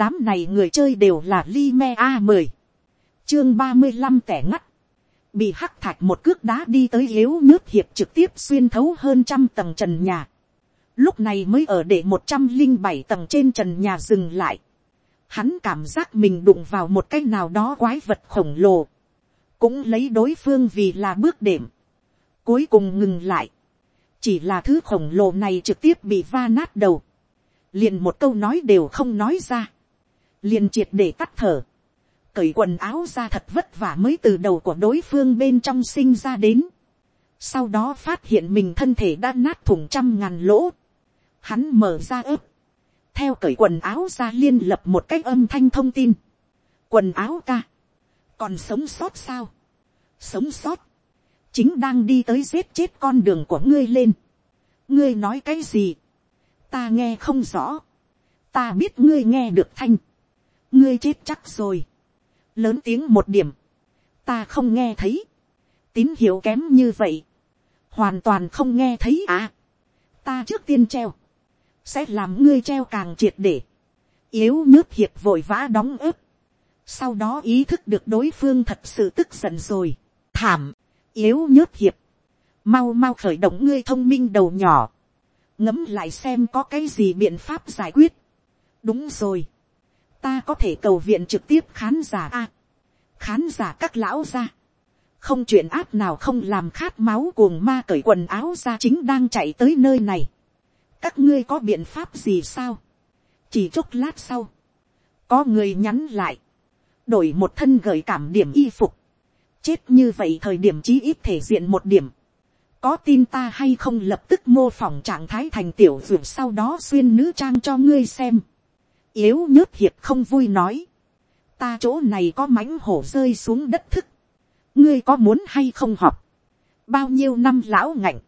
đám này người chơi đều là li me a mười, chương ba mươi năm tẻ ngắt, bị hắc thạch một cước đá đi tới yếu nước hiệp trực tiếp xuyên thấu hơn trăm tầng trần nhà, lúc này mới ở để một trăm linh bảy tầng trên trần nhà dừng lại, hắn cảm giác mình đụng vào một cái nào đó quái vật khổng lồ, cũng lấy đối phương vì là bước đệm, cuối cùng ngừng lại, chỉ là thứ khổng lồ này trực tiếp bị va nát đầu, liền một câu nói đều không nói ra, liền triệt để tắt thở, cởi quần áo ra thật vất vả mới từ đầu của đối phương bên trong sinh ra đến, sau đó phát hiện mình thân thể đã nát thủng trăm ngàn lỗ, hắn mở ra ướp, theo cởi quần áo ra liên lập một cách âm thanh thông tin, quần áo ca, còn sống sót sao, sống sót, chính đang đi tới giết chết con đường của ngươi lên, ngươi nói cái gì, ta nghe không rõ, ta biết ngươi nghe được thanh, ngươi chết chắc rồi, lớn tiếng một điểm, ta không nghe thấy, tín hiệu kém như vậy, hoàn toàn không nghe thấy à, ta trước tiên treo, sẽ làm ngươi treo càng triệt để, yếu nhớt hiệp vội vã đóng ớt, sau đó ý thức được đối phương thật sự tức giận rồi, thảm, yếu nhớt hiệp, mau mau khởi động ngươi thông minh đầu nhỏ, ngẫm lại xem có cái gì biện pháp giải quyết. đúng rồi, ta có thể cầu viện trực tiếp khán giả a, khán giả các lão ra, không chuyện áp nào không làm khát máu cuồng ma cởi quần áo ra chính đang chạy tới nơi này. các ngươi có biện pháp gì sao, chỉ chốc lát sau, có người nhắn lại, đổi một thân gợi cảm điểm y phục, chết như vậy thời điểm chí ít thể diện một điểm, có tin ta hay không lập tức mô phỏng trạng thái thành tiểu dược sau đó xuyên nữ trang cho ngươi xem yếu nhớt hiệp không vui nói. ta chỗ này có mãnh hổ rơi xuống đất thức. ngươi có muốn hay không học. bao nhiêu năm lão ngạnh.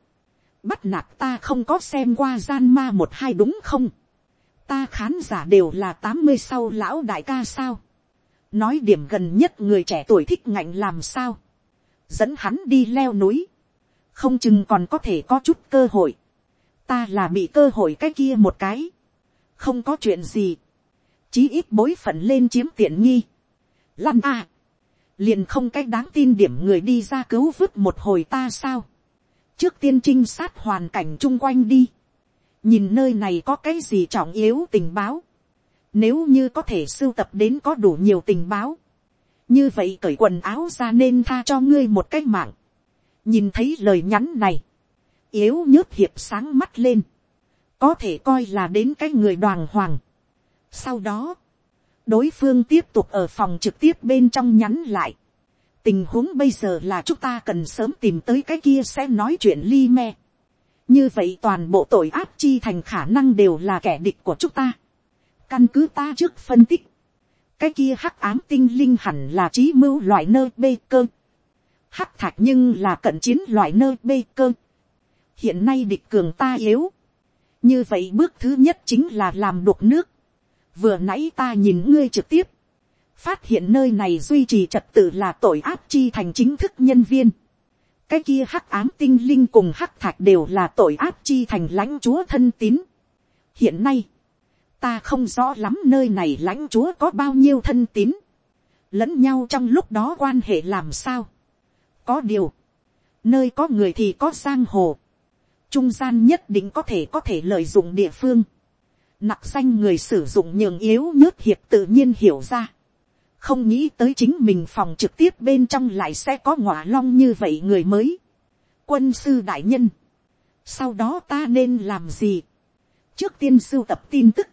bắt nạt ta không có xem qua gian ma một hai đúng không. ta khán giả đều là tám mươi sau lão đại ca sao. nói điểm gần nhất người trẻ tuổi thích ngạnh làm sao. dẫn hắn đi leo núi không chừng còn có thể có chút cơ hội. ta là bị cơ hội cái kia một cái. không có chuyện gì chí ít bối phận lên chiếm tiện nghi. lăn a. liền không cách đáng tin điểm người đi ra cứu vứt một hồi ta sao. trước tiên trinh sát hoàn cảnh chung quanh đi. nhìn nơi này có cái gì trọng yếu tình báo. nếu như có thể sưu tập đến có đủ nhiều tình báo. như vậy cởi quần áo ra nên tha cho ngươi một cái mạng nhìn thấy lời nhắn này, yếu nhớt hiệp sáng mắt lên, có thể coi là đến cái người đoàn hoàng sau đó, đối phương tiếp tục ở phòng trực tiếp bên trong nhắn lại. tình huống bây giờ là chúng ta cần sớm tìm tới cái kia sẽ nói chuyện ly me. như vậy toàn bộ tội ác chi thành khả năng đều là kẻ địch của chúng ta. căn cứ ta trước phân tích, cái kia hắc ám tinh linh hẳn là trí mưu loại nơi bê cơ hắc thạch nhưng là cận chiến loại nơi bê cơ. hiện nay địch cường ta yếu. như vậy bước thứ nhất chính là làm đục nước vừa nãy ta nhìn ngươi trực tiếp. phát hiện nơi này duy trì trật tự là tội áp chi thành chính thức nhân viên. cái kia hắc ám tinh linh cùng hắc thạch đều là tội áp chi thành lãnh chúa thân tín. hiện nay, ta không rõ lắm nơi này lãnh chúa có bao nhiêu thân tín lẫn nhau trong lúc đó quan hệ làm sao có điều, nơi có người thì có giang hồ, trung gian nhất định có thể có thể lợi dụng địa phương, nặc xanh người sử dụng nhường yếu nhớt hiệp tự nhiên hiểu ra, không nghĩ tới chính mình phòng trực tiếp bên trong lại sẽ có ngọa long như vậy người mới, quân sư đại nhân, sau đó ta nên làm gì, trước tiên sưu tập tin tức,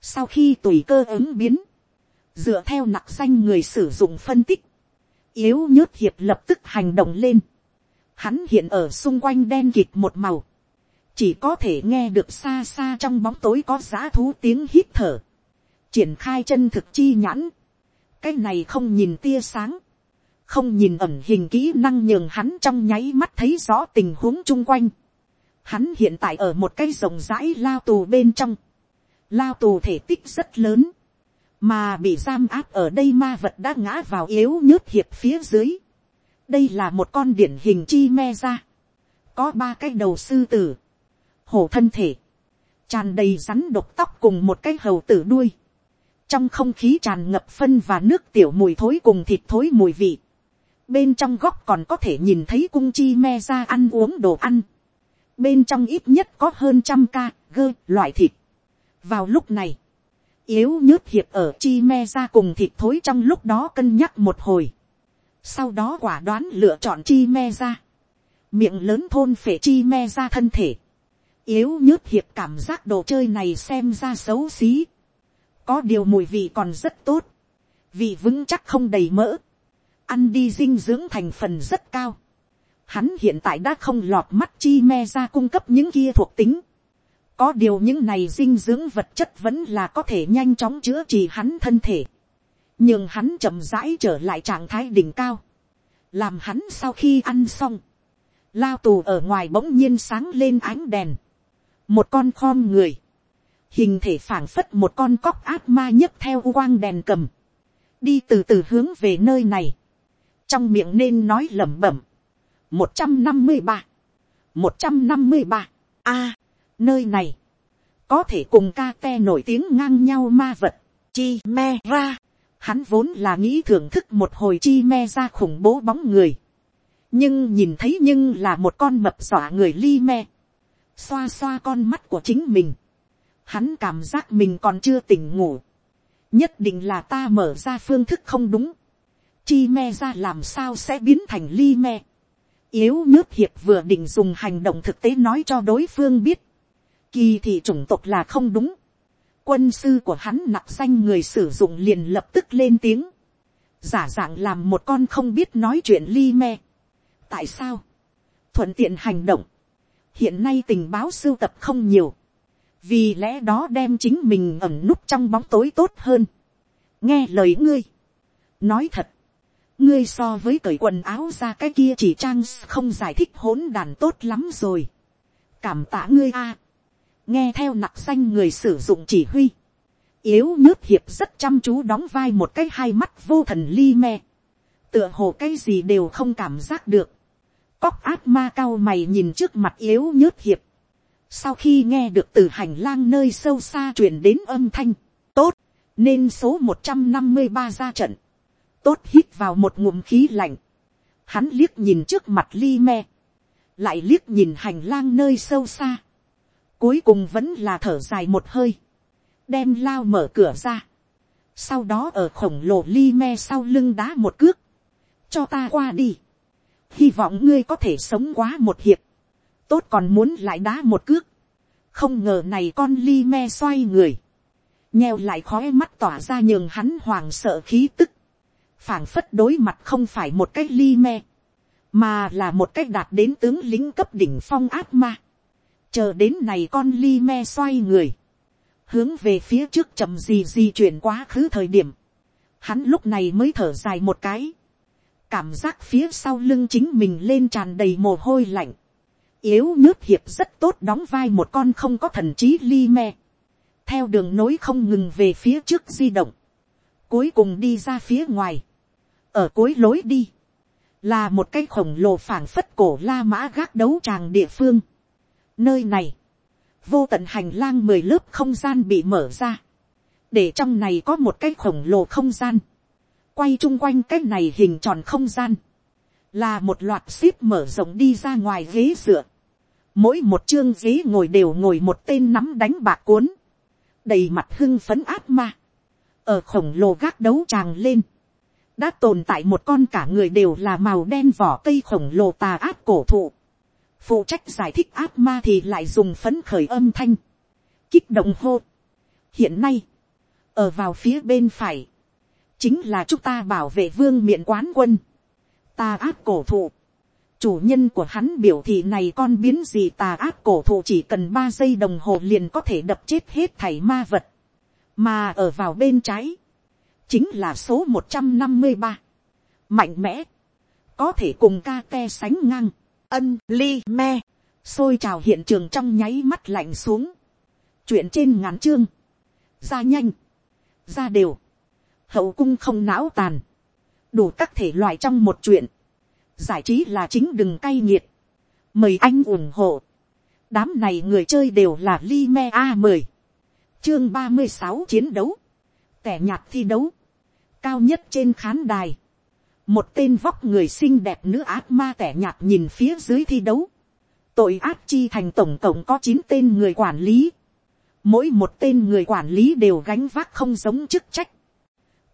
sau khi tùy cơ ứng biến, dựa theo nặc xanh người sử dụng phân tích, yếu nhớt hiệp lập tức hành động lên. Hắn hiện ở xung quanh đen kịt một màu. Chỉ có thể nghe được xa xa trong bóng tối có giá thú tiếng hít thở. Triển khai chân thực chi nhãn. Cái này không nhìn tia sáng. Không nhìn ẩn hình kỹ năng nhường hắn trong nháy mắt thấy rõ tình huống chung quanh. Hắn hiện tại ở một cái rộng rãi lao tù bên trong. Lao tù thể tích rất lớn mà bị giam áp ở đây ma vật đã ngã vào yếu nhớt hiệp phía dưới. đây là một con điển hình chi me ra. có ba cái đầu sư tử, hổ thân thể, tràn đầy rắn độc tóc cùng một cái hầu tử đuôi. trong không khí tràn ngập phân và nước tiểu mùi thối cùng thịt thối mùi vị, bên trong góc còn có thể nhìn thấy cung chi me ra ăn uống đồ ăn, bên trong ít nhất có hơn trăm ca gơ loại thịt. vào lúc này, yếu nhớt hiệp ở chi me ra cùng thịt thối trong lúc đó cân nhắc một hồi, sau đó quả đoán lựa chọn chi me ra, miệng lớn thôn phể chi me ra thân thể, yếu nhớt hiệp cảm giác đồ chơi này xem ra xấu xí, có điều mùi vị còn rất tốt, vị vững chắc không đầy mỡ, ăn đi dinh dưỡng thành phần rất cao, hắn hiện tại đã không lọt mắt chi me ra cung cấp những kia thuộc tính, có điều những này dinh dưỡng vật chất vẫn là có thể nhanh chóng chữa trị hắn thân thể, nhưng hắn chậm rãi trở lại trạng thái đỉnh cao, làm hắn sau khi ăn xong, lao tù ở ngoài bỗng nhiên sáng lên ánh đèn, một con khom người, hình thể phảng phất một con cóc ác ma nhấc theo quang đèn cầm, đi từ từ hướng về nơi này, trong miệng nên nói lẩm bẩm, một trăm năm mươi ba, một trăm năm mươi ba, a, nơi này, có thể cùng ca te nổi tiếng ngang nhau ma vật, chi me ra, hắn vốn là nghĩ thưởng thức một hồi chi me ra khủng bố bóng người, nhưng nhìn thấy nhưng là một con mập dọa người li me, xoa xoa con mắt của chính mình, hắn cảm giác mình còn chưa tỉnh ngủ, nhất định là ta mở ra phương thức không đúng, chi me ra làm sao sẽ biến thành li me, yếu nước hiệp vừa định dùng hành động thực tế nói cho đối phương biết, kỳ thị chủng tộc là không đúng, quân sư của hắn nặc danh người sử dụng liền lập tức lên tiếng, giả dạng làm một con không biết nói chuyện li me. tại sao, thuận tiện hành động, hiện nay tình báo sưu tập không nhiều, vì lẽ đó đem chính mình ẩn núp trong bóng tối tốt hơn. nghe lời ngươi, nói thật, ngươi so với cởi quần áo ra cái kia chỉ trang không giải thích hỗn đàn tốt lắm rồi. cảm tạ ngươi a. nghe theo nặc xanh người sử dụng chỉ huy. yếu nước hiệp rất chăm chú đóng vai một cái hai mắt vô thần li me. tựa hồ cái gì đều không cảm giác được cóc ác ma cao mày nhìn trước mặt yếu nhớt hiệp. sau khi nghe được từ hành lang nơi sâu xa truyền đến âm thanh, tốt, nên số một trăm năm mươi ba ra trận tốt hít vào một ngụm khí lạnh. Hắn liếc nhìn trước mặt ly me. Lại liếc nhìn hành lang nơi sâu xa. Cuối cùng vẫn là thở dài một hơi. Đem lao mở cửa ra. Sau đó ở khổng lồ ly me sau lưng đá một cước. Cho ta qua đi. Hy vọng ngươi có thể sống quá một hiệp. Tốt còn muốn lại đá một cước. Không ngờ này con ly me xoay người. Nheo lại khói mắt tỏa ra nhường hắn hoàng sợ khí tức phảng phất đối mặt không phải một cái ly me, mà là một cái đạt đến tướng lính cấp đỉnh phong ác ma. chờ đến này con ly me xoay người, hướng về phía trước chậm gì di chuyển quá khứ thời điểm, hắn lúc này mới thở dài một cái, cảm giác phía sau lưng chính mình lên tràn đầy mồ hôi lạnh, yếu nước hiệp rất tốt đóng vai một con không có thần trí ly me, theo đường nối không ngừng về phía trước di động, cuối cùng đi ra phía ngoài, ở cuối lối đi, là một cái khổng lồ phảng phất cổ la mã gác đấu tràng địa phương. Nơi này, vô tận hành lang mười lớp không gian bị mở ra, để trong này có một cái khổng lồ không gian, quay chung quanh cái này hình tròn không gian, là một loạt ship mở rộng đi ra ngoài ghế dựa, mỗi một chương ghế ngồi đều ngồi một tên nắm đánh bạc cuốn, đầy mặt hưng phấn áp ma, ở khổng lồ gác đấu tràng lên, đã tồn tại một con cả người đều là màu đen vỏ cây khổng lồ tà ác cổ thụ. phụ trách giải thích ác ma thì lại dùng phấn khởi âm thanh, kích động hô. hiện nay, ở vào phía bên phải, chính là chúng ta bảo vệ vương miện quán quân, tà ác cổ thụ. chủ nhân của hắn biểu thị này con biến gì tà ác cổ thụ chỉ cần ba giây đồng hồ liền có thể đập chết hết thảy ma vật, mà ở vào bên trái, chính là số một trăm năm mươi ba, mạnh mẽ, có thể cùng ca te sánh ngang, ân li me, xôi trào hiện trường trong nháy mắt lạnh xuống, chuyện trên ngắn chương, ra nhanh, ra đều, hậu cung không não tàn, đủ các thể loại trong một chuyện, giải trí là chính đừng cay nghiệt, mời anh ủng hộ, đám này người chơi đều là li me a mười, chương ba mươi sáu chiến đấu, tẻ nhạt thi đấu, cao nhất trên khán đài, một tên vóc người xinh đẹp nữ ác ma tẻ nhạt nhìn phía dưới thi đấu, tội ác chi thành tổng cộng có chín tên người quản lý, mỗi một tên người quản lý đều gánh vác không giống chức trách,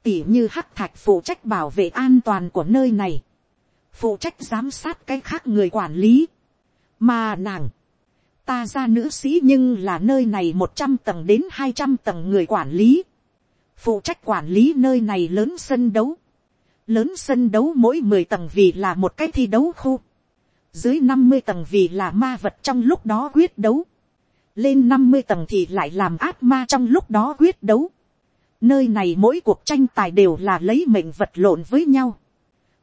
tỉ như hắc thạch phụ trách bảo vệ an toàn của nơi này, phụ trách giám sát cái khác người quản lý, mà nàng, ta ra nữ sĩ nhưng là nơi này một trăm tầng đến hai trăm tầng người quản lý, phụ trách quản lý nơi này lớn sân đấu, lớn sân đấu mỗi mười tầng vì là một cái thi đấu khu, dưới năm mươi tầng vì là ma vật trong lúc đó quyết đấu, lên năm mươi tầng thì lại làm ác ma trong lúc đó quyết đấu, nơi này mỗi cuộc tranh tài đều là lấy mệnh vật lộn với nhau,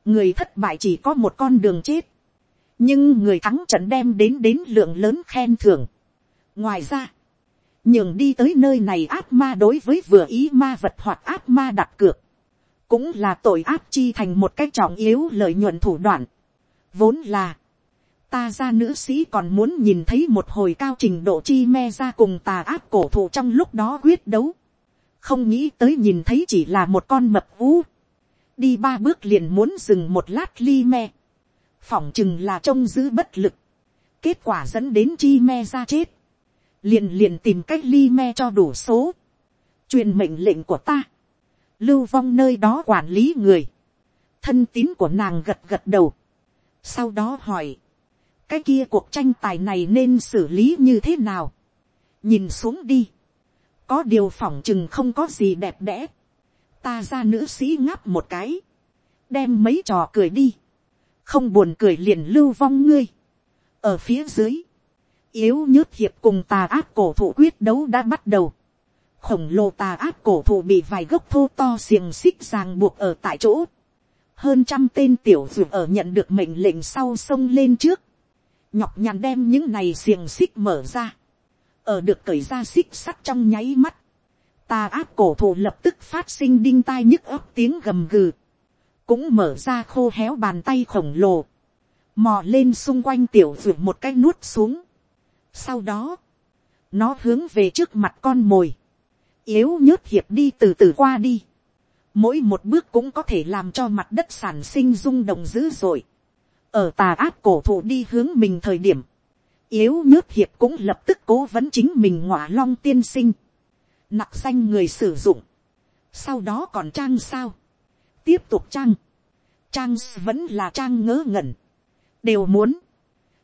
người thất bại chỉ có một con đường chết, nhưng người thắng trận đem đến đến lượng lớn khen thưởng. ngoài ra, nhường đi tới nơi này ác ma đối với vừa ý ma vật hoặc ác ma đặt cược, cũng là tội áp chi thành một cách trọng yếu lợi nhuận thủ đoạn. vốn là, ta ra nữ sĩ còn muốn nhìn thấy một hồi cao trình độ chi me ra cùng tà áp cổ thụ trong lúc đó quyết đấu không nghĩ tới nhìn thấy chỉ là một con mập vũ. đi ba bước liền muốn dừng một lát ly me. phỏng chừng là trông giữ bất lực, kết quả dẫn đến chi me ra chết, liền liền tìm cách ly me cho đủ số, truyền mệnh lệnh của ta, lưu vong nơi đó quản lý người, thân tín của nàng gật gật đầu, sau đó hỏi, cái kia cuộc tranh tài này nên xử lý như thế nào, nhìn xuống đi, có điều phỏng chừng không có gì đẹp đẽ, ta ra nữ sĩ ngáp một cái, đem mấy trò cười đi, không buồn cười liền lưu vong ngươi. ở phía dưới, yếu nhớt hiệp cùng tà ác cổ thụ quyết đấu đã bắt đầu. khổng lồ tà ác cổ thụ bị vài gốc thô to xiềng xích ràng buộc ở tại chỗ. hơn trăm tên tiểu d ở nhận được mệnh lệnh sau sông lên trước. nhọc nhằn đem những này xiềng xích mở ra ở được cởi ra xích sắt trong nháy mắt. tà ác cổ thụ lập tức phát sinh đinh tai nhức ấp tiếng gầm gừ cũng mở ra khô héo bàn tay khổng lồ, mò lên xung quanh tiểu ruột một cái nuốt xuống. Sau đó, nó hướng về trước mặt con mồi, yếu nhớt hiệp đi từ từ qua đi. Mỗi một bước cũng có thể làm cho mặt đất sản sinh rung động dữ dội. Ở tà ác cổ thụ đi hướng mình thời điểm, yếu nước hiệp cũng lập tức cố vấn chính mình ngọa long tiên sinh. Nặc danh người sử dụng. Sau đó còn trang sao? Tiếp tục trang, trang vẫn là trang ngớ ngẩn, đều muốn,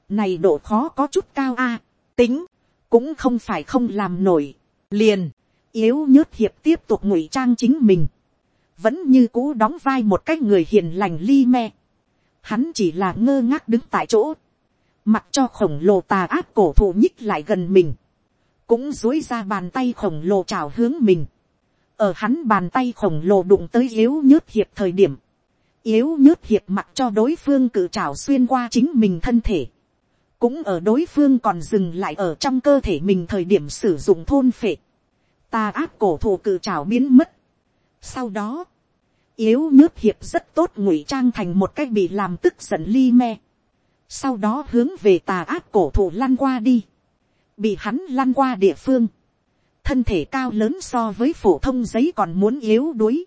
này độ khó có chút cao a, tính, cũng không phải không làm nổi, liền, yếu nhớt hiệp tiếp tục ngụy trang chính mình, vẫn như cũ đóng vai một cái người hiền lành li me, hắn chỉ là ngơ ngác đứng tại chỗ, mặc cho khổng lồ tà ác cổ thụ nhích lại gần mình, cũng dối ra bàn tay khổng lồ trào hướng mình, ở hắn bàn tay khổng lồ đụng tới yếu nhớt hiệp thời điểm, yếu nhớt hiệp mặc cho đối phương cự trào xuyên qua chính mình thân thể, cũng ở đối phương còn dừng lại ở trong cơ thể mình thời điểm sử dụng thôn phệ, ta ác cổ thụ cự trào biến mất. sau đó, yếu nhớt hiệp rất tốt ngụy trang thành một cách bị làm tức giận ly me, sau đó hướng về tà ác cổ thụ lăn qua đi, bị hắn lăn qua địa phương, thân thể cao lớn so với phổ thông giấy còn muốn yếu đuối,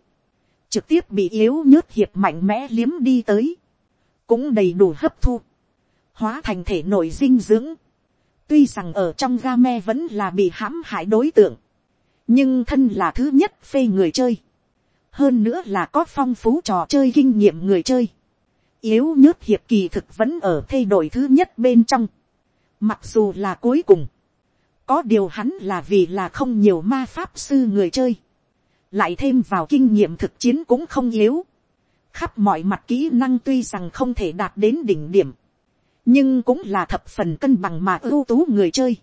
trực tiếp bị yếu nhớt hiệp mạnh mẽ liếm đi tới, cũng đầy đủ hấp thu, hóa thành thể nội dinh dưỡng, tuy rằng ở trong ga me vẫn là bị hãm hại đối tượng, nhưng thân là thứ nhất phê người chơi, hơn nữa là có phong phú trò chơi kinh nghiệm người chơi, yếu nhớt hiệp kỳ thực vẫn ở thay đổi thứ nhất bên trong, mặc dù là cuối cùng, có điều hắn là vì là không nhiều ma pháp sư người chơi. Lại thêm vào kinh nghiệm thực chiến cũng không yếu. Khắp mọi mặt kỹ năng tuy rằng không thể đạt đến đỉnh điểm. Nhưng cũng là thập phần cân bằng mà ưu tú người chơi.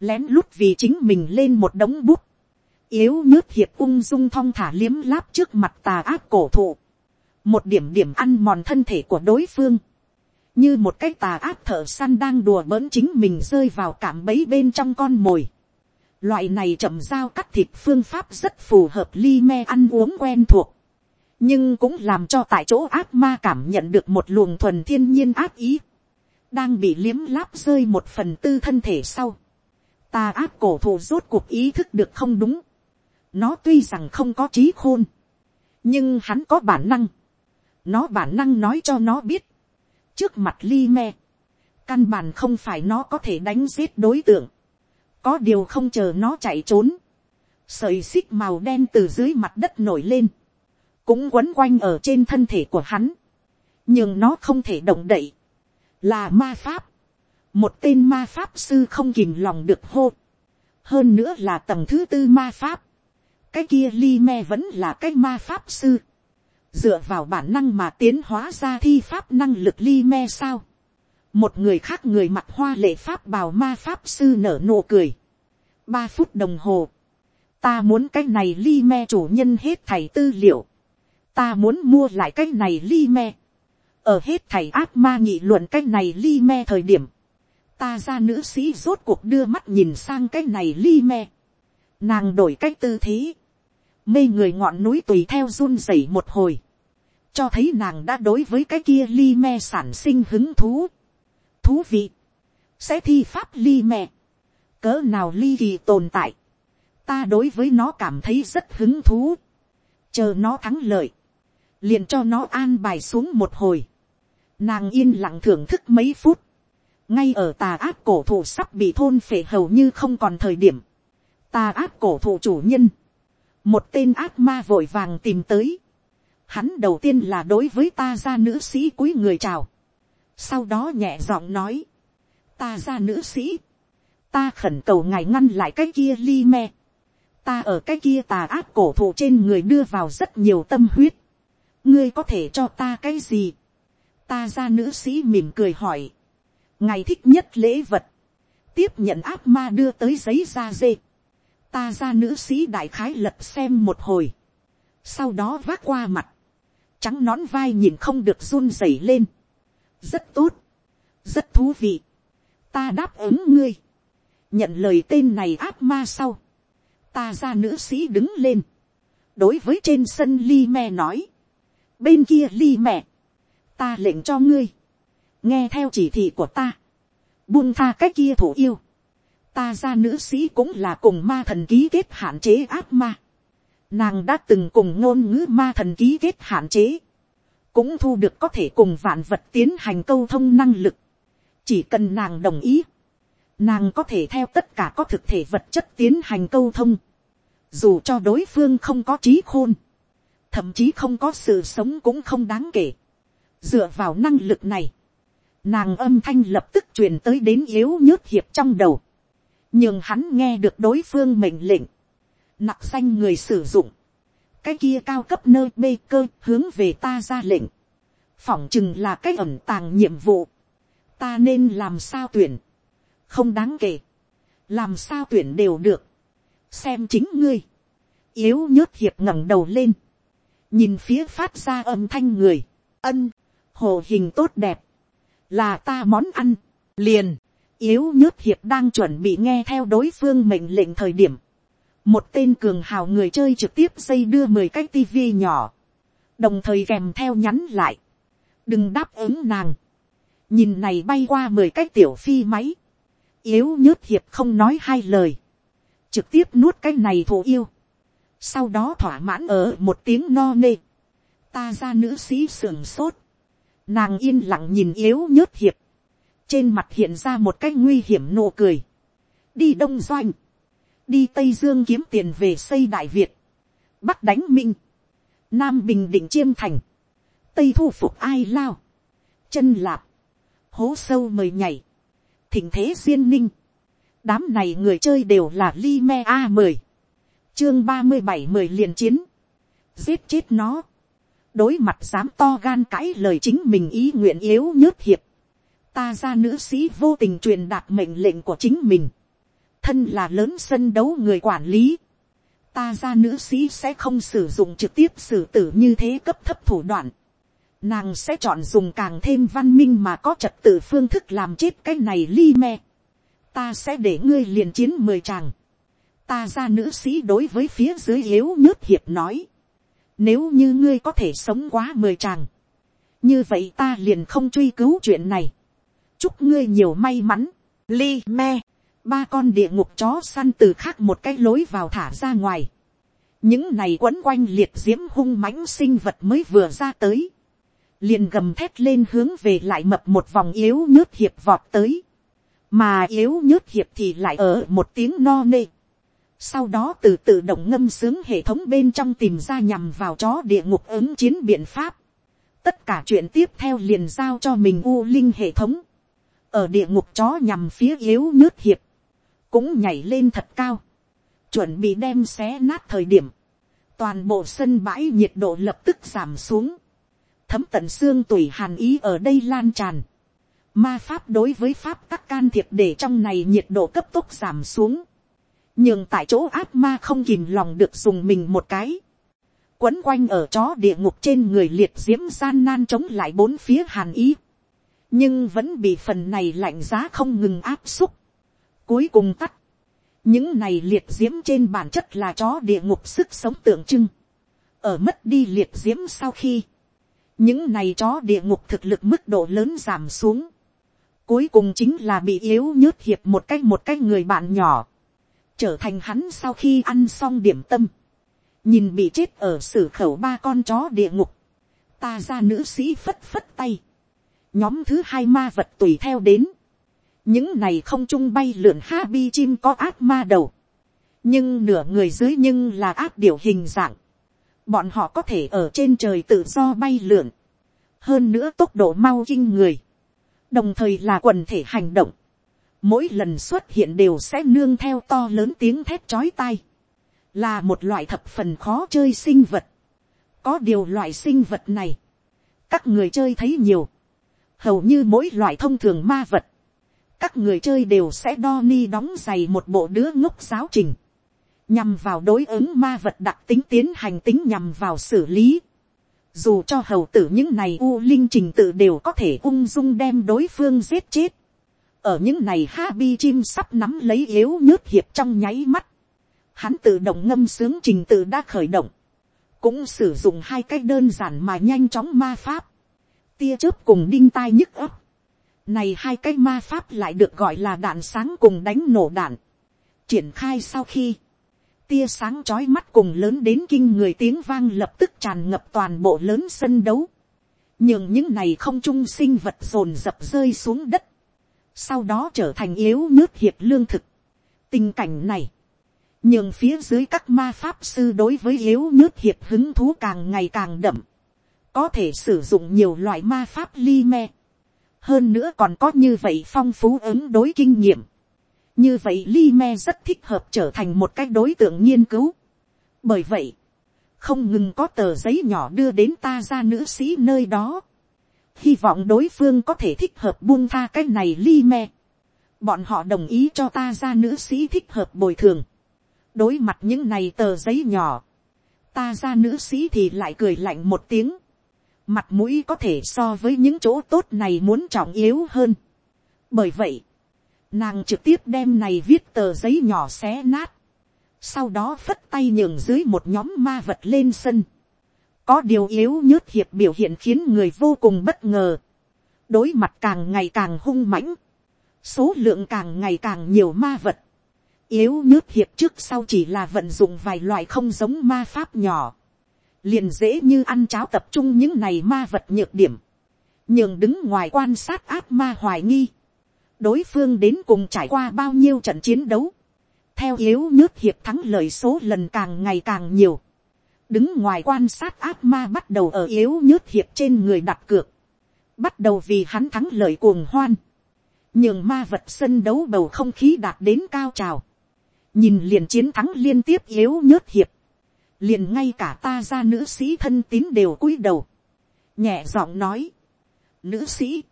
Lén lút vì chính mình lên một đống bút. Yếu nhớt hiệp ung dung thong thả liếm láp trước mặt tà ác cổ thụ. Một điểm điểm ăn mòn thân thể của đối phương như một cái tà ác thợ săn đang đùa bỡn chính mình rơi vào cảm bấy bên trong con mồi. Loại này chậm dao cắt thịt phương pháp rất phù hợp ly me ăn uống quen thuộc. Nhưng cũng làm cho tại chỗ ác ma cảm nhận được một luồng thuần thiên nhiên ác ý. Đang bị liếm láp rơi một phần tư thân thể sau. Tà ác cổ thụ rốt cuộc ý thức được không đúng. nó tuy rằng không có trí khôn, nhưng hắn có bản năng, nó bản năng nói cho nó biết, trước mặt li me, căn bản không phải nó có thể đánh giết đối tượng, có điều không chờ nó chạy trốn, sợi xích màu đen từ dưới mặt đất nổi lên, cũng quấn quanh ở trên thân thể của hắn, nhưng nó không thể động đậy, là ma pháp, một tên ma pháp sư không kìm lòng được hô, hơn nữa là tầng thứ tư ma pháp, cái kia li me vẫn là cái ma pháp sư, dựa vào bản năng mà tiến hóa ra thi pháp năng lực li me sao, một người khác người mặc hoa lệ pháp bào ma pháp sư nở nụ cười, ba phút đồng hồ, ta muốn cái này li me chủ nhân hết thầy tư liệu, ta muốn mua lại cái này li me, ở hết thầy ác ma nghị luận cái này li me thời điểm, ta ra nữ sĩ rốt cuộc đưa mắt nhìn sang cái này li me, nàng đổi cái tư thế, mê người ngọn núi tùy theo run rẩy một hồi, cho thấy nàng đã đối với cái kia ly me sản sinh hứng thú, thú vị, sẽ thi pháp ly me, cỡ nào ly kỳ tồn tại, ta đối với nó cảm thấy rất hứng thú, chờ nó thắng lợi, liền cho nó an bài xuống một hồi, nàng yên lặng thưởng thức mấy phút, ngay ở tà ác cổ thụ sắp bị thôn phệ hầu như không còn thời điểm, tà ác cổ thụ chủ nhân, một tên ác ma vội vàng tìm tới, hắn đầu tiên là đối với ta ra nữ sĩ cúi người chào, sau đó nhẹ giọng nói, ta ra nữ sĩ, ta khẩn cầu ngài ngăn lại cái kia li me, ta ở cái kia tà ác cổ thụ trên người đưa vào rất nhiều tâm huyết, ngươi có thể cho ta cái gì, ta ra nữ sĩ mỉm cười hỏi, ngài thích nhất lễ vật, tiếp nhận ác ma đưa tới giấy da dê, ta ra nữ sĩ đại khái lật xem một hồi, sau đó vác qua mặt, trắng nón vai nhìn không được run rẩy lên, rất tốt, rất thú vị, ta đáp ứng ngươi, nhận lời tên này áp ma sau, ta ra nữ sĩ đứng lên, đối với trên sân ly me nói, bên kia ly mẹ, ta lệnh cho ngươi, nghe theo chỉ thị của ta, buông tha cách kia thủ yêu, ta ra nữ sĩ cũng là cùng ma thần ký kết hạn chế ác ma, nàng đã từng cùng ngôn ngữ ma thần ký kết hạn chế, cũng thu được có thể cùng vạn vật tiến hành câu thông năng lực, chỉ cần nàng đồng ý, nàng có thể theo tất cả có thực thể vật chất tiến hành câu thông, dù cho đối phương không có trí khôn, thậm chí không có sự sống cũng không đáng kể. dựa vào năng lực này, nàng âm thanh lập tức truyền tới đến yếu nhớt hiệp trong đầu, nhưng hắn nghe được đối phương mệnh lệnh, nặc xanh người sử dụng, cái kia cao cấp nơi bê cơ hướng về ta ra lệnh, phỏng chừng là cái ẩn tàng nhiệm vụ, ta nên làm sao tuyển, không đáng kể, làm sao tuyển đều được, xem chính ngươi, yếu nhớt hiệp ngẩng đầu lên, nhìn phía phát ra âm thanh người, ân, hồ hình tốt đẹp, là ta món ăn, liền, yếu nhớt hiệp đang chuẩn bị nghe theo đối phương mệnh lệnh thời điểm, một tên cường hào người chơi trực tiếp xây đưa mười cái tivi nhỏ, đồng thời kèm theo nhắn lại, đừng đáp ứng nàng, nhìn này bay qua mười cái tiểu phi máy, yếu nhớt hiệp không nói hai lời, trực tiếp nuốt cái này thù yêu, sau đó thỏa mãn ở một tiếng no nê, ta ra nữ sĩ sưởng sốt, nàng yên lặng nhìn yếu nhớt hiệp, trên mặt hiện ra một cái nguy hiểm nụ cười, đi đông doanh, đi tây dương kiếm tiền về xây đại việt, bắc đánh minh, nam bình định chiêm thành, tây thu phục ai lao, chân lạp, hố sâu mời nhảy, thỉnh thế duyên ninh, đám này người chơi đều là li me a mười, chương ba mươi bảy mười liền chiến, giết chết nó, đối mặt dám to gan cãi lời chính mình ý nguyện yếu nhớt hiệp, ta ra nữ sĩ vô tình truyền đạt mệnh lệnh của chính mình, thân là lớn sân đấu người quản lý, ta ra nữ sĩ sẽ không sử dụng trực tiếp xử tử như thế cấp thấp thủ đoạn, nàng sẽ chọn dùng càng thêm văn minh mà có trật tự phương thức làm chết cái này ly me, ta sẽ để ngươi liền chiến mười chàng, ta ra nữ sĩ đối với phía dưới yếu nhớt hiệp nói, nếu như ngươi có thể sống quá mười chàng, như vậy ta liền không truy cứu chuyện này, chúc ngươi nhiều may mắn, li me, ba con địa ngục chó săn từ khác một cái lối vào thả ra ngoài, những này quấn quanh liệt diễm hung mãnh sinh vật mới vừa ra tới, liền gầm thét lên hướng về lại mập một vòng yếu nhớt hiệp vọt tới, mà yếu nhớt hiệp thì lại ở một tiếng no nê. sau đó từ tự động ngâm sướng hệ thống bên trong tìm ra nhằm vào chó địa ngục ứng chiến biện pháp. tất cả chuyện tiếp theo liền giao cho mình u linh hệ thống ở địa ngục chó nhằm phía yếu nước hiệp, cũng nhảy lên thật cao, chuẩn bị đem xé nát thời điểm, toàn bộ sân bãi nhiệt độ lập tức giảm xuống, thấm tận xương tủy hàn ý ở đây lan tràn, ma pháp đối với pháp các can thiệp để trong này nhiệt độ cấp tốc giảm xuống, nhưng tại chỗ áp ma không kìm lòng được dùng mình một cái, quấn quanh ở chó địa ngục trên người liệt diễm gian nan chống lại bốn phía hàn ý, nhưng vẫn bị phần này lạnh giá không ngừng áp xúc, cuối cùng tắt, những này liệt diễm trên bản chất là chó địa ngục sức sống tượng trưng, ở mất đi liệt diễm sau khi, những này chó địa ngục thực lực mức độ lớn giảm xuống, cuối cùng chính là bị yếu nhớt hiệp một cách một cách người bạn nhỏ, trở thành hắn sau khi ăn xong điểm tâm, nhìn bị chết ở sử khẩu ba con chó địa ngục, ta ra nữ sĩ phất phất tay, nhóm thứ hai ma vật tùy theo đến, những này không trung bay lượn ha bi chim có ác ma đầu, nhưng nửa người dưới nhưng là ác điều hình dạng, bọn họ có thể ở trên trời tự do bay lượn, hơn nữa tốc độ mau kinh người, đồng thời là quần thể hành động, mỗi lần xuất hiện đều sẽ nương theo to lớn tiếng thét chói tai, là một loại thập phần khó chơi sinh vật, có điều loại sinh vật này, các người chơi thấy nhiều, hầu như mỗi loại thông thường ma vật, các người chơi đều sẽ đo ni đóng giày một bộ đứa ngốc giáo trình, nhằm vào đối ứng ma vật đặc tính tiến hành tính nhằm vào xử lý. Dù cho hầu tử những này u linh trình tự đều có thể ung dung đem đối phương giết chết. Ở những này ha bi chim sắp nắm lấy yếu nhớt hiệp trong nháy mắt. Hắn tự động ngâm sướng trình tự đã khởi động. Cũng sử dụng hai cách đơn giản mà nhanh chóng ma pháp. Tia chớp cùng đinh tai nhức ấp này hai cái ma pháp lại được gọi là đạn sáng cùng đánh nổ đạn. Triển khai sau khi, tia sáng chói mắt cùng lớn đến kinh người tiếng vang lập tức tràn ngập toàn bộ lớn sân đấu. Nhưng những này không trung sinh vật rồn dập rơi xuống đất. Sau đó trở thành yếu nước hiệp lương thực. Tình cảnh này. Nhưng phía dưới các ma pháp sư đối với yếu nước hiệp hứng thú càng ngày càng đậm. Có thể sử dụng nhiều loại ma pháp ly me hơn nữa còn có như vậy phong phú ứng đối kinh nghiệm. như vậy li me rất thích hợp trở thành một cái đối tượng nghiên cứu. bởi vậy, không ngừng có tờ giấy nhỏ đưa đến ta ra nữ sĩ nơi đó. hy vọng đối phương có thể thích hợp buông tha cái này li me. bọn họ đồng ý cho ta ra nữ sĩ thích hợp bồi thường. đối mặt những này tờ giấy nhỏ, ta ra nữ sĩ thì lại cười lạnh một tiếng mặt mũi có thể so với những chỗ tốt này muốn trọng yếu hơn. bởi vậy, nàng trực tiếp đem này viết tờ giấy nhỏ xé nát, sau đó phất tay nhường dưới một nhóm ma vật lên sân. có điều yếu nhớt hiệp biểu hiện khiến người vô cùng bất ngờ, đối mặt càng ngày càng hung mãnh, số lượng càng ngày càng nhiều ma vật, yếu nhớt hiệp trước sau chỉ là vận dụng vài loại không giống ma pháp nhỏ, liền dễ như ăn cháo tập trung những này ma vật nhược điểm, nhường đứng ngoài quan sát áp ma hoài nghi, đối phương đến cùng trải qua bao nhiêu trận chiến đấu, theo yếu nước hiệp thắng lợi số lần càng ngày càng nhiều, đứng ngoài quan sát áp ma bắt đầu ở yếu nước hiệp trên người đặt cược, bắt đầu vì hắn thắng lợi cuồng hoan, nhường ma vật sân đấu bầu không khí đạt đến cao trào, nhìn liền chiến thắng liên tiếp yếu nhớt hiệp, liền ngay cả ta ra nữ sĩ thân tín đều cúi đầu, nhẹ giọng nói, nữ sĩ,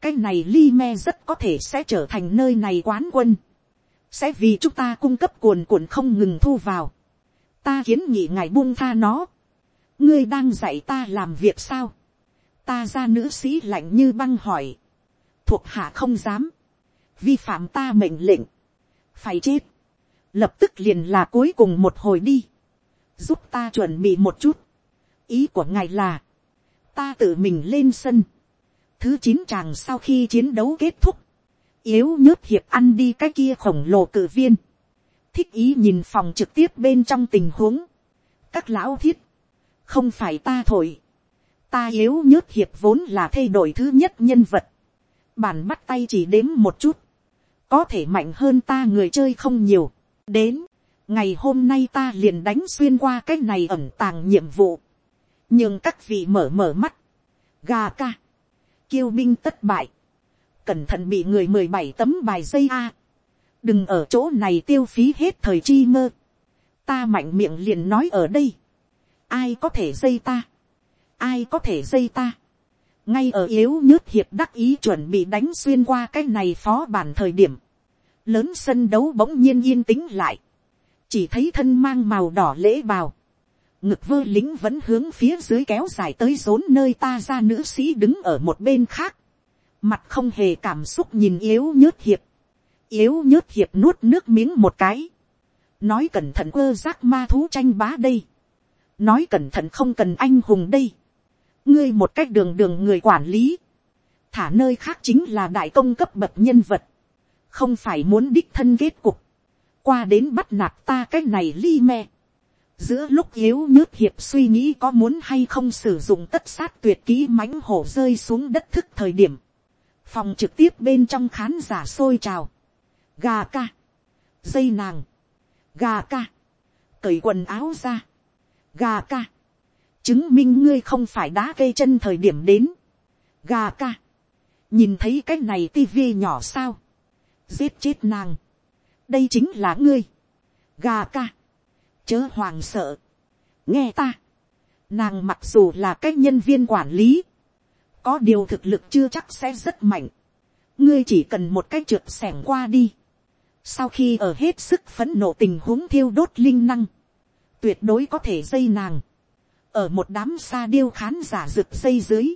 cái này li me rất có thể sẽ trở thành nơi này quán quân, sẽ vì chúng ta cung cấp cuồn cuộn không ngừng thu vào, ta kiến nghị ngài buông tha nó, ngươi đang dạy ta làm việc sao, ta ra nữ sĩ lạnh như băng hỏi, thuộc hạ không dám, vi phạm ta mệnh lệnh, phải chết, lập tức liền là cuối cùng một hồi đi, giúp ta chuẩn bị một chút. ý của ngài là, ta tự mình lên sân. thứ chín chàng sau khi chiến đấu kết thúc, yếu nhớt hiệp ăn đi cái kia khổng lồ cử viên. thích ý nhìn phòng trực tiếp bên trong tình huống, các lão thiết, không phải ta thổi, ta yếu nhớt hiệp vốn là thay đổi thứ nhất nhân vật, bàn bắt tay chỉ đếm một chút, có thể mạnh hơn ta người chơi không nhiều, đến, ngày hôm nay ta liền đánh xuyên qua cái này ẩn tàng nhiệm vụ, nhưng các vị mở mở mắt, gà ca, kiêu binh tất bại, cẩn thận bị người mười bảy tấm bài dây a, đừng ở chỗ này tiêu phí hết thời chi mơ, ta mạnh miệng liền nói ở đây, ai có thể dây ta, ai có thể dây ta, ngay ở yếu nhớt hiệp đắc ý chuẩn bị đánh xuyên qua cái này phó bản thời điểm, lớn sân đấu bỗng nhiên yên tĩnh lại, chỉ thấy thân mang màu đỏ lễ bào, ngực vơ lính vẫn hướng phía dưới kéo dài tới rốn nơi ta ra nữ sĩ đứng ở một bên khác, mặt không hề cảm xúc nhìn yếu nhớt hiệp, yếu nhớt hiệp nuốt nước miếng một cái, nói cẩn thận ơ giác ma thú tranh bá đây, nói cẩn thận không cần anh hùng đây, ngươi một cách đường đường người quản lý, thả nơi khác chính là đại công cấp bậc nhân vật, không phải muốn đích thân kết cục, qua đến bắt nạt ta cái này li me. giữa lúc yếu nhớt hiệp suy nghĩ có muốn hay không sử dụng tất sát tuyệt kỹ mãnh hổ rơi xuống đất thức thời điểm, phòng trực tiếp bên trong khán giả sôi trào, gà ca, dây nàng, gà ca, cởi quần áo ra, gà ca, chứng minh ngươi không phải đá cây chân thời điểm đến, gà ca, nhìn thấy cái này tivi nhỏ sao, giết chết nàng, đây chính là ngươi, gà ca, chớ hoàng sợ, nghe ta, nàng mặc dù là cái nhân viên quản lý, có điều thực lực chưa chắc sẽ rất mạnh, ngươi chỉ cần một cái trượt xẻng qua đi, sau khi ở hết sức phấn nộ tình huống thiêu đốt linh năng, tuyệt đối có thể dây nàng, ở một đám xa điêu khán giả rực dây dưới,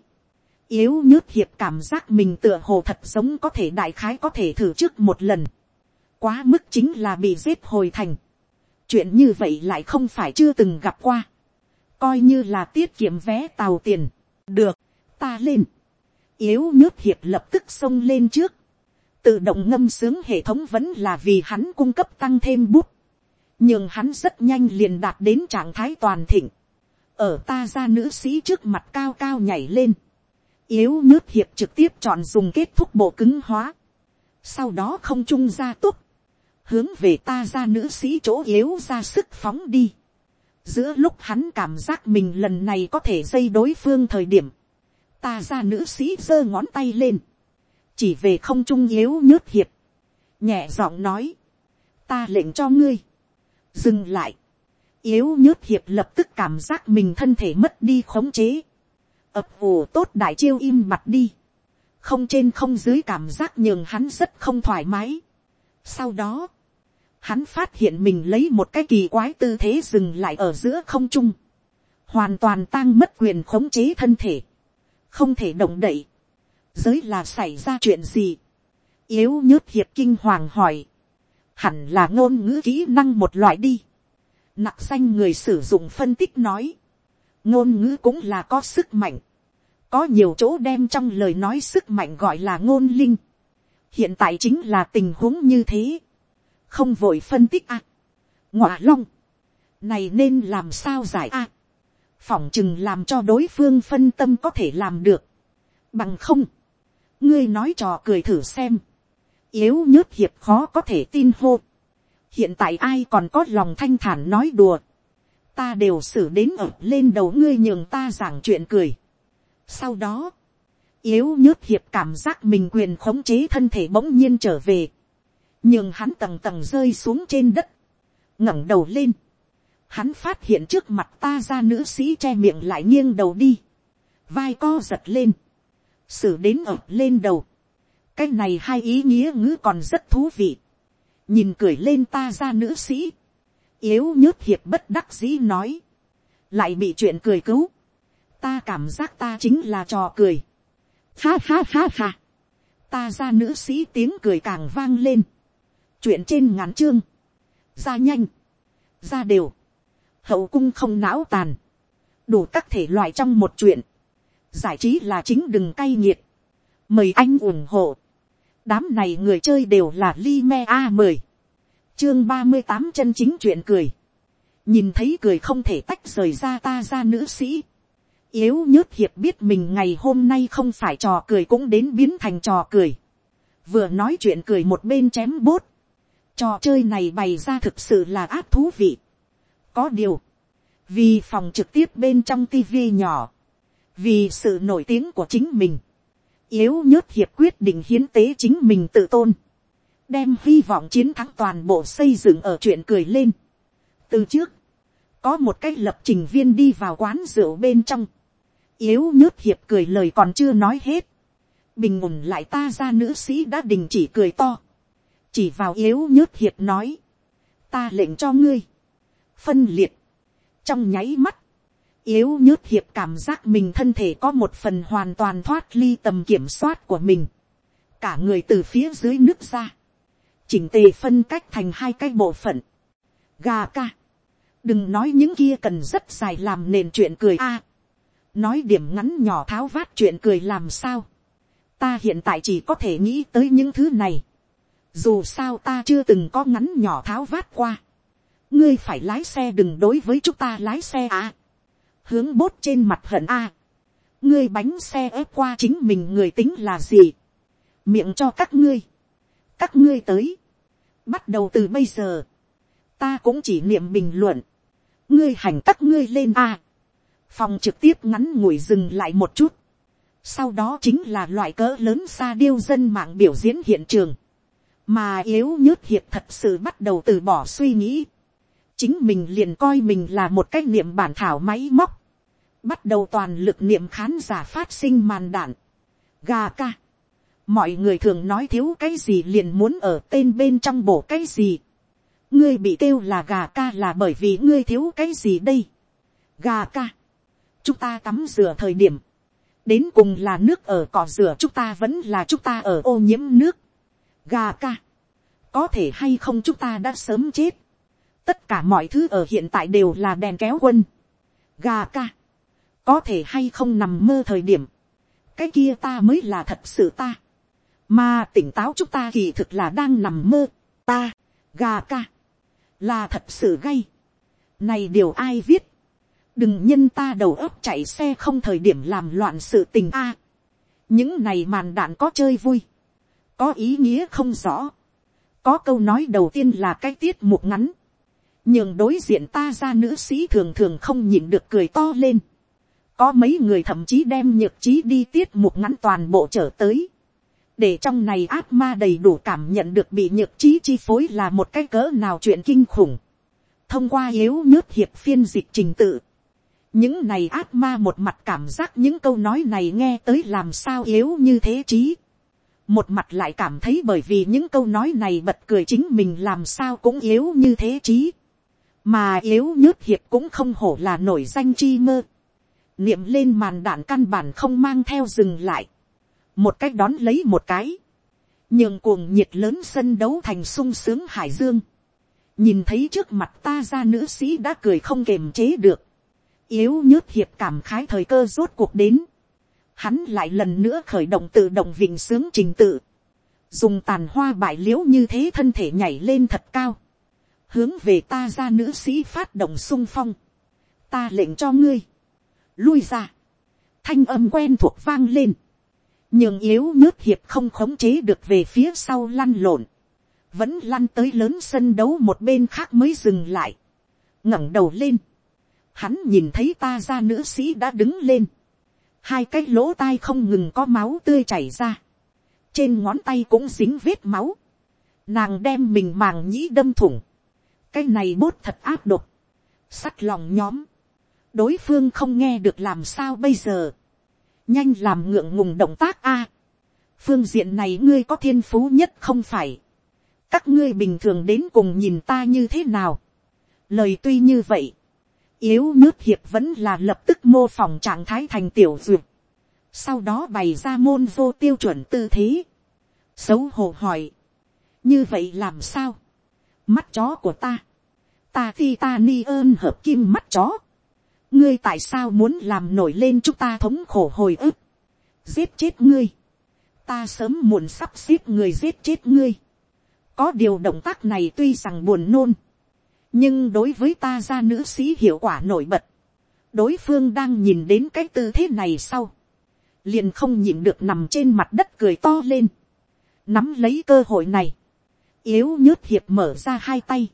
yếu nhớt hiệp cảm giác mình tựa hồ thật giống có thể đại khái có thể thử trước một lần, quá mức chính là bị giết hồi thành, chuyện như vậy lại không phải chưa từng gặp qua, coi như là tiết kiệm vé tàu tiền, được, ta lên, yếu nhớt hiệp lập tức xông lên trước, tự động ngâm sướng hệ thống vẫn là vì hắn cung cấp tăng thêm bút, nhưng hắn rất nhanh liền đạt đến trạng thái toàn thịnh, ở ta ra nữ sĩ trước mặt cao cao nhảy lên, yếu nhớt hiệp trực tiếp chọn dùng kết thúc bộ cứng hóa, sau đó không trung ra túc, hướng về ta ra nữ sĩ chỗ yếu ra sức phóng đi, giữa lúc hắn cảm giác mình lần này có thể dây đối phương thời điểm, ta ra nữ sĩ giơ ngón tay lên, chỉ về không trung yếu nhớt hiệp, nhẹ giọng nói, ta lệnh cho ngươi, dừng lại, yếu nhớt hiệp lập tức cảm giác mình thân thể mất đi khống chế, ập ủ tốt đại chiêu im mặt đi, không trên không dưới cảm giác nhường hắn rất không thoải mái. Sau đó, hắn phát hiện mình lấy một cái kỳ quái tư thế dừng lại ở giữa không trung, hoàn toàn tăng mất quyền khống chế thân thể, không thể động đậy, giới là xảy ra chuyện gì, yếu nhớt hiệp kinh hoàng hỏi, hẳn là ngôn ngữ kỹ năng một loại đi, nặc danh người sử dụng phân tích nói, ngôn ngữ cũng là có sức mạnh, có nhiều chỗ đem trong lời nói sức mạnh gọi là ngôn linh, hiện tại chính là tình huống như thế, không vội phân tích a, à. ngọa long, này nên làm sao giải a, à. phỏng chừng làm cho đối phương phân tâm có thể làm được, bằng không, ngươi nói trò cười thử xem, yếu nhớt hiệp khó có thể tin hô, hiện tại ai còn có lòng thanh thản nói đùa, ta đều xử đến ở lên đầu ngươi nhường ta giảng chuyện cười. Sau đó, yếu nhớt hiệp cảm giác mình quyền khống chế thân thể bỗng nhiên trở về, nhưng hắn tầng tầng rơi xuống trên đất, ngẩng đầu lên, hắn phát hiện trước mặt ta ra nữ sĩ che miệng lại nghiêng đầu đi, vai co giật lên, xử đến ập lên đầu, cái này hai ý nghĩa ngữ còn rất thú vị, nhìn cười lên ta ra nữ sĩ, yếu nhớt hiệp bất đắc dĩ nói, lại bị chuyện cười cứu, ta cảm giác ta chính là trò cười, ha ha ha ha, ta ra nữ sĩ tiếng cười càng vang lên, chuyện trên ngắn chương, ra nhanh, ra đều, hậu cung không não tàn, đủ các thể loại trong một chuyện, giải trí là chính đừng cay nghiệt, mời anh ủng hộ, đám này người chơi đều là li me a mời, chương ba mươi tám chân chính chuyện cười, nhìn thấy cười không thể tách rời ra ta ra nữ sĩ, yếu nhớt hiệp biết mình ngày hôm nay không phải trò cười cũng đến biến thành trò cười, vừa nói chuyện cười một bên chém bốt, trò chơi này bày ra thực sự là áp thú vị, có điều, vì phòng trực tiếp bên trong tivi nhỏ, vì sự nổi tiếng của chính mình, yếu nhớt hiệp quyết định hiến tế chính mình tự tôn, đem hy vọng chiến thắng toàn bộ xây dựng ở chuyện cười lên. từ trước, có một cái lập trình viên đi vào quán rượu bên trong, yếu nhớt hiệp cười lời còn chưa nói hết, bình ổn lại ta ra nữ sĩ đã đình chỉ cười to, chỉ vào yếu nhớt hiệp nói, ta lệnh cho ngươi, phân liệt, trong nháy mắt, yếu nhớt hiệp cảm giác mình thân thể có một phần hoàn toàn thoát ly tầm kiểm soát của mình, cả người từ phía dưới nước ra, chỉnh tề phân cách thành hai cái bộ phận, gà ca, đừng nói những kia cần rất dài làm nền chuyện cười a, nói điểm ngắn nhỏ tháo vát chuyện cười làm sao, ta hiện tại chỉ có thể nghĩ tới những thứ này, dù sao ta chưa từng có ngắn nhỏ tháo vát qua, ngươi phải lái xe đừng đối với chúng ta lái xe à, hướng bốt trên mặt hận a, ngươi bánh xe ép qua chính mình người tính là gì, miệng cho các ngươi, các ngươi tới, bắt đầu từ bây giờ, ta cũng chỉ niệm bình luận, ngươi hành các ngươi lên a, phòng trực tiếp ngắn ngủi dừng lại một chút, sau đó chính là loại cỡ lớn xa điêu dân mạng biểu diễn hiện trường, mà yếu nhớt hiệp thật sự bắt đầu từ bỏ suy nghĩ, chính mình liền coi mình là một cái niệm bản thảo máy móc, bắt đầu toàn lực niệm khán giả phát sinh màn đạn, gà ca, mọi người thường nói thiếu cái gì liền muốn ở tên bên trong bổ cái gì, ngươi bị kêu là gà ca là bởi vì ngươi thiếu cái gì đây, gà ca, chúng ta tắm rửa thời điểm, đến cùng là nước ở cỏ rửa chúng ta vẫn là chúng ta ở ô nhiễm nước, gà ca, có thể hay không chúng ta đã sớm chết, tất cả mọi thứ ở hiện tại đều là đèn kéo quân, gà ca, có thể hay không nằm mơ thời điểm, cái kia ta mới là thật sự ta, mà tỉnh táo chúng ta kỳ thực là đang nằm mơ, ta, gà ca, là thật sự gay, này điều ai viết, đừng nhân ta đầu óc chạy xe không thời điểm làm loạn sự tình a, những này màn đạn có chơi vui, có ý nghĩa không rõ, có câu nói đầu tiên là cái tiết mục ngắn, nhưng đối diện ta ra nữ sĩ thường thường không nhịn được cười to lên. có mấy người thậm chí đem nhược trí đi tiết mục ngắn toàn bộ trở tới. để trong này ác ma đầy đủ cảm nhận được bị nhược trí chi phối là một cái cỡ nào chuyện kinh khủng. thông qua yếu nhớt hiệp phiên dịch trình tự. những này ác ma một mặt cảm giác những câu nói này nghe tới làm sao yếu như thế trí một mặt lại cảm thấy bởi vì những câu nói này bật cười chính mình làm sao cũng yếu như thế trí mà yếu nhớt hiệp cũng không hổ là nổi danh chi mơ, niệm lên màn đạn căn bản không mang theo dừng lại, một cách đón lấy một cái, nhường cuồng nhiệt lớn sân đấu thành sung sướng hải dương, nhìn thấy trước mặt ta ra nữ sĩ đã cười không kềm chế được, yếu nhớt hiệp cảm khái thời cơ rốt cuộc đến, hắn lại lần nữa khởi động tự động vịnh sướng trình tự, dùng tàn hoa bại l i ễ u như thế thân thể nhảy lên thật cao, hướng về ta ra nữ sĩ phát động sung phong, ta lệnh cho ngươi, lui ra, thanh âm quen thuộc vang lên, nhường yếu nước hiệp không khống chế được về phía sau lăn lộn, vẫn lăn tới lớn sân đấu một bên khác mới dừng lại, ngẩng đầu lên, hắn nhìn thấy ta ra nữ sĩ đã đứng lên, hai cái lỗ tai không ngừng có máu tươi chảy ra, trên ngón tay cũng dính vết máu, nàng đem mình màng nhĩ đâm thủng, cái này bốt thật áp độc, sắt lòng nhóm, đối phương không nghe được làm sao bây giờ, nhanh làm ngượng ngùng động tác a, phương diện này ngươi có thiên phú nhất không phải, các ngươi bình thường đến cùng nhìn ta như thế nào, lời tuy như vậy, yếu nước hiệp vẫn là lập tức mô phỏng trạng thái thành tiểu duyệt, sau đó bày ra môn vô tiêu chuẩn tư thế, xấu hổ hỏi, như vậy làm sao, mắt chó của ta, ta thi ta ni ơn hợp kim mắt chó, ngươi tại sao muốn làm nổi lên chúng ta thống khổ hồi ức, giết chết ngươi, ta sớm muộn sắp xếp người giết chết ngươi, có điều động tác này tuy rằng buồn nôn, nhưng đối với ta ra nữ sĩ hiệu quả nổi bật, đối phương đang nhìn đến cái tư thế này sau, liền không nhịn được nằm trên mặt đất cười to lên, nắm lấy cơ hội này, yếu nhớt hiệp mở ra hai tay,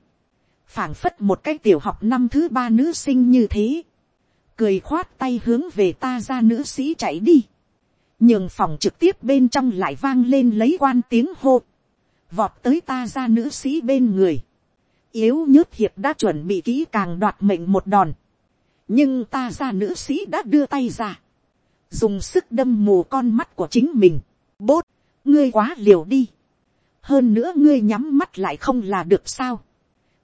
phảng phất một cái tiểu học năm thứ ba nữ sinh như thế, cười khoát tay hướng về ta ra nữ sĩ chạy đi, nhường phòng trực tiếp bên trong lại vang lên lấy quan tiếng hô, vọt tới ta ra nữ sĩ bên người, yếu nhớt hiệp đã chuẩn bị kỹ càng đoạt mệnh một đòn, nhưng ta ra nữ sĩ đã đưa tay ra, dùng sức đâm mù con mắt của chính mình, bốt, ngươi quá liều đi, hơn nữa ngươi nhắm mắt lại không là được sao,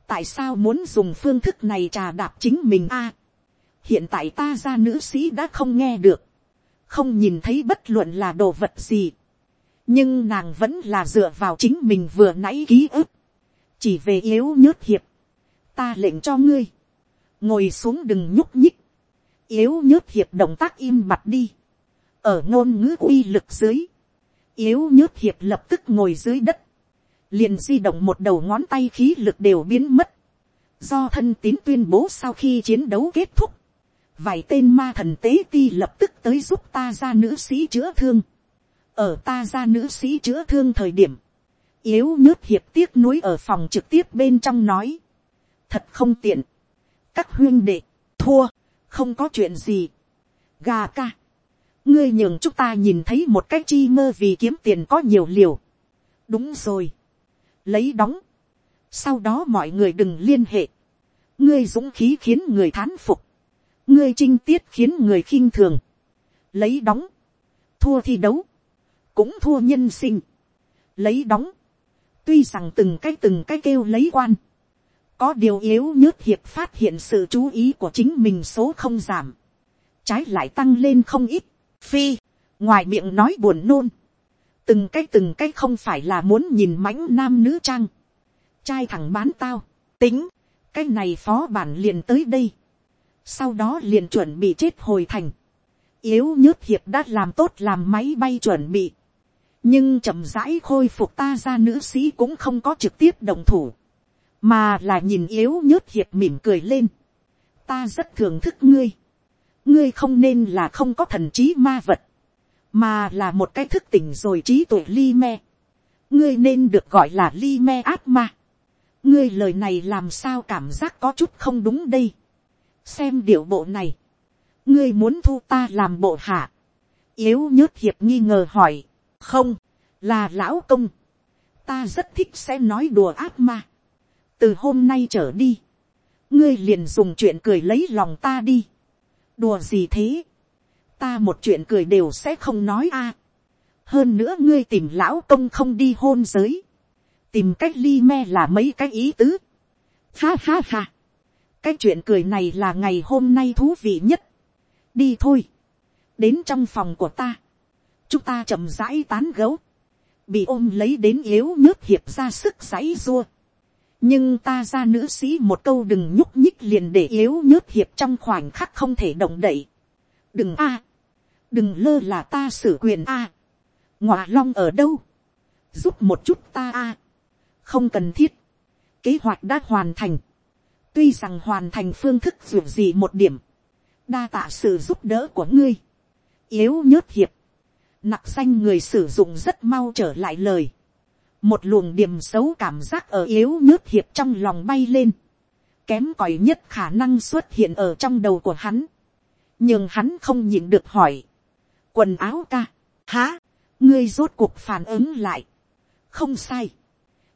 tại sao muốn dùng phương thức này trà đạp chính mình a, hiện tại ta ra nữ sĩ đã không nghe được, không nhìn thấy bất luận là đồ vật gì, nhưng nàng vẫn là dựa vào chính mình vừa nãy ký ức, chỉ về yếu nhớt hiệp, ta lệnh cho ngươi, ngồi xuống đừng nhúc nhích, yếu nhớt hiệp động tác im mặt đi, ở ngôn ngữ uy lực dưới, yếu nhớt hiệp lập tức ngồi dưới đất, liền di động một đầu ngón tay khí lực đều biến mất, do thân tín tuyên bố sau khi chiến đấu kết thúc, vài tên ma thần tế ti lập tức tới giúp ta ra nữ sĩ chữa thương, ở ta ra nữ sĩ chữa thương thời điểm, yếu nhớt hiệp tiếc nuối ở phòng trực tiếp bên trong nói, thật không tiện, các huyên đệ, thua, không có chuyện gì, gà ca, ngươi nhường chúng ta nhìn thấy một cách chi mơ vì kiếm tiền có nhiều liều, đúng rồi, lấy đóng, sau đó mọi người đừng liên hệ, ngươi dũng khí khiến người thán phục, ngươi trinh tiết khiến người khinh thường, lấy đóng, thua thi đấu, cũng thua nhân sinh, lấy đóng, tuy rằng từng cái từng cái kêu lấy quan, có điều yếu nhớt hiệp phát hiện sự chú ý của chính mình số không giảm, trái lại tăng lên không ít, phi, ngoài miệng nói buồn nôn, từng cái từng cái không phải là muốn nhìn mãnh nam nữ trang, trai thẳng bán tao, tính, cái này phó bản liền tới đây, sau đó liền chuẩn bị chết hồi thành, yếu nhớt hiệp đã làm tốt làm máy bay chuẩn bị, nhưng chậm rãi khôi phục ta ra nữ sĩ cũng không có trực tiếp đồng thủ, mà là nhìn yếu nhớt hiệp mỉm cười lên, ta rất thưởng thức ngươi, ngươi không nên là không có thần trí ma vật, mà là một cái thức tỉnh rồi trí tuệ li me, ngươi nên được gọi là li me át ma, ngươi lời này làm sao cảm giác có chút không đúng đây, xem điệu bộ này, ngươi muốn thu ta làm bộ hạ, yếu nhớt hiệp nghi ngờ hỏi, không, là lão công, ta rất thích sẽ nói đùa ác ma, từ hôm nay trở đi, ngươi liền dùng chuyện cười lấy lòng ta đi, đùa gì thế, ta một chuyện cười đều sẽ không nói a, hơn nữa ngươi tìm lão công không đi hôn giới, tìm cách ly me là mấy cái ý tứ, ha ha ha, cái chuyện cười này là ngày hôm nay thú vị nhất, đi thôi, đến trong phòng của ta, chúng ta chậm rãi tán gấu, bị ôm lấy đến yếu nước hiệp ra sức giãy dua. nhưng ta ra nữ sĩ một câu đừng nhúc nhích liền để yếu nhớt hiệp trong khoảnh khắc không thể động đậy. đừng a, đừng lơ là ta xử quyền a, à. ngọa long ở đâu, giúp một chút ta a, không cần thiết, kế hoạch đã hoàn thành, tuy rằng hoàn thành phương thức dù gì một điểm, đa tạ sự giúp đỡ của ngươi, yếu nhớt hiệp, nặc xanh người sử dụng rất mau trở lại lời. một luồng điểm xấu cảm giác ở yếu nước hiệp trong lòng bay lên. kém cỏi nhất khả năng xuất hiện ở trong đầu của hắn. nhưng hắn không nhịn được hỏi. quần áo ca, há, ngươi rốt cuộc phản ứng lại. không sai.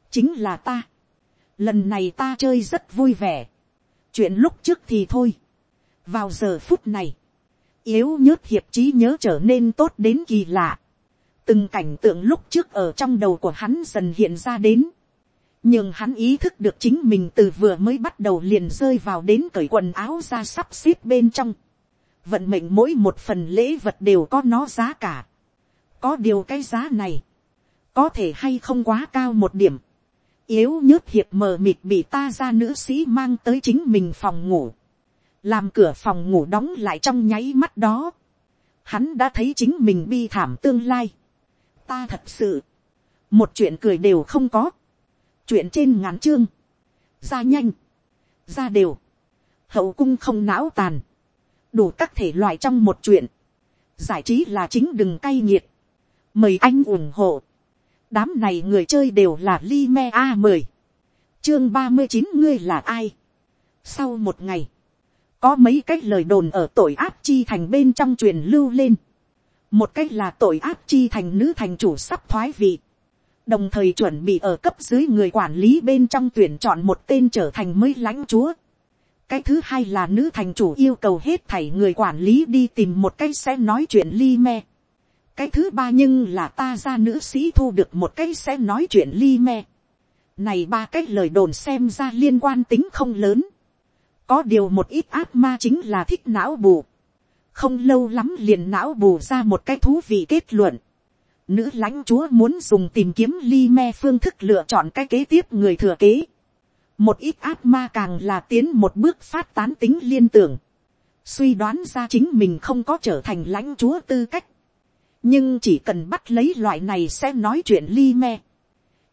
chính là ta. lần này ta chơi rất vui vẻ. chuyện lúc trước thì thôi. vào giờ phút này, yếu nhớt hiệp trí nhớ trở nên tốt đến kỳ lạ. Từng cảnh tượng lúc trước ở trong đầu của hắn dần hiện ra đến. Nhưng hắn ý thức được chính mình từ vừa mới bắt đầu liền rơi vào đến cởi quần áo ra sắp xếp bên trong. Vận mệnh mỗi một phần lễ vật đều có nó giá cả. Có điều cái giá này. Có thể hay không quá cao một điểm. Yếu nhớt hiệp mờ mịt bị ta ra nữ sĩ mang tới chính mình phòng ngủ làm cửa phòng ngủ đóng lại trong nháy mắt đó, hắn đã thấy chính mình bi thảm tương lai. ta thật sự, một chuyện cười đều không có, chuyện trên ngắn chương, ra nhanh, ra đều, hậu cung không não tàn, đủ các thể loại trong một chuyện, giải trí là chính đừng cay nghiệt, mời anh ủng hộ, đám này người chơi đều là li me a mười, chương ba mươi chín ngươi là ai, sau một ngày, có mấy cách lời đồn ở tội áp chi thành bên trong truyền lưu lên, một cách là tội áp chi thành nữ thành chủ sắp thoái vị, đồng thời chuẩn bị ở cấp dưới người quản lý bên trong tuyển chọn một tên trở thành mới lãnh chúa. cái thứ hai là nữ thành chủ yêu cầu hết thảy người quản lý đi tìm một cái sẽ nói chuyện ly me. cái thứ ba nhưng là ta ra nữ sĩ thu được một cái sẽ nói chuyện ly me. này ba cái lời đồn xem ra liên quan tính không lớn có điều một ít ác ma chính là thích não bù. không lâu lắm liền não bù ra một cái thú vị kết luận Nữ lãnh chúa muốn dùng tìm kiếm ly me phương thức lựa chọn cái kế tiếp người thừa kế. Một ít ác ma càng là tiến một bước phát tán tính liên tưởng. Suy đoán ra chính mình không có trở thành lãnh chúa tư cách. Nhưng chỉ cần bắt lấy loại này sẽ nói chuyện ly me.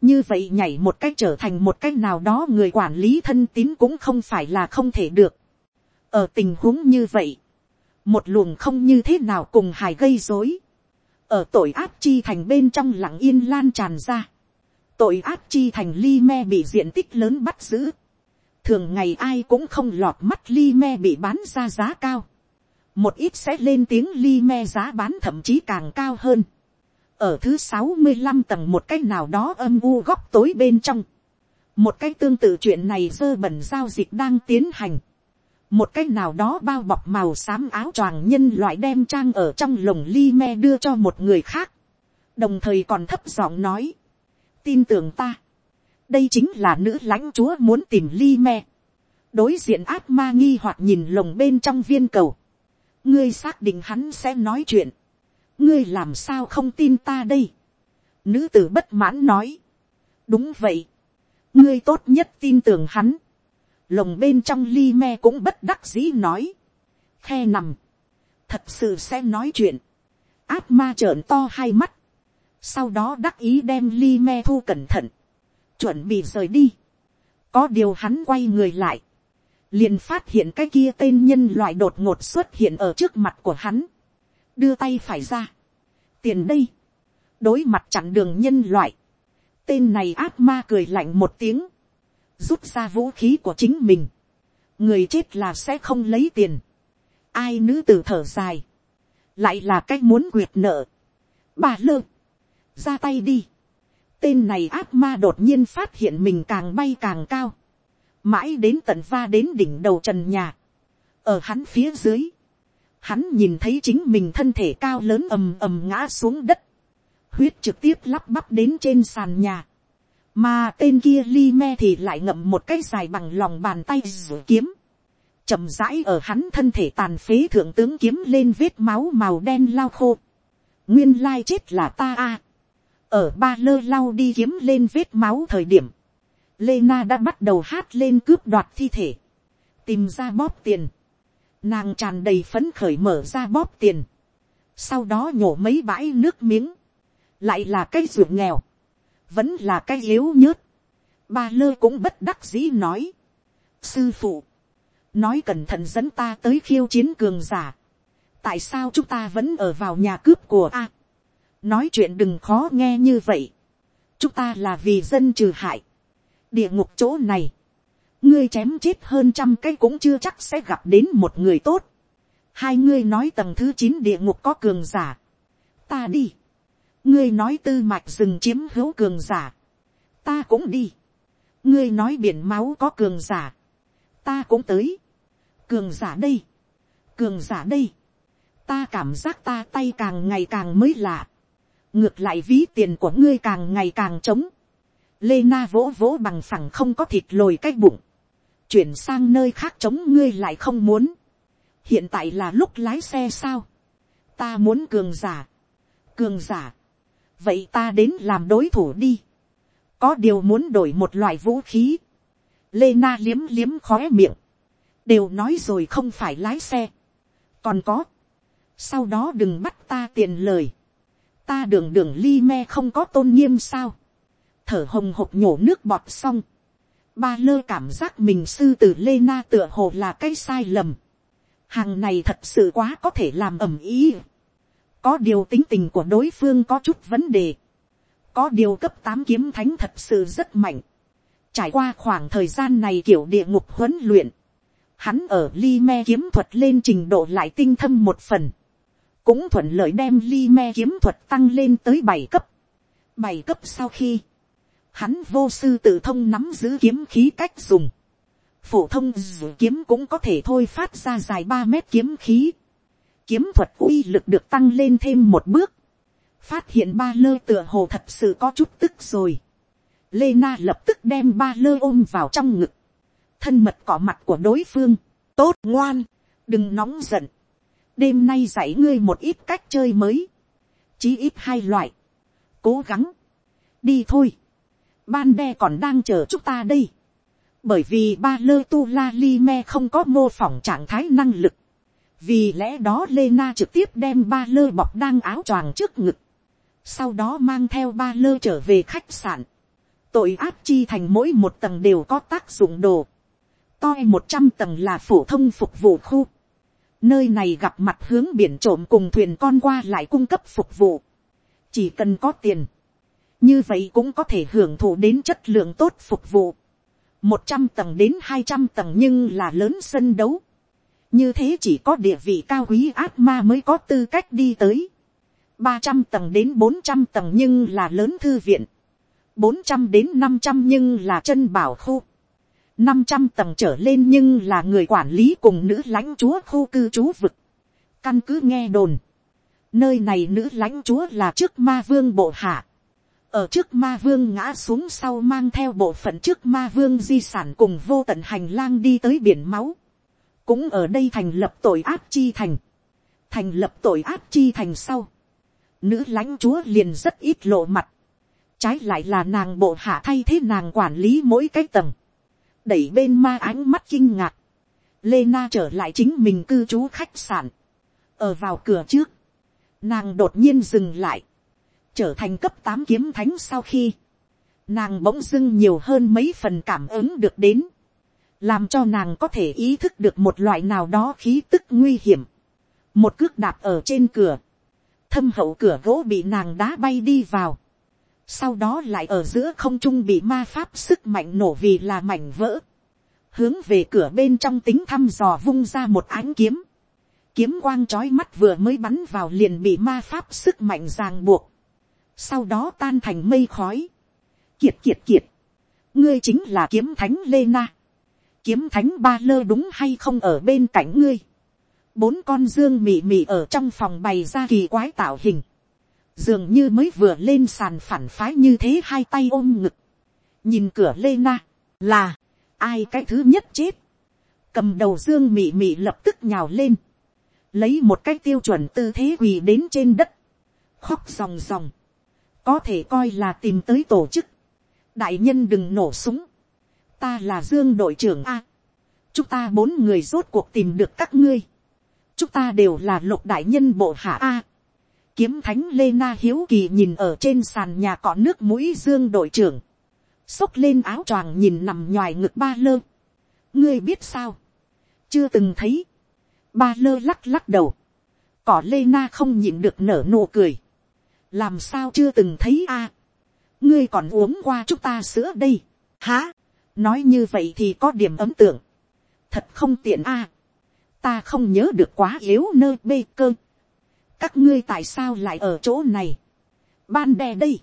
Như vậy nhảy một cách trở thành một cách nào đó người quản lý thân tín cũng không phải là không thể được. Ở tình huống như vậy. Một luồng không như thế nào cùng hài gây dối ở tội ác chi thành bên trong lặng yên lan tràn ra. tội ác chi thành ly me bị diện tích lớn bắt giữ. thường ngày ai cũng không lọt mắt ly me bị bán ra giá cao. một ít sẽ lên tiếng ly me giá bán thậm chí càng cao hơn ở thứ sáu mươi 65 tầng một cái nào đó âm u góc tối bên trong. một cái tương tự chuyện này dơ bẩn giao dịch đang tiến hành. Một cái nào đó bao bọc màu xám áo choàng nhân loại đem trang ở trong lồng ly me đưa cho một người khác, đồng thời còn thấp giọng nói, tin tưởng ta, đây chính là nữ lãnh chúa muốn tìm ly me, đối diện ác ma nghi hoặc nhìn lồng bên trong viên cầu, ngươi xác định hắn sẽ nói chuyện, ngươi làm sao không tin ta đây, nữ tử bất mãn nói, đúng vậy, ngươi tốt nhất tin tưởng hắn, lồng bên trong ly me cũng bất đắc dĩ nói, khe nằm, thật sự sẽ nói chuyện, áp ma trợn to hai mắt, sau đó đắc ý đem ly me thu cẩn thận, chuẩn bị rời đi, có điều hắn quay người lại, liền phát hiện cái kia tên nhân loại đột ngột xuất hiện ở trước mặt của hắn, đưa tay phải ra, tiền đây, đối mặt chặn đường nhân loại, tên này ác ma cười lạnh một tiếng, rút ra vũ khí của chính mình, người chết là sẽ không lấy tiền, ai nữ tử thở dài, lại là cách muốn quyệt nợ, bà lơ, ra tay đi, tên này ác ma đột nhiên phát hiện mình càng bay càng cao, mãi đến tận va đến đỉnh đầu trần nhà, ở hắn phía dưới, hắn nhìn thấy chính mình thân thể cao lớn ầm ầm ngã xuống đất, huyết trực tiếp lắp bắp đến trên sàn nhà, mà tên kia li me thì lại ngậm một cái dài bằng lòng bàn tay rửa kiếm. chậm rãi ở hắn thân thể tàn phế thượng tướng kiếm lên vết máu màu đen lao khô. nguyên lai chết là ta a. ở ba lơ lau đi kiếm lên vết máu thời điểm. Lena đã bắt đầu hát lên cướp đoạt thi thể. tìm ra bóp tiền nàng tràn đầy phấn khởi mở ra bóp tiền. sau đó nhổ mấy bãi nước miếng. lại là cái ruột nghèo vẫn là cái yếu nhớt. Ba lơ cũng bất đắc dĩ nói. Sư phụ, nói cẩn thận dẫn ta tới khiêu chiến cường giả. tại sao chúng ta vẫn ở vào nhà cướp của a. nói chuyện đừng khó nghe như vậy. chúng ta là vì dân trừ hại. địa ngục chỗ này, ngươi chém chết hơn trăm cái cũng chưa chắc sẽ gặp đến một người tốt. hai ngươi nói tầng thứ chín địa ngục có cường giả. ta đi. Ngươi nói tư mạch rừng chiếm hữu cường giả, ta cũng đi, ngươi nói biển máu có cường giả, ta cũng tới, cường giả đây, cường giả đây, ta cảm giác ta tay càng ngày càng mới lạ, ngược lại ví tiền của ngươi càng ngày càng trống, lê na vỗ vỗ bằng phẳng không có thịt lồi cái bụng, chuyển sang nơi khác chống ngươi lại không muốn, hiện tại là lúc lái xe sao, ta muốn cường giả, cường giả, vậy ta đến làm đối thủ đi. có điều muốn đổi một loại vũ khí. lê na liếm liếm khóe miệng. đều nói rồi không phải lái xe. còn có. sau đó đừng bắt ta tiền lời. ta đường đường ly me không có tôn nghiêm sao. thở hồng hộc nhổ nước bọt xong ba lơ cảm giác mình sư tử lê na tựa hồ là cái sai lầm. hàng này thật sự quá có thể làm ẩm ý. có điều tính tình của đối phương có chút vấn đề. có điều cấp tám kiếm thánh thật sự rất mạnh. trải qua khoảng thời gian này kiểu địa ngục huấn luyện. hắn ở ly me kiếm thuật lên trình độ lại tinh thâm một phần. cũng thuận lợi đem ly me kiếm thuật tăng lên tới bảy cấp. bảy cấp sau khi hắn vô sư tự thông nắm giữ kiếm khí cách dùng. phổ thông dù kiếm cũng có thể thôi phát ra dài ba mét kiếm khí. kiếm thuật uy lực được tăng lên thêm một bước. phát hiện ba lơ tựa hồ thật sự có chút tức rồi. Lê Na lập tức đem ba lơ ôm vào trong ngực. thân mật cỏ mặt của đối phương. tốt ngoan, đừng nóng giận. đêm nay dạy ngươi một ít cách chơi mới. chí ít hai loại. cố gắng. đi thôi ban đe còn đang chờ chúng ta đây. bởi vì ba lơ tu la li me không có mô phỏng trạng thái năng lực. vì lẽ đó lê na trực tiếp đem ba lơ bọc đang áo choàng trước ngực. sau đó mang theo ba lơ trở về khách sạn. tội áp chi thành mỗi một tầng đều có tác dụng đồ. toi một trăm tầng là phổ thông phục vụ khu. nơi này gặp mặt hướng biển trộm cùng thuyền con qua lại cung cấp phục vụ. chỉ cần có tiền như vậy cũng có thể hưởng thụ đến chất lượng tốt phục vụ. một trăm tầng đến hai trăm tầng nhưng là lớn sân đấu. như thế chỉ có địa vị cao quý ác ma mới có tư cách đi tới. ba trăm tầng đến bốn trăm tầng nhưng là lớn thư viện. bốn trăm đến năm trăm nhưng là chân bảo khu. năm trăm tầng trở lên nhưng là người quản lý cùng nữ lãnh chúa khu cư trú vực. căn cứ nghe đồn. nơi này nữ lãnh chúa là trước ma vương bộ hạ ở trước ma vương ngã xuống sau mang theo bộ phận trước ma vương di sản cùng vô tận hành lang đi tới biển máu, cũng ở đây thành lập tội ác chi thành, thành lập tội ác chi thành sau, nữ lãnh chúa liền rất ít lộ mặt, trái lại là nàng bộ hạ thay thế nàng quản lý mỗi cái tầng, đẩy bên ma ánh mắt kinh ngạc, lê na trở lại chính mình cư trú khách sạn, ở vào cửa trước, nàng đột nhiên dừng lại, trở thành cấp tám kiếm thánh sau khi, nàng bỗng dưng nhiều hơn mấy phần cảm ứng được đến, làm cho nàng có thể ý thức được một loại nào đó khí tức nguy hiểm, một cước đạp ở trên cửa, thâm hậu cửa gỗ bị nàng đá bay đi vào, sau đó lại ở giữa không trung bị ma pháp sức mạnh nổ vì là mảnh vỡ, hướng về cửa bên trong tính thăm dò vung ra một ánh kiếm, kiếm quang trói mắt vừa mới bắn vào liền bị ma pháp sức mạnh ràng buộc, sau đó tan thành mây khói. Kiệt kiệt kiệt, ngươi chính là kiếm thánh lê na. kiếm thánh ba lơ đúng hay không ở bên cạnh ngươi. bốn con dương mị mị ở trong phòng bày ra kỳ quái tạo hình. dường như mới vừa lên sàn phản phái như thế hai tay ôm ngực. nhìn cửa lê na, là, ai cái thứ nhất chết. cầm đầu dương mị mị lập tức nhào lên. lấy một cái tiêu chuẩn tư thế quỳ đến trên đất. khóc ròng ròng có thể coi là tìm tới tổ chức. đại nhân đừng nổ súng. ta là dương đội trưởng a. chúng ta bốn người rốt cuộc tìm được các ngươi. chúng ta đều là lục đại nhân bộ hạ a. kiếm thánh lê na hiếu kỳ nhìn ở trên sàn nhà cọ nước mũi dương đội trưởng. xốc lên áo choàng nhìn nằm ngoài ngực ba lơ. ngươi biết sao. chưa từng thấy. ba lơ lắc lắc đầu. cỏ lê na không nhịn được nở nụ cười làm sao chưa từng thấy a, ngươi còn uống qua chúng ta sữa đây, hả, nói như vậy thì có điểm ấm tưởng. thật không tiện a, ta không nhớ được quá yếu nơi bê cơ, các ngươi tại sao lại ở chỗ này, ban đè đây,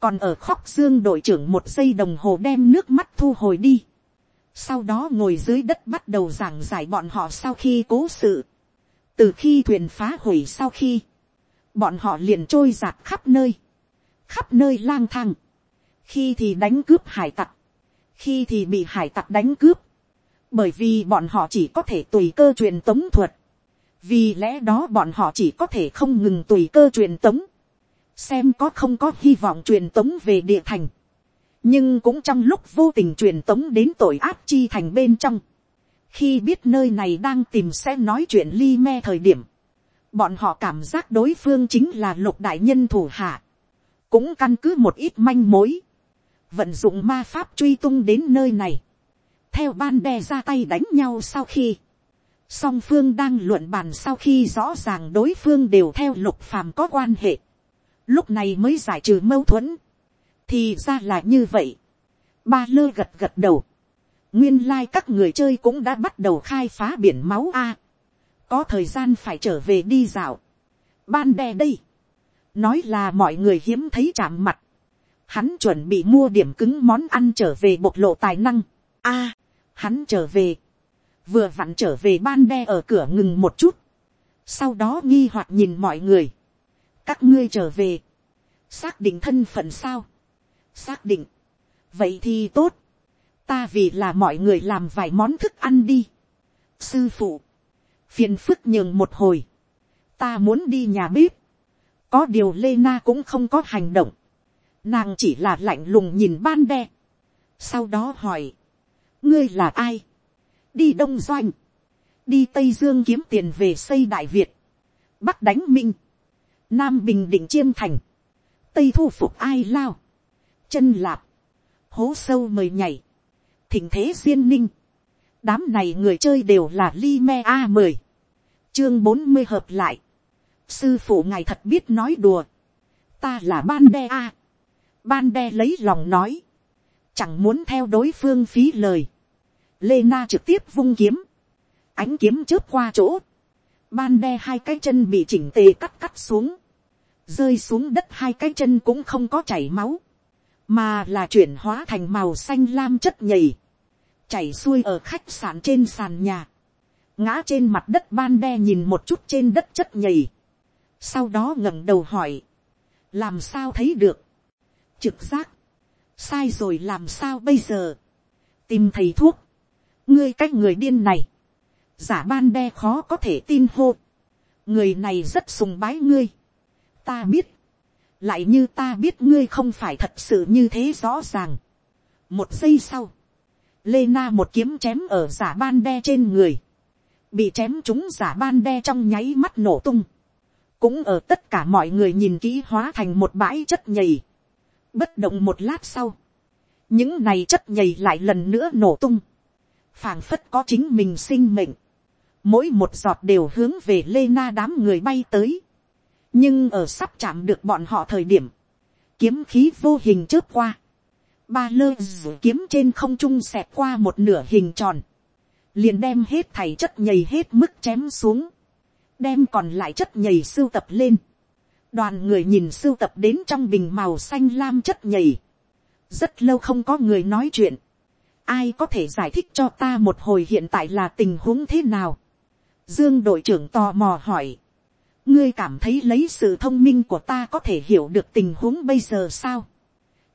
còn ở khóc dương đội trưởng một giây đồng hồ đem nước mắt thu hồi đi, sau đó ngồi dưới đất bắt đầu giảng giải bọn họ sau khi cố sự, từ khi thuyền phá hủy sau khi, bọn họ liền trôi giạt khắp nơi, khắp nơi lang thang, khi thì đánh cướp hải tặc, khi thì bị hải tặc đánh cướp, bởi vì bọn họ chỉ có thể tùy cơ truyền tống thuật, vì lẽ đó bọn họ chỉ có thể không ngừng tùy cơ truyền tống, xem có không có hy vọng truyền tống về địa thành, nhưng cũng trong lúc vô tình truyền tống đến tội ác chi thành bên trong, khi biết nơi này đang tìm xem nói chuyện ly me thời điểm, bọn họ cảm giác đối phương chính là lục đại nhân thủ hạ, cũng căn cứ một ít manh mối, vận dụng ma pháp truy tung đến nơi này, theo ban đe ra tay đánh nhau sau khi, song phương đang luận bàn sau khi rõ ràng đối phương đều theo lục phàm có quan hệ, lúc này mới giải trừ mâu thuẫn, thì ra là như vậy, ba lơ gật gật đầu, nguyên lai、like、các người chơi cũng đã bắt đầu khai phá biển máu a, có thời gian phải trở về đi dạo, ban đè đây, nói là mọi người hiếm thấy chạm mặt, hắn chuẩn bị mua điểm cứng món ăn trở về bộc lộ tài năng, a, hắn trở về, vừa vặn trở về ban đe ở cửa ngừng một chút, sau đó nghi hoặc nhìn mọi người, các ngươi trở về, xác định thân phận sao, xác định, vậy thì tốt, ta vì là mọi người làm vài món thức ăn đi, sư phụ, phiền phức nhường một hồi, ta muốn đi nhà bếp, có điều lê na cũng không có hành động, nàng chỉ là lạnh lùng nhìn ban đe, sau đó hỏi, ngươi là ai, đi đông doanh, đi tây dương kiếm tiền về xây đại việt, bắc đánh minh, nam bình định chiêm thành, tây thu phục ai lao, chân lạp, hố sâu mời nhảy, thỉnh thế duyên ninh, đám này người chơi đều là li me a mười, chương bốn mươi hợp lại, sư phụ ngài thật biết nói đùa, ta là ban đe a, ban đe lấy lòng nói, chẳng muốn theo đối phương phí lời, lê na trực tiếp vung kiếm, ánh kiếm chớp qua chỗ, ban đe hai cái chân bị chỉnh tề cắt cắt xuống, rơi xuống đất hai cái chân cũng không có chảy máu, mà là chuyển hóa thành màu xanh lam chất nhầy, chảy xuôi ở khách sạn trên sàn nhà, ngã trên mặt đất ban đe nhìn một chút trên đất chất nhầy, sau đó ngẩng đầu hỏi, làm sao thấy được, trực giác, sai rồi làm sao bây giờ, tìm thầy thuốc, ngươi cách người điên này, giả ban đe khó có thể tin hô, người này rất sùng bái ngươi, ta biết, lại như ta biết ngươi không phải thật sự như thế rõ ràng. một giây sau, lê na một kiếm chém ở giả ban đe trên người, bị chém chúng giả ban đe trong nháy mắt nổ tung, cũng ở tất cả mọi người nhìn kỹ hóa thành một bãi chất nhầy, bất động một lát sau, những này chất nhầy lại lần nữa nổ tung, phảng phất có chính mình sinh mệnh, mỗi một giọt đều hướng về lê na đám người bay tới, nhưng ở sắp chạm được bọn họ thời điểm, kiếm khí vô hình chớp qua, ba lơ kiếm trên không trung xẹt qua một nửa hình tròn, liền đem hết thầy chất nhầy hết mức chém xuống, đem còn lại chất nhầy sưu tập lên, đoàn người nhìn sưu tập đến trong bình màu xanh lam chất nhầy, rất lâu không có người nói chuyện, ai có thể giải thích cho ta một hồi hiện tại là tình huống thế nào, dương đội trưởng tò mò hỏi, ngươi cảm thấy lấy sự thông minh của ta có thể hiểu được tình huống bây giờ sao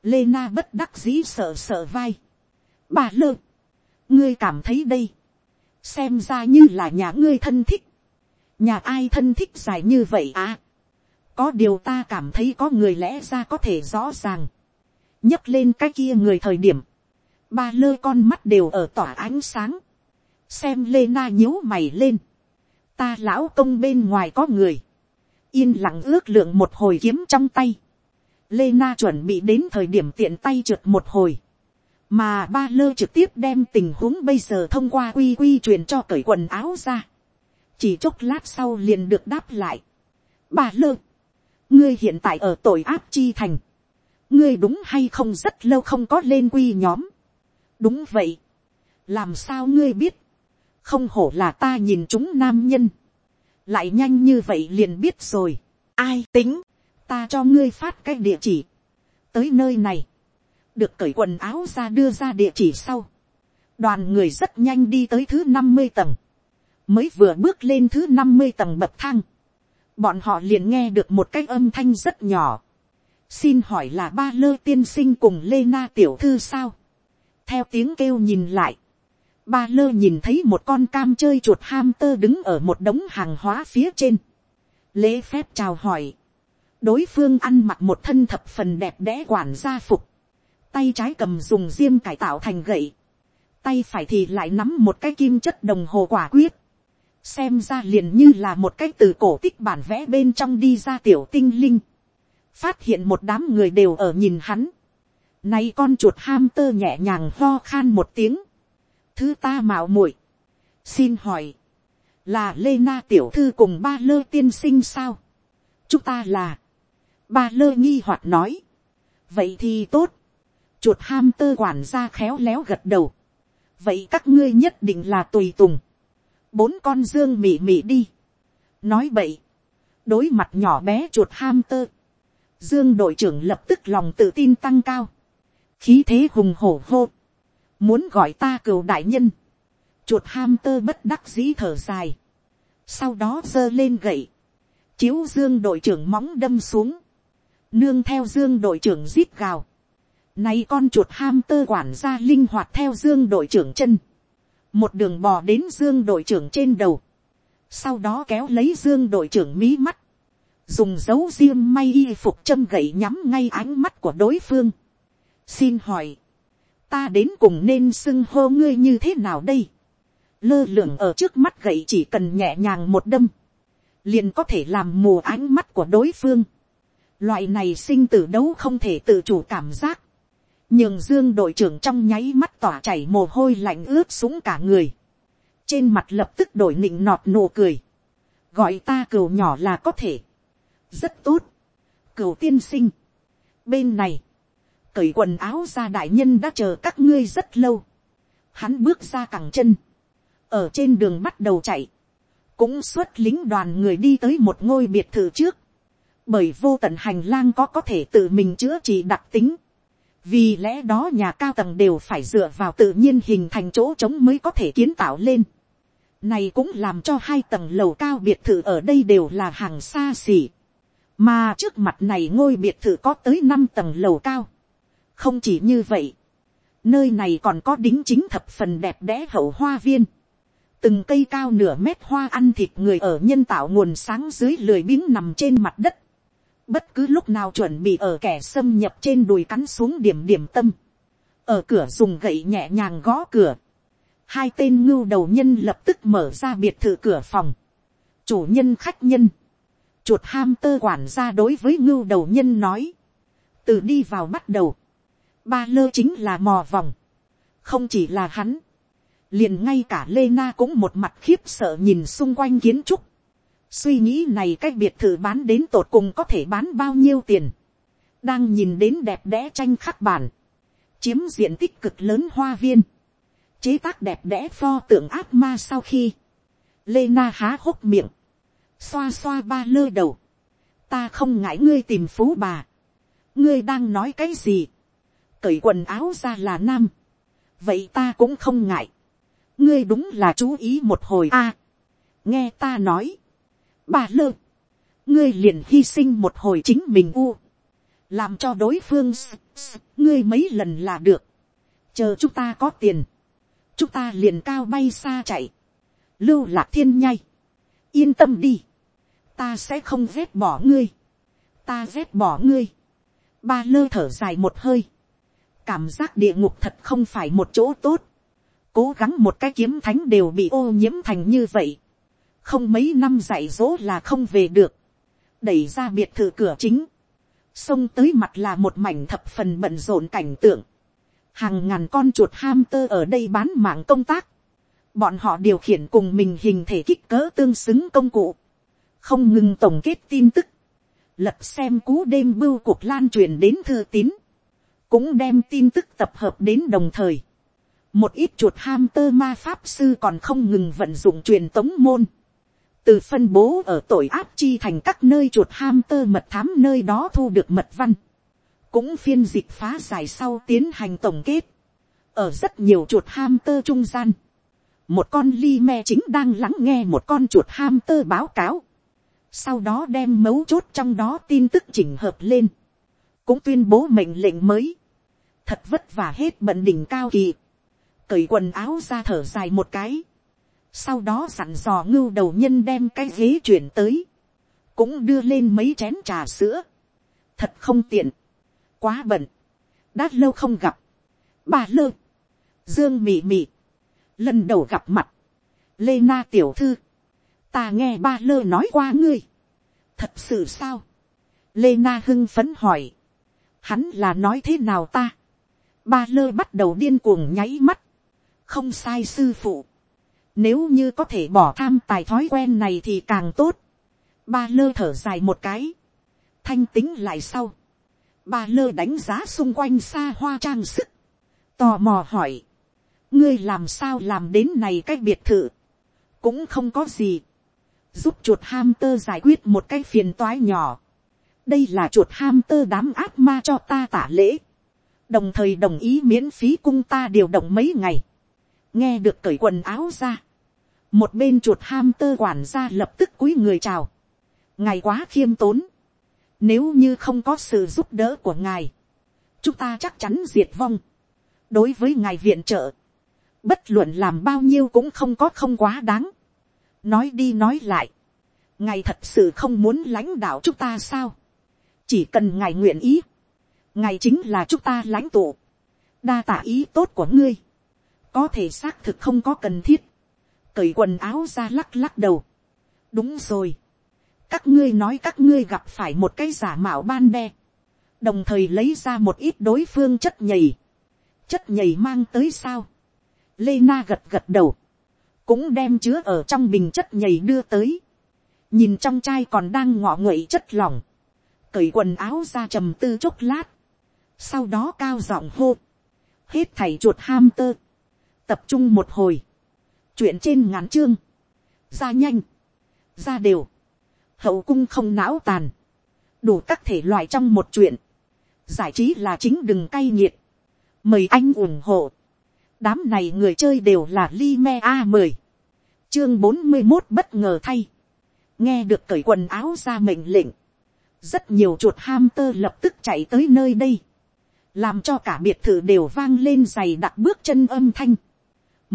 lê na bất đắc dĩ sợ sợ vai. bà lơ, ngươi cảm thấy đây, xem ra như là nhà ngươi thân thích, nhà ai thân thích dài như vậy à. có điều ta cảm thấy có người lẽ ra có thể rõ ràng, nhấc lên cái kia người thời điểm, ba lơ con mắt đều ở tỏa ánh sáng, xem lê na nhíu mày lên, ta lão công bên ngoài có người, yên lặng ước lượng một hồi kiếm trong tay, lê na chuẩn bị đến thời điểm tiện tay trượt một hồi, mà ba lơ trực tiếp đem tình huống bây giờ thông qua quy quy truyền cho cởi quần áo ra, chỉ chốc lát sau liền được đáp lại, ba lơ, ngươi hiện tại ở tội áp chi thành, ngươi đúng hay không rất lâu không có lên quy nhóm, đúng vậy, làm sao ngươi biết, không hổ là ta nhìn chúng nam nhân, lại nhanh như vậy liền biết rồi, ai tính, ta cho ngươi phát cái địa chỉ, tới nơi này, được cởi quần áo ra đưa ra địa chỉ sau, đoàn người rất nhanh đi tới thứ năm mươi tầng, mới vừa bước lên thứ năm mươi tầng bậc thang, bọn họ liền nghe được một cái âm thanh rất nhỏ, xin hỏi là ba lơ tiên sinh cùng lê na tiểu thư sao, theo tiếng kêu nhìn lại, Ba lơ nhìn thấy một con cam chơi chuột ham tơ đứng ở một đống hàng hóa phía trên. Lễ phép chào hỏi. Đối phương ăn mặc một thân thập phần đẹp đẽ quản gia phục. Tay trái cầm dùng diêm cải tạo thành gậy. Tay phải thì lại nắm một cái kim chất đồng hồ quả quyết. Xem ra liền như là một cái từ cổ tích bản vẽ bên trong đi ra tiểu tinh linh. Phát hiện một đám người đều ở nhìn hắn. Nay con chuột ham tơ nhẹ nhàng ho khan một tiếng. Thứ ta mạo muội Xin hỏi. Là Lê Na tiểu thư cùng ba lơ tiên sinh sao? Chúng ta là. Ba lơ nghi hoặc nói. Vậy thì tốt. Chuột ham tơ quản gia khéo léo gật đầu. Vậy các ngươi nhất định là tùy tùng. Bốn con dương mị mị đi. Nói vậy. Đối mặt nhỏ bé chuột ham tơ. Dương đội trưởng lập tức lòng tự tin tăng cao. Khí thế hùng hổ hô. Muốn gọi ta cửu đại nhân. Chuột ham tơ bất đắc dĩ thở dài. Sau đó giơ lên gậy. Chiếu dương đội trưởng móng đâm xuống. Nương theo dương đội trưởng zip gào. Này con chuột ham tơ quản gia linh hoạt theo dương đội trưởng chân. Một đường bò đến dương đội trưởng trên đầu. Sau đó kéo lấy dương đội trưởng mí mắt dùng dấu riêng may y phục châm gậy nhắm ngay ánh mắt của đối phương. xin hỏi, ta đến cùng nên xưng hô ngươi như thế nào đây. lơ lửng ở trước mắt gậy chỉ cần nhẹ nhàng một đâm, liền có thể làm mù ánh mắt của đối phương loại này sinh tử đấu không thể tự chủ cảm giác. nhường dương đội trưởng trong nháy mắt tỏa chảy mồ hôi lạnh ướt sũng cả người. trên mặt lập tức đổi nịnh nọt nụ cười. gọi ta cừu nhỏ là có thể rất tốt. Cừu tiên sinh. bên này, cởi quần áo ra đại nhân đã chờ các ngươi rất lâu. hắn bước ra cẳng chân, ở trên đường bắt đầu chạy, cũng xuất lính đoàn người đi tới một ngôi biệt thự trước, bởi vô tận hành lang có có thể tự mình chữa trị đặc tính, vì lẽ đó nhà cao tầng đều phải dựa vào tự nhiên hình thành chỗ trống mới có thể kiến tạo lên. Này cũng làm cho hai tầng lầu cao biệt thự ở đây đều là hàng xa xỉ mà trước mặt này ngôi biệt thự có tới năm tầng lầu cao. không chỉ như vậy, nơi này còn có đính chính thập phần đẹp đẽ hậu hoa viên. từng cây cao nửa mét hoa ăn thịt người ở nhân tạo nguồn sáng dưới lười biếng nằm trên mặt đất bất cứ lúc nào chuẩn bị ở kẻ xâm nhập trên đùi cắn xuống điểm điểm tâm. ở cửa dùng gậy nhẹ nhàng gõ cửa. hai tên ngưu đầu nhân lập tức mở ra biệt thự cửa phòng. chủ nhân khách nhân chuột ham tơ quản ra đối với ngưu đầu nhân nói, từ đi vào bắt đầu, ba lơ chính là mò vòng, không chỉ là hắn, liền ngay cả lê na cũng một mặt khiếp sợ nhìn xung quanh kiến trúc, suy nghĩ này cái biệt thự bán đến tột cùng có thể bán bao nhiêu tiền, đang nhìn đến đẹp đẽ tranh khắc bản, chiếm diện tích cực lớn hoa viên, chế tác đẹp đẽ pho tượng ác ma sau khi, lê na há hốc miệng, xoa xoa ba lơ đầu, ta không ngại ngươi tìm phú bà, ngươi đang nói cái gì, cởi quần áo ra là nam, vậy ta cũng không ngại, ngươi đúng là chú ý một hồi a, nghe ta nói, ba lơ, ngươi liền hy sinh một hồi chính mình u, làm cho đối phương ngươi mấy lần là được, chờ chúng ta có tiền, chúng ta liền cao bay xa chạy, lưu lạc thiên nhai, yên tâm đi, ta sẽ không ghét bỏ ngươi, ta ghét bỏ ngươi, ba lơ thở dài một hơi, cảm giác địa ngục thật không phải một chỗ tốt, cố gắng một cái kiếm thánh đều bị ô nhiễm thành như vậy, không mấy năm dạy dỗ là không về được, đẩy ra biệt thự cửa chính, xông tới mặt là một mảnh thập phần bận rộn cảnh tượng, hàng ngàn con chuột ham tơ ở đây bán mạng công tác, bọn họ điều khiển cùng mình hình thể kích cỡ tương xứng công cụ, không ngừng tổng kết tin tức, lập xem cú đêm bưu cuộc lan truyền đến thư tín, cũng đem tin tức tập hợp đến đồng thời. một ít chuột ham tơ ma pháp sư còn không ngừng vận dụng truyền tống môn, từ phân bố ở tội áp chi thành các nơi chuột ham tơ mật thám nơi đó thu được mật văn, cũng phiên dịch phá giải sau tiến hành tổng kết, ở rất nhiều chuột ham tơ trung gian, một con ly me chính đang lắng nghe một con chuột ham tơ báo cáo, sau đó đem mấu chốt trong đó tin tức chỉnh hợp lên, cũng tuyên bố mệnh lệnh mới, thật vất vả hết bận đỉnh cao kỳ, cởi quần áo ra thở dài một cái, sau đó dặn dò ngưu đầu nhân đem cái ghế chuyển tới, cũng đưa lên mấy chén trà sữa, thật không tiện, quá bận, đã lâu không gặp, bà lơ, dương mị mị, lần đầu gặp mặt, lê na tiểu thư, ta nghe ba lơ nói qua ngươi. thật sự sao. lê na hưng phấn hỏi. hắn là nói thế nào ta. ba lơ bắt đầu điên cuồng nháy mắt, không sai sư phụ, nếu như có thể bỏ tham tài thói quen này thì càng tốt, ba lơ thở dài một cái, thanh tính lại sau, ba lơ đánh giá xung quanh xa hoa trang sức, tò mò hỏi, ngươi làm sao làm đến này cái biệt thự, cũng không có gì, giúp chuột ham tơ giải quyết một cái phiền toái nhỏ, đây là chuột ham tơ đám ác ma cho ta tả lễ, đồng thời đồng ý miễn phí cung ta điều động mấy ngày, nghe được cởi quần áo ra, một bên chuột ham tơ quản gia lập tức cúi người chào, ngài quá khiêm tốn, nếu như không có sự giúp đỡ của ngài, chúng ta chắc chắn diệt vong. đối với ngài viện trợ, bất luận làm bao nhiêu cũng không có không quá đáng. nói đi nói lại, ngài thật sự không muốn lãnh đạo chúng ta sao. chỉ cần ngài nguyện ý, ngài chính là chúng ta lãnh tụ. đa tả ý tốt của ngươi, có thể xác thực không có cần thiết, cởi quần áo ra lắc lắc đầu. đúng rồi, các ngươi nói các ngươi gặp phải một cái giả mạo ban đe, đồng thời lấy ra một ít đối phương chất nhầy, chất nhầy mang tới sao, lê na gật gật đầu, cũng đem chứa ở trong bình chất nhầy đưa tới, nhìn trong chai còn đang ngọ nguậy chất lỏng, cởi quần áo ra trầm tư chốc lát, sau đó cao giọng hô, hết thảy chuột ham tơ, tập trung một hồi, chuyện trên ngắn chương, ra nhanh, ra đều, hậu cung không não tàn, đủ các thể loại trong một chuyện, giải trí là chính đừng cay nghiệt, mời anh ủng hộ, đám này người chơi đều là li me a mười, chương bốn mươi một bất ngờ thay, nghe được cởi quần áo ra mệnh lệnh, rất nhiều chuột ham tơ lập tức chạy tới nơi đây, làm cho cả biệt thự đều vang lên giày đặt bước chân âm thanh,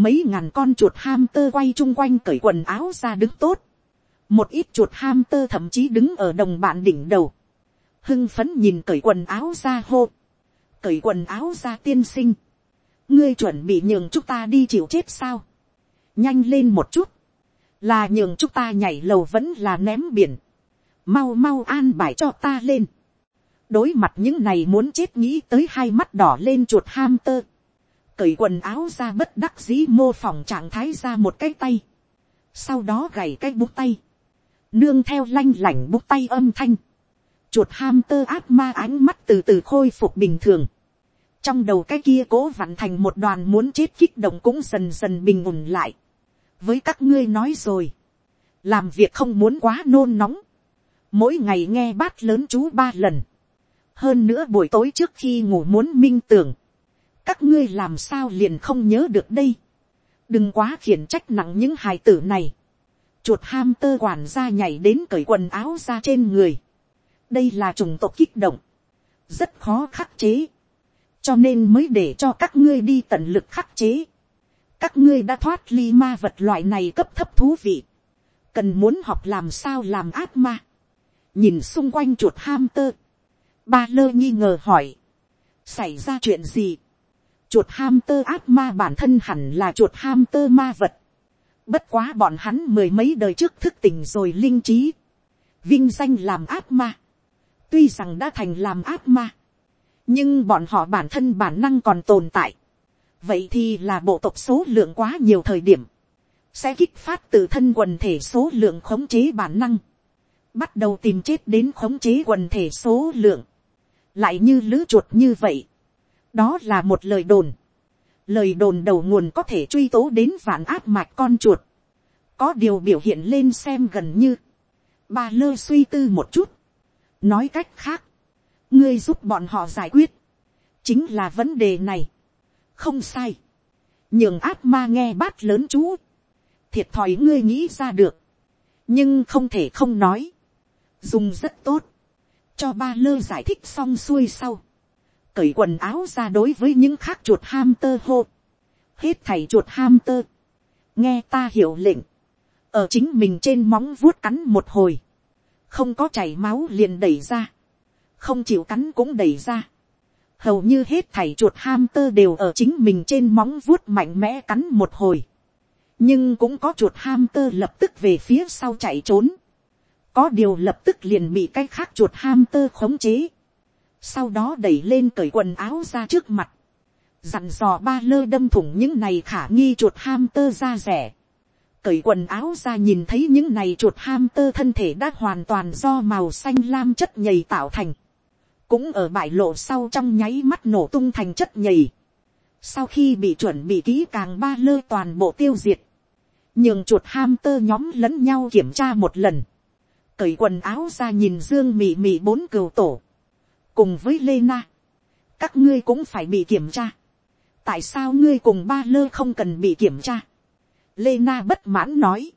mấy ngàn con chuột ham tơ quay chung quanh cởi quần áo ra đứng tốt, một ít chuột ham tơ thậm chí đứng ở đồng bạn đỉnh đầu, hưng phấn nhìn cởi quần áo ra hô, cởi quần áo ra tiên sinh, ngươi chuẩn bị nhường chúng ta đi chịu chết sao, nhanh lên một chút, là nhường chúng ta nhảy lầu vẫn là ném biển, mau mau an bài cho ta lên, đối mặt những này muốn chết nghĩ tới hai mắt đỏ lên chuột ham tơ, cởi quần áo ra bất đắc dĩ mô phỏng trạng thái ra một cái tay, sau đó gảy cái bút tay, nương theo lanh lảnh bút tay âm thanh, chuột ham tơ ác ma ánh mắt từ từ khôi phục bình thường, trong đầu cái kia cố vặn thành một đoàn muốn chết kích động cũng dần dần bình ổn lại, với các ngươi nói rồi, làm việc không muốn quá nôn nóng, mỗi ngày nghe bát lớn chú ba lần, hơn nữa buổi tối trước khi ngủ muốn minh tưởng, các ngươi làm sao liền không nhớ được đây, đừng quá khiển trách nặng những hài tử này, chuột ham tơ quản ra nhảy đến cởi quần áo ra trên người. đây là chủng tộc kích động, rất khó khắc chế, cho nên mới để cho các ngươi đi tận lực khắc chế. các ngươi đã thoát ly ma vật loại này cấp thấp thú vị, cần muốn học làm sao làm ác ma. nhìn xung quanh chuột ham tơ, ba lơ nghi ngờ hỏi, xảy ra chuyện gì, chuột ham tơ ác ma bản thân hẳn là chuột ham tơ ma vật, Bất quá bọn hắn mười mấy đời trước thức tỉnh rồi linh trí. Vinh danh làm ác ma. Tuy rằng đã thành làm ác ma. Nhưng bọn họ bản thân bản năng còn tồn tại. Vậy thì là bộ tộc số lượng quá nhiều thời điểm. Sẽ kích phát từ thân quần thể số lượng khống chế bản năng. Bắt đầu tìm chết đến khống chế quần thể số lượng. Lại như lứa chuột như vậy. Đó là một lời đồn. Lời đồn đầu nguồn có thể truy tố đến vạn áp mạch con chuột, có điều biểu hiện lên xem gần như, bà lơ suy tư một chút, nói cách khác, ngươi giúp bọn họ giải quyết, chính là vấn đề này, không sai, nhường áp ma nghe bát lớn chú, thiệt thòi ngươi nghĩ ra được, nhưng không thể không nói, dùng rất tốt, cho ba lơ giải thích xong xuôi sau, cởi quần áo ra đối với những khác chuột ham tơ hô. Hết thầy chuột ham tơ. Nghe ta hiểu lệnh. Ở chính mình trên móng vuốt cắn một hồi. Không có chảy máu liền đẩy ra. Không chịu cắn cũng đẩy ra. Hầu như hết thảy chuột ham tơ đều ở chính mình trên móng vuốt mạnh mẽ cắn một hồi. Nhưng cũng có chuột ham tơ lập tức về phía sau chạy trốn. Có điều lập tức liền bị cái khác chuột ham tơ khống chế sau đó đẩy lên cởi quần áo ra trước mặt, dặn dò ba lơ đâm thủng những này khả nghi chuột ham tơ ra rẻ, cởi quần áo ra nhìn thấy những này chuột ham tơ thân thể đã hoàn toàn do màu xanh lam chất nhầy tạo thành, cũng ở bãi lộ sau trong nháy mắt nổ tung thành chất nhầy, sau khi bị chuẩn bị kỹ càng ba lơ toàn bộ tiêu diệt, nhường chuột ham tơ nhóm lẫn nhau kiểm tra một lần, cởi quần áo ra nhìn dương mị mị bốn cừu tổ, cùng với lê na, các ngươi cũng phải bị kiểm tra, tại sao ngươi cùng ba lơ không cần bị kiểm tra, lê na bất mãn nói,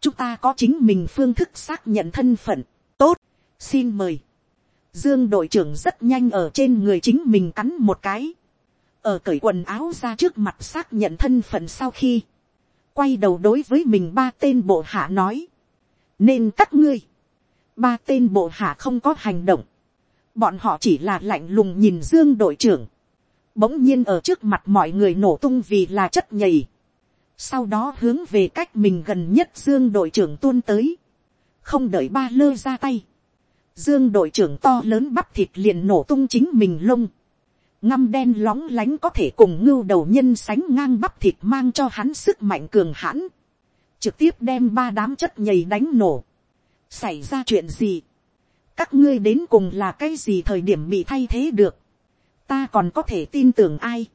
chúng ta có chính mình phương thức xác nhận thân phận, tốt, xin mời, dương đội trưởng rất nhanh ở trên người chính mình cắn một cái, ở cởi quần áo ra trước mặt xác nhận thân phận sau khi, quay đầu đối với mình ba tên bộ hạ nói, nên các ngươi, ba tên bộ hạ không có hành động, bọn họ chỉ là lạnh lùng nhìn dương đội trưởng, bỗng nhiên ở trước mặt mọi người nổ tung vì là chất nhầy, sau đó hướng về cách mình gần nhất dương đội trưởng tuôn tới, không đợi ba lơ ra tay, dương đội trưởng to lớn bắp thịt liền nổ tung chính mình lông, ngăm đen lóng lánh có thể cùng ngưu đầu nhân sánh ngang bắp thịt mang cho hắn sức mạnh cường hãn, trực tiếp đem ba đám chất nhầy đánh nổ. xảy ra chuyện gì, các ngươi đến cùng là cái gì thời điểm bị thay thế được, ta còn có thể tin tưởng ai,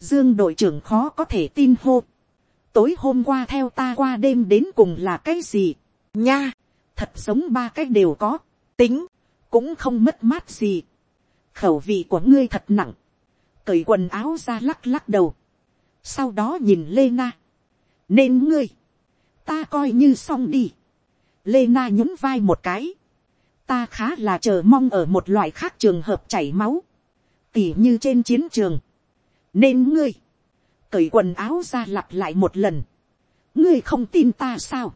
dương đội trưởng khó có thể tin hô, tối hôm qua theo ta qua đêm đến cùng là cái gì, nha, thật sống ba cái đều có, tính, cũng không mất mát gì, khẩu vị của ngươi thật nặng, cởi quần áo ra lắc lắc đầu, sau đó nhìn lê na, nên ngươi, ta coi như xong đi, lê na nhún vai một cái, ta khá là chờ mong ở một loại khác trường hợp chảy máu, tỉ như trên chiến trường, nên ngươi, cởi quần áo ra lặp lại một lần, ngươi không tin ta sao,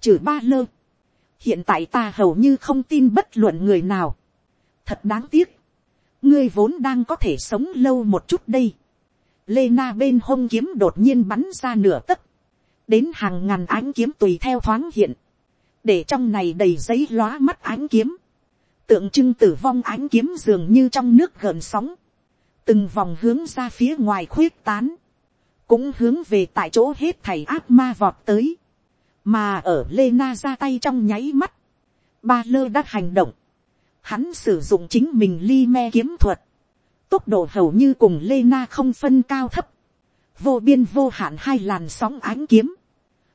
trừ ba lơ, hiện tại ta hầu như không tin bất luận người nào, thật đáng tiếc, ngươi vốn đang có thể sống lâu một chút đây. Lê Na bên hông kiếm đột nhiên bắn ra nửa tấc. Đến hàng ngàn ánh kiếm tùy theo thoáng hiện. Để trong này đầy giấy lóa mắt ánh kiếm. Tượng trưng tử vong ánh kiếm dường như trong nước gợn sóng. Từng vòng hướng ra phía ngoài khuyết tán. Cũng hướng về tại chỗ hết thầy ác ma vọt tới. Mà ở Lê Na ra tay trong nháy mắt. Ba lơ đã hành động hắn sử dụng chính mình ly me kiếm thuật, tốc độ hầu như cùng lê na không phân cao thấp, vô biên vô hạn hai làn sóng ánh kiếm,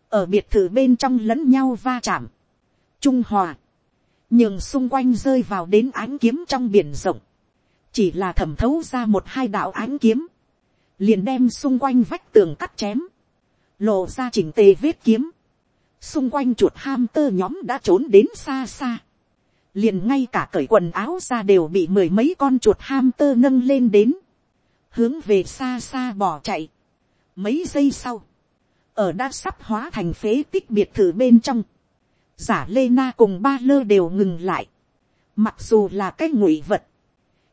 ở biệt thự bên trong lẫn nhau va chạm, trung hòa, nhường xung quanh rơi vào đến ánh kiếm trong biển rộng, chỉ là thẩm thấu ra một hai đạo ánh kiếm, liền đem xung quanh vách tường cắt chém, lộ ra chỉnh tề vết kiếm, xung quanh chuột ham tơ nhóm đã trốn đến xa xa, liền ngay cả cởi quần áo ra đều bị mười mấy con chuột ham tơ nâng lên đến, hướng về xa xa bỏ chạy. Mấy giây sau, ở đã sắp hóa thành phế tích biệt thự bên trong, giả lê na cùng ba lơ đều ngừng lại, mặc dù là cái ngụy vật,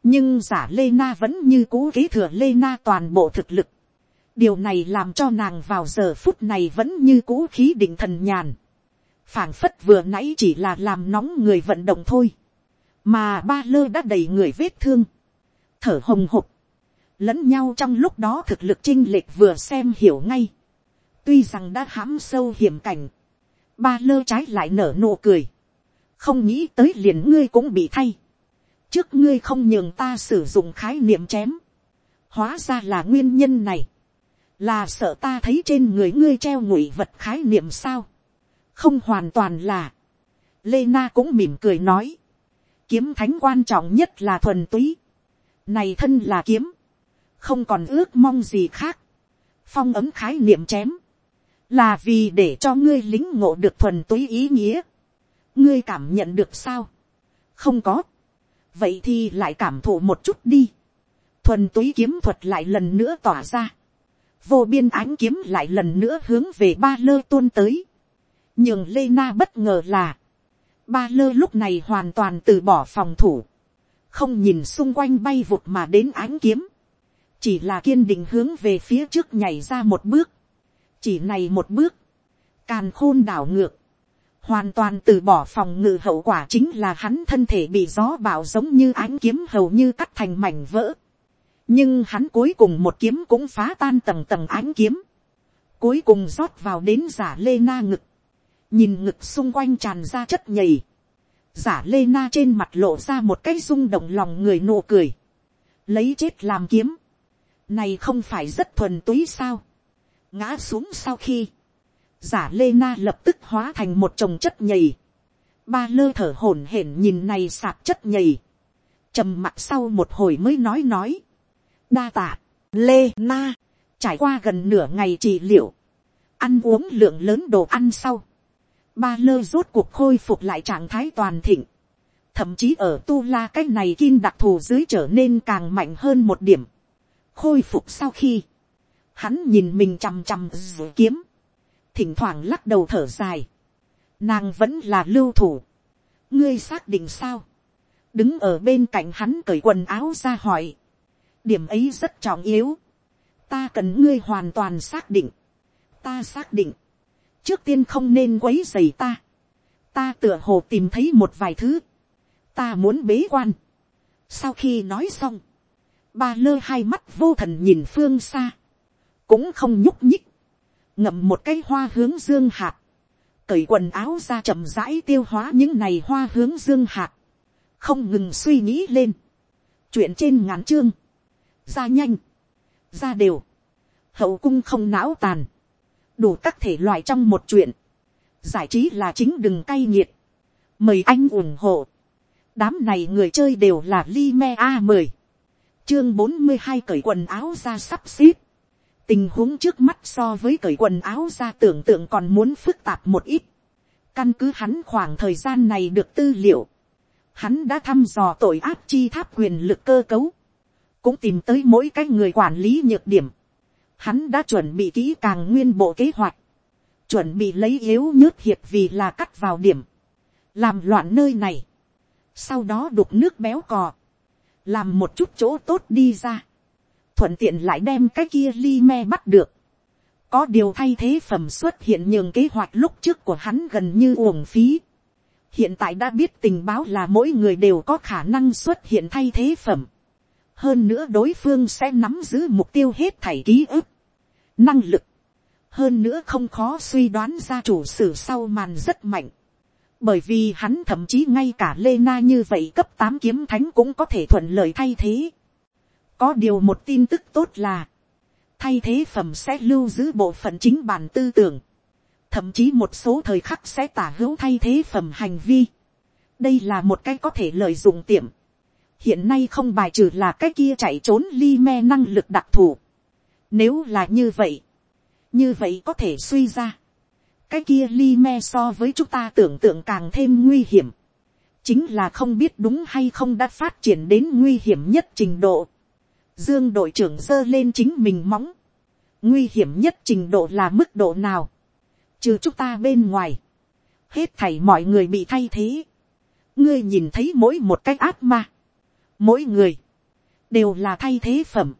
nhưng giả lê na vẫn như cũ kế thừa lê na toàn bộ thực lực. điều này làm cho nàng vào giờ phút này vẫn như cũ khí định thần nhàn. Phảng phất vừa nãy chỉ là làm nóng người vận động thôi, mà ba lơ đã đầy người vết thương, thở hồng hộc, lẫn nhau trong lúc đó thực lực chinh lệch vừa xem hiểu ngay, tuy rằng đã hãm sâu hiểm cảnh, ba lơ trái lại nở nụ cười, không nghĩ tới liền ngươi cũng bị thay, trước ngươi không nhường ta sử dụng khái niệm chém, hóa ra là nguyên nhân này, là sợ ta thấy trên người ngươi treo ngụy vật khái niệm sao, không hoàn toàn là, lê na cũng mỉm cười nói, kiếm thánh quan trọng nhất là thuần túy, này thân là kiếm, không còn ước mong gì khác, phong ấm khái niệm chém, là vì để cho ngươi lính ngộ được thuần túy ý nghĩa, ngươi cảm nhận được sao, không có, vậy thì lại cảm thụ một chút đi, thuần túy kiếm thuật lại lần nữa tỏa ra, vô biên ánh kiếm lại lần nữa hướng về ba lơ tuôn tới, nhưng lê na bất ngờ là, ba lơ lúc này hoàn toàn từ bỏ phòng thủ, không nhìn xung quanh bay vụt mà đến ánh kiếm, chỉ là kiên định hướng về phía trước nhảy ra một bước, chỉ này một bước, càn khôn đảo ngược, hoàn toàn từ bỏ phòng ngự hậu quả chính là hắn thân thể bị gió bạo giống như ánh kiếm hầu như cắt thành mảnh vỡ, nhưng hắn cuối cùng một kiếm cũng phá tan tầng tầng ánh kiếm, cuối cùng rót vào đến giả lê na ngực, nhìn ngực xung quanh tràn ra chất nhầy, giả lê na trên mặt lộ ra một cái rung động lòng người nụ cười, lấy chết làm kiếm, này không phải rất thuần túy sao, ngã xuống sau khi, giả lê na lập tức hóa thành một chồng chất nhầy, ba lơ thở hổn hển nhìn này sạp chất nhầy, trầm mặt sau một hồi mới nói nói, đa tạ, lê na, trải qua gần nửa ngày trị liệu, ăn uống lượng lớn đồ ăn sau, ba lơ rốt cuộc khôi phục lại trạng thái toàn thịnh, thậm chí ở tu la cái này kim đặc thù dưới trở nên càng mạnh hơn một điểm, khôi phục sau khi, hắn nhìn mình chằm chằm dù kiếm, thỉnh thoảng lắc đầu thở dài, nàng vẫn là lưu thủ, ngươi xác định sao, đứng ở bên cạnh hắn cởi quần áo ra hỏi, điểm ấy rất trọng yếu, ta cần ngươi hoàn toàn xác định, ta xác định, trước tiên không nên quấy dày ta, ta tựa hồ tìm thấy một vài thứ, ta muốn bế quan. sau khi nói xong, ba lơ hai mắt vô thần nhìn phương xa, cũng không nhúc nhích, ngậm một cái hoa hướng dương hạt, cởi quần áo ra chậm rãi tiêu hóa những này hoa hướng dương hạt, không ngừng suy nghĩ lên, chuyện trên ngắn chương, ra nhanh, ra đều, hậu cung không não tàn, đủ các thể loại trong một chuyện, giải trí là chính đừng cay nghiệt, mời anh ủng hộ, đám này người chơi đều là li me a mười, chương bốn mươi hai cởi quần áo ra sắp xếp, tình huống trước mắt so với cởi quần áo ra tưởng tượng còn muốn phức tạp một ít, căn cứ hắn khoảng thời gian này được tư liệu, hắn đã thăm dò tội áp chi tháp quyền lực cơ cấu, cũng tìm tới mỗi cái người quản lý nhược điểm, hắn đã chuẩn bị kỹ càng nguyên bộ kế hoạch, chuẩn bị lấy yếu nhớt hiệp vì là cắt vào điểm, làm loạn nơi này, sau đó đục nước béo cò, làm một chút chỗ tốt đi ra, thuận tiện lại đem cái kia li me bắt được, có điều thay thế phẩm xuất hiện nhường kế hoạch lúc trước của hắn gần như uổng phí. hiện tại đã biết tình báo là mỗi người đều có khả năng xuất hiện thay thế phẩm. hơn nữa đối phương sẽ nắm giữ mục tiêu hết thảy ký ức, năng lực. hơn nữa không khó suy đoán ra chủ sử sau màn rất mạnh. bởi vì hắn thậm chí ngay cả lê na như vậy cấp tám kiếm thánh cũng có thể thuận lợi thay thế có điều một tin tức tốt là, thay thế phẩm sẽ lưu giữ bộ phận chính bản tư tưởng, thậm chí một số thời khắc sẽ tả hữu thay thế phẩm hành vi. đây là một cái có thể lợi dụng tiệm. hiện nay không bài trừ là cái kia chạy trốn li me năng lực đặc thù. nếu là như vậy, như vậy có thể suy ra. cái kia li me so với chúng ta tưởng tượng càng thêm nguy hiểm. chính là không biết đúng hay không đã phát triển đến nguy hiểm nhất trình độ Dương đội trưởng giơ lên chính mình móng. Nguy hiểm nhất trình độ là mức độ nào? Trừ chúng ta bên ngoài. Hết thảy mọi người bị thay thế. Ngươi nhìn thấy mỗi một cách ác ma. Mỗi người. Đều là thay thế phẩm.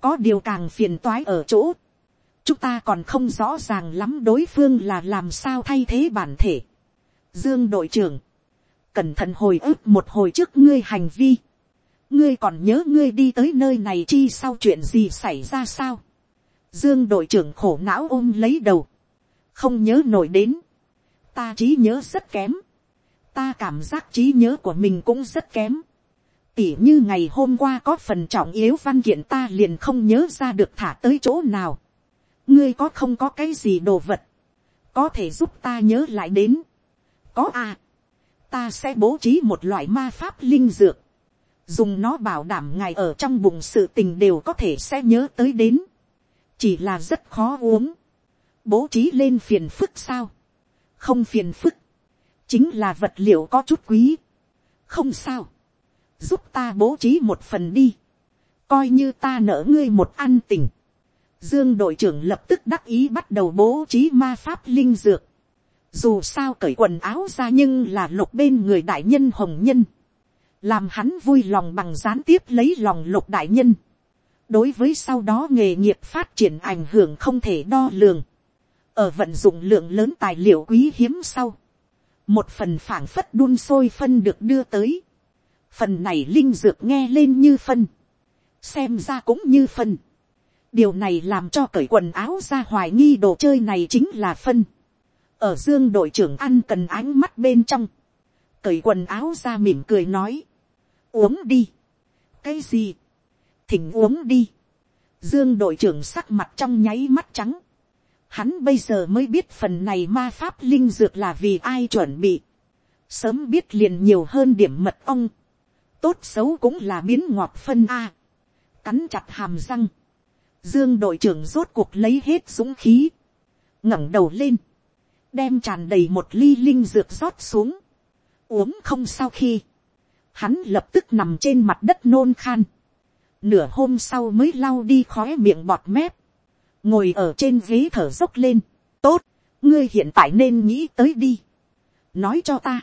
Có điều càng phiền toái ở chỗ. Chúng ta còn không rõ ràng lắm đối phương là làm sao thay thế bản thể. Dương đội trưởng. Cẩn thận hồi ức một hồi trước ngươi hành vi ngươi còn nhớ ngươi đi tới nơi này chi sau chuyện gì xảy ra sao. dương đội trưởng khổ não ôm lấy đầu, không nhớ nổi đến, ta trí nhớ rất kém, ta cảm giác trí nhớ của mình cũng rất kém, tỉ như ngày hôm qua có phần trọng yếu văn kiện ta liền không nhớ ra được thả tới chỗ nào, ngươi có không có cái gì đồ vật, có thể giúp ta nhớ lại đến, có à, ta sẽ bố trí một loại ma pháp linh dược, dùng nó bảo đảm ngài ở trong bụng sự tình đều có thể sẽ nhớ tới đến, chỉ là rất khó uống, bố trí lên phiền phức sao, không phiền phức, chính là vật liệu có chút quý, không sao, giúp ta bố trí một phần đi, coi như ta nợ ngươi một ăn tình, dương đội trưởng lập tức đắc ý bắt đầu bố trí ma pháp linh dược, dù sao cởi quần áo ra nhưng là lục bên người đại nhân hồng nhân, làm hắn vui lòng bằng gián tiếp lấy lòng lục đại nhân. đối với sau đó nghề nghiệp phát triển ảnh hưởng không thể đo lường. ở vận dụng lượng lớn tài liệu quý hiếm sau. một phần phảng phất đun sôi phân được đưa tới. phần này linh dược nghe lên như phân. xem ra cũng như phân. điều này làm cho cởi quần áo ra hoài nghi đồ chơi này chính là phân. ở dương đội trưởng ăn cần ánh mắt bên trong, cởi quần áo ra mỉm cười nói, uống đi. cái gì, thỉnh uống đi. dương đội trưởng sắc mặt trong nháy mắt trắng. hắn bây giờ mới biết phần này ma pháp linh dược là vì ai chuẩn bị. sớm biết liền nhiều hơn điểm mật ong. tốt xấu cũng là biến ngọt phân a. cắn chặt hàm răng. dương đội trưởng rốt cuộc lấy hết dũng khí. ngẩng đầu lên. đem tràn đầy một ly linh dược rót xuống. uống không sau khi hắn lập tức nằm trên mặt đất nôn khan, nửa hôm sau mới lau đi khói miệng bọt mép, ngồi ở trên ghế thở dốc lên, tốt, ngươi hiện tại nên nghĩ tới đi, nói cho ta,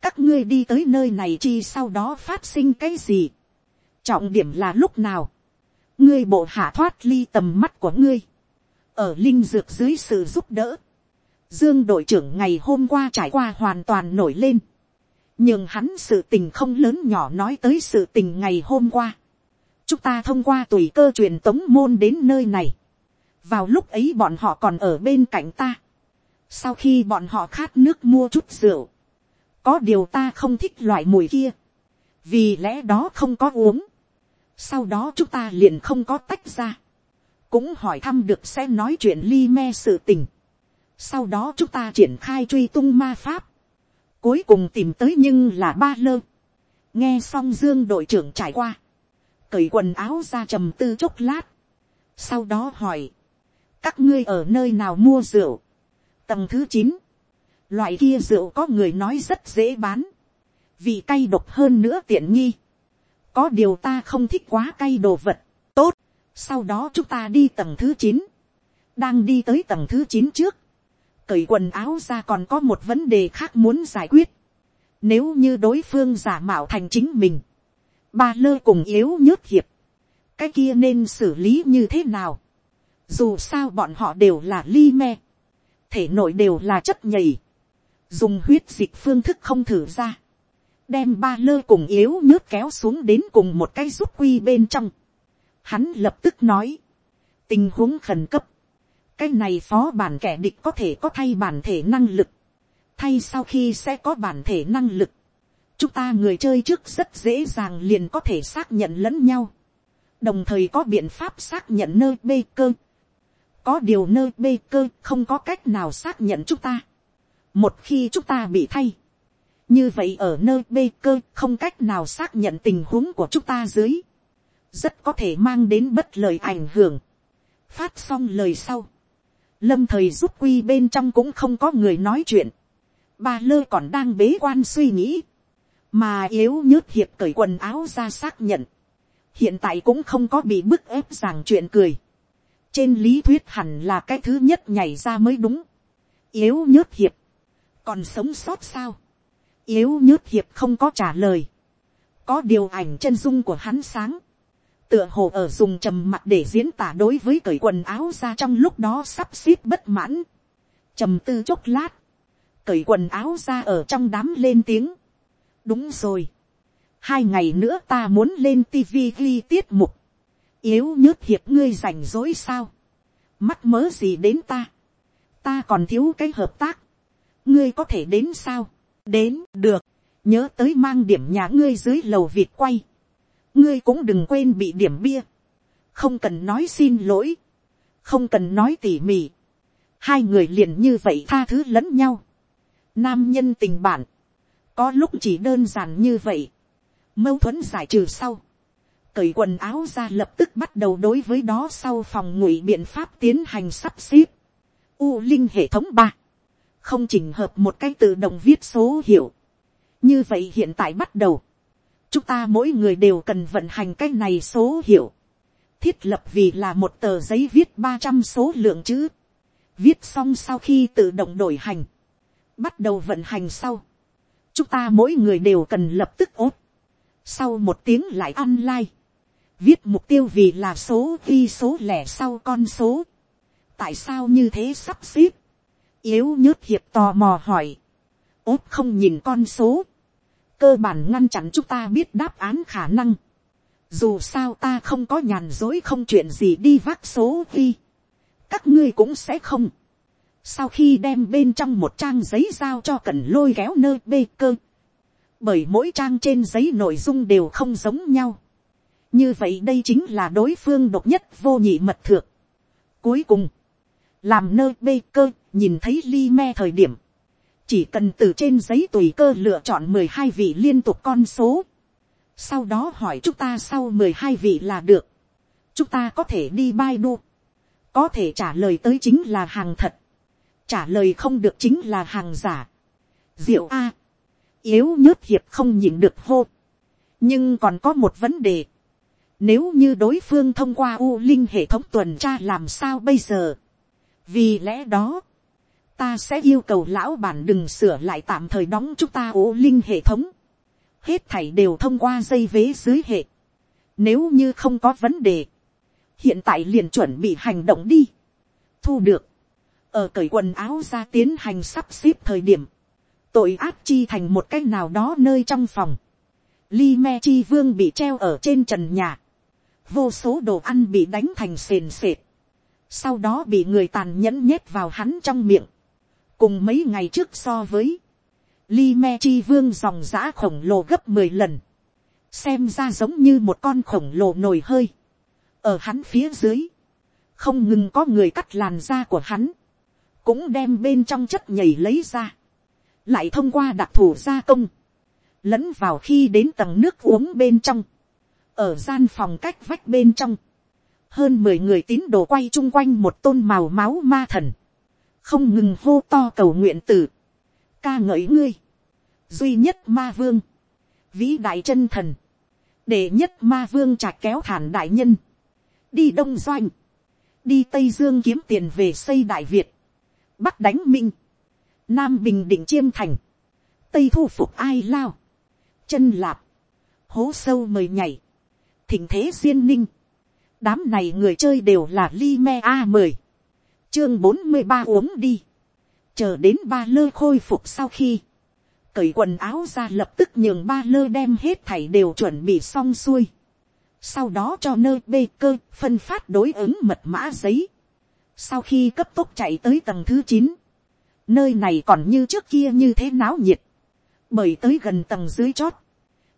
các ngươi đi tới nơi này chi sau đó phát sinh cái gì, trọng điểm là lúc nào, ngươi bộ hạ thoát ly tầm mắt của ngươi, ở linh dược dưới sự giúp đỡ, dương đội trưởng ngày hôm qua trải qua hoàn toàn nổi lên, nhưng hắn sự tình không lớn nhỏ nói tới sự tình ngày hôm qua. chúng ta thông qua tùy cơ truyền tống môn đến nơi này. vào lúc ấy bọn họ còn ở bên cạnh ta. sau khi bọn họ khát nước mua chút rượu, có điều ta không thích loại mùi kia, vì lẽ đó không có uống. sau đó chúng ta liền không có tách ra, cũng hỏi thăm được sẽ nói chuyện ly me sự tình. sau đó chúng ta triển khai truy tung ma pháp, Cuối cùng tìm tới nhưng là ba lơ. Nghe xong dương đội trưởng trải qua. Cởi quần áo ra trầm tư chốc lát. Sau đó hỏi. Các ngươi ở nơi nào mua rượu? Tầng thứ chín Loại kia rượu có người nói rất dễ bán. Vì cay độc hơn nữa tiện nghi. Có điều ta không thích quá cay đồ vật. Tốt. Sau đó chúng ta đi tầng thứ chín Đang đi tới tầng thứ chín trước cởi quần áo ra còn có một vấn đề khác muốn giải quyết. Nếu như đối phương giả mạo thành chính mình, ba lơ cùng yếu nhớt hiệp, cái kia nên xử lý như thế nào. Dù sao bọn họ đều là ly me, thể nội đều là chất nhầy, dùng huyết dịch phương thức không thử ra, đem ba lơ cùng yếu nhớt kéo xuống đến cùng một cái rút quy bên trong. Hắn lập tức nói, tình huống khẩn cấp, cái này phó bản kẻ địch có thể có thay bản thể năng lực, thay sau khi sẽ có bản thể năng lực, chúng ta người chơi trước rất dễ dàng liền có thể xác nhận lẫn nhau, đồng thời có biện pháp xác nhận nơi bê cơ, có điều nơi bê cơ không có cách nào xác nhận chúng ta, một khi chúng ta bị thay, như vậy ở nơi bê cơ không cách nào xác nhận tình huống của chúng ta dưới, rất có thể mang đến bất lời ảnh hưởng. phát xong lời sau, lâm thời giúp quy bên trong cũng không có người nói chuyện, ba lơ còn đang bế quan suy nghĩ, mà yếu nhớt hiệp cởi quần áo ra xác nhận, hiện tại cũng không có bị bức ép rằng chuyện cười, trên lý thuyết hẳn là cái thứ nhất nhảy ra mới đúng, yếu nhớt hiệp, còn sống sót sao, yếu nhớt hiệp không có trả lời, có điều ảnh chân dung của hắn sáng, tựa hồ ở dùng trầm mặt để diễn tả đối với cởi quần áo ra trong lúc đó sắp xếp bất mãn. trầm tư chốc lát, cởi quần áo ra ở trong đám lên tiếng. đúng rồi. hai ngày nữa ta muốn lên tivi ghi tiết mục. yếu nhớt hiệp ngươi rảnh rỗi sao. mắt mớ gì đến ta. ta còn thiếu cái hợp tác. ngươi có thể đến sao. đến được. nhớ tới mang điểm nhà ngươi dưới lầu việt quay ngươi cũng đừng quên bị điểm bia, không cần nói xin lỗi, không cần nói tỉ mỉ, hai người liền như vậy tha thứ lẫn nhau, nam nhân tình bản, có lúc chỉ đơn giản như vậy, mâu thuẫn giải trừ sau, cởi quần áo ra lập tức bắt đầu đối với đó sau phòng ngụy biện pháp tiến hành sắp xếp, u linh hệ thống ba, không chỉnh hợp một cái tự động viết số hiệu, như vậy hiện tại bắt đầu, chúng ta mỗi người đều cần vận hành cái này số hiệu, thiết lập vì là một tờ giấy viết ba trăm số lượng chữ, viết xong sau khi tự động đổi hành, bắt đầu vận hành sau, chúng ta mỗi người đều cần lập tức ốt, sau một tiếng lại online, viết mục tiêu vì là số ghi số lẻ sau con số, tại sao như thế sắp xếp, yếu nhớt hiệp tò mò hỏi, ốt không nhìn con số, cơ bản ngăn chặn chúng ta biết đáp án khả năng. dù sao ta không có nhàn dối không chuyện gì đi vác số ghi, các ngươi cũng sẽ không. sau khi đem bên trong một trang giấy giao cho cần lôi kéo nơi bê cơ, bởi mỗi trang trên giấy nội dung đều không giống nhau. như vậy đây chính là đối phương độc nhất vô nhị mật thượng. cuối cùng, làm nơi bê cơ nhìn thấy ly me thời điểm, chỉ cần từ trên giấy tùy cơ lựa chọn mười hai vị liên tục con số, sau đó hỏi chúng ta sau mười hai vị là được, chúng ta có thể đi bai đu, có thể trả lời tới chính là hàng thật, trả lời không được chính là hàng giả. diệu a, yếu nhớt hiệp không nhịn được hô, nhưng còn có một vấn đề, nếu như đối phương thông qua u linh hệ thống tuần tra làm sao bây giờ, vì lẽ đó, ta sẽ yêu cầu lão bản đừng sửa lại tạm thời đóng chúng ta ố linh hệ thống. hết thảy đều thông qua dây vế dưới hệ. nếu như không có vấn đề, hiện tại liền chuẩn bị hành động đi. thu được, ở cởi quần áo ra tiến hành sắp xếp thời điểm, tội ác chi thành một cách nào đó nơi trong phòng. ly me chi vương bị treo ở trên trần nhà. vô số đồ ăn bị đánh thành sền sệt. sau đó bị người tàn nhẫn nhét vào hắn trong miệng cùng mấy ngày trước so với, li me chi vương dòng giã khổng lồ gấp mười lần, xem ra giống như một con khổng lồ nồi hơi, ở hắn phía dưới, không ngừng có người cắt làn da của hắn, cũng đem bên trong chất nhảy lấy ra, lại thông qua đặc thù gia công, lẫn vào khi đến tầng nước uống bên trong, ở gian phòng cách vách bên trong, hơn mười người tín đồ quay chung quanh một tôn màu máu ma thần, không ngừng hô to cầu nguyện tử, ca ngợi ngươi, duy nhất ma vương, vĩ đại chân thần, để nhất ma vương trạc kéo thản đại nhân, đi đông doanh, đi tây dương kiếm tiền về xây đại việt, bắc đánh minh, nam bình định chiêm thành, tây thu phục ai lao, chân lạp, hố sâu mời nhảy, thỉnh thế duyên ninh, đám này người chơi đều là li me a mời chương bốn mươi ba uống đi, chờ đến ba lơ khôi phục sau khi, cởi quần áo ra lập tức nhường ba lơ đem hết thảy đều chuẩn bị xong xuôi, sau đó cho nơi bê cơ phân phát đối ứng mật mã giấy, sau khi cấp tốc chạy tới tầng thứ chín, nơi này còn như trước kia như thế náo nhiệt, bởi tới gần tầng dưới chót,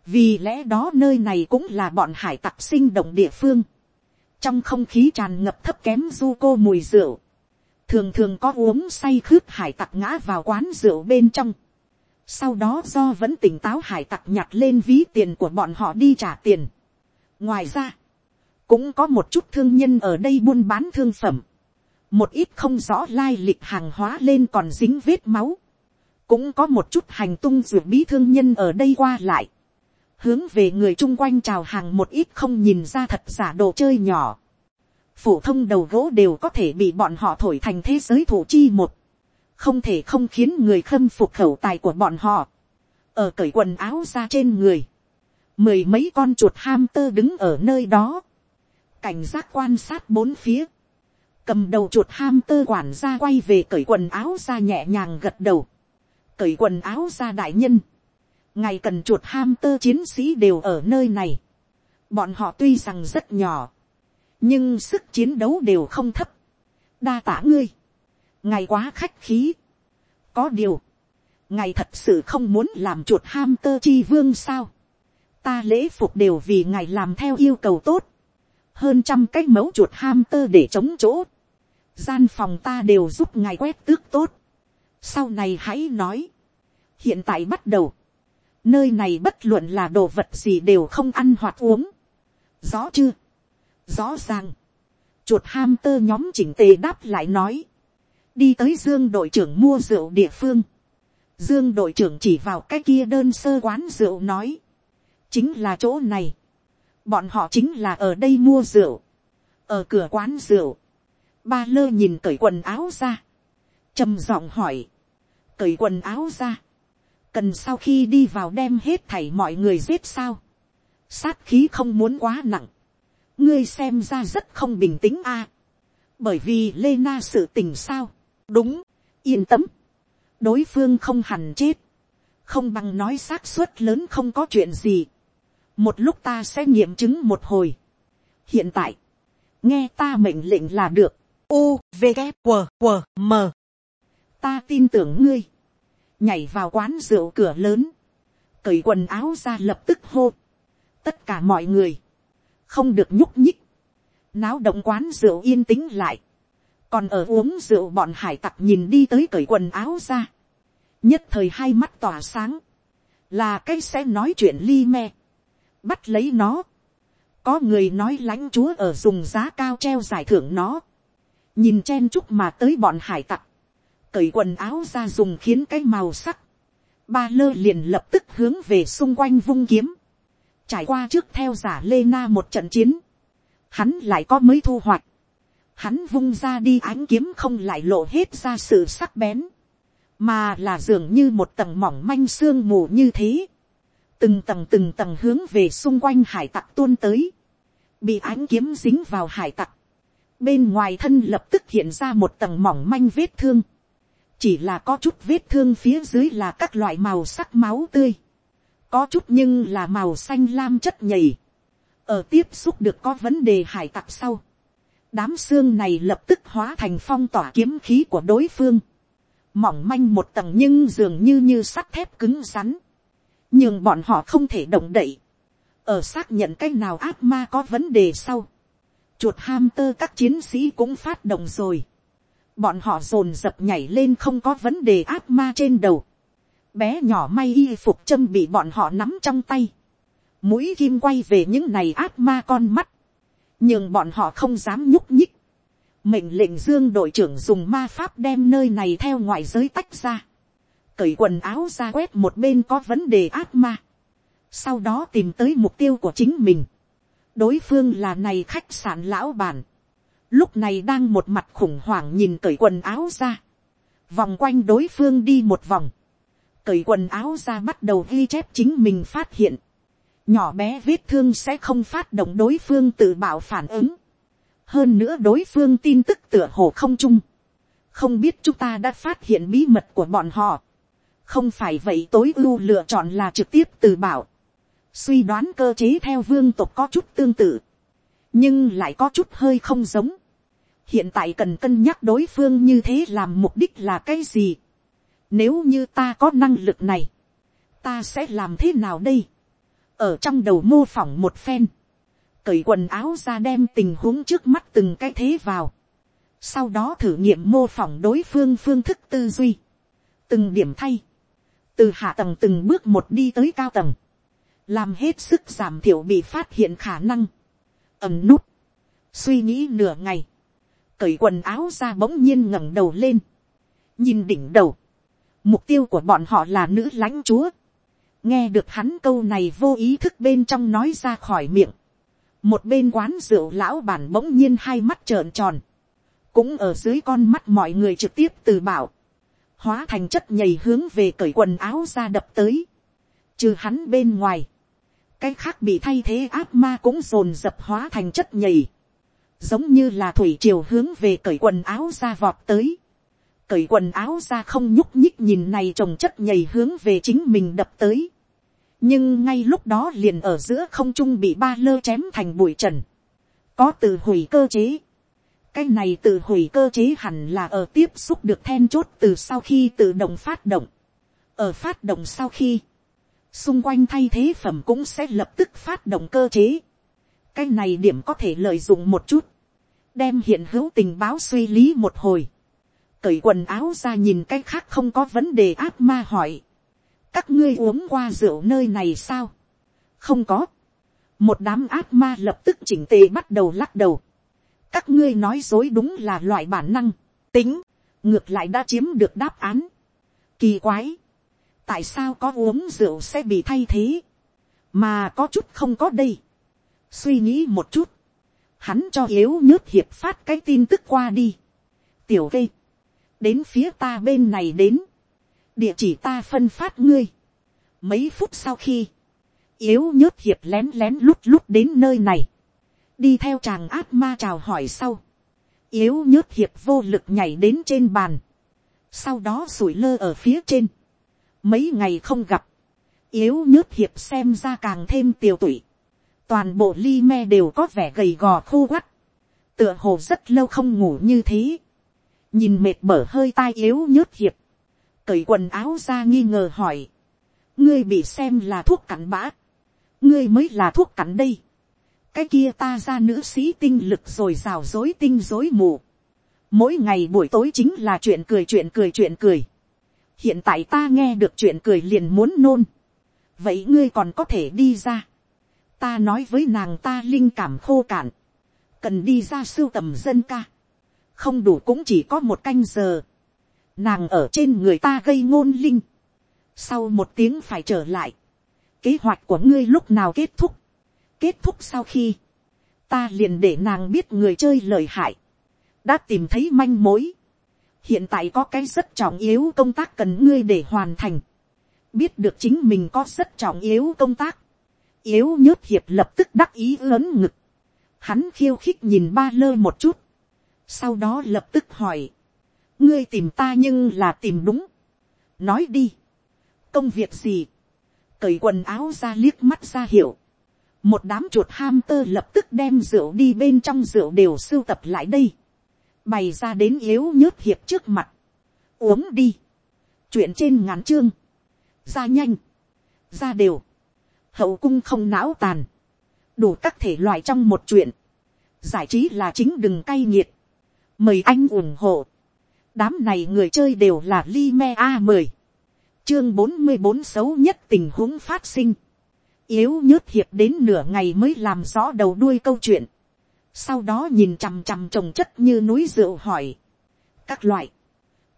vì lẽ đó nơi này cũng là bọn hải tặc sinh động địa phương, trong không khí tràn ngập thấp kém du cô mùi rượu, thường thường có uống say khướt hải tặc ngã vào quán rượu bên trong. Sau đó do vẫn tỉnh táo hải tặc nhặt lên ví tiền của bọn họ đi trả tiền. Ngoài ra, cũng có một chút thương nhân ở đây buôn bán thương phẩm. Một ít không rõ lai lịch hàng hóa lên còn dính vết máu. Cũng có một chút hành tung ruột bí thương nhân ở đây qua lại. Hướng về người chung quanh chào hàng một ít không nhìn ra thật giả đồ chơi nhỏ phổ thông đầu gỗ đều có thể bị bọn họ thổi thành thế giới thủ chi một, không thể không khiến người khâm phục khẩu tài của bọn họ, ở cởi quần áo ra trên người, mười mấy con chuột ham tơ đứng ở nơi đó, cảnh giác quan sát bốn phía, cầm đầu chuột ham tơ quản ra quay về cởi quần áo ra nhẹ nhàng gật đầu, cởi quần áo ra đại nhân, ngày cần chuột ham tơ chiến sĩ đều ở nơi này, bọn họ tuy rằng rất nhỏ, nhưng sức chiến đấu đều không thấp. đa tả ngươi, ngài quá khách khí. có điều, ngài thật sự không muốn làm chuột ham tơ chi vương sao. ta lễ phục đều vì ngài làm theo yêu cầu tốt. hơn trăm cái mẫu chuột ham tơ để chống chỗ. gian phòng ta đều giúp ngài quét tước tốt. sau này hãy nói. hiện tại bắt đầu. nơi này bất luận là đồ vật gì đều không ăn hoặc uống. rõ chưa Rõ ràng, chuột ham tơ nhóm chỉnh tề đáp lại nói, đi tới dương đội trưởng mua rượu địa phương, dương đội trưởng chỉ vào cái kia đơn sơ quán rượu nói, chính là chỗ này, bọn họ chính là ở đây mua rượu, ở cửa quán rượu, ba lơ nhìn cởi quần áo ra, trầm giọng hỏi, cởi quần áo ra, cần sau khi đi vào đem hết thảy mọi người giết sao, sát khí không muốn quá nặng, ngươi xem ra rất không bình tĩnh a. bởi vì lê na sự tình sao. đúng, yên tâm. đối phương không hẳn chết. không bằng nói xác suất lớn không có chuyện gì. một lúc ta sẽ nghiệm chứng một hồi. hiện tại, nghe ta mệnh lệnh là được. U, V, K, q q M. ta tin tưởng ngươi. nhảy vào quán rượu cửa lớn. cởi quần áo ra lập tức hô. tất cả mọi người, không được nhúc nhích. náo động quán rượu yên tĩnh lại. còn ở uống rượu bọn hải tặc nhìn đi tới cởi quần áo ra. nhất thời hai mắt tỏa sáng. là cái sẽ nói chuyện li me bắt lấy nó. có người nói lãnh chúa ở dùng giá cao treo giải thưởng nó. nhìn chen chúc mà tới bọn hải tặc. cởi quần áo ra dùng khiến cái màu sắc. ba lơ liền lập tức hướng về xung quanh vung kiếm trải qua trước theo giả lê na một trận chiến. hắn lại có mới thu hoạch. hắn vung ra đi ánh kiếm không lại lộ hết ra sự sắc bén. Mà là dường như một tầng mỏng manh sương mù như thế. Từng tầng từng tầng hướng về xung quanh hải tặc tuôn tới, bị ánh kiếm dính vào hải tặc, bên ngoài thân lập tức hiện ra một tầng mỏng manh vết thương, chỉ là có chút vết thương phía dưới là các loại màu sắc máu tươi, có chút nhưng là màu xanh lam chất nhầy, ở tiếp xúc được có vấn đề hải tặc sau, đám xương này lập tức hóa thành phong tỏa kiếm khí của đối phương, mỏng manh một tầng nhưng dường như như sắt thép cứng rắn, nhưng bọn họ không thể động đậy, ở xác nhận cái nào ác ma có vấn đề sau, chuột ham tơ các chiến sĩ cũng phát động rồi, bọn họ dồn dập nhảy lên không có vấn đề ác ma trên đầu, bé nhỏ may y phục châm bị bọn họ nắm trong tay, mũi kim quay về những này ác ma con mắt, nhưng bọn họ không dám nhúc nhích, mệnh lệnh dương đội trưởng dùng ma pháp đem nơi này theo ngoại giới tách ra, cởi quần áo ra quét một bên có vấn đề ác ma. Sau đó tìm tới mục tiêu của chính mình. Đối phương là này khách sạn lão bản. Lúc này đang một mặt khủng hoảng nhìn cởi quần áo ra. Vòng quanh đối phương đi một vòng. Cởi quần áo ra bắt đầu ghi chép chính mình phát hiện. Nhỏ bé vết thương sẽ không phát động đối phương tự bảo phản ứng. Hơn nữa đối phương tin tức tựa hồ không chung không biết chúng ta đã phát hiện bí mật của bọn họ không phải vậy tối ưu lựa chọn là trực tiếp từ bảo. suy đoán cơ chế theo vương tộc có chút tương tự, nhưng lại có chút hơi không giống. hiện tại cần cân nhắc đối phương như thế làm mục đích là cái gì nếu như ta có năng lực này, ta sẽ làm thế nào đây. ở trong đầu mô phỏng một phen, cởi quần áo ra đem tình huống trước mắt từng cái thế vào. sau đó thử nghiệm mô phỏng đối phương phương thức tư duy. từng điểm thay. Từ hạ tầng từng bước một đi tới cao tầng, làm hết sức giảm thiểu bị phát hiện khả năng, ẩm nút, suy nghĩ nửa ngày, cởi quần áo ra bỗng nhiên ngẩng đầu lên, nhìn đỉnh đầu, mục tiêu của bọn họ là nữ lãnh chúa, nghe được hắn câu này vô ý thức bên trong nói ra khỏi miệng, một bên quán rượu lão bản bỗng nhiên hai mắt trợn tròn, cũng ở dưới con mắt mọi người trực tiếp từ bảo, hóa thành chất nhầy hướng về cởi quần áo ra đập tới, trừ hắn bên ngoài, cái khác bị thay thế ác ma cũng dồn dập hóa thành chất nhầy, giống như là thủy triều hướng về cởi quần áo ra vọt tới, cởi quần áo ra không nhúc nhích nhìn này trồng chất nhầy hướng về chính mình đập tới, nhưng ngay lúc đó liền ở giữa không trung bị ba lơ chém thành bụi trần, có từ hủy cơ chế, cái này từ hủy cơ chế hẳn là ở tiếp xúc được then chốt từ sau khi tự động phát động. ở phát động sau khi, xung quanh thay thế phẩm cũng sẽ lập tức phát động cơ chế. cái này điểm có thể lợi dụng một chút, đem hiện hữu tình báo suy lý một hồi, cởi quần áo ra nhìn cái khác không có vấn đề ác ma hỏi, các ngươi uống qua rượu nơi này sao, không có, một đám ác ma lập tức chỉnh tề bắt đầu lắc đầu, các ngươi nói dối đúng là loại bản năng, tính, ngược lại đã chiếm được đáp án. Kỳ quái, tại sao có uống rượu sẽ bị thay thế, mà có chút không có đây. suy nghĩ một chút, hắn cho yếu nhớt hiệp phát cái tin tức qua đi. tiểu gây, đến phía ta bên này đến, địa chỉ ta phân phát ngươi. mấy phút sau khi, yếu nhớt hiệp lén lén lút lút đến nơi này, đi theo chàng ác ma chào hỏi sau, yếu nhớt hiệp vô lực nhảy đến trên bàn, sau đó sủi lơ ở phía trên, mấy ngày không gặp, yếu nhớt hiệp xem ra càng thêm tiều tụy, toàn bộ ly me đều có vẻ gầy gò khô quắt, tựa hồ rất lâu không ngủ như thế, nhìn mệt mở hơi tai yếu nhớt hiệp, cởi quần áo ra nghi ngờ hỏi, ngươi bị xem là thuốc cắn bã, ngươi mới là thuốc cắn đây, cái kia ta ra nữ sĩ tinh lực rồi rào dối tinh dối mù, mỗi ngày buổi tối chính là chuyện cười chuyện cười chuyện cười, hiện tại ta nghe được chuyện cười liền muốn nôn, vậy ngươi còn có thể đi ra, ta nói với nàng ta linh cảm khô cạn, cần đi ra sưu tầm dân ca, không đủ cũng chỉ có một canh giờ, nàng ở trên người ta gây ngôn linh, sau một tiếng phải trở lại, kế hoạch của ngươi lúc nào kết thúc, kết thúc sau khi, ta liền để nàng biết người chơi lời hại, đã tìm thấy manh mối, hiện tại có cái rất trọng yếu công tác cần ngươi để hoàn thành, biết được chính mình có rất trọng yếu công tác, yếu nhớt hiệp lập tức đắc ý lớn ngực, hắn khiêu khích nhìn ba lơ một chút, sau đó lập tức hỏi, ngươi tìm ta nhưng là tìm đúng, nói đi, công việc gì, cởi quần áo ra liếc mắt ra hiểu một đám chuột ham tơ lập tức đem rượu đi bên trong rượu đều sưu tập lại đây, bày ra đến yếu nhớt hiệp trước mặt, uống đi, chuyện trên ngắn chương, ra nhanh, ra đều, hậu cung không não tàn, đủ các thể loại trong một chuyện, giải trí là chính đừng cay nghiệt, mời anh ủng hộ, đám này người chơi đều là Lime a mười, chương bốn mươi bốn xấu nhất tình huống phát sinh, yếu nhớt hiệp đến nửa ngày mới làm rõ đầu đuôi câu chuyện, sau đó nhìn chằm chằm trồng chất như núi rượu hỏi, các loại,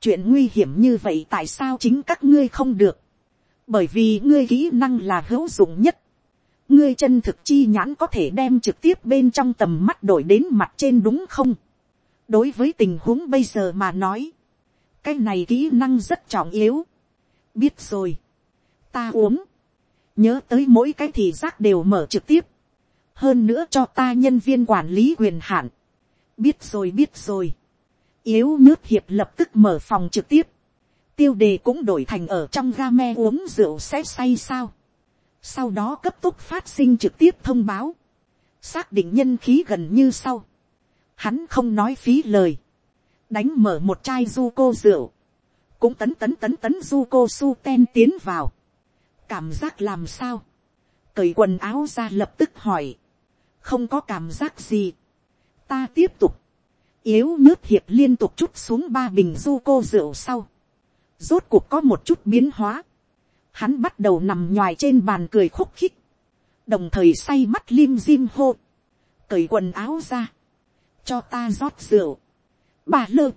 chuyện nguy hiểm như vậy tại sao chính các ngươi không được, bởi vì ngươi kỹ năng là hữu dụng nhất, ngươi chân thực chi nhãn có thể đem trực tiếp bên trong tầm mắt đổi đến mặt trên đúng không, đối với tình huống bây giờ mà nói, cái này kỹ năng rất trọng yếu, biết rồi, ta uống, nhớ tới mỗi cái thì giác đều mở trực tiếp, hơn nữa cho ta nhân viên quản lý quyền hạn, biết rồi biết rồi, yếu nước hiệp lập tức mở phòng trực tiếp, tiêu đề cũng đổi thành ở trong ga me uống rượu sẽ say sao, sau đó cấp tốc phát sinh trực tiếp thông báo, xác định nhân khí gần như sau, hắn không nói phí lời, đánh mở một chai du cô rượu, cũng tấn tấn tấn tấn du cô su ten tiến vào, cảm giác làm sao, cởi quần áo ra lập tức hỏi, không có cảm giác gì, ta tiếp tục, yếu nước hiệp liên tục chút xuống ba bình du cô rượu sau, rốt cuộc có một chút biến hóa, hắn bắt đầu nằm nhoài trên bàn cười khúc khích, đồng thời say mắt lim dim hô, cởi quần áo ra, cho ta rót rượu, bà lơ,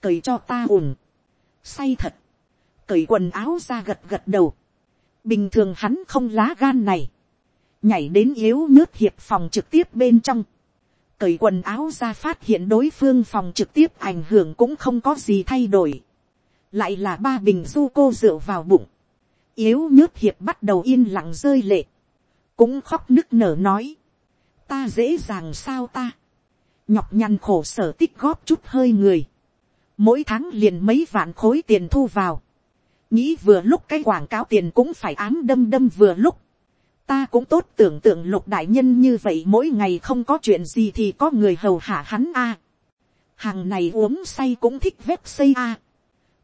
cởi cho ta ủng, say thật, cởi quần áo ra gật gật đầu, bình thường hắn không lá gan này, nhảy đến yếu nước hiệp phòng trực tiếp bên trong, cởi quần áo ra phát hiện đối phương phòng trực tiếp ảnh hưởng cũng không có gì thay đổi, lại là ba bình du cô rượu vào bụng, yếu nhớt hiệp bắt đầu yên lặng rơi lệ, cũng khóc nức nở nói, ta dễ dàng sao ta, nhọc nhằn khổ sở tích góp chút hơi người, mỗi tháng liền mấy vạn khối tiền thu vào, nghĩ vừa lúc cái quảng cáo tiền cũng phải ám đâm đâm vừa lúc, ta cũng tốt tưởng tượng lục đại nhân như vậy mỗi ngày không có chuyện gì thì có người hầu hạ hắn a. hàng này uống say cũng thích vét xây a.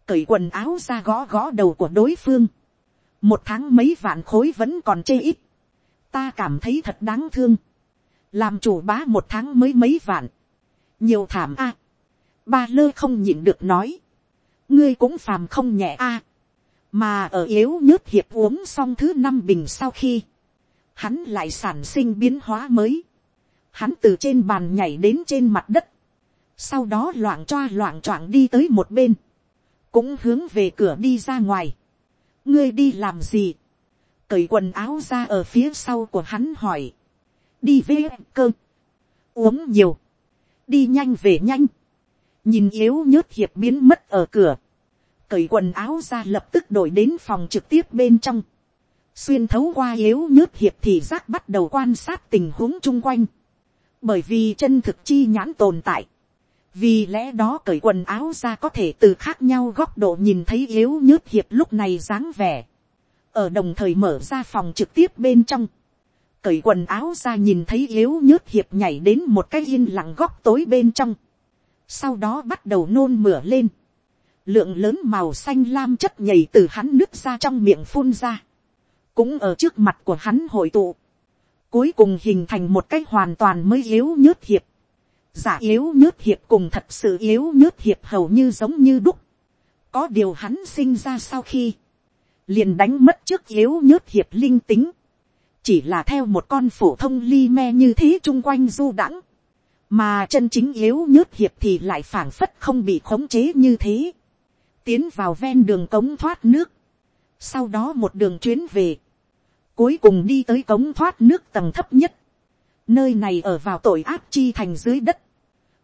cởi quần áo ra gõ gõ đầu của đối phương. một tháng mấy vạn khối vẫn còn chê ít. ta cảm thấy thật đáng thương làm chủ bá một tháng mới mấy vạn. nhiều thảm a. ba lơ không nhịn được nói. ngươi cũng phàm không nhẹ a. mà ở yếu nhớt hiệp uống xong thứ năm bình sau khi, hắn lại sản sinh biến hóa mới. Hắn từ trên bàn nhảy đến trên mặt đất. Sau đó loạn choa loạn choạng đi tới một bên. Cũng hướng về cửa đi ra ngoài. Ngươi đi làm gì? Cởi quần áo ra ở phía sau của hắn hỏi. Đi vê cơ. Uống nhiều. Đi nhanh về nhanh. Nhìn yếu nhớt hiệp biến mất ở cửa. Cởi quần áo ra lập tức đổi đến phòng trực tiếp bên trong xuyên thấu qua yếu nhớt hiệp thì giác bắt đầu quan sát tình huống chung quanh, bởi vì chân thực chi nhãn tồn tại, vì lẽ đó cởi quần áo ra có thể từ khác nhau góc độ nhìn thấy yếu nhớt hiệp lúc này dáng vẻ, ở đồng thời mở ra phòng trực tiếp bên trong, cởi quần áo ra nhìn thấy yếu nhớt hiệp nhảy đến một cái yên lặng góc tối bên trong, sau đó bắt đầu nôn mửa lên, lượng lớn màu xanh lam chất nhảy từ hắn nước ra trong miệng phun ra, cũng ở trước mặt của hắn hội tụ, cuối cùng hình thành một cái hoàn toàn mới yếu nhớt hiệp, giả yếu nhớt hiệp cùng thật sự yếu nhớt hiệp hầu như giống như đúc, có điều hắn sinh ra sau khi, liền đánh mất trước yếu nhớt hiệp linh tính, chỉ là theo một con phổ thông ly me như thế chung quanh du đãng, mà chân chính yếu nhớt hiệp thì lại phảng phất không bị khống chế như thế, tiến vào ven đường cống thoát nước, sau đó một đường chuyến về, cuối cùng đi tới cống thoát nước tầng thấp nhất, nơi này ở vào tội áp chi thành dưới đất,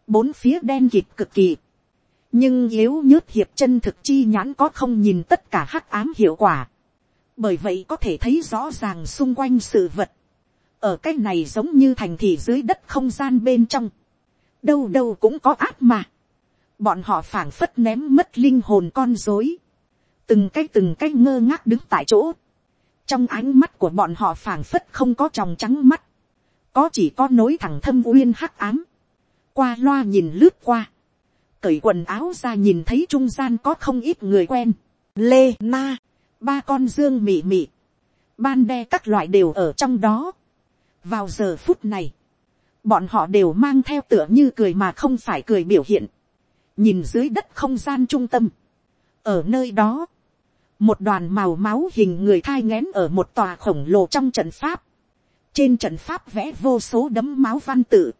bốn phía đen kịt cực kỳ, nhưng yếu nhớt hiệp chân thực chi nhãn có không nhìn tất cả hắc ám hiệu quả, bởi vậy có thể thấy rõ ràng xung quanh sự vật, ở cái này giống như thành thị dưới đất không gian bên trong, đâu đâu cũng có áp mà, bọn họ phảng phất ném mất linh hồn con dối, từng cái từng cái ngơ ngác đứng tại chỗ, trong ánh mắt của bọn họ phảng phất không có tròng trắng mắt, có chỉ có nối thẳng thâm uyên hắc ám, qua loa nhìn lướt qua, cởi quần áo ra nhìn thấy trung gian có không ít người quen, lê na, ba con dương mị mị, ban đe các loại đều ở trong đó. vào giờ phút này, bọn họ đều mang theo tựa như cười mà không phải cười biểu hiện, nhìn dưới đất không gian trung tâm, ở nơi đó, một đoàn màu máu hình người thai ngén ở một tòa khổng lồ trong trận pháp, trên trận pháp vẽ vô số đấm máu văn tự,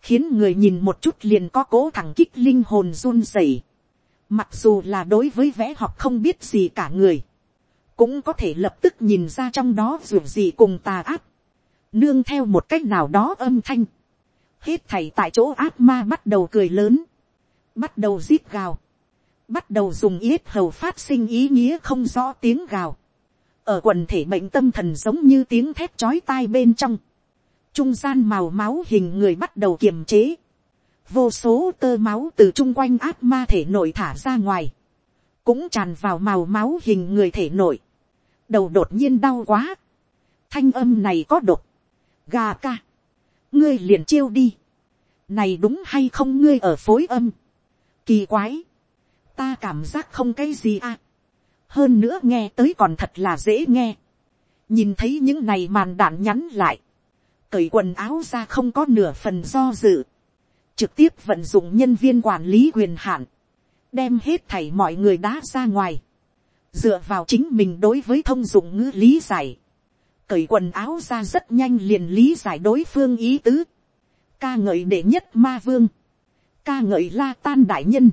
khiến người nhìn một chút liền có cố thẳng kích linh hồn run rẩy. Mặc dù là đối với vẽ học không biết gì cả người, cũng có thể lập tức nhìn ra trong đó ruột gì cùng tà áp nương theo một cách nào đó âm thanh, hết thầy tại chỗ áp ma bắt đầu cười lớn, bắt đầu rít gào, bắt đầu dùng yết hầu phát sinh ý nghĩa không rõ tiếng gào, ở quần thể bệnh tâm thần giống như tiếng thét chói tai bên trong, trung gian màu máu hình người bắt đầu kiềm chế, vô số tơ máu từ chung quanh áp ma thể nội thả ra ngoài, cũng tràn vào màu máu hình người thể nội, đầu đột nhiên đau quá, thanh âm này có đột, gà ca, ngươi liền chiêu đi, này đúng hay không ngươi ở phối âm, kỳ quái, ta cảm giác không cái gì à, hơn nữa nghe tới còn thật là dễ nghe, nhìn thấy những này màn đạn nhắn lại, cởi quần áo ra không có nửa phần do dự, trực tiếp vận dụng nhân viên quản lý quyền hạn, đem hết thảy mọi người đá ra ngoài, dựa vào chính mình đối với thông dụng ngữ lý giải, cởi quần áo ra rất nhanh liền lý giải đối phương ý tứ, ca ngợi đệ nhất ma vương, ca ngợi la tan đại nhân,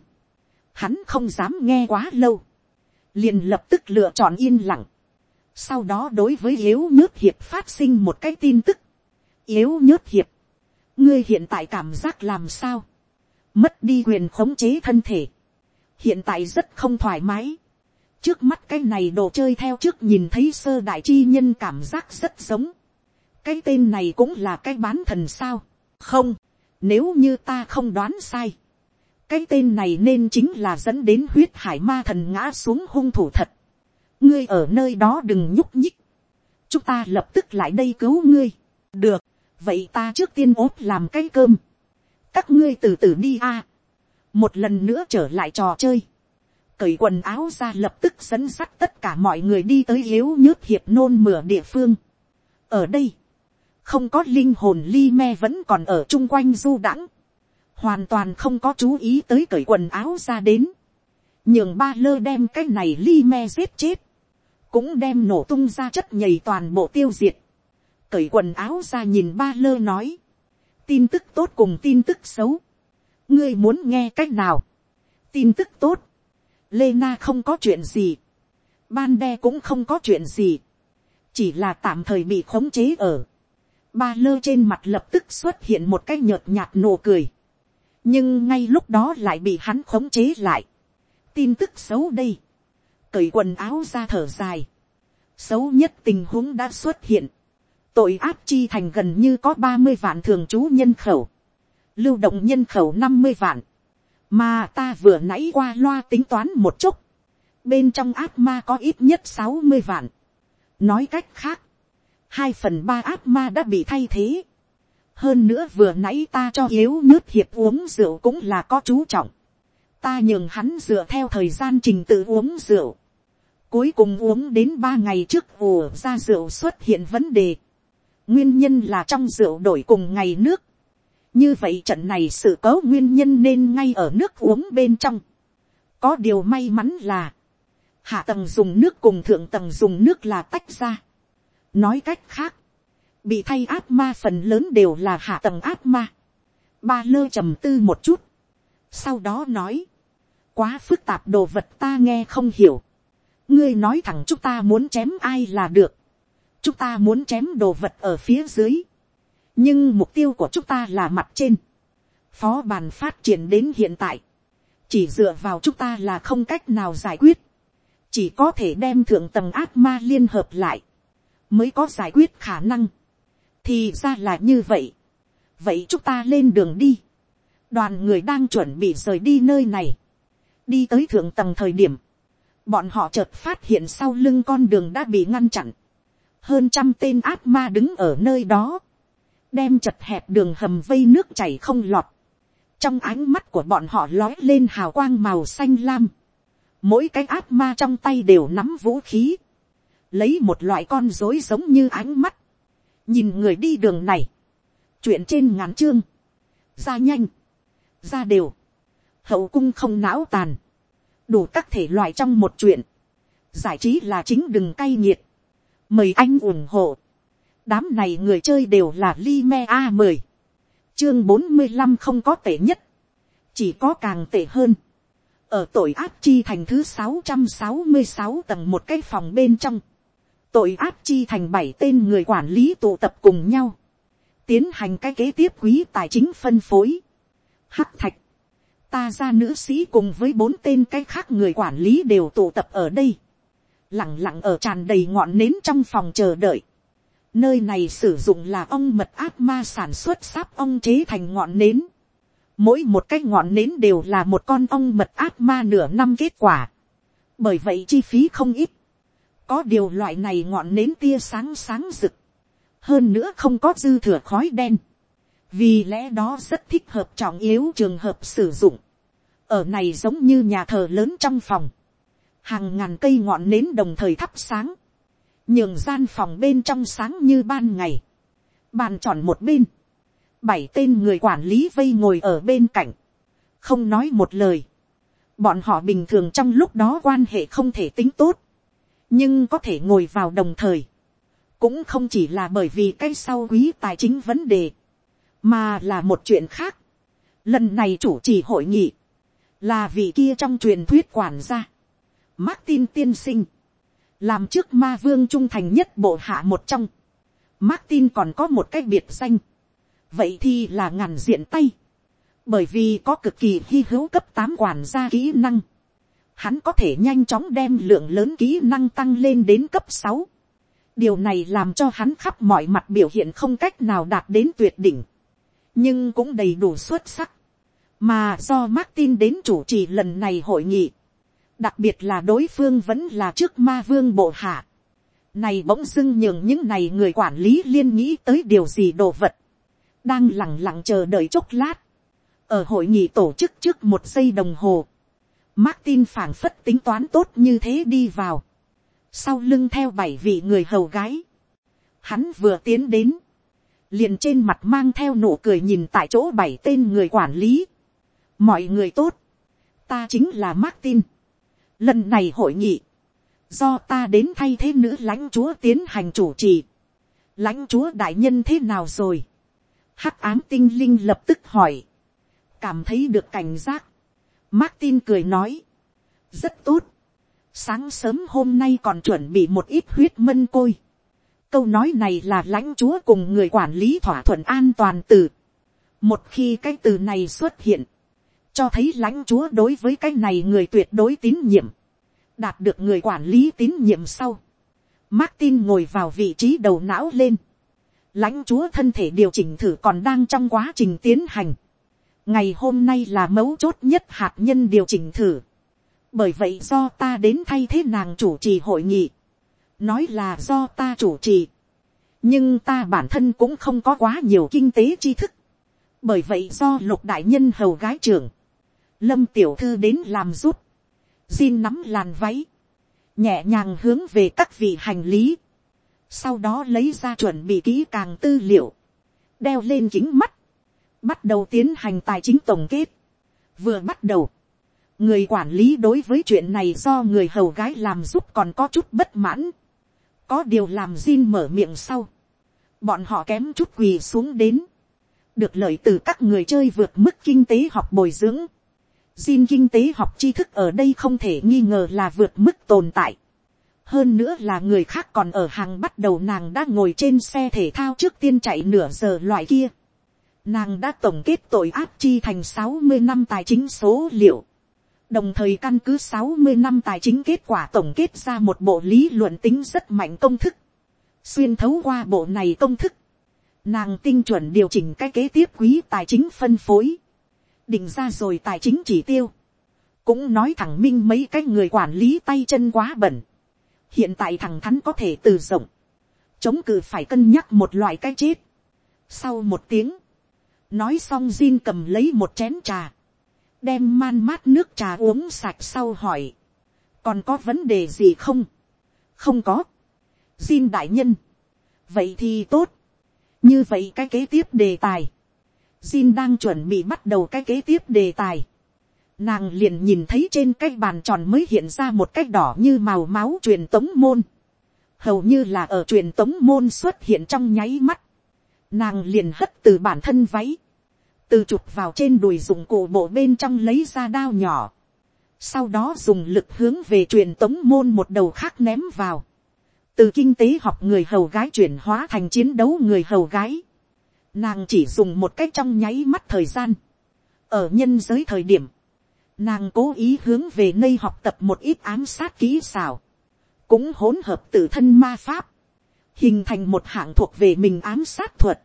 hắn không dám nghe quá lâu, liền lập tức lựa chọn yên lặng, sau đó đối với yếu nước hiệp phát sinh một cái tin tức, yếu nhớt hiệp, ngươi hiện tại cảm giác làm sao, mất đi quyền khống chế thân thể, hiện tại rất không thoải mái, trước mắt cái này đồ chơi theo trước nhìn thấy sơ đại chi nhân cảm giác rất giống, cái tên này cũng là cái bán thần sao, không, nếu như ta không đoán sai, cái tên này nên chính là dẫn đến huyết hải ma thần ngã xuống hung thủ thật, ngươi ở nơi đó đừng nhúc nhích, chúng ta lập tức lại đây cứu ngươi, được, vậy ta trước tiên ốt làm cái cơm, các ngươi từ từ đi a, một lần nữa trở lại trò chơi, cởi quần áo ra lập tức dẫn sắt tất cả mọi người đi tới yếu nhớt hiệp nôn mửa địa phương. ở đây, không có linh hồn ly me vẫn còn ở chung quanh du đãng, hoàn toàn không có chú ý tới cởi quần áo ra đến, nhường ba lơ đem cái này ly me giết chết, cũng đem nổ tung ra chất nhầy toàn bộ tiêu diệt, cởi quần áo ra nhìn ba lơ nói, tin tức tốt cùng tin tức xấu, ngươi muốn nghe c á c h nào, tin tức tốt, lê na không có chuyện gì, ban đe cũng không có chuyện gì, chỉ là tạm thời bị khống chế ở, ba lơ trên mặt lập tức xuất hiện một cái nhợt nhạt nụ cười, nhưng ngay lúc đó lại bị hắn khống chế lại, tin tức xấu đây, cởi quần áo ra thở dài, xấu nhất tình huống đã xuất hiện, tội ác chi thành gần như có ba mươi vạn thường trú nhân khẩu, lưu động nhân khẩu năm mươi vạn, mà ta vừa nãy qua loa tính toán một chút, bên trong ác ma có ít nhất sáu mươi vạn. nói cách khác, hai phần ba ác ma đã bị thay thế. hơn nữa vừa nãy ta cho yếu nước hiệp uống rượu cũng là có chú trọng. ta nhường hắn dựa theo thời gian trình tự uống rượu. cuối cùng uống đến ba ngày trước ùa ra rượu xuất hiện vấn đề. nguyên nhân là trong rượu đổi cùng ngày nước như vậy trận này sự có nguyên nhân nên ngay ở nước uống bên trong. có điều may mắn là, hạ tầng dùng nước cùng thượng tầng dùng nước là tách ra. Nói cách khác, bị thay ác ma phần lớn đều là hạ tầng ác ma. ba lơ trầm tư một chút, sau đó nói, quá phức tạp đồ vật ta nghe không hiểu, ngươi nói thẳng chúng ta muốn chém ai là được, chúng ta muốn chém đồ vật ở phía dưới, nhưng mục tiêu của chúng ta là mặt trên, phó bàn phát triển đến hiện tại, chỉ dựa vào chúng ta là không cách nào giải quyết, chỉ có thể đem thượng tầng ác ma liên hợp lại, mới có giải quyết khả năng. thì ra là như vậy. vậy chúng ta lên đường đi. đoàn người đang chuẩn bị rời đi nơi này. đi tới thượng tầng thời điểm. bọn họ chợt phát hiện sau lưng con đường đã bị ngăn chặn. hơn trăm tên ác ma đứng ở nơi đó đem chật hẹp đường hầm vây nước chảy không lọt. trong ánh mắt của bọn họ lói lên hào quang màu xanh lam. mỗi cái ác ma trong tay đều nắm vũ khí. Lấy một loại con dối giống như ánh mắt, nhìn người đi đường này, chuyện trên ngắn chương, ra nhanh, ra đều, hậu cung không não tàn, đủ các thể loại trong một chuyện, giải trí là chính đừng cay nghiệt, mời anh ủng hộ, đám này người chơi đều là li me a mời, chương bốn mươi năm không có tệ nhất, chỉ có càng tệ hơn, ở tội ác chi thành thứ sáu trăm sáu mươi sáu tầng một cái phòng bên trong, tội ác chi thành bảy tên người quản lý tụ tập cùng nhau, tiến hành cái kế tiếp quý tài chính phân phối. Hắc thạch, ta ra nữ sĩ cùng với bốn tên cái khác người quản lý đều tụ tập ở đây, lẳng lặng ở tràn đầy ngọn nến trong phòng chờ đợi. Nơi này sử dụng là ong mật ác ma sản xuất sáp ong chế thành ngọn nến. Mỗi một cái ngọn nến đều là một con ong mật ác ma nửa năm kết quả. Bởi vậy chi phí không ít có điều loại này ngọn nến tia sáng sáng rực. Hơn nữa không có dư thừa khói đen. Vì lẽ đó rất thích hợp trọng yếu trường hợp sử dụng. Ở này giống như nhà thờ lớn trong phòng. Hàng ngàn cây ngọn nến đồng thời thắp sáng. Nhường gian phòng bên trong sáng như ban ngày. Bàn tròn một bên. Bảy tên người quản lý vây ngồi ở bên cạnh. Không nói một lời. Bọn họ bình thường trong lúc đó quan hệ không thể tính tốt nhưng có thể ngồi vào đồng thời, cũng không chỉ là bởi vì cái sau quý tài chính vấn đề, mà là một chuyện khác. Lần này chủ trì hội nghị, là vị kia trong truyền thuyết quản gia, Martin tiên sinh, làm trước ma vương trung thành nhất bộ hạ một trong. Martin còn có một cái biệt danh, vậy thì là ngàn diện tay, bởi vì có cực kỳ hy hữu cấp tám quản gia kỹ năng. Hắn có thể nhanh chóng đem lượng lớn kỹ năng tăng lên đến cấp sáu. điều này làm cho hắn khắp mọi mặt biểu hiện không cách nào đạt đến tuyệt đỉnh, nhưng cũng đầy đủ xuất sắc, mà do Martin đến chủ trì lần này hội nghị, đặc biệt là đối phương vẫn là trước ma vương bộ hạ, này bỗng dưng nhường những này người quản lý liên nghĩ tới điều gì đồ vật, đang lẳng lặng chờ đợi chốc lát, ở hội nghị tổ chức trước một giây đồng hồ, Martin phảng phất tính toán tốt như thế đi vào. Sau lưng theo bảy vị người hầu gái. Hắn vừa tiến đến. Liền trên mặt mang theo nụ cười nhìn tại chỗ bảy tên người quản lý. Mọi người tốt. Ta chính là Martin. Lần này hội nghị. Do ta đến thay thế nữ lãnh chúa tiến hành chủ trì. Lãnh chúa đại nhân thế nào rồi? Hắc ám tinh linh lập tức hỏi. Cảm thấy được cảnh giác Martin cười nói. Rất tốt. Sáng sớm hôm nay còn chuẩn bị một ít huyết mân côi. Câu nói này là lãnh chúa cùng người quản lý thỏa thuận an toàn từ. Một khi cái từ này xuất hiện. Cho thấy lãnh chúa đối với cái này người tuyệt đối tín nhiệm. Đạt được người quản lý tín nhiệm sau. Martin ngồi vào vị trí đầu não lên. Lãnh chúa thân thể điều chỉnh thử còn đang trong quá trình tiến hành ngày hôm nay là mấu chốt nhất hạt nhân điều chỉnh thử. bởi vậy do ta đến thay thế nàng chủ trì hội nghị. nói là do ta chủ trì. nhưng ta bản thân cũng không có quá nhiều kinh tế tri thức, bởi vậy do lục đại nhân hầu gái trưởng, lâm tiểu thư đến làm rút, Jin nắm làn váy, nhẹ nhàng hướng về các vị hành lý, sau đó lấy ra chuẩn bị kỹ càng tư liệu, đeo lên kính mắt, bắt đầu tiến hành tài chính tổng kết. Vừa bắt đầu, người quản lý đối với chuyện này do người hầu gái làm giúp còn có chút bất mãn. có điều làm Jin mở miệng sau, bọn họ kém chút quỳ xuống đến, được lợi từ các người chơi vượt mức kinh tế học bồi dưỡng. Jin kinh tế học tri thức ở đây không thể nghi ngờ là vượt mức tồn tại. Hơn nữa là người khác còn ở hàng bắt đầu nàng đã ngồi trên xe thể thao trước tiên chạy nửa giờ loại kia. Nàng đã tổng kết tội ác chi thành sáu mươi năm tài chính số liệu. Đồng thời căn cứ sáu mươi năm tài chính kết quả tổng kết ra một bộ lý luận tính rất mạnh công thức. Xuyên thấu qua bộ này công thức. Nàng tinh chuẩn điều chỉnh cái kế tiếp quý tài chính phân phối. Định ra rồi tài chính chỉ tiêu. Cũng nói thẳng minh mấy cái người quản lý tay chân quá bẩn. Hiện tại thằng thắn có thể từ rộng. Chống cự phải cân nhắc một loại cái chết. Sau một tiếng nói xong Jin cầm lấy một chén trà, đem man mát nước trà uống sạch sau hỏi, còn có vấn đề gì không, không có, Jin đại nhân, vậy thì tốt, như vậy cái kế tiếp đề tài, Jin đang chuẩn bị bắt đầu cái kế tiếp đề tài, nàng liền nhìn thấy trên cái bàn tròn mới hiện ra một cái đỏ như màu máu truyền tống môn, hầu như là ở truyền tống môn xuất hiện trong nháy mắt, nàng liền hất từ bản thân váy, từ chụp vào trên đùi dụng cụ bộ bên trong lấy ra đao nhỏ, sau đó dùng lực hướng về truyền tống môn một đầu khác ném vào, từ kinh tế học người hầu gái chuyển hóa thành chiến đấu người hầu gái, nàng chỉ dùng một cách trong nháy mắt thời gian, ở nhân giới thời điểm, nàng cố ý hướng về nơi học tập một ít ám sát kỹ xảo, cũng hỗn hợp tự thân ma pháp, hình thành một hạng thuộc về mình ám sát thuật,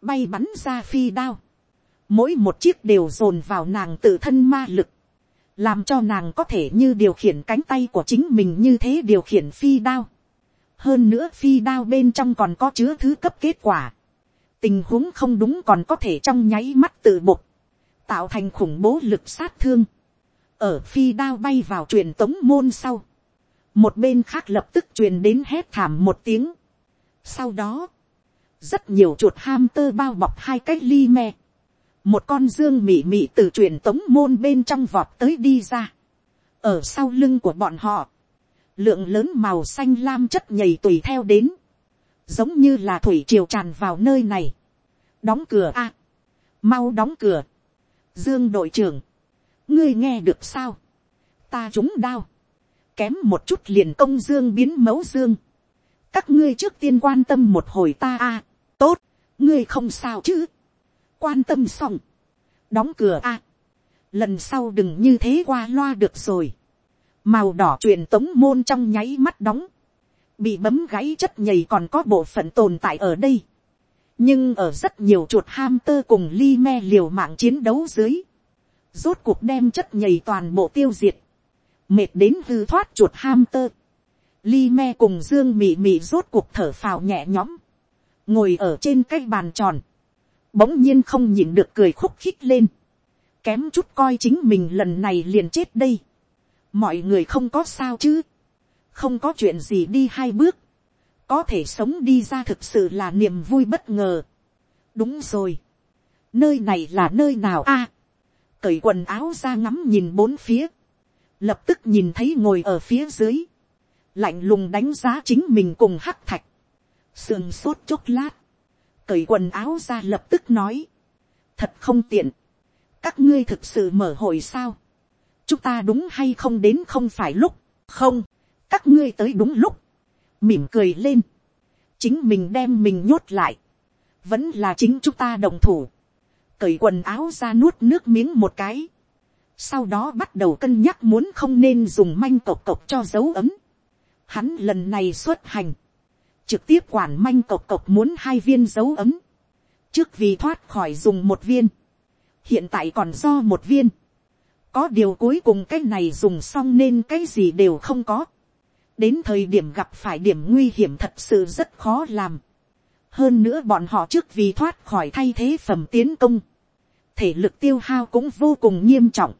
bay bắn ra phi đao, mỗi một chiếc đều dồn vào nàng tự thân ma lực, làm cho nàng có thể như điều khiển cánh tay của chính mình như thế điều khiển phi đao. hơn nữa phi đao bên trong còn có chứa thứ cấp kết quả tình huống không đúng còn có thể trong nháy mắt tự bục, tạo thành khủng bố lực sát thương. ở phi đao bay vào truyền tống môn sau, một bên khác lập tức truyền đến hét thảm một tiếng. sau đó, rất nhiều chuột ham tơ bao bọc hai cái ly me một con dương mị mị từ truyền tống môn bên trong vọt tới đi ra. ở sau lưng của bọn họ, lượng lớn màu xanh lam chất nhầy tùy theo đến, giống như là thủy triều tràn vào nơi này. đóng cửa a, mau đóng cửa. dương đội trưởng, ngươi nghe được sao, ta chúng đao, kém một chút liền công dương biến mẫu dương. các ngươi trước tiên quan tâm một hồi ta a, tốt, ngươi không sao chứ? Quan tâm xong, đóng cửa a, lần sau đừng như thế qua loa được rồi, màu đỏ truyền tống môn trong nháy mắt đóng, bị bấm gãy chất nhầy còn có bộ phận tồn tại ở đây, nhưng ở rất nhiều chuột ham tơ cùng li me liều mạng chiến đấu dưới, rốt cuộc đem chất nhầy toàn bộ tiêu diệt, mệt đến hư thoát chuột ham tơ, li me cùng dương mị mị rốt cuộc thở phào nhẹ nhõm, ngồi ở trên cái bàn tròn, bỗng nhiên không nhìn được cười khúc khích lên, kém chút coi chính mình lần này liền chết đây, mọi người không có sao chứ, không có chuyện gì đi hai bước, có thể sống đi ra thực sự là niềm vui bất ngờ. đúng rồi, nơi này là nơi nào a, à, cởi quần áo ra ngắm nhìn bốn phía, lập tức nhìn thấy ngồi ở phía dưới, lạnh lùng đánh giá chính mình cùng hắc thạch, sườn sốt chốc lát, cởi quần áo ra lập tức nói. Thật không tiện. Các ngươi thực sự mở hội sao? Chúng ta đúng hay không đến không phải lúc. Không. Các ngươi tới đúng lúc. Mỉm cười lên. Chính mình đem mình nhốt lại. Vẫn là chính chúng ta đồng thủ. Cởi quần áo ra nuốt nước miếng một cái. Sau đó bắt đầu cân nhắc muốn không nên dùng manh cộc cộc cho dấu ấm. Hắn lần này xuất hành trực tiếp quản manh cộc cộc muốn hai viên dấu ấm, trước vì thoát khỏi dùng một viên, hiện tại còn do một viên, có điều cuối cùng cái này dùng xong nên cái gì đều không có, đến thời điểm gặp phải điểm nguy hiểm thật sự rất khó làm, hơn nữa bọn họ trước vì thoát khỏi thay thế phẩm tiến công, thể lực tiêu hao cũng vô cùng nghiêm trọng,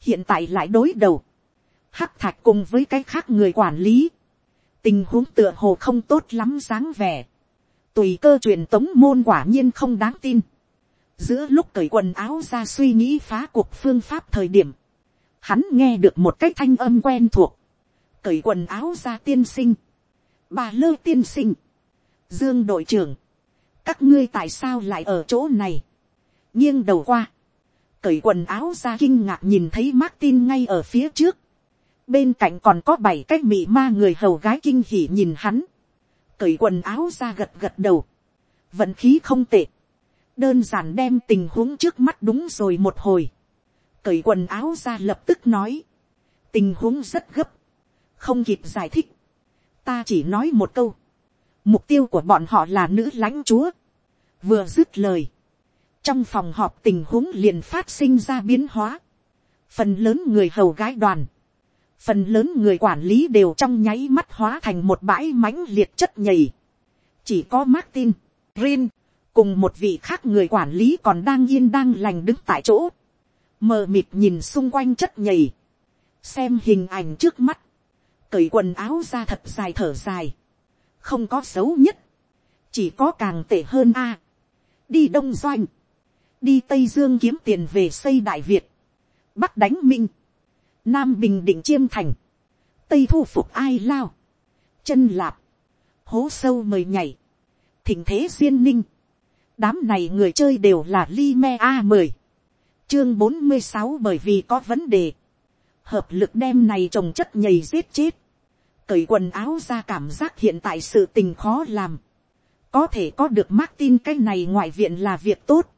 hiện tại lại đối đầu, hắc thạch cùng với cái khác người quản lý, tình huống tựa hồ không tốt lắm dáng vẻ, tùy cơ truyền tống môn quả nhiên không đáng tin, giữa lúc cởi quần áo ra suy nghĩ phá cuộc phương pháp thời điểm, hắn nghe được một cái thanh âm quen thuộc, cởi quần áo ra tiên sinh, bà lơ tiên sinh, dương đội trưởng, các ngươi tại sao lại ở chỗ này, nghiêng đầu qua, cởi quần áo ra kinh ngạc nhìn thấy Martin ngay ở phía trước, bên cạnh còn có bảy cái mị ma người hầu gái kinh hỉ nhìn hắn, cởi quần áo ra gật gật đầu, vận khí không tệ, đơn giản đem tình huống trước mắt đúng rồi một hồi, cởi quần áo ra lập tức nói, tình huống rất gấp, không kịp giải thích, ta chỉ nói một câu, mục tiêu của bọn họ là nữ lãnh chúa, vừa dứt lời, trong phòng họp tình huống liền phát sinh ra biến hóa, phần lớn người hầu gái đoàn, phần lớn người quản lý đều trong nháy mắt hóa thành một bãi mãnh liệt chất nhầy, chỉ có Martin, Rin, cùng một vị khác người quản lý còn đang yên đang lành đứng tại chỗ, mờ mịt nhìn xung quanh chất nhầy, xem hình ảnh trước mắt, cởi quần áo ra thật dài thở dài, không có xấu nhất, chỉ có càng tệ hơn a, đi đông doanh, đi tây dương kiếm tiền về xây đại việt, bắc đánh minh, nam bình định chiêm thành, tây thu phục ai lao, chân lạp, hố sâu mời nhảy, thỉnh thế duyên ninh, đám này người chơi đều là li me a mười, chương bốn mươi sáu bởi vì có vấn đề, hợp lực đem này trồng chất nhầy giết chết, cởi quần áo ra cảm giác hiện tại sự tình khó làm, có thể có được Martin cái này ngoại viện là việc tốt,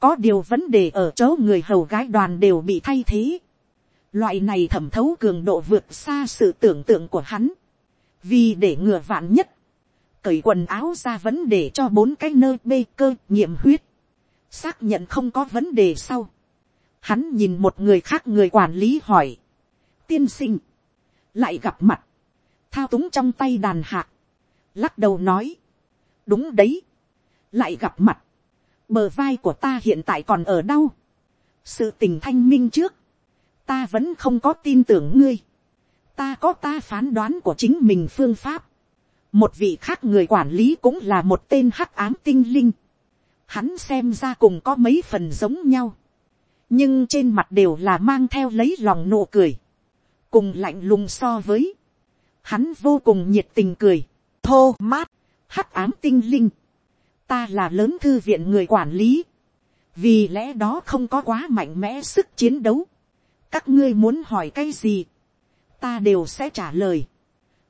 có điều vấn đề ở chỗ người hầu gái đoàn đều bị thay thế, loại này thẩm thấu cường độ vượt xa sự tưởng tượng của hắn, vì để ngừa vạn nhất, cởi quần áo ra vấn đề cho bốn cái nơi bê cơ nghiệm huyết, xác nhận không có vấn đề sau, hắn nhìn một người khác người quản lý hỏi, tiên sinh, lại gặp mặt, thao túng trong tay đàn hạc, lắc đầu nói, đúng đấy, lại gặp mặt, bờ vai của ta hiện tại còn ở đâu, sự tình thanh minh trước, ta vẫn không có tin tưởng ngươi, ta có ta phán đoán của chính mình phương pháp, một vị khác người quản lý cũng là một tên hắc ám tinh linh, hắn xem ra cùng có mấy phần giống nhau, nhưng trên mặt đều là mang theo lấy lòng nụ cười, cùng lạnh lùng so với, hắn vô cùng nhiệt tình cười, thô mát, hắc ám tinh linh, ta là lớn thư viện người quản lý, vì lẽ đó không có quá mạnh mẽ sức chiến đấu, các ngươi muốn hỏi cái gì, ta đều sẽ trả lời,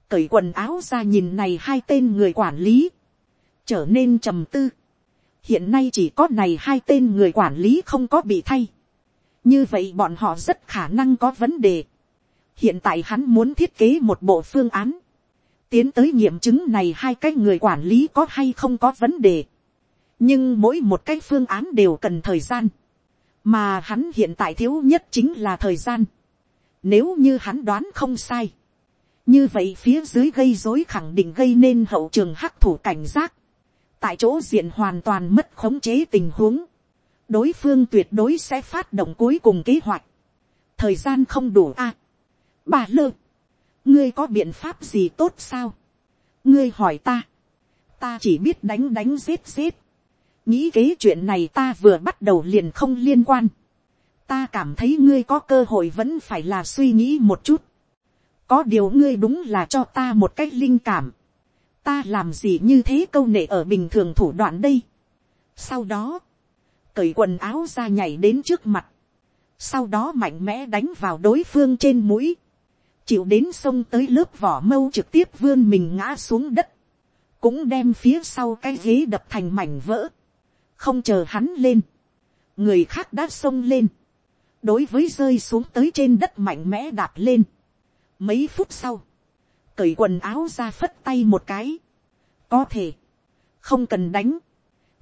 cởi quần áo ra nhìn này hai tên người quản lý, trở nên trầm tư, hiện nay chỉ có này hai tên người quản lý không có bị thay, như vậy bọn họ rất khả năng có vấn đề, hiện tại hắn muốn thiết kế một bộ phương án, tiến tới nghiệm chứng này hai cái người quản lý có hay không có vấn đề. nhưng mỗi một cái phương án đều cần thời gian, mà hắn hiện tại thiếu nhất chính là thời gian. nếu như hắn đoán không sai, như vậy phía dưới gây dối khẳng định gây nên hậu trường hắc thủ cảnh giác, tại chỗ diện hoàn toàn mất khống chế tình huống, đối phương tuyệt đối sẽ phát động cuối cùng kế hoạch, thời gian không đủ a, bà lơ, ngươi có biện pháp gì tốt sao, ngươi hỏi ta, ta chỉ biết đánh đánh giết giết, nghĩ kế chuyện này ta vừa bắt đầu liền không liên quan, ta cảm thấy ngươi có cơ hội vẫn phải là suy nghĩ một chút, có điều ngươi đúng là cho ta một cách linh cảm, ta làm gì như thế câu nệ ở bình thường thủ đoạn đây. sau đó, cởi quần áo ra nhảy đến trước mặt, sau đó mạnh mẽ đánh vào đối phương trên mũi, chịu đến sông tới lớp vỏ mâu trực tiếp vươn mình ngã xuống đất, cũng đem phía sau cái ghế đập thành mảnh vỡ, không chờ hắn lên, người khác đã xông lên, đối với rơi xuống tới trên đất mạnh mẽ đạp lên, mấy phút sau, cởi quần áo ra phất tay một cái, có thể, không cần đánh,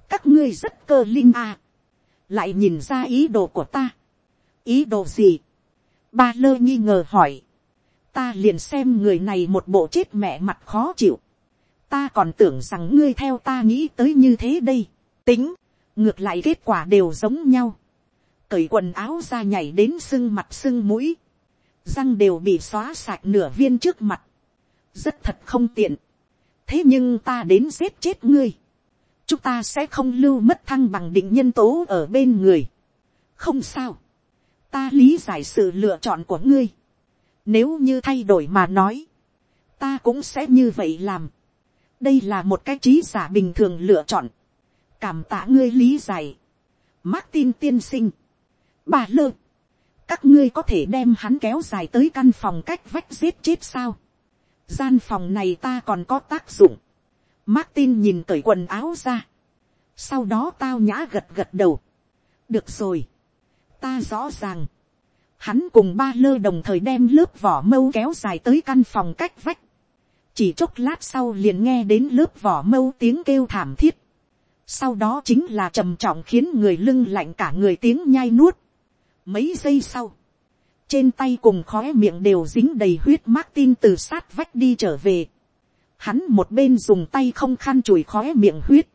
các ngươi rất cơ linh à, lại nhìn ra ý đồ của ta, ý đồ gì, ba lơ nghi ngờ hỏi, ta liền xem người này một bộ chết mẹ mặt khó chịu, ta còn tưởng rằng ngươi theo ta nghĩ tới như thế đây, tính, ngược lại kết quả đều giống nhau, cởi quần áo ra nhảy đến sưng mặt sưng mũi, răng đều bị xóa sạch nửa viên trước mặt, rất thật không tiện, thế nhưng ta đến giết chết ngươi, chúng ta sẽ không lưu mất thăng bằng định nhân tố ở bên người, không sao, ta lý giải sự lựa chọn của ngươi, nếu như thay đổi mà nói, ta cũng sẽ như vậy làm, đây là một cái trí giả bình thường lựa chọn, cảm tạ ngươi lý giải, Martin tiên sinh, bà lơ, các ngươi có thể đem hắn kéo dài tới căn phòng cách vách giết chết sao, gian phòng này ta còn có tác dụng, Martin nhìn cởi quần áo ra, sau đó tao nhã gật gật đầu, được rồi, ta rõ ràng, hắn cùng ba lơ đồng thời đem lớp vỏ mâu kéo dài tới căn phòng cách vách, chỉ chốc lát sau liền nghe đến lớp vỏ mâu tiếng kêu thảm thiết, sau đó chính là trầm trọng khiến người lưng lạnh cả người tiếng nhai nuốt. Mấy giây sau, trên tay cùng khóe miệng đều dính đầy huyết Martin từ sát vách đi trở về. Hắn một bên dùng tay không khăn chùi khóe miệng huyết,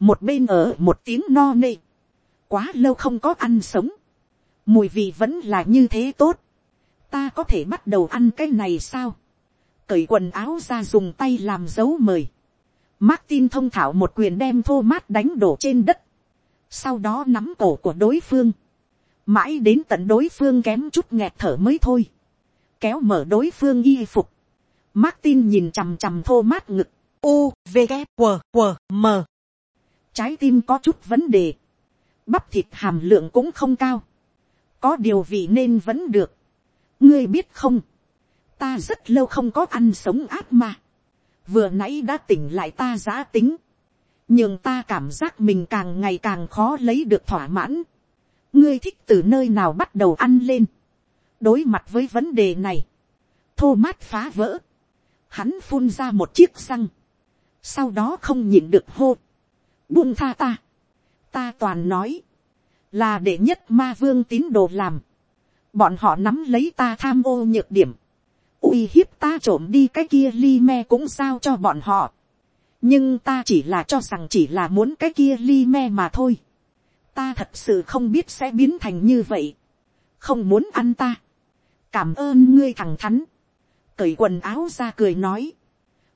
một bên ở một tiếng no nê. Quá lâu không có ăn sống, mùi vị vẫn là như thế tốt. Ta có thể bắt đầu ăn cái này sao? Cởi quần áo ra dùng tay làm dấu mời Martin thông thảo một quyền đem thô mát đánh đổ trên đất. Sau đó nắm cổ của đối phương. Mãi đến tận đối phương kém chút nghẹt thở mới thôi. Kéo mở đối phương y phục. Martin nhìn chằm chằm thô mát ngực. U, V, K, W, W, M. Trái tim có chút vấn đề. Bắp thịt hàm lượng cũng không cao. Có điều vị nên vẫn được. Ngươi biết không? Ta rất lâu không có ăn sống ác ma vừa nãy đã tỉnh lại ta giã tính, nhưng ta cảm giác mình càng ngày càng khó lấy được thỏa mãn. ngươi thích từ nơi nào bắt đầu ăn lên. đối mặt với vấn đề này, thô mát phá vỡ, hắn phun ra một chiếc răng, sau đó không nhịn được hô, buông tha ta, ta toàn nói, là để nhất ma vương tín đồ làm, bọn họ nắm lấy ta tham ô nhược điểm, uy hiếp ta trộm đi cái kia li me cũng sao cho bọn họ. nhưng ta chỉ là cho rằng chỉ là muốn cái kia li me mà thôi. ta thật sự không biết sẽ biến thành như vậy. không muốn ăn ta. cảm ơn ngươi thẳng thắn. cởi quần áo ra cười nói.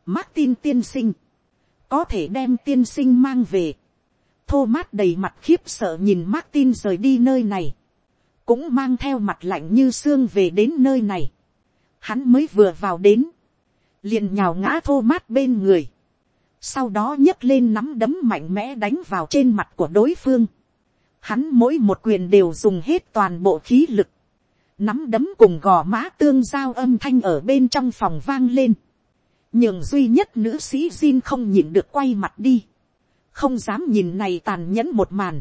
Martin tiên sinh. có thể đem tiên sinh mang về thô mát đầy mặt khiếp sợ nhìn Martin rời đi nơi này. cũng mang theo mặt lạnh như xương về đến nơi này. Hắn mới vừa vào đến, liền nhào ngã thô mát bên người, sau đó nhấc lên nắm đấm mạnh mẽ đánh vào trên mặt của đối phương, hắn mỗi một quyền đều dùng hết toàn bộ khí lực, nắm đấm cùng gò má tương giao âm thanh ở bên trong phòng vang lên, nhường duy nhất nữ sĩ Jin không nhìn được quay mặt đi, không dám nhìn này tàn nhẫn một màn,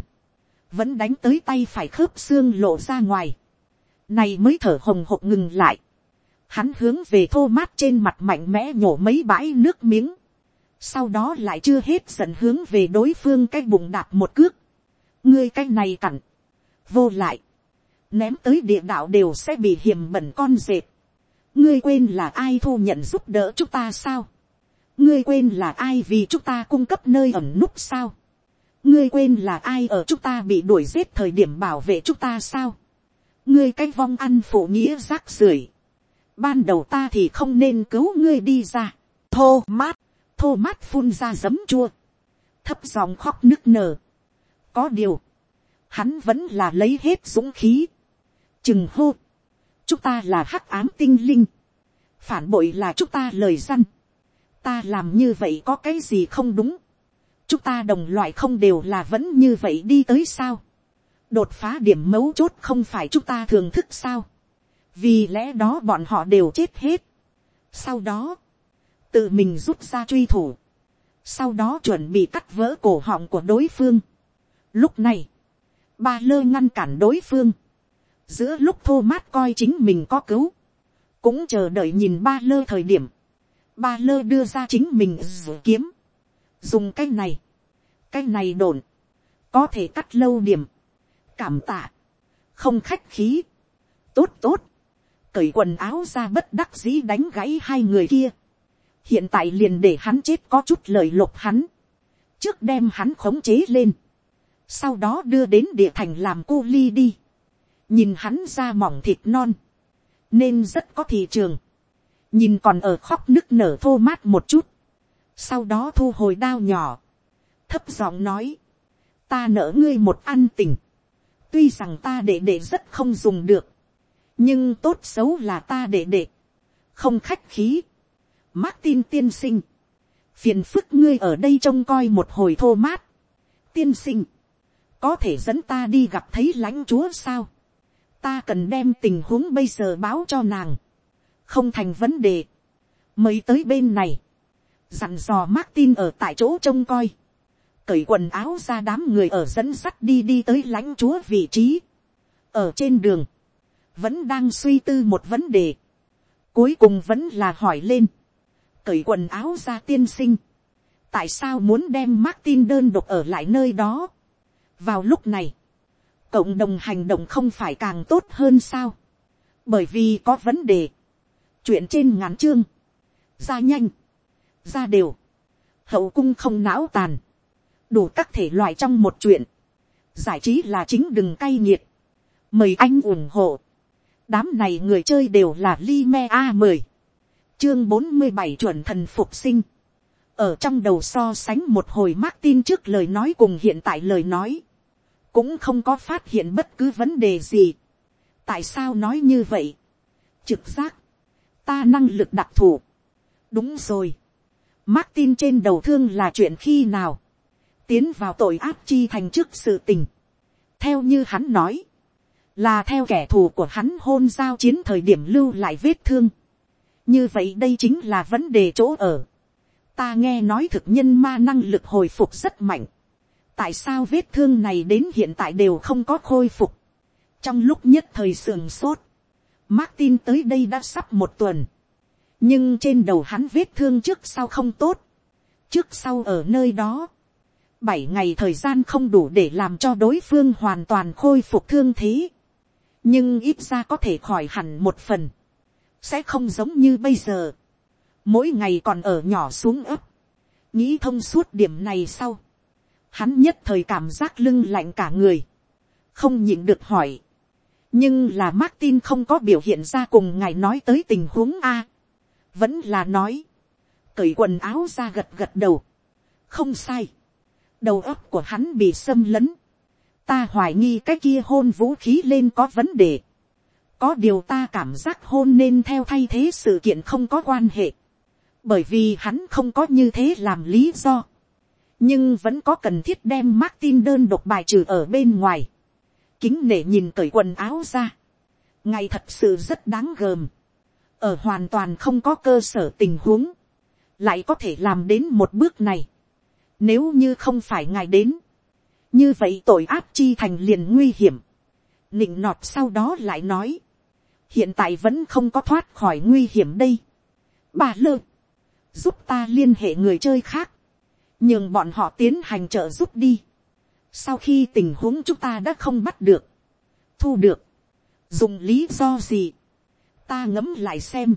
vẫn đánh tới tay phải khớp xương lộ ra ngoài, này mới thở hồng hộc ngừng lại, Hắn hướng về thô mát trên mặt mạnh mẽ nhổ mấy bãi nước miếng. Sau đó lại chưa hết giận hướng về đối phương cái bụng đạp một cước. Ngươi cái này cặn. Vô lại. Ném tới địa đạo đều sẽ bị hiểm bẩn con dệt. Ngươi quên là ai thu nhận giúp đỡ chúng ta sao? Ngươi quên là ai vì chúng ta cung cấp nơi ẩn núp sao? Ngươi quên là ai ở chúng ta bị đuổi giết thời điểm bảo vệ chúng ta sao? Ngươi cái vong ăn phụ nghĩa rác rưởi ban đầu ta thì không nên cứu ngươi đi ra, thô mát, thô mát phun ra giấm chua, thấp giọng khóc nức nở. có điều, hắn vẫn là lấy hết dũng khí, chừng hô, chúng ta là hắc ám tinh linh, phản bội là chúng ta lời răn, ta làm như vậy có cái gì không đúng, chúng ta đồng loại không đều là vẫn như vậy đi tới sao, đột phá điểm mấu chốt không phải chúng ta thường thức sao, vì lẽ đó bọn họ đều chết hết. sau đó, tự mình rút ra truy thủ, sau đó chuẩn bị cắt vỡ cổ họng của đối phương. lúc này, ba lơ ngăn cản đối phương, giữa lúc thô mát coi chính mình có cứu, cũng chờ đợi nhìn ba lơ thời điểm, ba lơ đưa ra chính mình rủ kiếm, dùng cái này, cái này đồn, có thể cắt lâu điểm, cảm tạ, không khách khí, tốt tốt, cởi quần áo ra bất đắc dĩ đánh gãy hai người kia. hiện tại liền để hắn chết có chút lời lục hắn, trước đem hắn khống chế lên, sau đó đưa đến địa thành làm cu ly đi, nhìn hắn ra mỏng thịt non, nên rất có thị trường, nhìn còn ở khóc nức nở thô mát một chút, sau đó thu hồi đao nhỏ, thấp giọng nói, ta nỡ ngươi một ăn tình, tuy rằng ta đệ đệ rất không dùng được, nhưng tốt xấu là ta đệ đệ, không khách khí, Martin tiên sinh, phiền phức ngươi ở đây trông coi một hồi thô mát, tiên sinh, có thể dẫn ta đi gặp thấy lãnh chúa sao, ta cần đem tình huống bây giờ báo cho nàng, không thành vấn đề, mới tới bên này, dặn dò Martin ở tại chỗ trông coi, cởi quần áo ra đám người ở dẫn sắt đi đi tới lãnh chúa vị trí, ở trên đường, vẫn đang suy tư một vấn đề, cuối cùng vẫn là hỏi lên, cởi quần áo ra tiên sinh, tại sao muốn đem Martin đơn độc ở lại nơi đó. vào lúc này, cộng đồng hành động không phải càng tốt hơn sao, bởi vì có vấn đề, chuyện trên ngắn chương, ra nhanh, ra đều, hậu cung không não tàn, đủ các thể loại trong một chuyện, giải trí là chính đừng cay nghiệt, mời anh ủng hộ, đám này người chơi đều là li me a mười, chương bốn mươi bảy chuẩn thần phục sinh, ở trong đầu so sánh một hồi Martin trước lời nói cùng hiện tại lời nói, cũng không có phát hiện bất cứ vấn đề gì. tại sao nói như vậy, trực giác, ta năng lực đặc thù, đúng rồi, Martin trên đầu thương là chuyện khi nào, tiến vào tội ác chi thành trước sự tình, theo như hắn nói, là theo kẻ thù của hắn hôn giao chiến thời điểm lưu lại vết thương, như vậy đây chính là vấn đề chỗ ở. ta nghe nói thực nhân ma năng lực hồi phục rất mạnh. tại sao vết thương này đến hiện tại đều không có khôi phục. trong lúc nhất thời sườn sốt, Martin tới đây đã sắp một tuần. nhưng trên đầu hắn vết thương trước sau không tốt. trước sau ở nơi đó. bảy ngày thời gian không đủ để làm cho đối phương hoàn toàn khôi phục thương thế. nhưng ít ra có thể khỏi hẳn một phần sẽ không giống như bây giờ, mỗi ngày còn ở nhỏ xuống ấp, nghĩ thông suốt điểm này sau, hắn nhất thời cảm giác lưng lạnh cả người, không nhịn được hỏi, nhưng là Martin không có biểu hiện ra cùng ngài nói tới tình huống a, vẫn là nói, cởi quần áo ra gật gật đầu, không sai, đầu óc của hắn bị xâm lấn, ta hoài nghi cái kia hôn vũ khí lên có vấn đề, có điều ta cảm giác hôn nên theo thay thế sự kiện không có quan hệ, bởi vì hắn không có như thế làm lý do, nhưng vẫn có cần thiết đem Martin đơn độc bài trừ ở bên ngoài, kính nể nhìn cởi quần áo ra, ngày thật sự rất đáng gờm, ở hoàn toàn không có cơ sở tình huống, lại có thể làm đến một bước này, nếu như không phải ngài đến, như vậy tội ác chi thành liền nguy hiểm, nịnh nọt sau đó lại nói, hiện tại vẫn không có thoát khỏi nguy hiểm đây. Bà lơ, giúp ta liên hệ người chơi khác, nhường bọn họ tiến hành trợ giúp đi. Sau khi tình huống chúng ta đã không bắt được, thu được, dùng lý do gì, ta ngấm lại xem.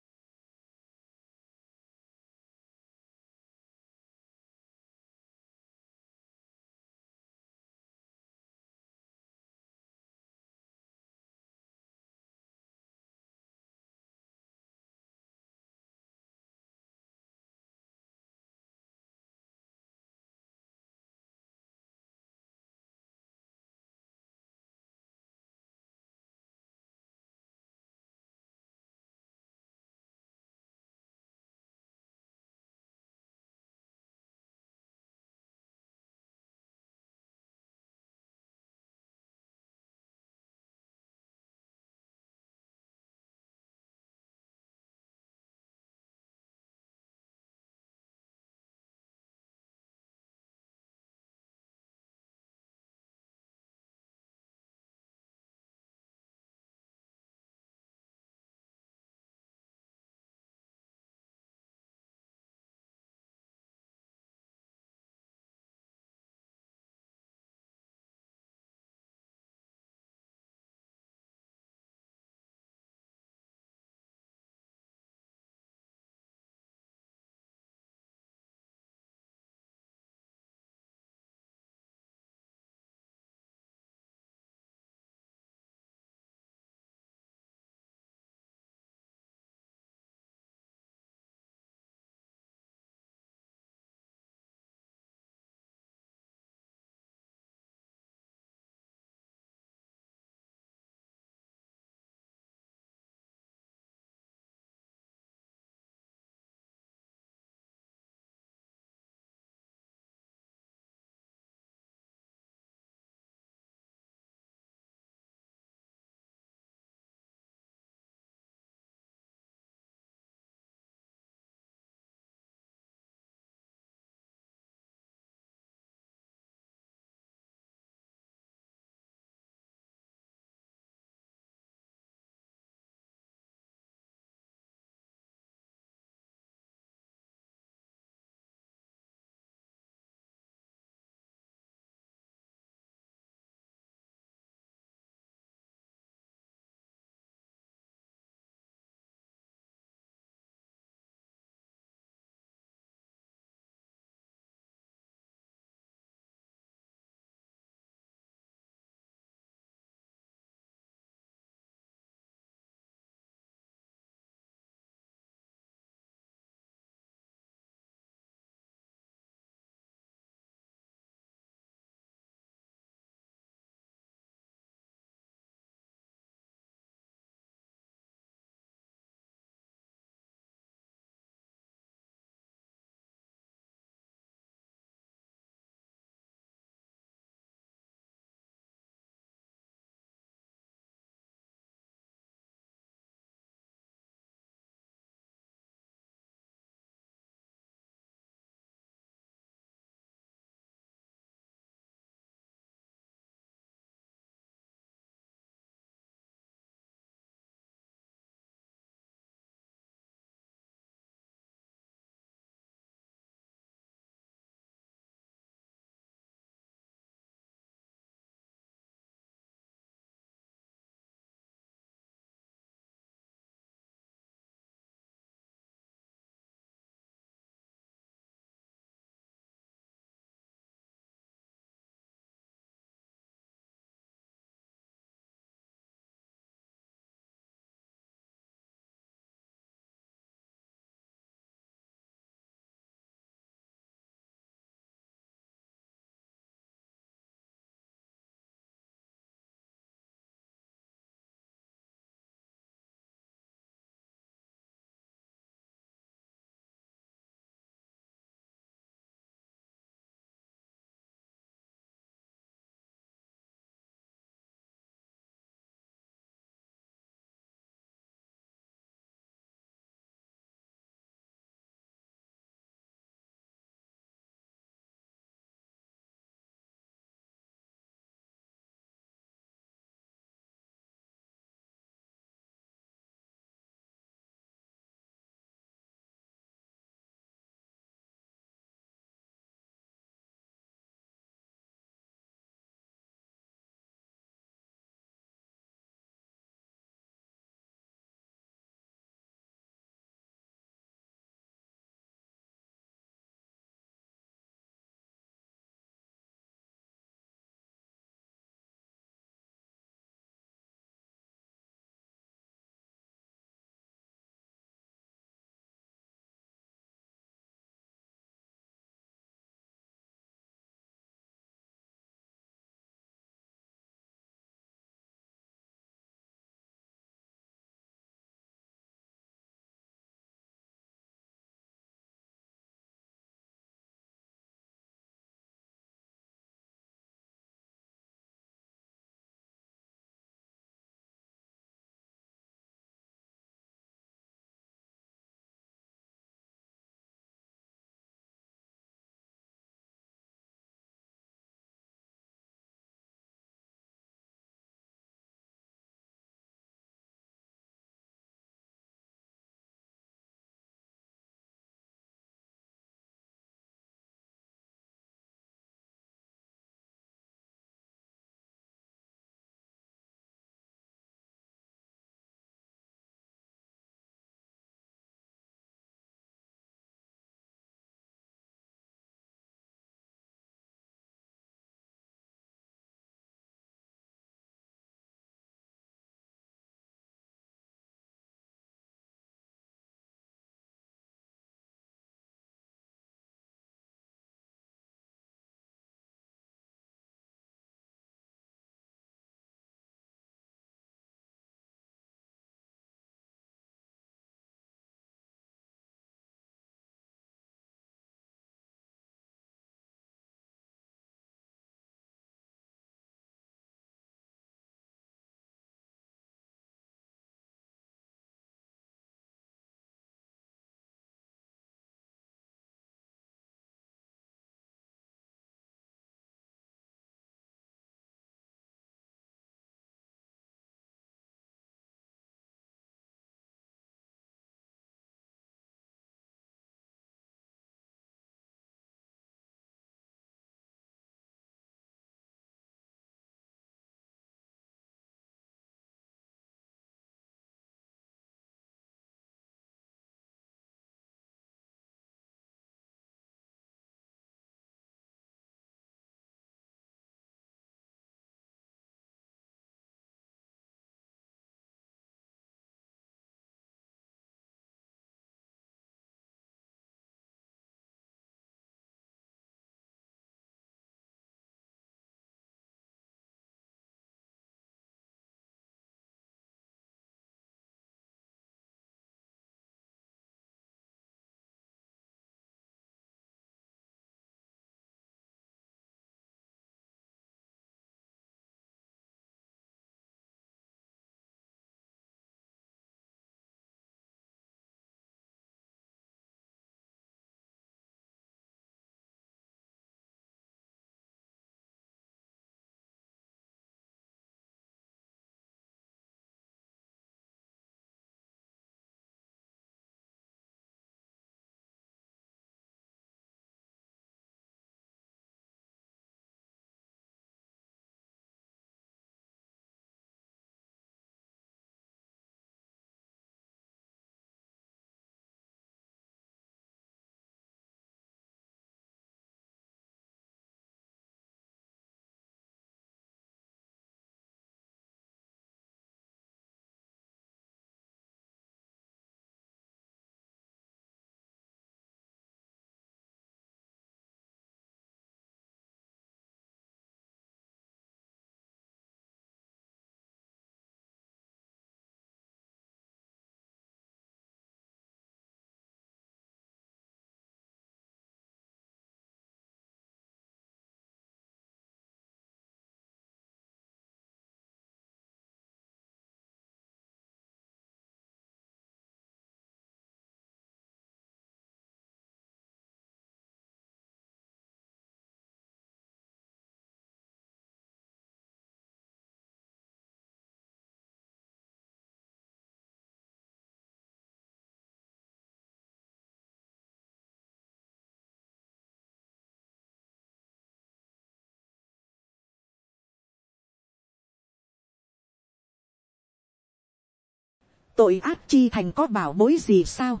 Tội ác chi thành có bảo bối gì sao,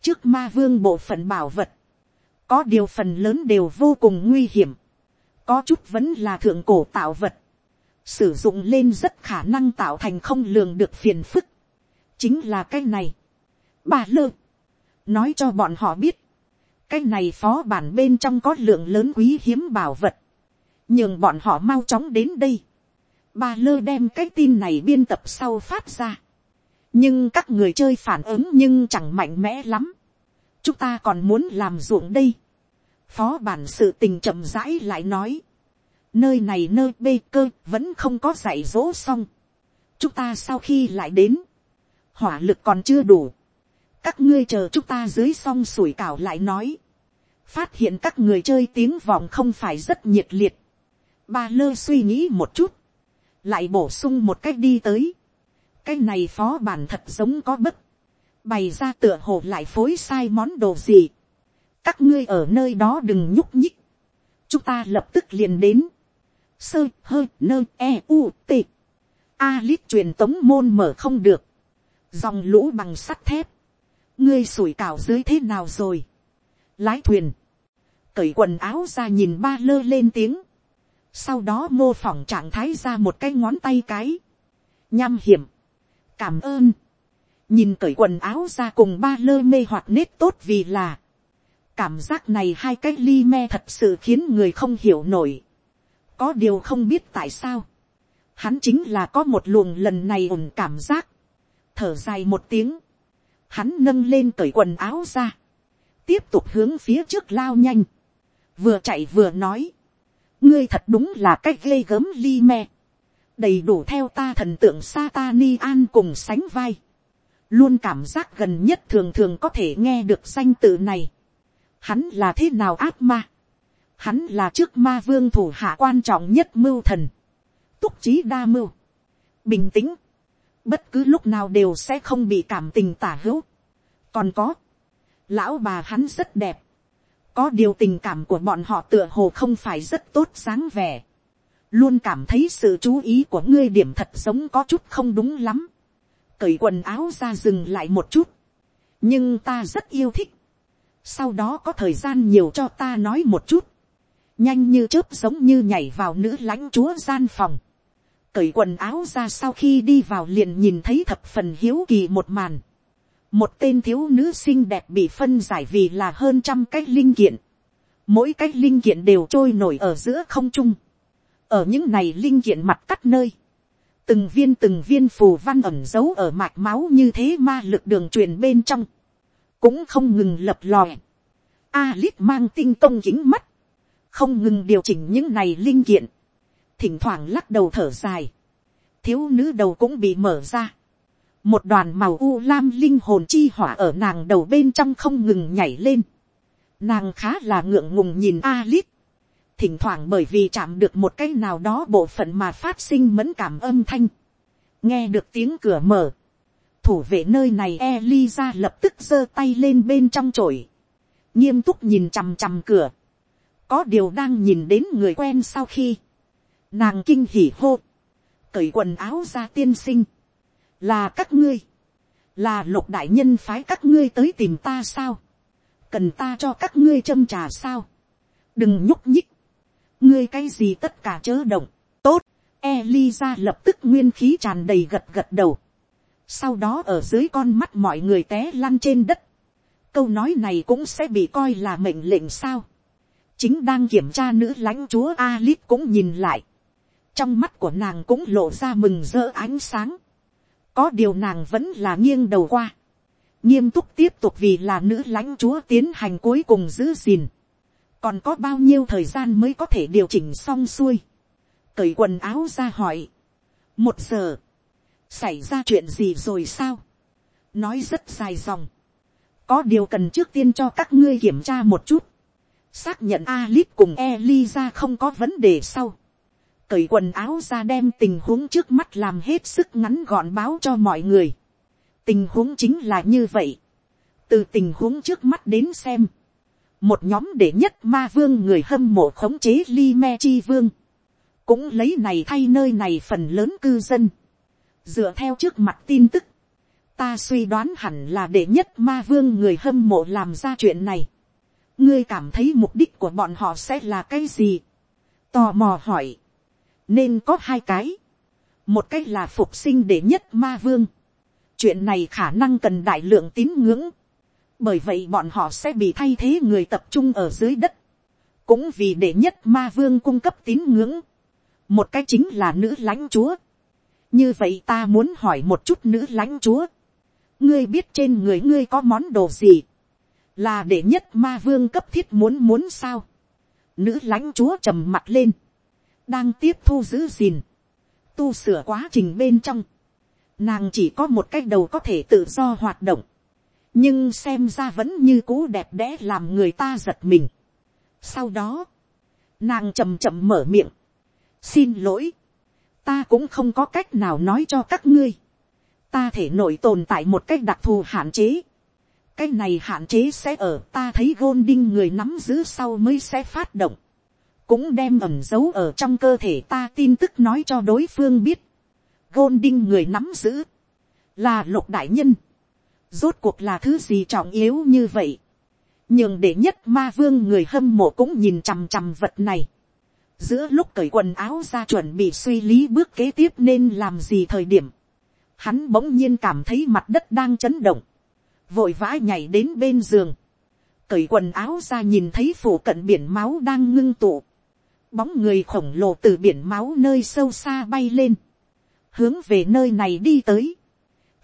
trước ma vương bộ phận bảo vật, có điều phần lớn đều vô cùng nguy hiểm, có chút vẫn là thượng cổ tạo vật, sử dụng lên rất khả năng tạo thành không lường được phiền phức, chính là cái này. Bà lơ, nói cho bọn họ biết, cái này phó bản bên trong có lượng lớn quý hiếm bảo vật, nhường bọn họ mau chóng đến đây. Bà lơ đem cái tin này biên tập sau phát ra, nhưng các người chơi phản ứng nhưng chẳng mạnh mẽ lắm. chúng ta còn muốn làm ruộng đây. phó bản sự tình chậm rãi lại nói, nơi này nơi bê cơ vẫn không có dạy dỗ xong. chúng ta sau khi lại đến, hỏa lực còn chưa đủ. các ngươi chờ chúng ta dưới xong sủi cảo lại nói. phát hiện các người chơi tiếng vọng không phải rất nhiệt liệt. ba lơ suy nghĩ một chút, lại bổ sung một cách đi tới cái này phó bản thật giống có bất, bày ra tựa hồ lại phối sai món đồ gì. các ngươi ở nơi đó đừng nhúc nhích. chúng ta lập tức liền đến. sơ hơi nơ e u t. a lít truyền tống môn mở không được dòng lũ bằng sắt thép, ngươi sủi cảo dưới thế nào rồi, lái thuyền, cởi quần áo ra nhìn ba lơ lên tiếng, sau đó mô phỏng trạng thái ra một cái ngón tay cái, nham hiểm, cảm ơn, nhìn cởi quần áo ra cùng ba lơ mê hoạt nết tốt vì là, cảm giác này hai cái ly me thật sự khiến người không hiểu nổi, có điều không biết tại sao, hắn chính là có một luồng lần này ổn cảm giác, thở dài một tiếng, hắn nâng lên cởi quần áo ra, tiếp tục hướng phía trước lao nhanh, vừa chạy vừa nói, ngươi thật đúng là cách ghê gớm ly me, đầy đủ theo ta thần tượng Satani an cùng sánh vai, luôn cảm giác gần nhất thường thường có thể nghe được danh tự này, hắn là thế nào ác ma, hắn là trước ma vương thủ hạ quan trọng nhất mưu thần, túc trí đa mưu, bình tĩnh, bất cứ lúc nào đều sẽ không bị cảm tình tả hữu. còn có, lão bà hắn rất đẹp, có điều tình cảm của bọn họ tựa hồ không phải rất tốt sáng vẻ, luôn cảm thấy sự chú ý của ngươi điểm thật giống có chút không đúng lắm, cởi quần áo ra dừng lại một chút, nhưng ta rất yêu thích, sau đó có thời gian nhiều cho ta nói một chút, nhanh như chớp giống như nhảy vào nữ lãnh chúa gian phòng, cởi quần áo ra sau khi đi vào liền nhìn thấy thập phần hiếu kỳ một màn. Một tên thiếu nữ xinh đẹp bị phân giải vì là hơn trăm cái linh kiện. Mỗi cái linh kiện đều trôi nổi ở giữa không trung. Ở những này linh kiện mặt cắt nơi. Từng viên từng viên phù văn ẩm giấu ở mạch máu như thế ma lực đường truyền bên trong. Cũng không ngừng lập lòe. Alip mang tinh công kính mắt. Không ngừng điều chỉnh những này linh kiện thỉnh thoảng lắc đầu thở dài, thiếu nữ đầu cũng bị mở ra, một đoàn màu u lam linh hồn chi hỏa ở nàng đầu bên trong không ngừng nhảy lên, nàng khá là ngượng ngùng nhìn Alice, thỉnh thoảng bởi vì chạm được một cái nào đó bộ phận mà phát sinh mẫn cảm âm thanh, nghe được tiếng cửa mở, thủ vệ nơi này Eliza lập tức giơ tay lên bên trong chổi, nghiêm túc nhìn chằm chằm cửa, có điều đang nhìn đến người quen sau khi, Nàng kinh hỉ hô. Cởi quần áo ra tiên sinh. Là các ngươi. Là lục đại nhân phái các ngươi tới tìm ta sao. Cần ta cho các ngươi châm trà sao. Đừng nhúc nhích. Ngươi cái gì tất cả chớ động. Tốt. Eliza lập tức nguyên khí tràn đầy gật gật đầu. Sau đó ở dưới con mắt mọi người té lăn trên đất. Câu nói này cũng sẽ bị coi là mệnh lệnh sao. Chính đang kiểm tra nữ lãnh chúa Alice cũng nhìn lại trong mắt của nàng cũng lộ ra mừng rỡ ánh sáng. có điều nàng vẫn là nghiêng đầu qua. nghiêm túc tiếp tục vì là nữ lãnh chúa tiến hành cuối cùng giữ gìn còn có bao nhiêu thời gian mới có thể điều chỉnh xong xuôi. cởi quần áo ra hỏi. một giờ. xảy ra chuyện gì rồi sao. nói rất dài dòng. có điều cần trước tiên cho các ngươi kiểm tra một chút. xác nhận Alice cùng Eliza không có vấn đề sau cởi quần áo ra đem tình huống trước mắt làm hết sức ngắn gọn báo cho mọi người. tình huống chính là như vậy. từ tình huống trước mắt đến xem một nhóm đệ nhất ma vương người hâm mộ khống chế li me chi vương. cũng lấy này thay nơi này phần lớn cư dân. dựa theo trước mặt tin tức, ta suy đoán hẳn là đệ nhất ma vương người hâm mộ làm ra chuyện này. ngươi cảm thấy mục đích của bọn họ sẽ là cái gì. tò mò hỏi. nên có hai cái. một cái là phục sinh đệ nhất ma vương. chuyện này khả năng cần đại lượng tín ngưỡng bởi vậy bọn họ sẽ bị thay thế người tập trung ở dưới đất. cũng vì để nhất ma vương cung cấp tín ngưỡng. một cái chính là nữ lãnh chúa như vậy ta muốn hỏi một chút nữ lãnh chúa. ngươi biết trên người ngươi có món đồ gì. là để nhất ma vương cấp thiết muốn muốn sao. nữ lãnh chúa trầm mặt lên. đang tiếp thu giữ gìn. tu sửa quá trình bên trong. nàng chỉ có một cái đầu có thể tự do hoạt động nhưng xem ra vẫn như cũ đẹp đẽ làm người ta giật mình. sau đó, nàng chầm chậm mở miệng. xin lỗi ta cũng không có cách nào nói cho các ngươi. ta thể nội tồn tại một cách đặc thù hạn chế. cái này hạn chế sẽ ở ta thấy gôn đinh người nắm giữ sau mới sẽ phát động. cũng đem ẩm giấu ở trong cơ thể ta tin tức nói cho đối phương biết. gôn đinh người nắm giữ. là lục đại nhân rốt cuộc là thứ gì trọng yếu như vậy. nhưng để nhất ma vương người hâm mộ cũng nhìn chằm chằm vật này. Giữa lúc cởi quần áo ra chuẩn bị suy lý bước kế tiếp nên làm gì thời điểm, hắn bỗng nhiên cảm thấy mặt đất đang chấn động, vội vã nhảy đến bên giường, cởi quần áo ra nhìn thấy phủ cận biển máu đang ngưng tụ, bóng người khổng lồ từ biển máu nơi sâu xa bay lên, hướng về nơi này đi tới,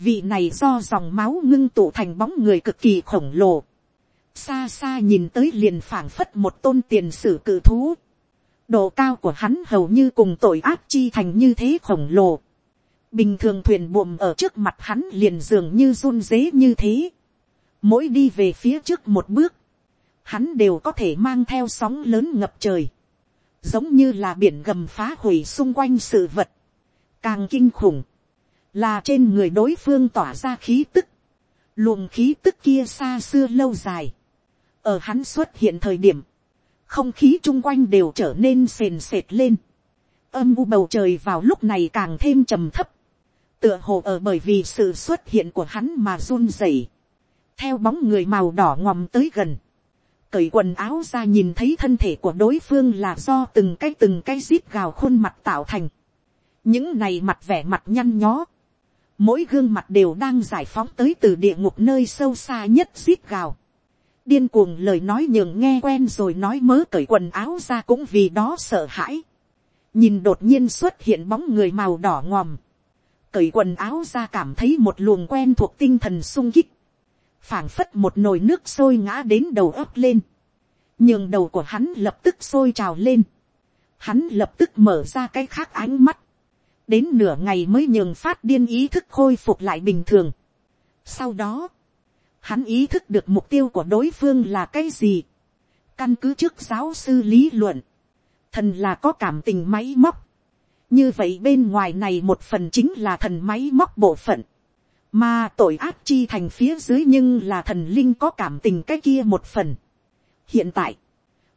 vị này do dòng máu ngưng tụ thành bóng người cực kỳ khổng lồ, xa xa nhìn tới liền phảng phất một tôn tiền sử cự thú, độ cao của hắn hầu như cùng tội ác chi thành như thế khổng lồ. bình thường thuyền buồm ở trước mặt hắn liền dường như run dế như thế. mỗi đi về phía trước một bước, hắn đều có thể mang theo sóng lớn ngập trời, giống như là biển gầm phá hủy xung quanh sự vật, càng kinh khủng, là trên người đối phương tỏa ra khí tức, luồng khí tức kia xa xưa lâu dài, ở hắn xuất hiện thời điểm, không khí chung quanh đều trở nên sền sệt lên. âm u bầu trời vào lúc này càng thêm trầm thấp. tựa hồ ở bởi vì sự xuất hiện của hắn mà run rẩy. theo bóng người màu đỏ ngòm tới gần. cởi quần áo ra nhìn thấy thân thể của đối phương là do từng cái từng cái zip gào khuôn mặt tạo thành. những này mặt vẻ mặt nhăn nhó mỗi gương mặt đều đang giải phóng tới từ địa ngục nơi sâu xa nhất zip gào điên cuồng lời nói nhường nghe quen rồi nói mớ cởi quần áo ra cũng vì đó sợ hãi. nhìn đột nhiên xuất hiện bóng người màu đỏ ngòm. cởi quần áo ra cảm thấy một luồng quen thuộc tinh thần sung kích. phảng phất một nồi nước sôi ngã đến đầu ấp lên. nhường đầu của hắn lập tức sôi trào lên. hắn lập tức mở ra cái khác ánh mắt đến nửa ngày mới nhường phát điên ý thức khôi phục lại bình thường. sau đó, Hắn ý thức được mục tiêu của đối phương là cái gì. Căn cứ trước giáo sư lý luận. Thần là có cảm tình máy móc. Như vậy bên ngoài này một phần chính là thần máy móc bộ phận. Mà tội ác chi thành phía dưới nhưng là thần linh có cảm tình cái kia một phần. Hiện tại,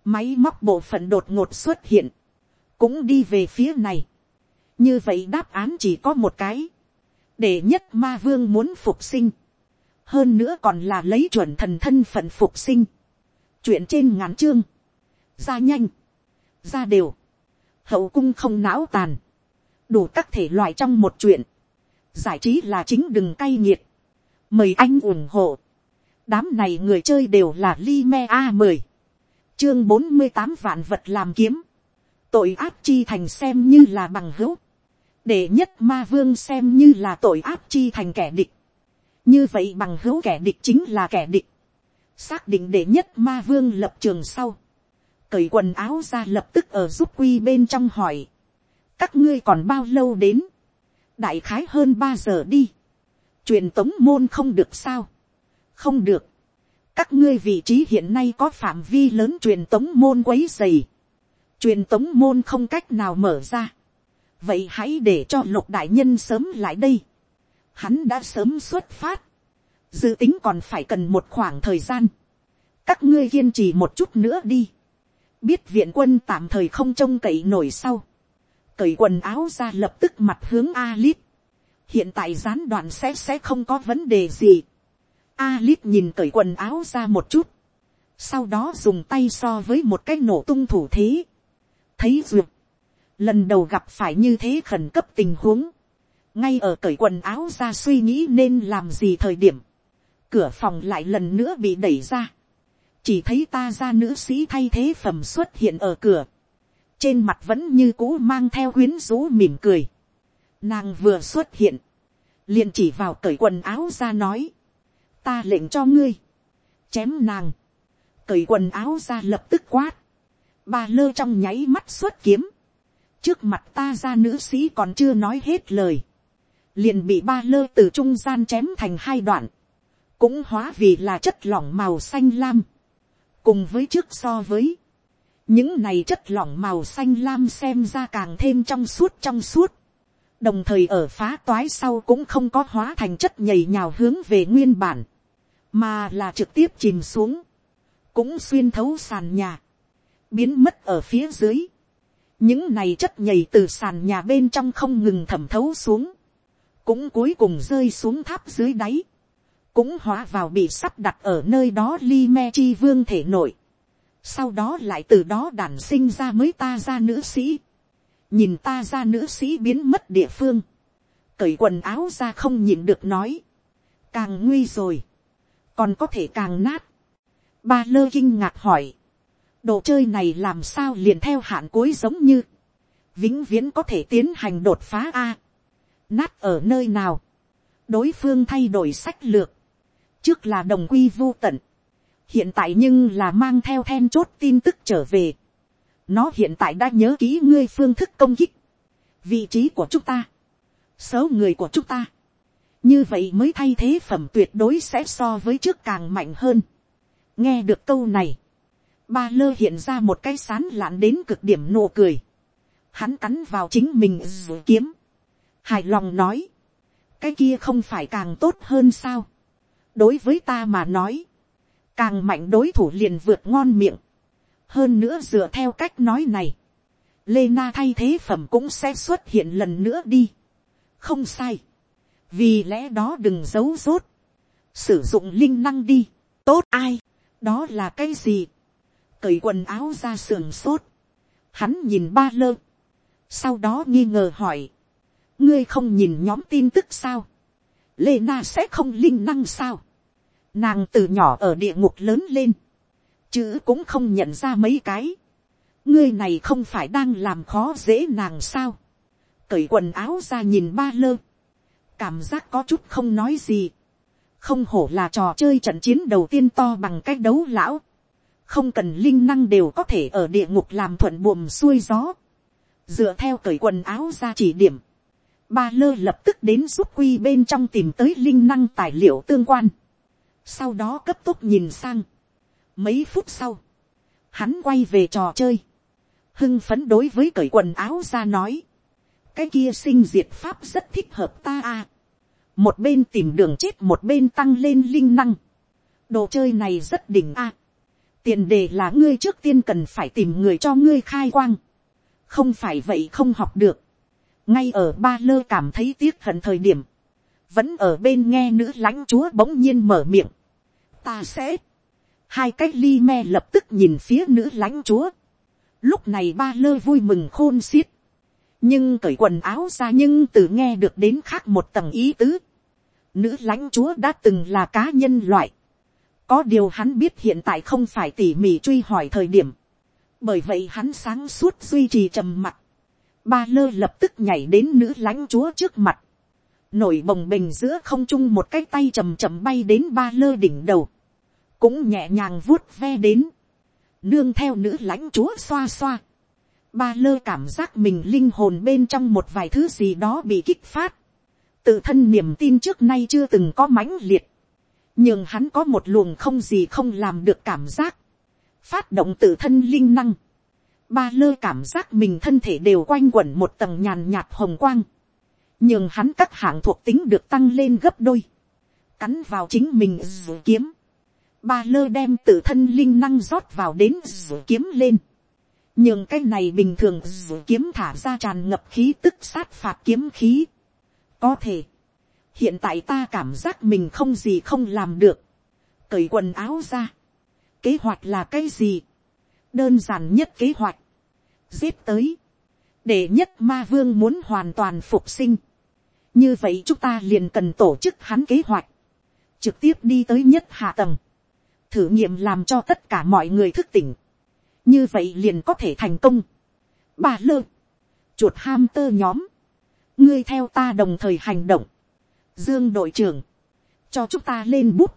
máy móc bộ phận đột ngột xuất hiện. Cũng đi về phía này. Như vậy đáp án chỉ có một cái. Để nhất ma vương muốn phục sinh. Hơn nữa còn là lấy chuẩn thần thân phận phục sinh, chuyện trên ngắn chương, ra nhanh, ra đều, hậu cung không não tàn, đủ các thể loại trong một chuyện, giải trí là chính đừng cay nghiệt, mời anh ủng hộ, đám này người chơi đều là li me a mười, chương bốn mươi tám vạn vật làm kiếm, tội ác chi thành xem như là bằng hữu, để nhất ma vương xem như là tội ác chi thành kẻ địch, như vậy bằng hữu kẻ địch chính là kẻ địch, xác định để nhất ma vương lập trường sau, cởi quần áo ra lập tức ở giúp quy bên trong hỏi, các ngươi còn bao lâu đến, đại khái hơn ba giờ đi, truyền tống môn không được sao, không được, các ngươi vị trí hiện nay có phạm vi lớn truyền tống môn quấy dày, truyền tống môn không cách nào mở ra, vậy hãy để cho lục đại nhân sớm lại đây, hắn đã sớm xuất phát, dự tính còn phải cần một khoảng thời gian, các ngươi kiên trì một chút nữa đi, biết viện quân tạm thời không trông cậy nổi sau, cởi quần áo ra lập tức mặt hướng Alip. hiện tại gián đoạn sẽ sẽ không có vấn đề gì. Alip nhìn cởi quần áo ra một chút, sau đó dùng tay so với một cái nổ tung thủ thế thấy duyệt, lần đầu gặp phải như thế khẩn cấp tình huống, ngay ở cởi quần áo ra suy nghĩ nên làm gì thời điểm, cửa phòng lại lần nữa bị đẩy ra, chỉ thấy ta ra nữ sĩ thay thế phẩm xuất hiện ở cửa, trên mặt vẫn như cũ mang theo quyến rũ mỉm cười, nàng vừa xuất hiện, liền chỉ vào cởi quần áo ra nói, ta lệnh cho ngươi, chém nàng, cởi quần áo ra lập tức quát, ba lơ trong nháy mắt xuất kiếm, trước mặt ta ra nữ sĩ còn chưa nói hết lời, liền bị ba lơ từ trung gian chém thành hai đoạn, cũng hóa vì là chất lỏng màu xanh lam, cùng với trước so với, những này chất lỏng màu xanh lam xem ra càng thêm trong suốt trong suốt, đồng thời ở phá toái sau cũng không có hóa thành chất nhầy nhào hướng về nguyên bản, mà là trực tiếp chìm xuống, cũng xuyên thấu sàn nhà, biến mất ở phía dưới. những này chất nhầy từ sàn nhà bên trong không ngừng thẩm thấu xuống, cũng cuối cùng rơi xuống tháp dưới đáy, cũng hóa vào bị sắp đặt ở nơi đó li me chi vương thể nội, sau đó lại từ đó đản sinh ra mới ta ra nữ sĩ, nhìn ta ra nữ sĩ biến mất địa phương, cởi quần áo ra không nhìn được nói, càng nguy rồi, còn có thể càng nát, ba lơ kinh ngạc hỏi, đồ chơi này làm sao liền theo hạn cuối giống như, vĩnh viễn có thể tiến hành đột phá a, nát ở nơi nào, đối phương thay đổi sách lược, trước là đồng quy vô tận, hiện tại nhưng là mang theo then chốt tin tức trở về, nó hiện tại đã nhớ kỹ ngươi phương thức công kích, vị trí của chúng ta, số người của chúng ta, như vậy mới thay thế phẩm tuyệt đối sẽ so với trước càng mạnh hơn. nghe được câu này, ba lơ hiện ra một cái sán lạn đến cực điểm nụ cười, hắn cắn vào chính mình dù kiếm, hài lòng nói, cái kia không phải càng tốt hơn sao, đối với ta mà nói, càng mạnh đối thủ liền vượt ngon miệng, hơn nữa dựa theo cách nói này, lê na thay thế phẩm cũng sẽ xuất hiện lần nữa đi, không sai, vì lẽ đó đừng giấu rốt, sử dụng linh năng đi, tốt ai, đó là cái gì, cởi quần áo ra sườn sốt, hắn nhìn ba lơ, sau đó nghi ngờ hỏi, ngươi không nhìn nhóm tin tức sao, lê na sẽ không linh năng sao, nàng từ nhỏ ở địa ngục lớn lên, chứ cũng không nhận ra mấy cái, ngươi này không phải đang làm khó dễ nàng sao, cởi quần áo ra nhìn ba lơ, cảm giác có chút không nói gì, không hổ là trò chơi trận chiến đầu tiên to bằng cách đấu lão, không cần linh năng đều có thể ở địa ngục làm thuận buồm xuôi gió, dựa theo cởi quần áo ra chỉ điểm, ba lơ lập tức đến giúp quy bên trong tìm tới linh năng tài liệu tương quan, sau đó cấp tốc nhìn sang, mấy phút sau, hắn quay về trò chơi, hưng phấn đối với cởi quần áo ra nói, cái kia sinh diệt pháp rất thích hợp ta a. một bên tìm đường chết một bên tăng lên linh năng. đồ chơi này rất đỉnh a tiền đề là ngươi trước tiên cần phải tìm người cho ngươi khai quang. không phải vậy không học được. ngay ở ba lơ cảm thấy tiếc hận thời điểm. vẫn ở bên nghe nữ lãnh chúa bỗng nhiên mở miệng. ta sẽ. hai cái ly me lập tức nhìn phía nữ lãnh chúa. lúc này ba lơ vui mừng khôn xiết nhưng cởi quần áo ra nhưng từ nghe được đến khác một tầng ý tứ. Nữ lãnh chúa đã từng là cá nhân loại. Có điều hắn biết hiện tại không phải tỉ mỉ truy hỏi thời điểm. Bởi vậy hắn sáng suốt duy trì trầm mặt. Ba lơ lập tức nhảy đến nữ lãnh chúa trước mặt. Nổi bồng bềnh giữa không trung một cái tay chầm chầm bay đến ba lơ đỉnh đầu. Cũng nhẹ nhàng vuốt ve đến. Nương theo nữ lãnh chúa xoa xoa ba lơ cảm giác mình linh hồn bên trong một vài thứ gì đó bị kích phát. tự thân niềm tin trước nay chưa từng có mãnh liệt nhưng hắn có một luồng không gì không làm được cảm giác. phát động tự thân linh năng. ba lơ cảm giác mình thân thể đều quanh quẩn một tầng nhàn nhạt hồng quang. nhưng hắn các hạng thuộc tính được tăng lên gấp đôi. cắn vào chính mình dù kiếm. ba lơ đem tự thân linh năng rót vào đến dù kiếm lên nhưng cái này bình thường kiếm thả ra tràn ngập khí tức sát phạt kiếm khí. có thể, hiện tại ta cảm giác mình không gì không làm được, cởi quần áo ra, kế hoạch là cái gì, đơn giản nhất kế hoạch, giết tới, để nhất ma vương muốn hoàn toàn phục sinh, như vậy chúng ta liền cần tổ chức hắn kế hoạch, trực tiếp đi tới nhất hạ tầng, thử nghiệm làm cho tất cả mọi người thức tỉnh, như vậy liền có thể thành công. Bà lơ, chuột ham tơ nhóm, ngươi theo ta đồng thời hành động, dương đội trưởng, cho chúng ta lên bút,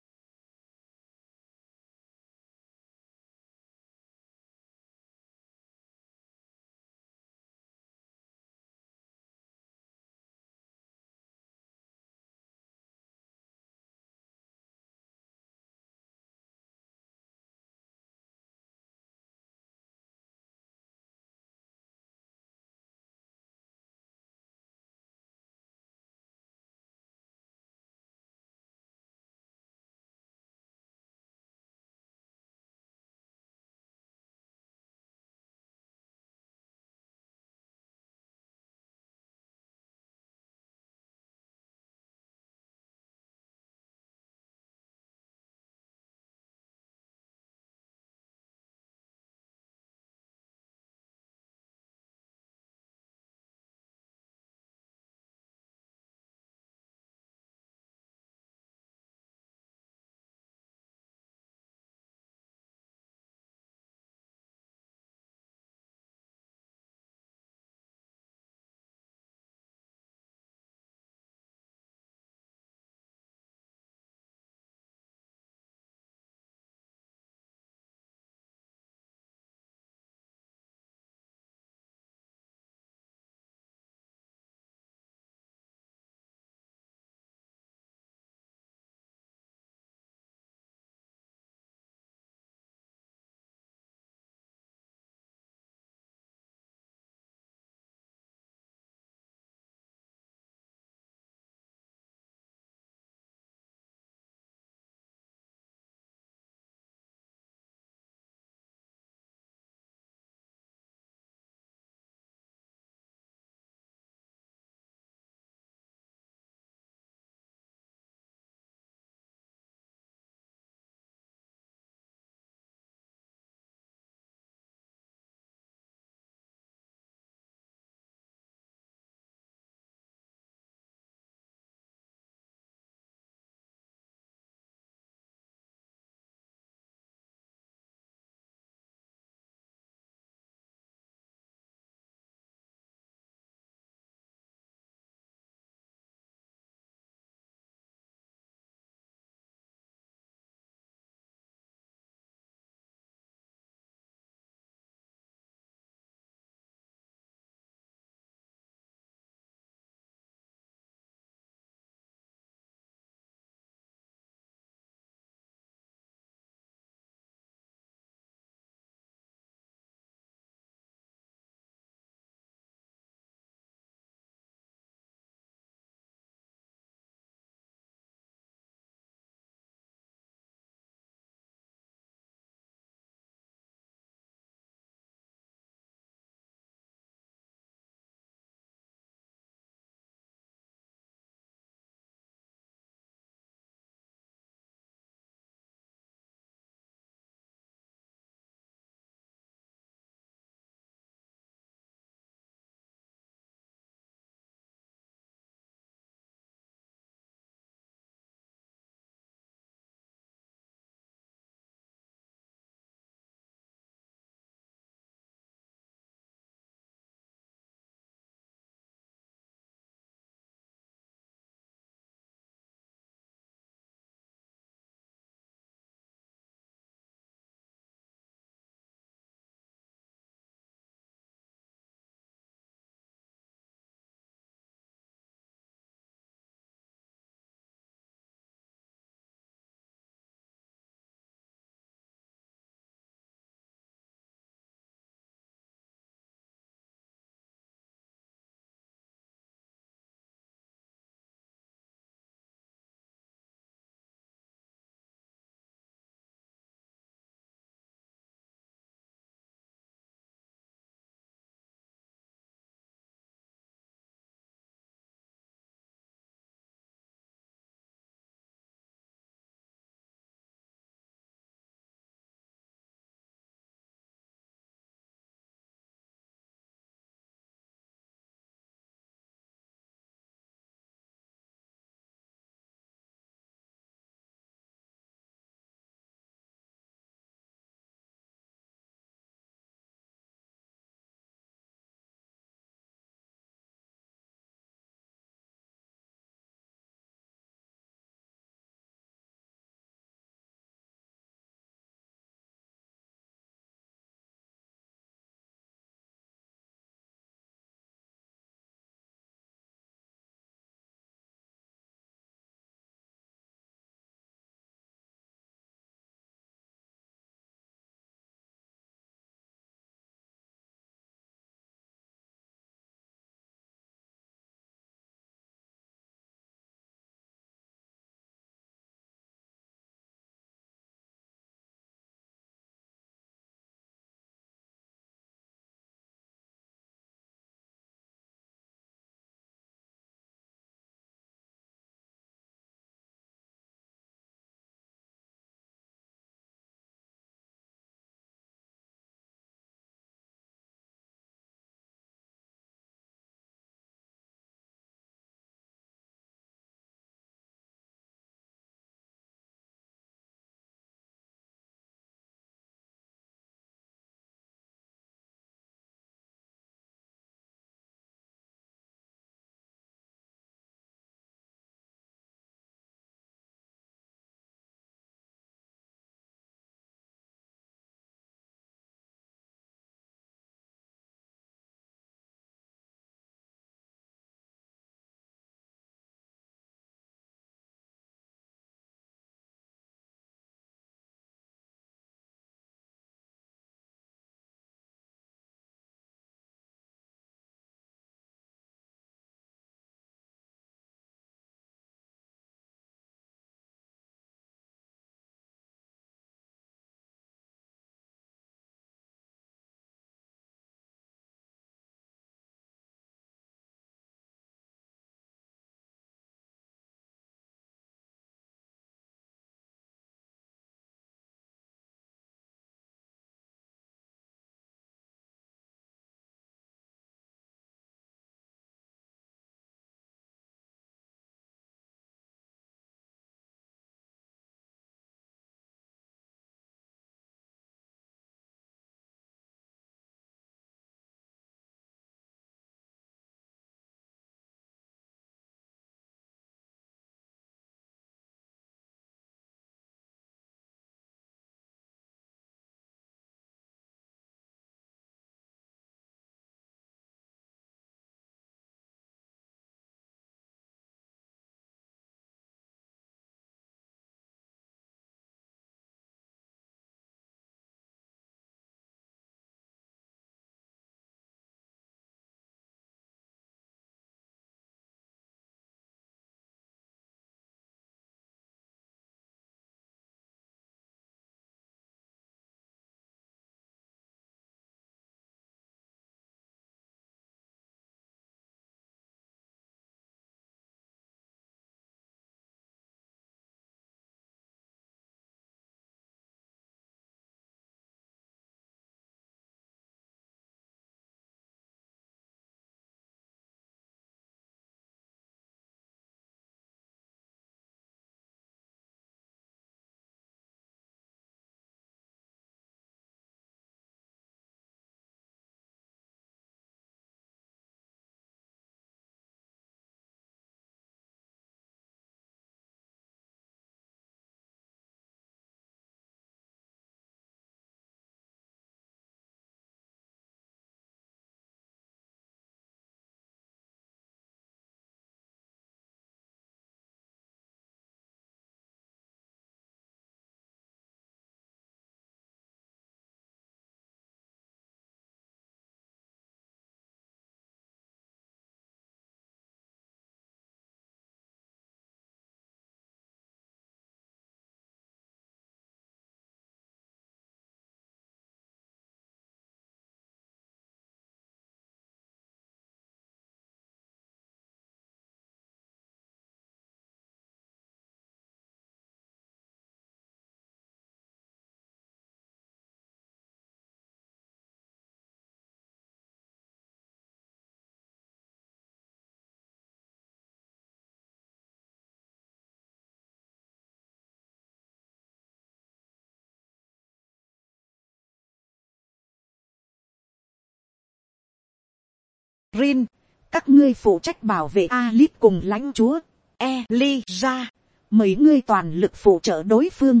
Rin, các ngươi phụ trách bảo vệ Alip cùng lãnh chúa, Elijah, Mấy ngươi toàn lực phụ trợ đối phương.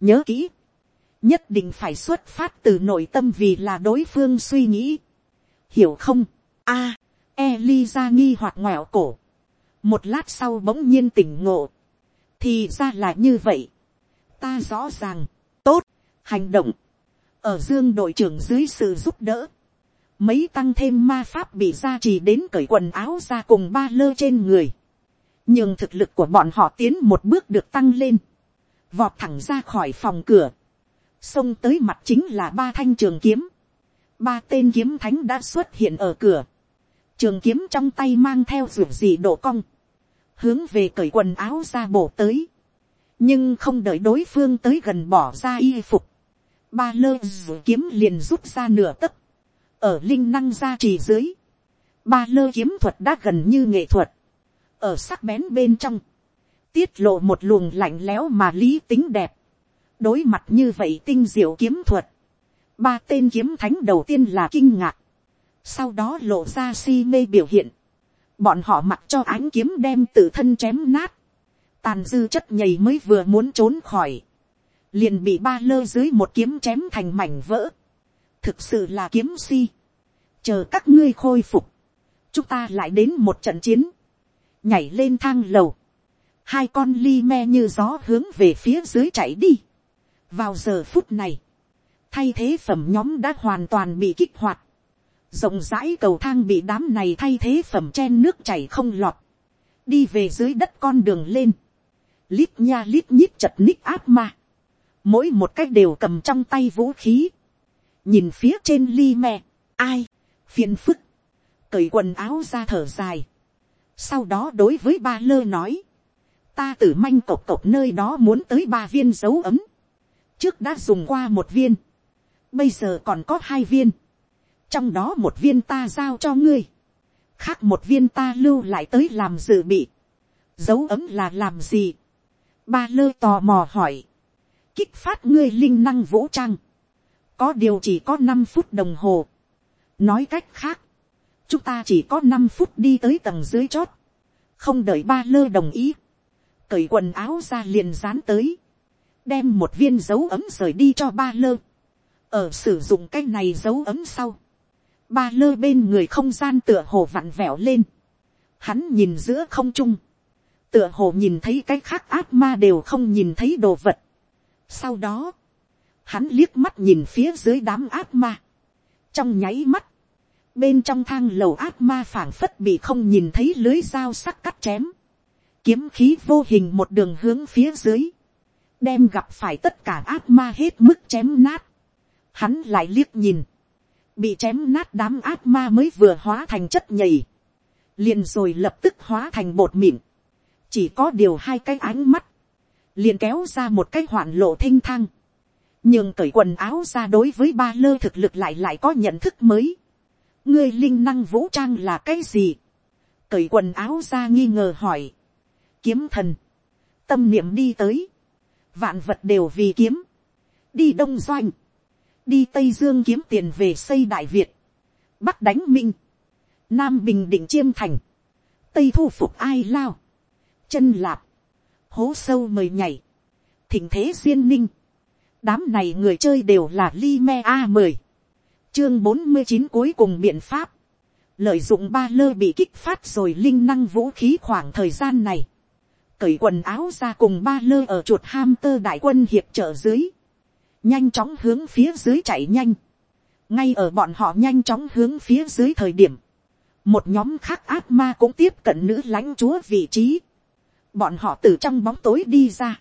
nhớ kỹ, nhất định phải xuất phát từ nội tâm vì là đối phương suy nghĩ. hiểu không, a, à, Eliza nghi hoặc ngoẹo cổ, một lát sau bỗng nhiên tỉnh ngộ, thì ra là như vậy, ta rõ ràng, tốt, hành động, ở dương đội trưởng dưới sự giúp đỡ, mấy tăng thêm ma pháp bị gia trì đến cởi quần áo ra cùng ba lơ trên người, nhưng thực lực của bọn họ tiến một bước được tăng lên, vọt thẳng ra khỏi phòng cửa, xông tới mặt chính là ba thanh trường kiếm, ba tên kiếm thánh đã xuất hiện ở cửa, trường kiếm trong tay mang theo ruột gì độ cong, hướng về cởi quần áo ra bổ tới, nhưng không đợi đối phương tới gần bỏ ra y phục, ba lơ rủ kiếm liền rút ra nửa tấc, ở linh năng gia trì dưới, ba lơ kiếm thuật đã gần như nghệ thuật, ở sắc bén bên trong, tiết lộ một luồng lạnh lẽo mà lý tính đẹp, đối mặt như vậy tinh diệu kiếm thuật, ba tên kiếm thánh đầu tiên là kinh ngạc, sau đó lộ ra si mê biểu hiện, bọn họ mặc cho ánh kiếm đem tự thân chém nát, tàn dư chất nhầy mới vừa muốn trốn khỏi, liền bị ba lơ dưới một kiếm chém thành mảnh vỡ, thực sự là kiếm si, chờ các ngươi khôi phục, chúng ta lại đến một trận chiến, nhảy lên thang lầu, hai con ly me như gió hướng về phía dưới chạy đi. vào giờ phút này, thay thế phẩm nhóm đã hoàn toàn bị kích hoạt, rộng rãi cầu thang bị đám này thay thế phẩm chen nước chảy không lọt, đi về dưới đất con đường lên, lít nha lít nhít chật ních áp ma, mỗi một cách đều cầm trong tay vũ khí, nhìn phía trên ly me, ai, phiền phức, cởi quần áo ra thở dài, sau đó đối với ba lơ nói, ta từ manh cộc cộc nơi đó muốn tới ba viên dấu ấm, trước đã dùng qua một viên, bây giờ còn có hai viên, trong đó một viên ta giao cho ngươi, khác một viên ta lưu lại tới làm dự bị, dấu ấm là làm gì, ba lơ tò mò hỏi, kích phát ngươi linh năng vũ trang, có điều chỉ có năm phút đồng hồ, nói cách khác, chúng ta chỉ có năm phút đi tới tầng dưới chót, không đợi ba lơ đồng ý, cởi quần áo ra liền dán tới, đem một viên dấu ấm rời đi cho ba lơ, ở sử dụng cái này dấu ấm sau, ba lơ bên người không gian tựa hồ vặn vẹo lên, hắn nhìn giữa không trung, tựa hồ nhìn thấy cái khác ác ma đều không nhìn thấy đồ vật. sau đó, hắn liếc mắt nhìn phía dưới đám ác ma, trong nháy mắt, bên trong thang lầu ác ma phảng phất bị không nhìn thấy lưới dao sắc cắt chém, kiếm khí vô hình một đường hướng phía dưới, đem gặp phải tất cả ác ma hết mức chém nát, hắn lại liếc nhìn, bị chém nát đám ác ma mới vừa hóa thành chất nhầy, liền rồi lập tức hóa thành bột mịn, chỉ có điều hai cái ánh mắt, liền kéo ra một cái hoạn lộ thinh thang, nhưng cởi quần áo ra đối với ba lơ thực lực lại lại có nhận thức mới, ngươi linh năng vũ trang là cái gì, cởi quần áo ra nghi ngờ hỏi, kiếm thần, tâm niệm đi tới, vạn vật đều vì kiếm, đi đông doanh, đi tây dương kiếm tiền về xây đại việt, bắc đánh minh, nam bình định chiêm thành, tây thu phục ai lao, chân lạp, hố sâu mời nhảy, thỉnh thế duyên ninh, đám này người chơi đều là Lime a mười, chương bốn mươi chín cuối cùng biện pháp, lợi dụng ba lơ bị kích phát rồi linh năng vũ khí khoảng thời gian này, cởi quần áo ra cùng ba lơ ở chuột ham tơ đại quân hiệp trợ dưới, nhanh chóng hướng phía dưới chạy nhanh, ngay ở bọn họ nhanh chóng hướng phía dưới thời điểm, một nhóm khác ác ma cũng tiếp cận nữ lãnh chúa vị trí, bọn họ từ trong bóng tối đi ra,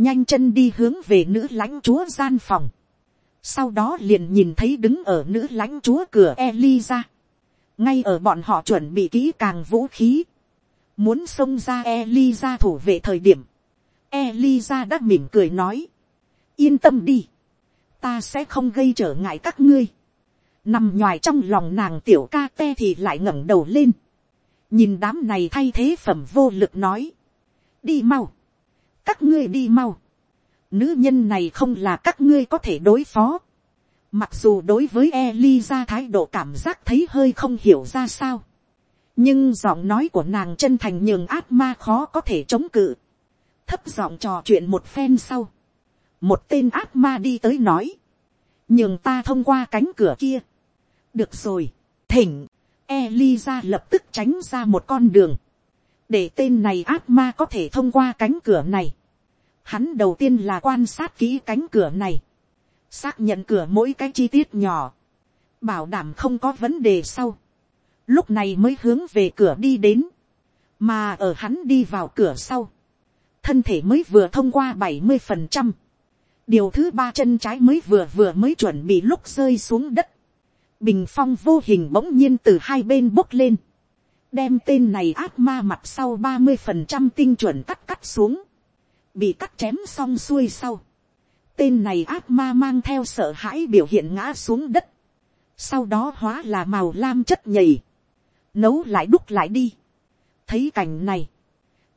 nhanh chân đi hướng về nữ lãnh chúa gian phòng, sau đó liền nhìn thấy đứng ở nữ lãnh chúa cửa Eliza, ngay ở bọn họ chuẩn bị kỹ càng vũ khí, muốn xông ra Eliza thủ vệ thời điểm, Eliza đã mỉm cười nói, yên tâm đi, ta sẽ không gây trở ngại các ngươi, nằm ngoài trong lòng nàng tiểu ca te thì lại ngẩng đầu lên, nhìn đám này thay thế phẩm vô lực nói, đi mau, các ngươi đi mau, nữ nhân này không là các ngươi có thể đối phó, Mặc dù đối với Eliza thái độ cảm giác thấy hơi không hiểu ra sao. Nhưng giọng nói của nàng chân thành nhường ác ma khó có thể chống cự. Thấp giọng trò chuyện một phen sau. Một tên ác ma đi tới nói. Nhường ta thông qua cánh cửa kia. Được rồi. Thỉnh. Eliza lập tức tránh ra một con đường. Để tên này ác ma có thể thông qua cánh cửa này. Hắn đầu tiên là quan sát kỹ cánh cửa này. Xác nhận cửa mỗi cái chi tiết nhỏ, bảo đảm không có vấn đề sau, lúc này mới hướng về cửa đi đến, mà ở hắn đi vào cửa sau, thân thể mới vừa thông qua bảy mươi phần trăm, điều thứ ba chân trái mới vừa vừa mới chuẩn bị lúc rơi xuống đất, bình phong vô hình bỗng nhiên từ hai bên bốc lên, đem tên này ác ma mặt sau ba mươi phần trăm tinh chuẩn cắt cắt xuống, bị cắt chém xong xuôi sau, tên này ác ma mang theo sợ hãi biểu hiện ngã xuống đất, sau đó hóa là màu lam chất nhầy, nấu lại đúc lại đi. thấy cảnh này,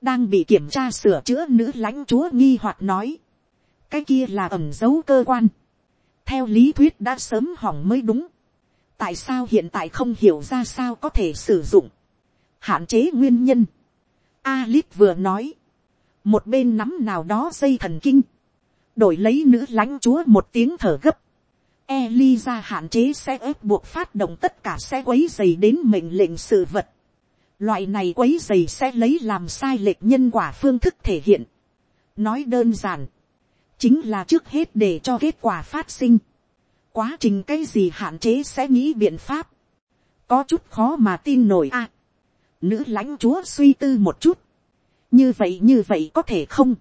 đang bị kiểm tra sửa chữa nữ lãnh chúa nghi hoặc nói, cái kia là ẩm dấu cơ quan, theo lý thuyết đã sớm hỏng mới đúng, tại sao hiện tại không hiểu ra sao có thể sử dụng, hạn chế nguyên nhân. Alip vừa nói, một bên nắm nào đó dây thần kinh, đổi lấy nữ lãnh chúa một tiếng thở gấp. Eliza hạn chế sẽ ép buộc phát động tất cả sẽ quấy dày đến mệnh lệnh sự vật. Loại này quấy dày sẽ lấy làm sai lệch nhân quả phương thức thể hiện. Nói đơn giản. Chính là trước hết để cho kết quả phát sinh. Quá trình cái gì hạn chế sẽ nghĩ biện pháp. Có chút khó mà tin nổi a nữ lãnh chúa suy tư một chút. Như vậy như vậy có thể không?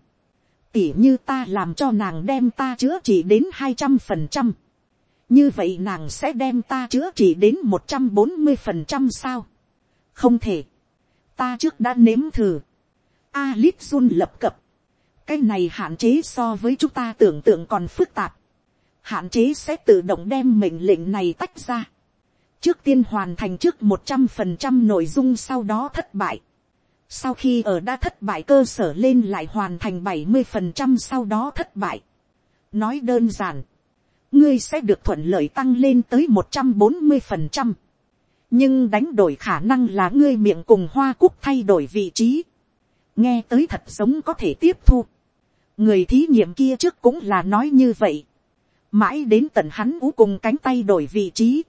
Tỉ như ta làm cho nàng đem ta chữa trị đến hai trăm phần trăm, như vậy nàng sẽ đem ta chữa trị đến một trăm bốn mươi phần trăm sao, không thể, ta trước đã nếm thử, Alip run lập cập, cái này hạn chế so với chúng ta tưởng tượng còn phức tạp, hạn chế sẽ tự động đem mệnh lệnh này tách ra, trước tiên hoàn thành trước một trăm phần trăm nội dung sau đó thất bại, sau khi ở đã thất bại cơ sở lên lại hoàn thành bảy mươi phần trăm sau đó thất bại. nói đơn giản, ngươi sẽ được thuận lợi tăng lên tới một trăm bốn mươi phần trăm. nhưng đánh đổi khả năng là ngươi miệng cùng hoa cúc thay đổi vị trí. nghe tới thật giống có thể tiếp thu. người thí nghiệm kia trước cũng là nói như vậy. mãi đến tận hắn ú cùng cánh tay đổi vị trí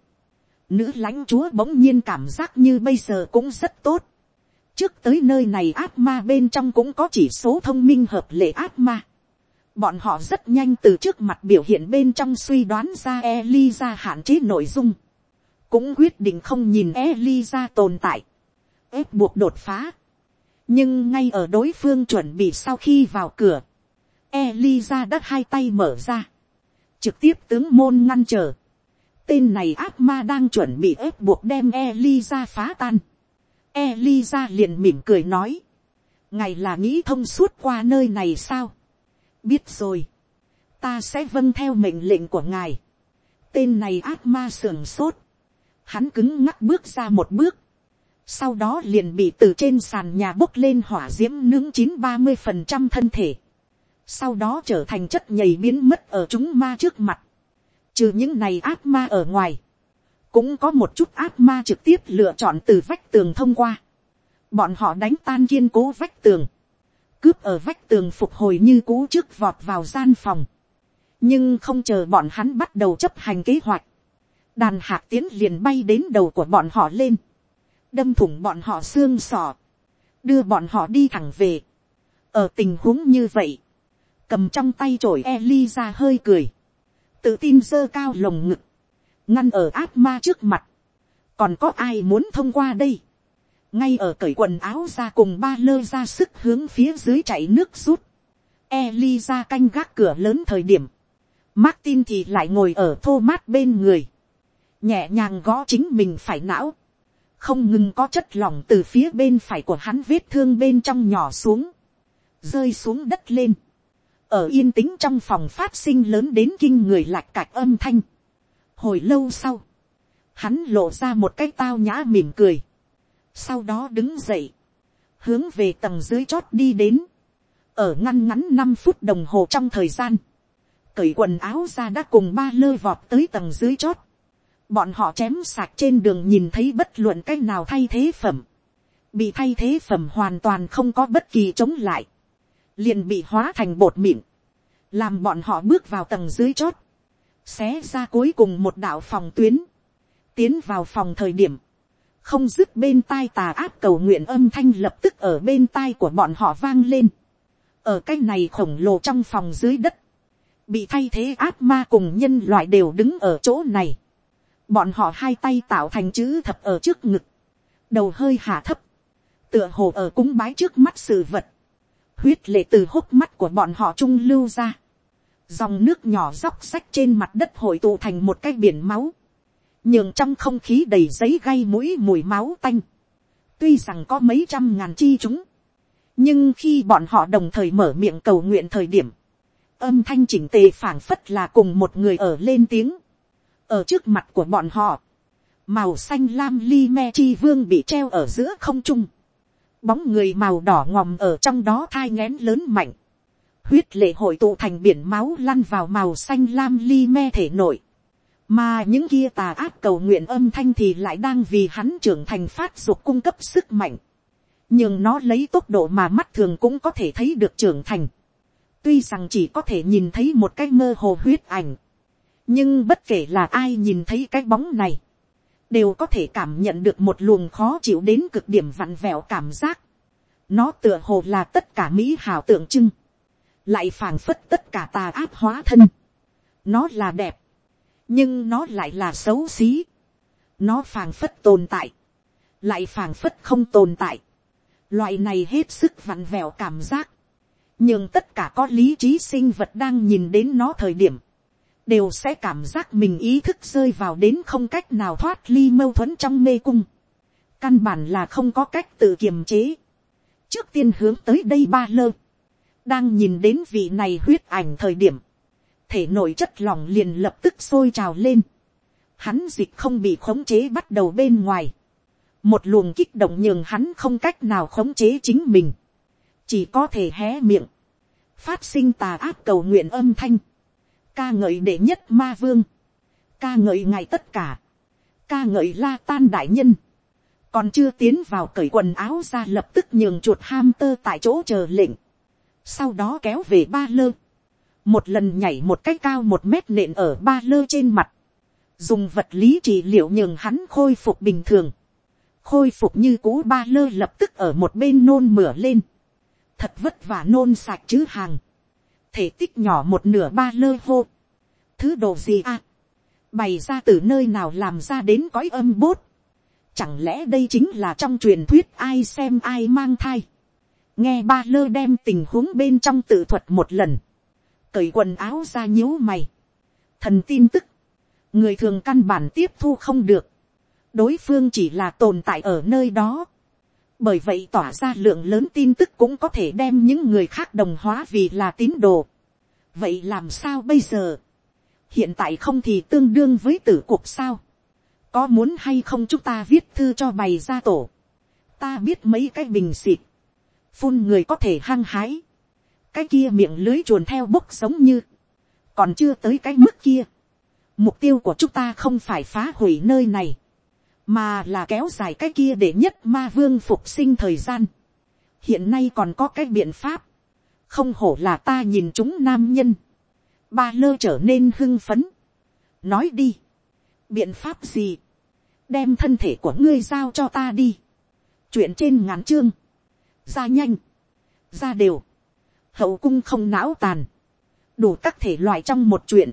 nữ lãnh chúa bỗng nhiên cảm giác như bây giờ cũng rất tốt trước tới nơi này ác ma bên trong cũng có chỉ số thông minh hợp lệ ác ma. Bọn họ rất nhanh từ trước mặt biểu hiện bên trong suy đoán ra Eliza hạn chế nội dung. Cũng quyết định không nhìn Eliza tồn tại. ép buộc đột phá. Nhưng ngay ở đối phương chuẩn bị sau khi vào cửa. Eliza đã hai tay mở ra. Trực tiếp tướng môn ngăn trở. Tên này ác ma đang chuẩn bị ép buộc đem Eliza phá tan Eliza liền mỉm cười nói. Ngày là nghĩ thông suốt qua nơi này sao? Biết rồi. Ta sẽ vâng theo mệnh lệnh của ngài. Tên này ác ma sưởng sốt. Hắn cứng ngắc bước ra một bước. Sau đó liền bị từ trên sàn nhà bốc lên hỏa diễm nướng chín ba mươi phần trăm thân thể. Sau đó trở thành chất nhầy biến mất ở chúng ma trước mặt. Trừ những này ác ma ở ngoài cũng có một chút ác ma trực tiếp lựa chọn từ vách tường thông qua. Bọn họ đánh tan kiên cố vách tường, cướp ở vách tường phục hồi như cũ trước vọt vào gian phòng. nhưng không chờ bọn hắn bắt đầu chấp hành kế hoạch, đàn hạc tiến liền bay đến đầu của bọn họ lên, đâm thủng bọn họ xương sọ, đưa bọn họ đi thẳng về. ở tình huống như vậy, cầm trong tay chổi eliza hơi cười, tự tin dơ cao lồng ngực, ngăn ở ác ma trước mặt, còn có ai muốn thông qua đây, ngay ở cởi quần áo ra cùng ba lơ ra sức hướng phía dưới chạy nước rút, Eli ra canh gác cửa lớn thời điểm, Martin thì lại ngồi ở thô mát bên người, nhẹ nhàng gõ chính mình phải não, không ngừng có chất lỏng từ phía bên phải của hắn vết thương bên trong nhỏ xuống, rơi xuống đất lên, ở yên tĩnh trong phòng phát sinh lớn đến kinh người lạch cạch âm thanh, hồi lâu sau, hắn lộ ra một cái tao nhã mỉm cười, sau đó đứng dậy, hướng về tầng dưới chót đi đến, ở ngăn ngắn năm phút đồng hồ trong thời gian, cởi quần áo ra đã cùng ba lơ vọt tới tầng dưới chót, bọn họ chém sạc trên đường nhìn thấy bất luận c á c h nào thay thế phẩm, bị thay thế phẩm hoàn toàn không có bất kỳ chống lại, liền bị hóa thành bột mịn, làm bọn họ bước vào tầng dưới chót, xé ra cuối cùng một đạo phòng tuyến, tiến vào phòng thời điểm, không dứt bên tai tà áp cầu nguyện âm thanh lập tức ở bên tai của bọn họ vang lên, ở cái này khổng lồ trong phòng dưới đất, bị thay thế áp ma cùng nhân loại đều đứng ở chỗ này, bọn họ hai tay tạo thành chữ thập ở trước ngực, đầu hơi hạ thấp, tựa hồ ở cúng bái trước mắt sự vật, huyết lệ từ hốc mắt của bọn họ trung lưu ra, dòng nước nhỏ róc sách trên mặt đất hội tụ thành một cái biển máu, nhường trong không khí đầy giấy gay mũi mùi máu tanh, tuy rằng có mấy trăm ngàn chi chúng, nhưng khi bọn họ đồng thời mở miệng cầu nguyện thời điểm, âm thanh chỉnh tề phảng phất là cùng một người ở lên tiếng, ở trước mặt của bọn họ, màu xanh lam li me chi vương bị treo ở giữa không trung, bóng người màu đỏ ngòm ở trong đó thai ngén lớn mạnh, huyết lệ hội tụ thành biển máu lăn vào màu xanh lam li me thể nội, mà những kia tà ác cầu nguyện âm thanh thì lại đang vì hắn trưởng thành phát dục cung cấp sức mạnh, nhưng nó lấy tốc độ mà mắt thường cũng có thể thấy được trưởng thành, tuy rằng chỉ có thể nhìn thấy một cái mơ hồ huyết ảnh, nhưng bất kể là ai nhìn thấy cái bóng này, đều có thể cảm nhận được một luồng khó chịu đến cực điểm vặn vẹo cảm giác. nó tựa hồ là tất cả mỹ hào tượng trưng, lại phảng phất tất cả tà áp hóa thân. nó là đẹp, nhưng nó lại là xấu xí. nó phảng phất tồn tại, lại phảng phất không tồn tại. loại này hết sức vặn vẹo cảm giác, nhưng tất cả có lý trí sinh vật đang nhìn đến nó thời điểm, đều sẽ cảm giác mình ý thức rơi vào đến không cách nào thoát ly mâu thuẫn trong mê cung. Căn bản là không có cách tự kiềm chế. Trước tiên hướng tới đây ba lơ. Đang nhìn đến vị này huyết ảnh thời điểm. Thể nội chất lỏng liền lập tức sôi trào lên. Hắn dịch không bị khống chế bắt đầu bên ngoài. Một luồng kích động nhường hắn không cách nào khống chế chính mình. Chỉ có thể hé miệng. Phát sinh tà áp cầu nguyện âm thanh ca ngợi đệ nhất ma vương, ca ngợi ngài tất cả, ca ngợi la tan đại nhân, còn chưa tiến vào cởi quần áo ra lập tức nhường chuột ham tơ tại chỗ chờ lệnh, sau đó kéo về ba lơ, một lần nhảy một cách cao một mét nện ở ba lơ trên mặt, dùng vật lý trị liệu nhường hắn khôi phục bình thường, khôi phục như cũ ba lơ lập tức ở một bên nôn mửa lên, thật vất vả nôn sạch chứ hàng, thể tích nhỏ một nửa ba lơ hô. Thứ đồ gì à? Bày ra từ nơi nào làm ra đến cõi âm bốt. Chẳng lẽ đây chính là trong truyền thuyết ai xem ai mang thai. Nghe ba lơ đem tình huống bên trong tự thuật một lần. Cởi quần áo ra nhíu mày. Thần tin tức. Người thường căn bản tiếp thu không được. Đối phương chỉ là tồn tại ở nơi đó bởi vậy tỏa ra lượng lớn tin tức cũng có thể đem những người khác đồng hóa vì là tín đồ. vậy làm sao bây giờ, hiện tại không thì tương đương với tử cuộc sao, có muốn hay không chúng ta viết thư cho bày ra tổ, ta biết mấy cái bình xịt, phun người có thể hăng hái, cái kia miệng lưới chuồn theo bốc giống như, còn chưa tới cái mức kia, mục tiêu của chúng ta không phải phá hủy nơi này, mà là kéo dài cái kia để nhất ma vương phục sinh thời gian. hiện nay còn có cái biện pháp, không hổ là ta nhìn chúng nam nhân, ba lơ trở nên hưng phấn, nói đi, biện pháp gì, đem thân thể của ngươi giao cho ta đi, chuyện trên ngắn chương, ra nhanh, ra đều, hậu cung không não tàn, đủ các thể loại trong một chuyện,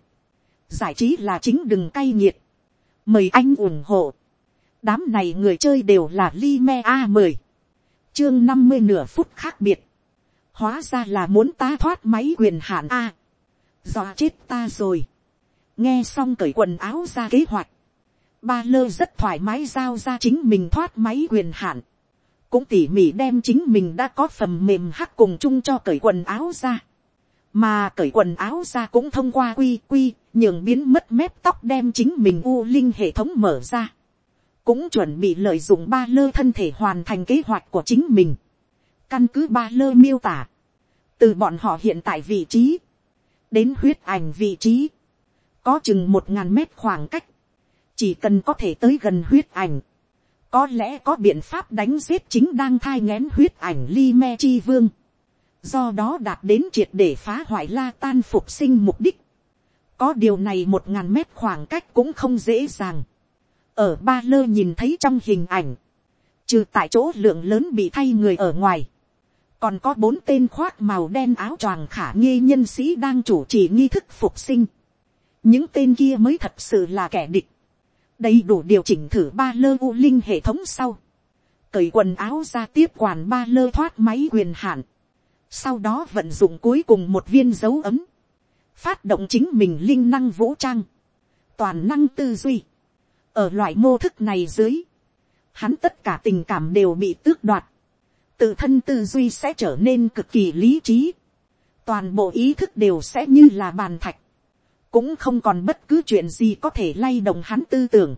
giải trí là chính đừng cay nghiệt, mời anh ủng hộ đám này người chơi đều là Lime a mười. Chương năm mươi nửa phút khác biệt, hóa ra là muốn ta thoát máy quyền hạn a, dọa chết ta rồi, nghe xong cởi quần áo ra kế hoạch, ba lơ rất thoải mái giao ra chính mình thoát máy quyền hạn, cũng tỉ mỉ đem chính mình đã có phần mềm hắc cùng chung cho cởi quần áo ra, mà cởi quần áo ra cũng thông qua quy quy nhường biến mất mép tóc đem chính mình u linh hệ thống mở ra cũng chuẩn bị lợi dụng ba lơ thân thể hoàn thành kế hoạch của chính mình. Căn cứ ba lơ miêu tả, từ bọn họ hiện tại vị trí, đến huyết ảnh vị trí, có chừng một ngàn mét khoảng cách, chỉ cần có thể tới gần huyết ảnh, có lẽ có biện pháp đánh giết chính đang thai ngén huyết ảnh li me chi vương, do đó đạt đến triệt để phá hoại la tan phục sinh mục đích, có điều này một ngàn mét khoảng cách cũng không dễ dàng, ở ba lơ nhìn thấy trong hình ảnh, trừ tại chỗ lượng lớn bị thay người ở ngoài, còn có bốn tên khoác màu đen áo choàng khả nghi nhân sĩ đang chủ trì nghi thức phục sinh. những tên kia mới thật sự là kẻ địch. đầy đủ điều chỉnh thử ba lơ u linh hệ thống sau. cởi quần áo ra tiếp quản ba lơ thoát máy quyền hạn. sau đó vận dụng cuối cùng một viên dấu ấm. phát động chính mình linh năng vũ trang. toàn năng tư duy ở loại mô thức này dưới, hắn tất cả tình cảm đều bị tước đoạt. Tự thân tư duy sẽ trở nên cực kỳ lý trí, toàn bộ ý thức đều sẽ như là bàn thạch, cũng không còn bất cứ chuyện gì có thể lay động hắn tư tưởng,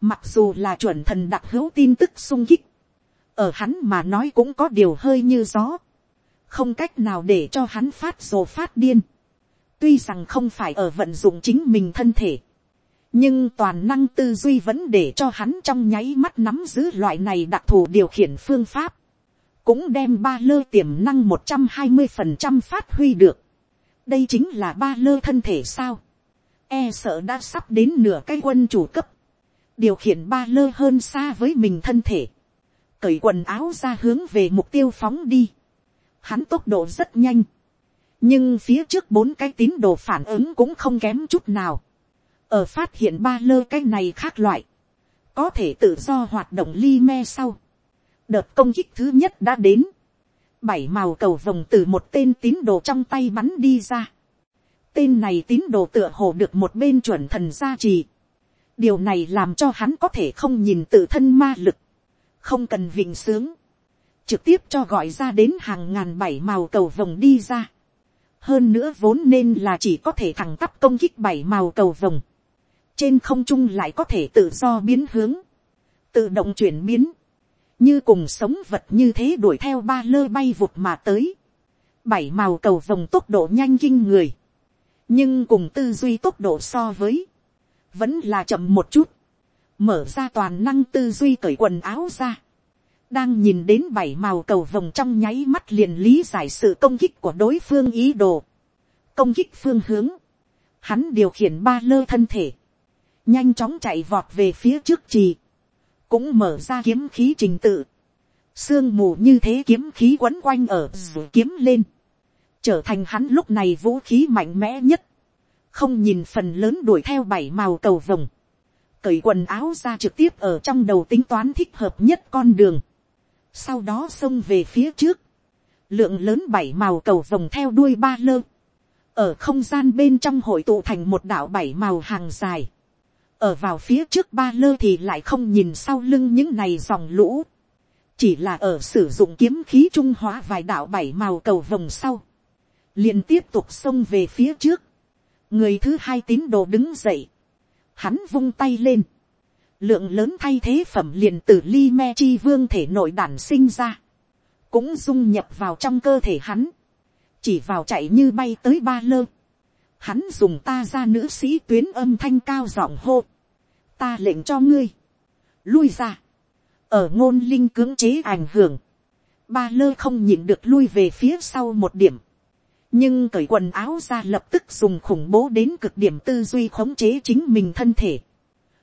mặc dù là chuẩn thần đặc hữu tin tức sung kích, ở hắn mà nói cũng có điều hơi như gió, không cách nào để cho hắn phát rồ phát điên, tuy rằng không phải ở vận dụng chính mình thân thể, nhưng toàn năng tư duy vẫn để cho hắn trong nháy mắt nắm giữ loại này đặc thù điều khiển phương pháp cũng đem ba lơ tiềm năng một trăm hai mươi phần trăm phát huy được. đây chính là ba lơ thân thể sao. e sợ đã sắp đến nửa cái quân chủ cấp. điều khiển ba lơ hơn xa với mình thân thể. cởi quần áo ra hướng về mục tiêu phóng đi. hắn tốc độ rất nhanh. nhưng phía trước bốn cái tín đồ phản ứng cũng không kém chút nào ở phát hiện ba lơ cái này khác loại. có thể tự do hoạt động ly me sau Đợt công kích thứ nhất đã đến. Bảy màu cầu vồng từ một tên tín đồ trong tay bắn đi ra. Tên này tín đồ tựa hồ được một bên chuẩn thần gia trì. Điều này làm cho hắn có thể không nhìn tự thân ma lực. Không cần vịnh sướng. Trực tiếp cho gọi ra đến hàng ngàn bảy màu cầu vồng đi ra. Hơn nữa vốn nên là chỉ có thể thẳng tắp công kích bảy màu cầu vồng. Trên không trung lại có thể tự do biến hướng. Tự động chuyển biến như cùng sống vật như thế đuổi theo ba lơ bay vụt mà tới, bảy màu cầu vồng tốc độ nhanh kinh người, nhưng cùng tư duy tốc độ so với, vẫn là chậm một chút, mở ra toàn năng tư duy cởi quần áo ra, đang nhìn đến bảy màu cầu vồng trong nháy mắt liền lý giải sự công kích của đối phương ý đồ, công kích phương hướng, hắn điều khiển ba lơ thân thể, nhanh chóng chạy vọt về phía trước trì, cũng mở ra kiếm khí trình tự, sương mù như thế kiếm khí quấn quanh ở dù kiếm lên, trở thành hắn lúc này vũ khí mạnh mẽ nhất, không nhìn phần lớn đuổi theo bảy màu cầu vồng, cởi quần áo ra trực tiếp ở trong đầu tính toán thích hợp nhất con đường, sau đó xông về phía trước, lượng lớn bảy màu cầu vồng theo đuôi ba lơ, ở không gian bên trong hội tụ thành một đạo bảy màu hàng dài, ở vào phía trước ba lơ thì lại không nhìn sau lưng những này dòng lũ, chỉ là ở sử dụng kiếm khí trung hóa vài đạo bảy màu cầu vòng sau, liền tiếp tục xông về phía trước, người thứ hai tín đồ đứng dậy, hắn vung tay lên, lượng lớn thay thế phẩm liền từ ly me chi vương thể nội đản sinh ra, cũng dung nhập vào trong cơ thể hắn, chỉ vào chạy như bay tới ba lơ, hắn dùng ta ra nữ sĩ tuyến âm thanh cao giọng hô, ta lệnh cho ngươi, lui ra, ở ngôn linh cưỡng chế ảnh hưởng, ba lơ không nhịn được lui về phía sau một điểm, nhưng cởi quần áo ra lập tức dùng khủng bố đến cực điểm tư duy khống chế chính mình thân thể,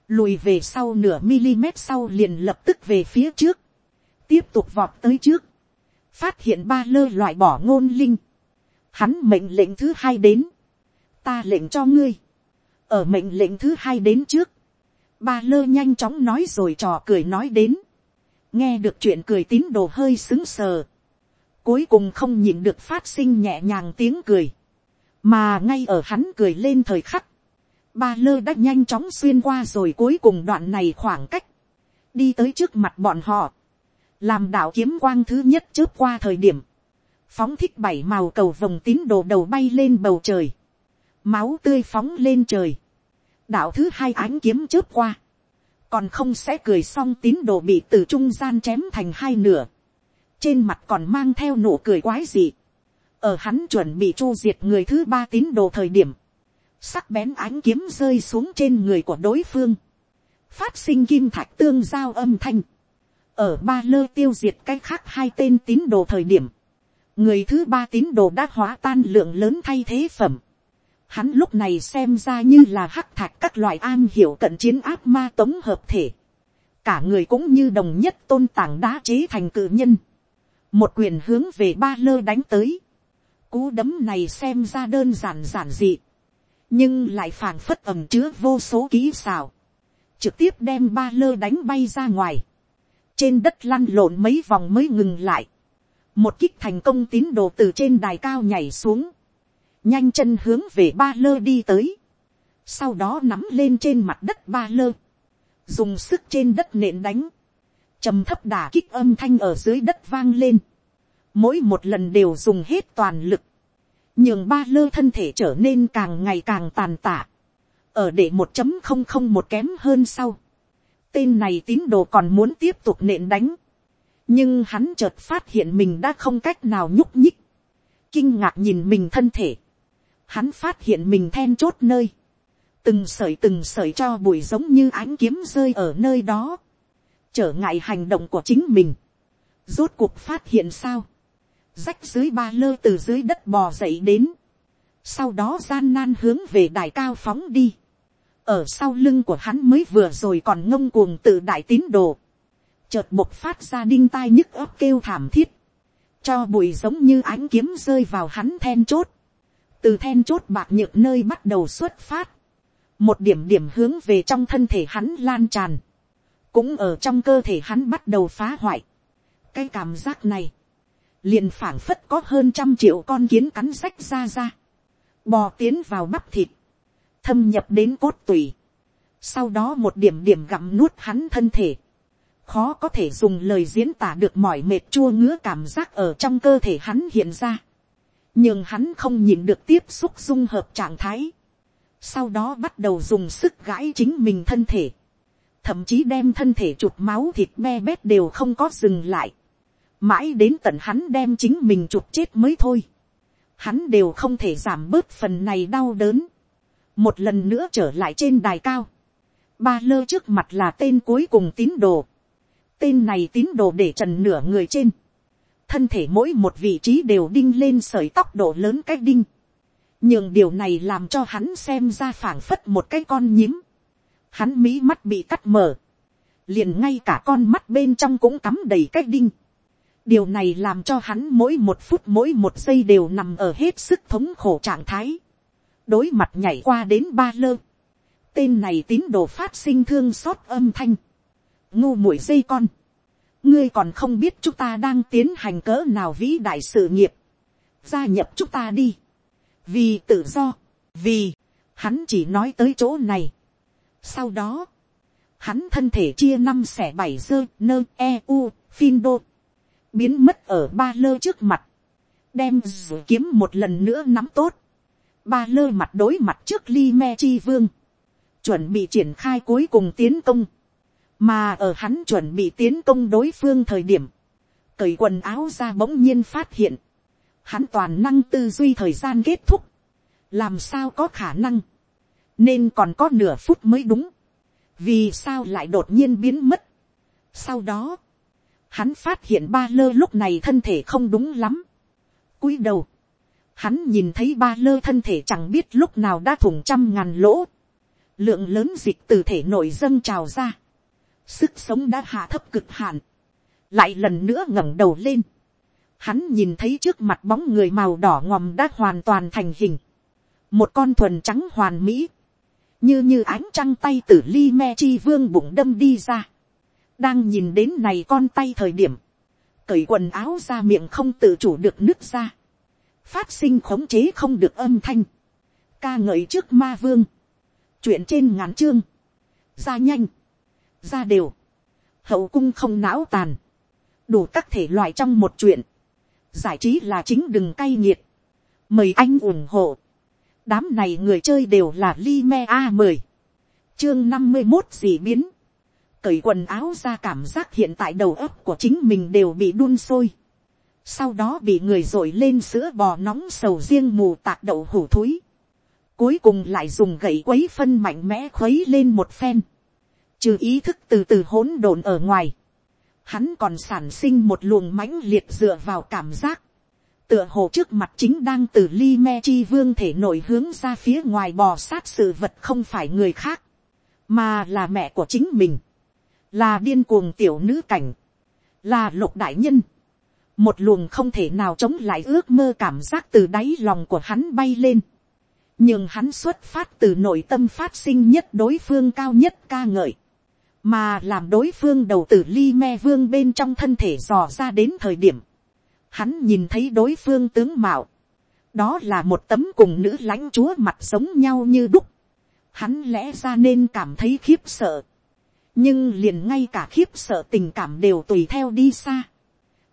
lùi về sau nửa mm sau liền lập tức về phía trước, tiếp tục vọt tới trước, phát hiện ba lơ loại bỏ ngôn linh, hắn mệnh lệnh thứ hai đến, ta lệnh cho ngươi, ở mệnh lệnh thứ hai đến trước, ba lơ nhanh chóng nói rồi trò cười nói đến, nghe được chuyện cười tín đồ hơi xứng sờ, cuối cùng không nhìn được phát sinh nhẹ nhàng tiếng cười, mà ngay ở hắn cười lên thời khắc, ba lơ đã nhanh chóng xuyên qua rồi cuối cùng đoạn này khoảng cách, đi tới trước mặt bọn họ, làm đạo kiếm quang thứ nhất chớp qua thời điểm, phóng thích bảy màu cầu vồng tín đồ đầu bay lên bầu trời, máu tươi phóng lên trời, đạo thứ hai ánh kiếm chớp qua, còn không sẽ cười xong tín đồ bị từ trung gian chém thành hai nửa, trên mặt còn mang theo nụ cười quái dị, ở hắn chuẩn bị chu diệt người thứ ba tín đồ thời điểm, sắc bén ánh kiếm rơi xuống trên người của đối phương, phát sinh kim thạch tương giao âm thanh, ở ba lơ tiêu diệt cái khác hai tên tín đồ thời điểm, người thứ ba tín đồ đã hóa tan lượng lớn thay thế phẩm, hắn lúc này xem ra như là hắc thạch các loại an hiểu cận chiến áp ma tống hợp thể, cả người cũng như đồng nhất tôn tảng đá chế thành cự nhân, một quyền hướng về ba lơ đánh tới, cú đấm này xem ra đơn giản giản dị, nhưng lại phảng phất ẩm chứa vô số ký xào, trực tiếp đem ba lơ đánh bay ra ngoài, trên đất lăn lộn mấy vòng mới ngừng lại, một kích thành công tín đồ từ trên đài cao nhảy xuống, nhanh chân hướng về ba lơ đi tới, sau đó nắm lên trên mặt đất ba lơ, dùng sức trên đất nện đánh, trầm thấp đà kích âm thanh ở dưới đất vang lên, mỗi một lần đều dùng hết toàn lực, nhường ba lơ thân thể trở nên càng ngày càng tàn tạ, ở để một chấm không không một kém hơn sau, tên này tín đồ còn muốn tiếp tục nện đánh, nhưng hắn chợt phát hiện mình đã không cách nào nhúc nhích, kinh ngạc nhìn mình thân thể, hắn phát hiện mình then chốt nơi, từng sợi từng sợi cho bụi giống như ánh kiếm rơi ở nơi đó, trở ngại hành động của chính mình, rốt cuộc phát hiện sao, rách dưới ba lơ từ dưới đất bò dậy đến, sau đó gian nan hướng về đài cao phóng đi, ở sau lưng của hắn mới vừa rồi còn ngông cuồng tự đại tín đồ, chợt bộc phát ra đinh tai nhức ấp kêu thảm thiết, cho bụi giống như ánh kiếm rơi vào hắn then chốt, từ then chốt bạc nhược nơi bắt đầu xuất phát, một điểm điểm hướng về trong thân thể hắn lan tràn, cũng ở trong cơ thể hắn bắt đầu phá hoại. cái cảm giác này, liền phảng phất có hơn trăm triệu con kiến cắn rách ra ra, bò tiến vào bắp thịt, thâm nhập đến cốt tủy, sau đó một điểm điểm gặm nuốt hắn thân thể, khó có thể dùng lời diễn tả được mỏi mệt chua ngứa cảm giác ở trong cơ thể hắn hiện ra, nhưng hắn không nhìn được tiếp xúc dung hợp trạng thái, sau đó bắt đầu dùng sức gãi chính mình thân thể, thậm chí đem thân thể chụp máu thịt me bét đều không có dừng lại, mãi đến tận hắn đem chính mình chụp chết mới thôi, hắn đều không thể giảm bớt phần này đau đớn, một lần nữa trở lại trên đài cao, ba lơ trước mặt là tên cuối cùng tín đồ, tên này tín đồ để trần nửa người trên, thân thể mỗi một vị trí đều đinh lên sởi tóc độ lớn cái đinh, nhưng điều này làm cho hắn xem ra phảng phất một cái con nhím, hắn mí mắt bị cắt mở, liền ngay cả con mắt bên trong cũng cắm đầy cái đinh, điều này làm cho hắn mỗi một phút mỗi một giây đều nằm ở hết sức thống khổ trạng thái, đối mặt nhảy qua đến ba lơ, tên này tín đồ phát sinh thương xót âm thanh, ngu mũi dây con, ngươi còn không biết chúng ta đang tiến hành cỡ nào vĩ đại sự nghiệp, gia nhập chúng ta đi, vì tự do, vì, hắn chỉ nói tới chỗ này. sau đó, hắn thân thể chia năm xẻ bảy dơ nơ e u phin đô, biến mất ở ba lơ trước mặt, đem dù kiếm một lần nữa nắm tốt, ba lơ mặt đối mặt trước ly me chi vương, chuẩn bị triển khai cuối cùng tiến công, mà ở hắn chuẩn bị tiến công đối phương thời điểm, cởi quần áo ra bỗng nhiên phát hiện, hắn toàn năng tư duy thời gian kết thúc, làm sao có khả năng, nên còn có nửa phút mới đúng, vì sao lại đột nhiên biến mất. sau đó, hắn phát hiện ba lơ lúc này thân thể không đúng lắm. cúi đầu, hắn nhìn thấy ba lơ thân thể chẳng biết lúc nào đã thủng trăm ngàn lỗ, lượng lớn dịch từ thể nội dâng trào ra, sức sống đã hạ thấp cực hạn, lại lần nữa ngẩng đầu lên, hắn nhìn thấy trước mặt bóng người màu đỏ ngòm đã hoàn toàn thành hình, một con thuần trắng hoàn mỹ, như như ánh trăng tay t ử ly me chi vương bụng đâm đi ra, đang nhìn đến này con tay thời điểm, cởi quần áo ra miệng không tự chủ được nước ra, phát sinh khống chế không được âm thanh, ca ngợi trước ma vương, chuyện trên ngắn chương, ra nhanh, ra đều, hậu cung không não tàn, đủ các thể loại trong một chuyện, giải trí là chính đừng cay nghiệt, mời anh ủng hộ, đám này người chơi đều là li me a mười, chương năm mươi một gì biến, cởi quần áo ra cảm giác hiện tại đầu óc của chính mình đều bị đun sôi, sau đó bị người r lên sữa bò nóng sầu riêng mù tạc đậu hủ thúi, cuối cùng lại dùng gậy quấy phân mạnh mẽ khuấy lên một phen, trừ ý thức từ từ hỗn độn ở ngoài, hắn còn sản sinh một luồng mãnh liệt dựa vào cảm giác, tựa hồ trước mặt chính đang từ ly me chi vương thể nổi hướng ra phía ngoài bò sát sự vật không phải người khác, mà là mẹ của chính mình, là điên cuồng tiểu nữ cảnh, là lục đại nhân, một luồng không thể nào chống lại ước mơ cảm giác từ đáy lòng của hắn bay lên, nhưng hắn xuất phát từ nội tâm phát sinh nhất đối phương cao nhất ca ngợi, mà làm đối phương đầu tử ly me vương bên trong thân thể dò ra đến thời điểm, hắn nhìn thấy đối phương tướng mạo, đó là một tấm cùng nữ lãnh chúa mặt giống nhau như đúc, hắn lẽ ra nên cảm thấy khiếp sợ, nhưng liền ngay cả khiếp sợ tình cảm đều tùy theo đi xa,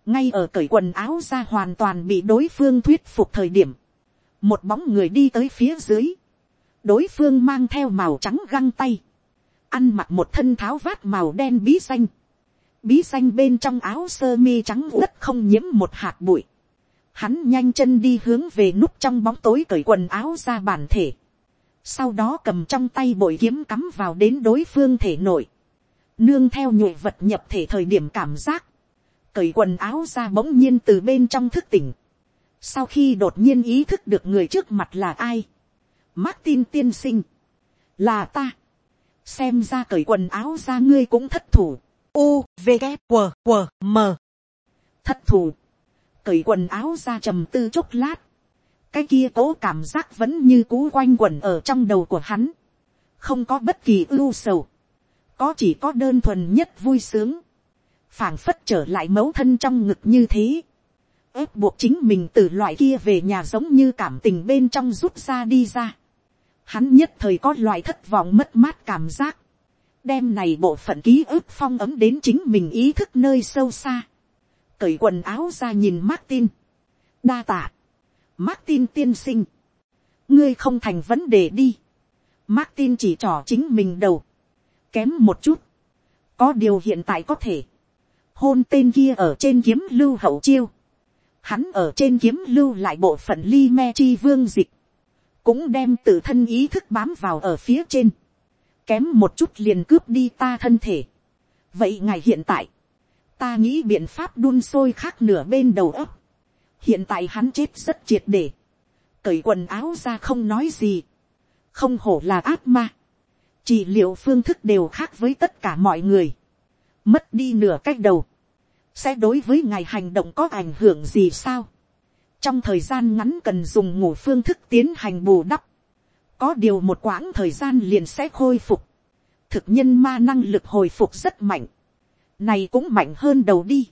ngay ở cởi quần áo ra hoàn toàn bị đối phương thuyết phục thời điểm, một bóng người đi tới phía dưới, đối phương mang theo màu trắng găng tay, ăn mặc một thân tháo vát màu đen bí xanh, bí xanh bên trong áo sơ mi trắng rất không nhiễm một hạt bụi, hắn nhanh chân đi hướng về nút trong bóng tối cởi quần áo ra bản thể, sau đó cầm trong tay bội kiếm cắm vào đến đối phương thể nội, nương theo nhụy vật nhập thể thời điểm cảm giác, cởi quần áo ra bỗng nhiên từ bên trong thức tỉnh. Sau khi đột nhiên ý thức được người trước mặt là ai. Martin tiên sinh. Là ta. Xem ra cởi quần áo ra ngươi cũng thất thủ. U, V, g, W, W, M. Thất thủ. Cởi quần áo ra trầm tư chốc lát. Cái kia cố cảm giác vẫn như cú quanh quẩn ở trong đầu của hắn. Không có bất kỳ ưu sầu. Có chỉ có đơn thuần nhất vui sướng phảng phất trở lại mấu thân trong ngực như thế, ép buộc chính mình từ loại kia về nhà giống như cảm tình bên trong rút ra đi ra. Hắn nhất thời có loại thất vọng mất mát cảm giác, đem này bộ phận ký ức phong ấm đến chính mình ý thức nơi sâu xa, cởi quần áo ra nhìn Martin, đa tạ, Martin tiên sinh, ngươi không thành vấn đề đi, Martin chỉ trỏ chính mình đầu, kém một chút, có điều hiện tại có thể, hôn tên kia ở trên kiếm lưu hậu chiêu, hắn ở trên kiếm lưu lại bộ phận ly me chi vương dịch, cũng đem tự thân ý thức bám vào ở phía trên, kém một chút liền cướp đi ta thân thể. vậy ngài hiện tại, ta nghĩ biện pháp đun sôi khác nửa bên đầu ấp, hiện tại hắn chết rất triệt để, cởi quần áo ra không nói gì, không hổ là ác ma, trị liệu phương thức đều khác với tất cả mọi người, mất đi nửa cách đầu, sẽ đối với ngài hành động có ảnh hưởng gì sao trong thời gian ngắn cần dùng ngủ phương thức tiến hành bù đắp, có điều một quãng thời gian liền sẽ khôi phục, thực nhân ma năng lực hồi phục rất mạnh, này cũng mạnh hơn đầu đi.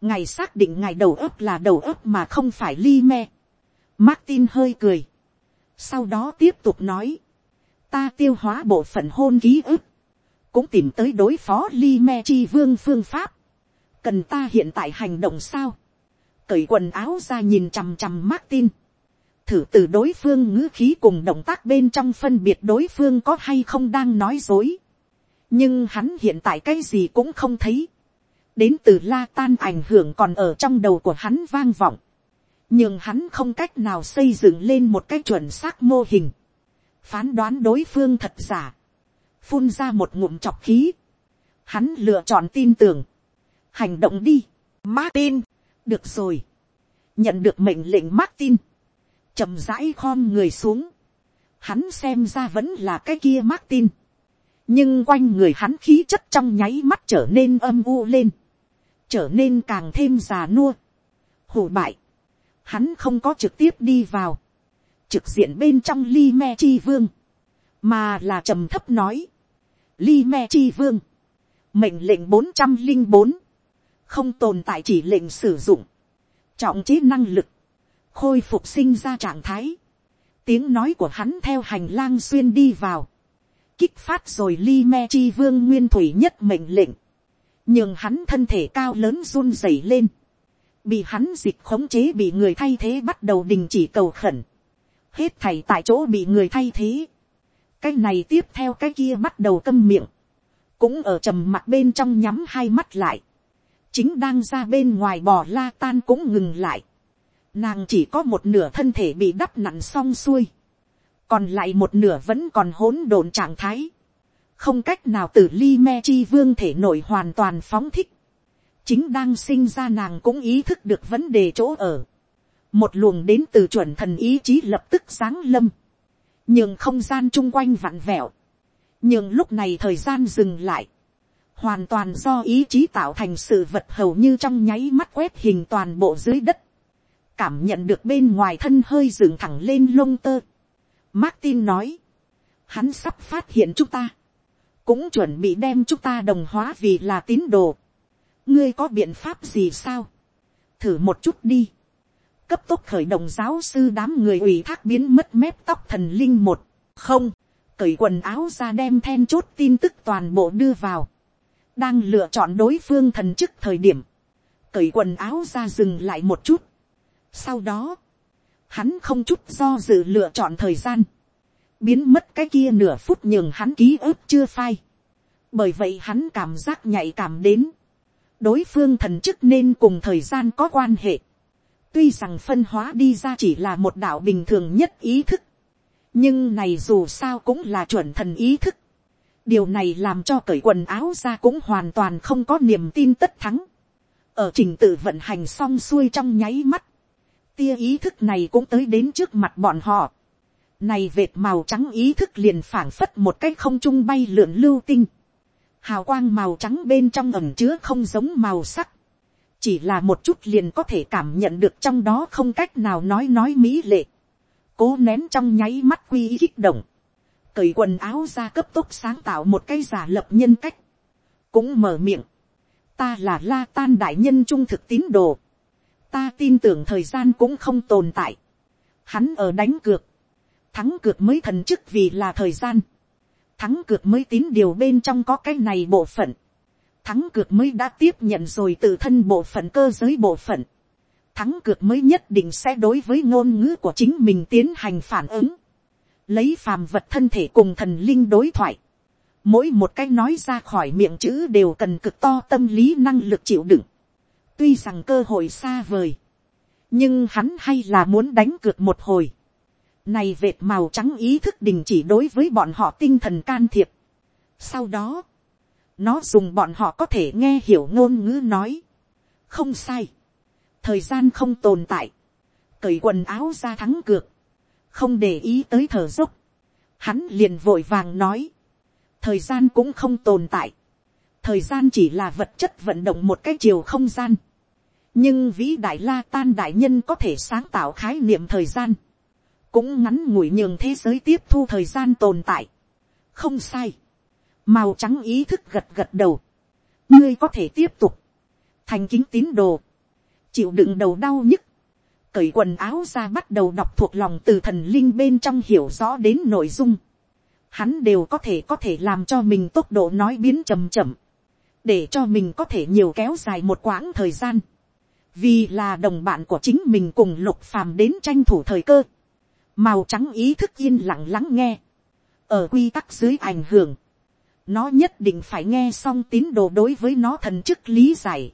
ngài xác định ngài đầu ấp là đầu ấp mà không phải li me. Martin hơi cười, sau đó tiếp tục nói, ta tiêu hóa bộ phận hôn ký ức, cũng tìm tới đối phó li me chi vương phương pháp, cần ta hiện tại hành động sao, cởi quần áo ra nhìn chằm chằm Martin, thử từ đối phương ngữ khí cùng động tác bên trong phân biệt đối phương có hay không đang nói dối, nhưng hắn hiện tại cái gì cũng không thấy, đến từ la tan ảnh hưởng còn ở trong đầu của hắn vang vọng, nhưng hắn không cách nào xây dựng lên một cái chuẩn xác mô hình, phán đoán đối phương thật giả, phun ra một ngụm chọc khí, hắn lựa chọn tin tưởng, hành động đi, Martin, được rồi, nhận được mệnh lệnh Martin, chậm rãi khom người xuống, hắn xem ra vẫn là cái kia Martin, nhưng quanh người hắn khí chất trong nháy mắt trở nên âm u lên, trở nên càng thêm già nua, hủ bại, hắn không có trực tiếp đi vào, trực diện bên trong ly me chi vương, mà là trầm thấp nói, ly me chi vương, mệnh lệnh bốn trăm linh bốn, không tồn tại chỉ lệnh sử dụng, trọng chế năng lực, khôi phục sinh ra trạng thái, tiếng nói của hắn theo hành lang xuyên đi vào, kích phát rồi li me chi vương nguyên thủy nhất mệnh lệnh, nhưng hắn thân thể cao lớn run rẩy lên, bị hắn dịch khống chế bị người thay thế bắt đầu đình chỉ cầu khẩn, hết thầy tại chỗ bị người thay thế, cái này tiếp theo cái kia bắt đầu câm miệng, cũng ở trầm mặt bên trong nhắm hai mắt lại, chính đang ra bên ngoài bò la tan cũng ngừng lại, nàng chỉ có một nửa thân thể bị đắp nặn xong xuôi, còn lại một nửa vẫn còn hỗn độn trạng thái, không cách nào từ ly me chi vương thể nội hoàn toàn phóng thích, chính đang sinh ra nàng cũng ý thức được vấn đề chỗ ở, một luồng đến từ chuẩn thần ý chí lập tức sáng lâm, nhưng không gian chung quanh vặn vẹo, nhưng lúc này thời gian dừng lại, hoàn toàn do ý chí tạo thành sự vật hầu như trong nháy mắt quét hình toàn bộ dưới đất, cảm nhận được bên ngoài thân hơi dựng thẳng lên lông tơ. Martin nói, hắn sắp phát hiện chúng ta, cũng chuẩn bị đem chúng ta đồng hóa vì là tín đồ. ngươi có biện pháp gì sao, thử một chút đi, cấp tốc khởi động giáo sư đám người ủy thác biến mất mép tóc thần linh một, không, cởi quần áo ra đem then chốt tin tức toàn bộ đưa vào, đang lựa chọn đối phương thần chức thời điểm, cởi quần áo ra dừng lại một chút, sau đó, hắn không chút do dự lựa chọn thời gian, biến mất cái kia nửa phút nhường hắn ký ức chưa phai. Bởi vậy hắn cảm giác nhạy cảm đến, đối phương thần chức nên cùng thời gian có quan hệ. Tuy rằng phân hóa đi ra chỉ là một đạo bình thường nhất ý thức, nhưng này dù sao cũng là chuẩn thần ý thức điều này làm cho cởi quần áo ra cũng hoàn toàn không có niềm tin tất thắng. ở trình tự vận hành xong xuôi trong nháy mắt, tia ý thức này cũng tới đến trước mặt bọn họ. Này vệt màu trắng ý thức liền phảng phất một cái không trung bay lượn lưu tinh. Hào quang màu trắng bên trong ẩm chứa không giống màu sắc. Chỉ là một chút liền có thể cảm nhận được trong đó không cách nào nói nói mỹ lệ. Cố nén trong nháy mắt quy kích động. Cởi quần áo ra cấp tốc sáng tạo một cái giả lập nhân cách. Cũng mở miệng. Ta là la tan đại nhân trung thực tín đồ ta tin tưởng thời gian cũng không tồn tại. Hắn ở đánh cược. Thắng cược mới thần chức vì là thời gian. Thắng cược mới tín điều bên trong có cái này bộ phận. Thắng cược mới đã tiếp nhận rồi tự thân bộ phận cơ giới bộ phận. Thắng cược mới nhất định sẽ đối với ngôn ngữ của chính mình tiến hành phản ứng. Lấy phàm vật thân thể cùng thần linh đối thoại. Mỗi một cái nói ra khỏi miệng chữ đều cần cực to tâm lý năng lực chịu đựng Tuy rằng cơ hội xa vời. Nhưng hắn hay là muốn đánh cược một hồi. Này vệt màu trắng ý thức đình chỉ đối với bọn họ tinh thần can thiệp. Sau đó. Nó dùng bọn họ có thể nghe hiểu ngôn ngữ nói. Không sai. Thời gian không tồn tại. Cởi quần áo ra thắng cược. Không để ý tới thở dốc. Hắn liền vội vàng nói. Thời gian cũng không tồn tại thời gian chỉ là vật chất vận động một cái chiều không gian. nhưng vĩ đại la tan đại nhân có thể sáng tạo khái niệm thời gian, cũng ngắn ngủi nhường thế giới tiếp thu thời gian tồn tại. không sai, màu trắng ý thức gật gật đầu, ngươi có thể tiếp tục, thành kính tín đồ, chịu đựng đầu đau nhức, cởi quần áo ra bắt đầu đọc thuộc lòng từ thần linh bên trong hiểu rõ đến nội dung. Hắn đều có thể có thể làm cho mình tốc độ nói biến chậm chậm. Để cho mình có thể nhiều kéo dài một quãng thời gian, vì là đồng bạn của chính mình cùng lục phàm đến tranh thủ thời cơ, màu trắng ý thức yên lặng lắng nghe, ở quy tắc dưới ảnh hưởng, nó nhất định phải nghe xong tín đồ đối với nó thần chức lý giải,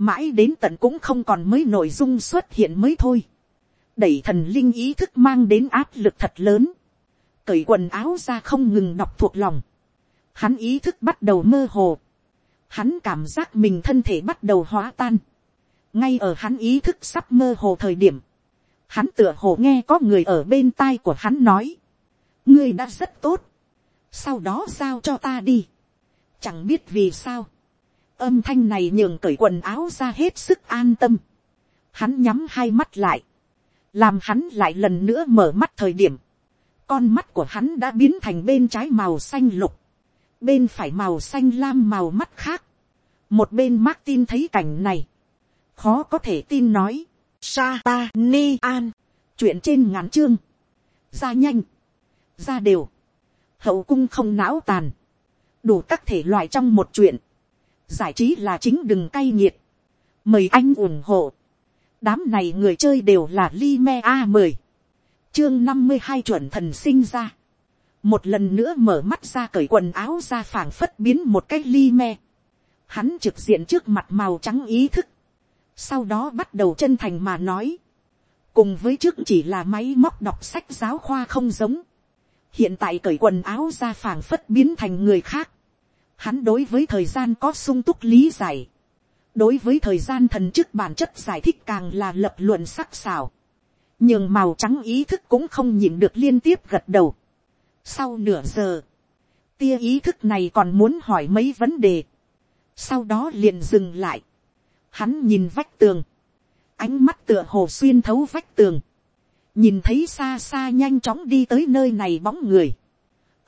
mãi đến tận cũng không còn mới nội dung xuất hiện mới thôi, đẩy thần linh ý thức mang đến áp lực thật lớn, cởi quần áo ra không ngừng đọc thuộc lòng, hắn ý thức bắt đầu mơ hồ, hắn cảm giác mình thân thể bắt đầu hóa tan. ngay ở hắn ý thức sắp mơ hồ thời điểm, hắn tựa hồ nghe có người ở bên tai của hắn nói, ngươi đã rất tốt, sau đó giao cho ta đi, chẳng biết vì sao, âm thanh này nhường cởi quần áo ra hết sức an tâm, hắn nhắm hai mắt lại, làm hắn lại lần nữa mở mắt thời điểm, con mắt của hắn đã biến thành bên trái màu xanh lục, bên phải màu xanh lam màu mắt khác. một bên Martin thấy cảnh này, khó có thể tin nói, sa ta ni an, chuyện trên ngắn chương, ra nhanh, ra đều, hậu cung không não tàn, đủ các thể loại trong một chuyện, giải trí là chính đừng cay nghiệt, mời anh ủng hộ, đám này người chơi đều là li me a mời, chương năm mươi hai chuẩn thần sinh ra, một lần nữa mở mắt ra cởi quần áo ra phảng phất biến một cái li me. hắn trực diện trước mặt màu trắng ý thức, sau đó bắt đầu chân thành mà nói, cùng với trước chỉ là máy móc đọc sách giáo khoa không giống, hiện tại cởi quần áo ra phảng phất biến thành người khác, hắn đối với thời gian có sung túc lý giải, đối với thời gian thần chức bản chất giải thích càng là lập luận sắc sảo, nhưng màu trắng ý thức cũng không nhìn được liên tiếp gật đầu. sau nửa giờ, tia ý thức này còn muốn hỏi mấy vấn đề, sau đó liền dừng lại, hắn nhìn vách tường, ánh mắt tựa hồ xuyên thấu vách tường, nhìn thấy xa xa nhanh chóng đi tới nơi này bóng người,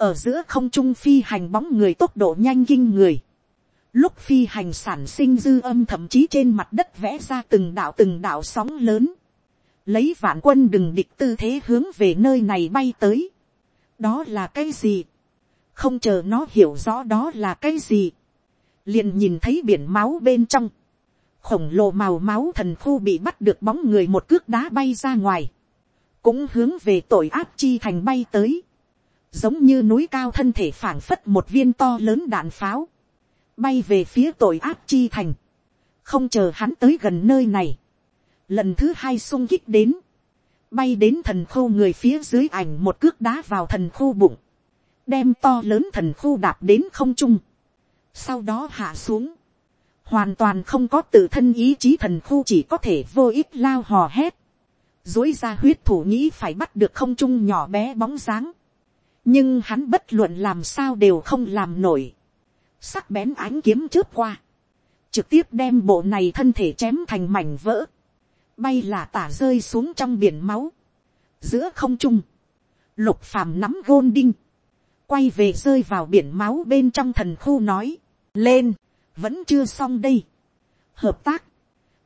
ở giữa không trung phi hành bóng người tốc độ nhanh kinh người, lúc phi hành sản sinh dư âm thậm chí trên mặt đất vẽ ra từng đạo từng đạo sóng lớn, lấy vạn quân đừng địch tư thế hướng về nơi này bay tới, đó là cái gì, không chờ nó hiểu rõ đó là cái gì, liền nhìn thấy biển máu bên trong, khổng lồ màu máu thần khu bị bắt được bóng người một cước đá bay ra ngoài, cũng hướng về tội ác chi thành bay tới, giống như núi cao thân thể phảng phất một viên to lớn đạn pháo, bay về phía tội ác chi thành, không chờ hắn tới gần nơi này, lần thứ hai sung kích đến, bay đến thần khu người phía dưới ảnh một cước đá vào thần khu bụng, đem to lớn thần khu đạp đến không trung, sau đó hạ xuống, hoàn toàn không có tự thân ý chí thần khu chỉ có thể vô ích lao hò hét, dối ra huyết thủ nghĩ phải bắt được không trung nhỏ bé bóng dáng, nhưng hắn bất luận làm sao đều không làm nổi, sắc bén ánh kiếm trước qua, trực tiếp đem bộ này thân thể chém thành mảnh vỡ, bay là tả rơi xuống trong biển máu, giữa không trung, lục phàm nắm gôn đinh, quay về rơi vào biển máu bên trong thần khu nói, lên, vẫn chưa xong đây. hợp tác,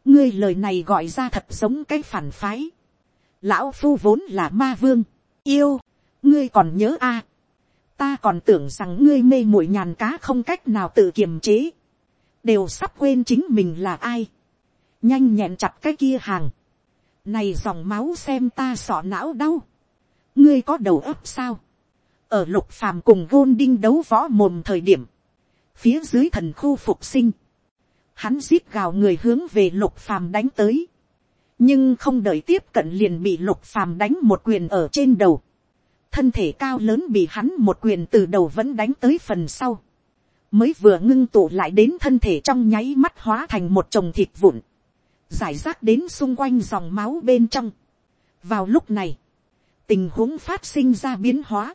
ngươi lời này gọi ra thật giống cái phản phái. lão phu vốn là ma vương, yêu, ngươi còn nhớ a. ta còn tưởng rằng ngươi mê muội nhàn cá không cách nào tự kiềm chế, đều sắp quên chính mình là ai. nhanh nhẹn chặt cái kia hàng, này dòng máu xem ta sọ não đau, ngươi có đầu ấp sao, ở lục phàm cùng gôn đinh đấu võ mồm thời điểm, phía dưới thần khu phục sinh, hắn giết gào người hướng về lục phàm đánh tới, nhưng không đợi tiếp cận liền bị lục phàm đánh một quyền ở trên đầu, thân thể cao lớn bị hắn một quyền từ đầu vẫn đánh tới phần sau, mới vừa ngưng tụ lại đến thân thể trong nháy mắt hóa thành một chồng thịt vụn, giải rác đến xung quanh dòng máu bên trong. vào lúc này, tình huống phát sinh ra biến hóa,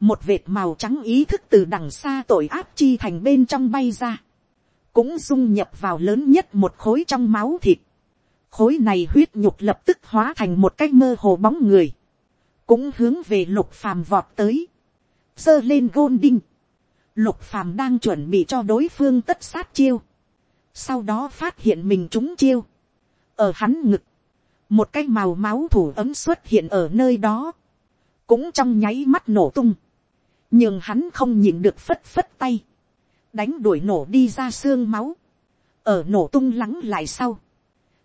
một vệt màu trắng ý thức từ đằng xa tội áp chi thành bên trong bay ra, cũng dung nhập vào lớn nhất một khối trong máu thịt. khối này huyết nhục lập tức hóa thành một cái mơ hồ bóng người, cũng hướng về lục phàm vọt tới, giơ lên gôn đinh, lục phàm đang chuẩn bị cho đối phương tất sát chiêu, sau đó phát hiện mình trúng chiêu, ở hắn ngực, một cái màu máu thủ ấm xuất hiện ở nơi đó, cũng trong nháy mắt nổ tung, nhưng hắn không nhìn được phất phất tay, đánh đuổi nổ đi ra xương máu, ở nổ tung lắng lại sau,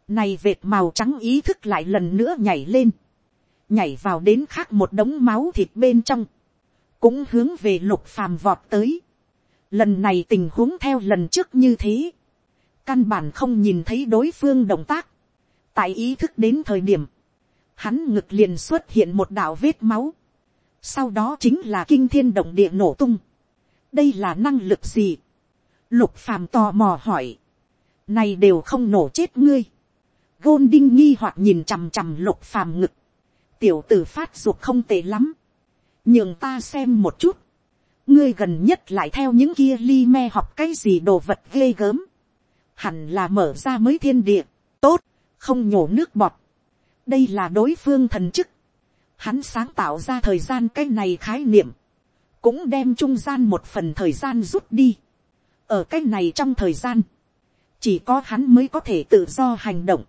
này vệt màu trắng ý thức lại lần nữa nhảy lên, nhảy vào đến khác một đống máu thịt bên trong, cũng hướng về lục phàm vọt tới. Lần này tình huống theo lần trước như thế, căn bản không nhìn thấy đối phương động tác, tại ý thức đến thời điểm, hắn ngực liền xuất hiện một đạo vết máu, sau đó chính là kinh thiên động địa nổ tung. đây là năng lực gì. lục phàm tò mò hỏi. này đều không nổ chết ngươi. gôn đinh nghi hoặc nhìn chằm chằm lục phàm ngực tiểu tử phát ruột không tệ lắm. nhường ta xem một chút. ngươi gần nhất lại theo những kia li me học cái gì đồ vật ghê gớm. hẳn là mở ra mới thiên địa. tốt, không nhổ nước bọt. đây là đối phương thần chức hắn sáng tạo ra thời gian cái này khái niệm, cũng đem trung gian một phần thời gian rút đi. ở cái này trong thời gian, chỉ có hắn mới có thể tự do hành động.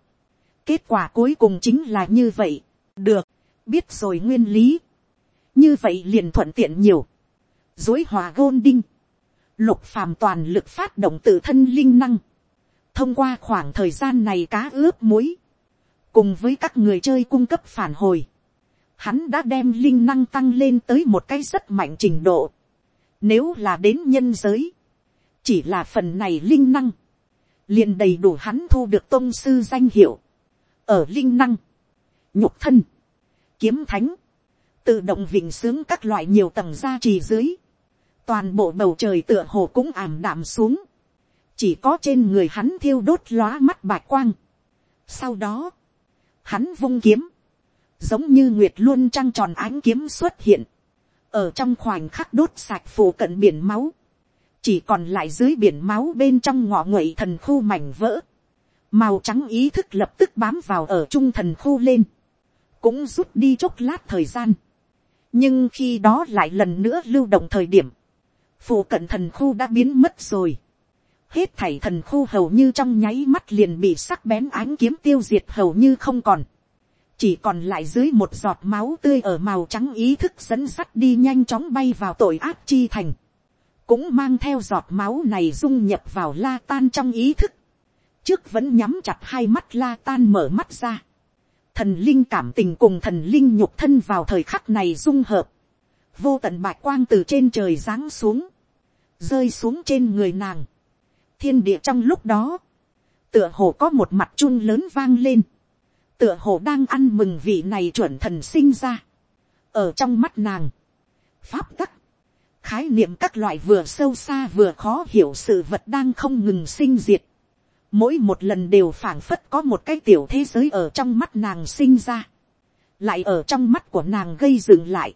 kết quả cuối cùng chính là như vậy. được, biết rồi nguyên lý. như vậy liền thuận tiện nhiều. dối hòa gôn đinh, lục phàm toàn lực phát động tự thân linh năng. thông qua khoảng thời gian này cá ướp muối, cùng với các người chơi cung cấp phản hồi hắn đã đem linh năng tăng lên tới một cái rất mạnh trình độ. Nếu là đến nhân giới, chỉ là phần này linh năng, liền đầy đủ hắn thu được tôn sư danh hiệu, ở linh năng, nhục thân, kiếm thánh, tự động vịnh sướng các loại nhiều tầng gia trì dưới, toàn bộ bầu trời tựa hồ cũng ảm đạm xuống, chỉ có trên người hắn thiêu đốt lóa mắt bạch quang. Sau đó, hắn vung kiếm, giống như nguyệt luôn trăng tròn ánh kiếm xuất hiện, ở trong khoảnh khắc đốt sạch phủ cận biển máu, chỉ còn lại dưới biển máu bên trong ngọ nguậy thần khu mảnh vỡ, màu trắng ý thức lập tức bám vào ở trung thần khu lên, cũng rút đi chốc lát thời gian, nhưng khi đó lại lần nữa lưu động thời điểm, phụ cận thần khu đã biến mất rồi, hết thảy thần khu hầu như trong nháy mắt liền bị sắc bén ánh kiếm tiêu diệt hầu như không còn, chỉ còn lại dưới một giọt máu tươi ở màu trắng ý thức dẫn sắt đi nhanh chóng bay vào tội ác chi thành, cũng mang theo giọt máu này dung nhập vào la tan trong ý thức, trước vẫn nhắm chặt hai mắt la tan mở mắt ra, thần linh cảm tình cùng thần linh nhục thân vào thời khắc này dung hợp, vô tận bạch quang từ trên trời giáng xuống, rơi xuống trên người nàng, thiên địa trong lúc đó, tựa hồ có một mặt chun lớn vang lên, tựa hồ đang ăn mừng vị này chuẩn thần sinh ra, ở trong mắt nàng, pháp tắc, khái niệm các loại vừa sâu xa vừa khó hiểu sự vật đang không ngừng sinh diệt, mỗi một lần đều phảng phất có một cái tiểu thế giới ở trong mắt nàng sinh ra, lại ở trong mắt của nàng gây dựng lại,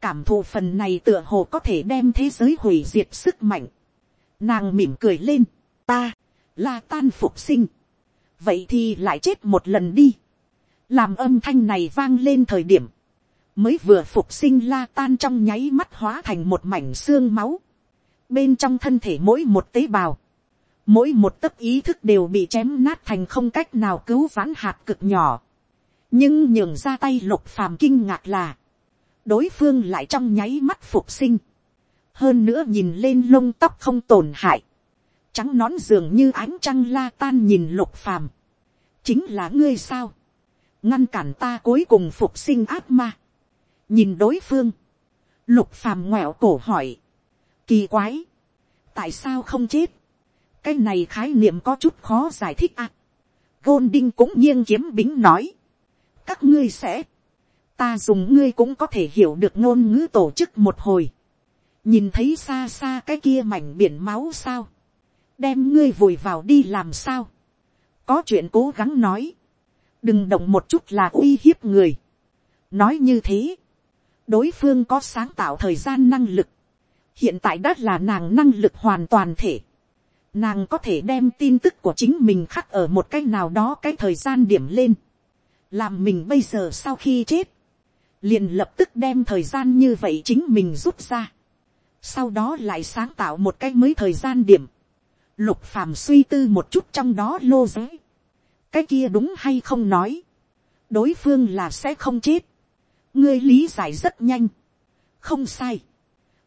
cảm thụ phần này tựa hồ có thể đem thế giới hủy diệt sức mạnh, nàng mỉm cười lên, ta, la tan phục sinh, vậy thì lại chết một lần đi, làm âm thanh này vang lên thời điểm, mới vừa phục sinh la tan trong nháy mắt hóa thành một mảnh xương máu, bên trong thân thể mỗi một tế bào, mỗi một tấc ý thức đều bị chém nát thành không cách nào cứu vãn hạt cực nhỏ, nhưng nhường ra tay lục phàm kinh ngạc là, đối phương lại trong nháy mắt phục sinh, hơn nữa nhìn lên lông tóc không tổn hại, trắng nón dường như ánh trăng la tan nhìn lục phàm, chính là ngươi sao, ngăn cản ta cuối cùng phục sinh ác ma, nhìn đối phương, lục phàm ngoẹo cổ hỏi, kỳ quái, tại sao không chết, cái này khái niệm có chút khó giải thích à. Gôn đinh cũng nghiêng kiếm bính nói, các ngươi sẽ, ta dùng ngươi cũng có thể hiểu được ngôn ngữ tổ chức một hồi, nhìn thấy xa xa cái kia mảnh biển máu sao, đem ngươi vùi vào đi làm sao, có chuyện cố gắng nói, đừng động một chút là uy hiếp người, nói như thế, đối phương có sáng tạo thời gian năng lực, hiện tại đã là nàng năng lực hoàn toàn thể, nàng có thể đem tin tức của chính mình khắc ở một cái nào đó cái thời gian điểm lên, làm mình bây giờ sau khi chết, liền lập tức đem thời gian như vậy chính mình rút ra, sau đó lại sáng tạo một cái mới thời gian điểm, lục phàm suy tư một chút trong đó lô giới, cái kia đúng hay không nói, đối phương là sẽ không chết, ngươi lý giải rất nhanh, không sai,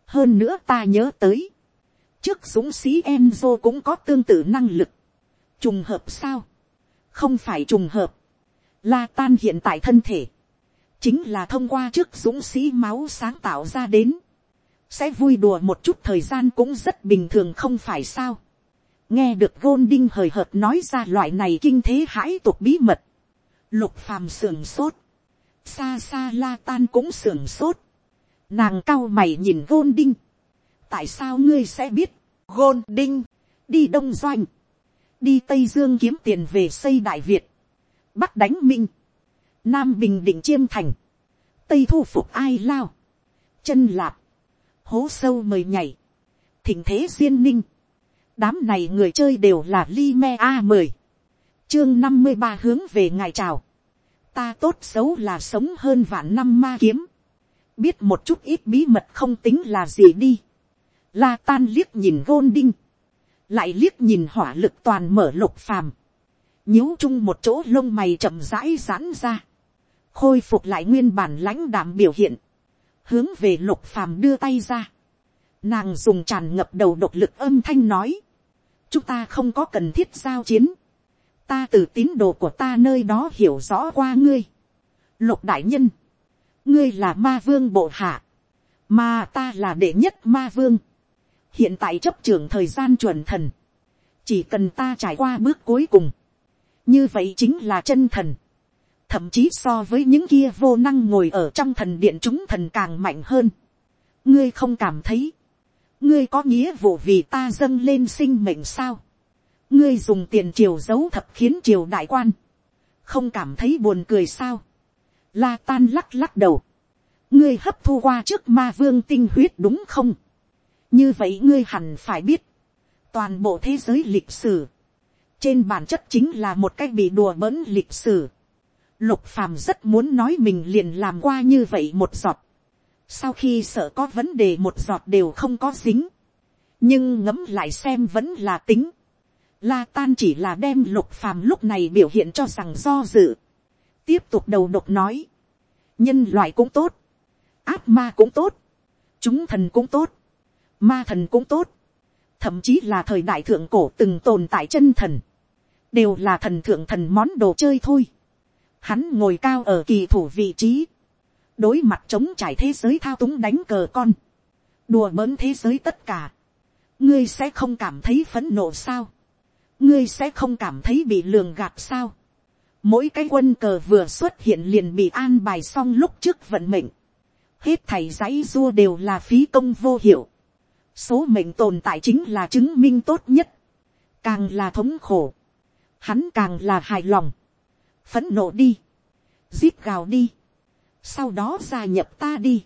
hơn nữa ta nhớ tới, trước dũng sĩ Enzo cũng có tương tự năng lực, trùng hợp sao, không phải trùng hợp, la tan hiện tại thân thể, chính là thông qua trước dũng sĩ máu sáng tạo ra đến, sẽ vui đùa một chút thời gian cũng rất bình thường không phải sao. nghe được gôn đinh hời hợt nói ra loại này kinh thế hãi tục bí mật, lục phàm sưởng sốt, xa xa la tan cũng sưởng sốt, nàng cao mày nhìn gôn đinh, tại sao ngươi sẽ biết, gôn đinh, đi đông doanh, đi tây dương kiếm tiền về xây đại việt, bắc đánh minh, nam bình định chiêm thành, tây thu phục ai lao, chân lạp, hố sâu mời nhảy, thỉnh thế duyên ninh, đám này người chơi đều là li me a mời, chương năm mươi ba hướng về ngài chào, ta tốt xấu là sống hơn vạn năm ma kiếm, biết một chút ít bí mật không tính là gì đi, la tan liếc nhìn gôn đinh, lại liếc nhìn hỏa lực toàn mở lục phàm, nhíu chung một chỗ lông mày chậm rãi giãn ra, khôi phục lại nguyên bản lãnh đạm biểu hiện, hướng về lục phàm đưa tay ra. Nàng dùng tràn ngập đầu độc lực âm thanh nói, chúng ta không có cần thiết giao chiến, ta từ tín đồ của ta nơi đó hiểu rõ qua ngươi. Lục đại nhân, ngươi là ma vương bộ hạ, mà ta là đệ nhất ma vương hiện tại chấp trưởng thời gian chuẩn thần, chỉ cần ta trải qua bước cuối cùng, như vậy chính là chân thần, thậm chí so với những kia vô năng ngồi ở trong thần điện chúng thần càng mạnh hơn. ngươi không cảm thấy, ngươi có nghĩa vụ vì ta dâng lên sinh mệnh sao, ngươi dùng tiền triều giấu thập khiến triều đại quan, không cảm thấy buồn cười sao, la tan lắc lắc đầu, ngươi hấp thu qua trước ma vương tinh huyết đúng không, như vậy ngươi hẳn phải biết, toàn bộ thế giới lịch sử, trên bản chất chính là một cách bị đùa bỡn lịch sử. Lục phàm rất muốn nói mình liền làm qua như vậy một giọt. Sau khi sợ có vấn đề một giọt đều không có dính. Nhưng ngẫm lại xem vẫn là tính. La tan chỉ là đem lục phàm lúc này biểu hiện cho rằng do dự. Tiếp tục đầu độc nói. Nhân loại cũng tốt. Áp ma cũng tốt. Chúng thần cũng tốt. Ma thần cũng tốt. Thậm chí là thời đại thượng cổ từng tồn tại chân thần. Đều là thần thượng thần món đồ chơi thôi. Hắn ngồi cao ở kỳ thủ vị trí. Đối mặt chống trải thế giới thao túng đánh cờ con. Đùa bỡn thế giới tất cả. Ngươi sẽ không cảm thấy phấn nộ sao? Ngươi sẽ không cảm thấy bị lường gạt sao? Mỗi cái quân cờ vừa xuất hiện liền bị an bài xong lúc trước vận mệnh. Hết thầy giấy dua đều là phí công vô hiệu. Số mệnh tồn tại chính là chứng minh tốt nhất. Càng là thống khổ. Hắn càng là hài lòng. Phẫn nộ đi, giết gào đi, sau đó gia nhập ta đi,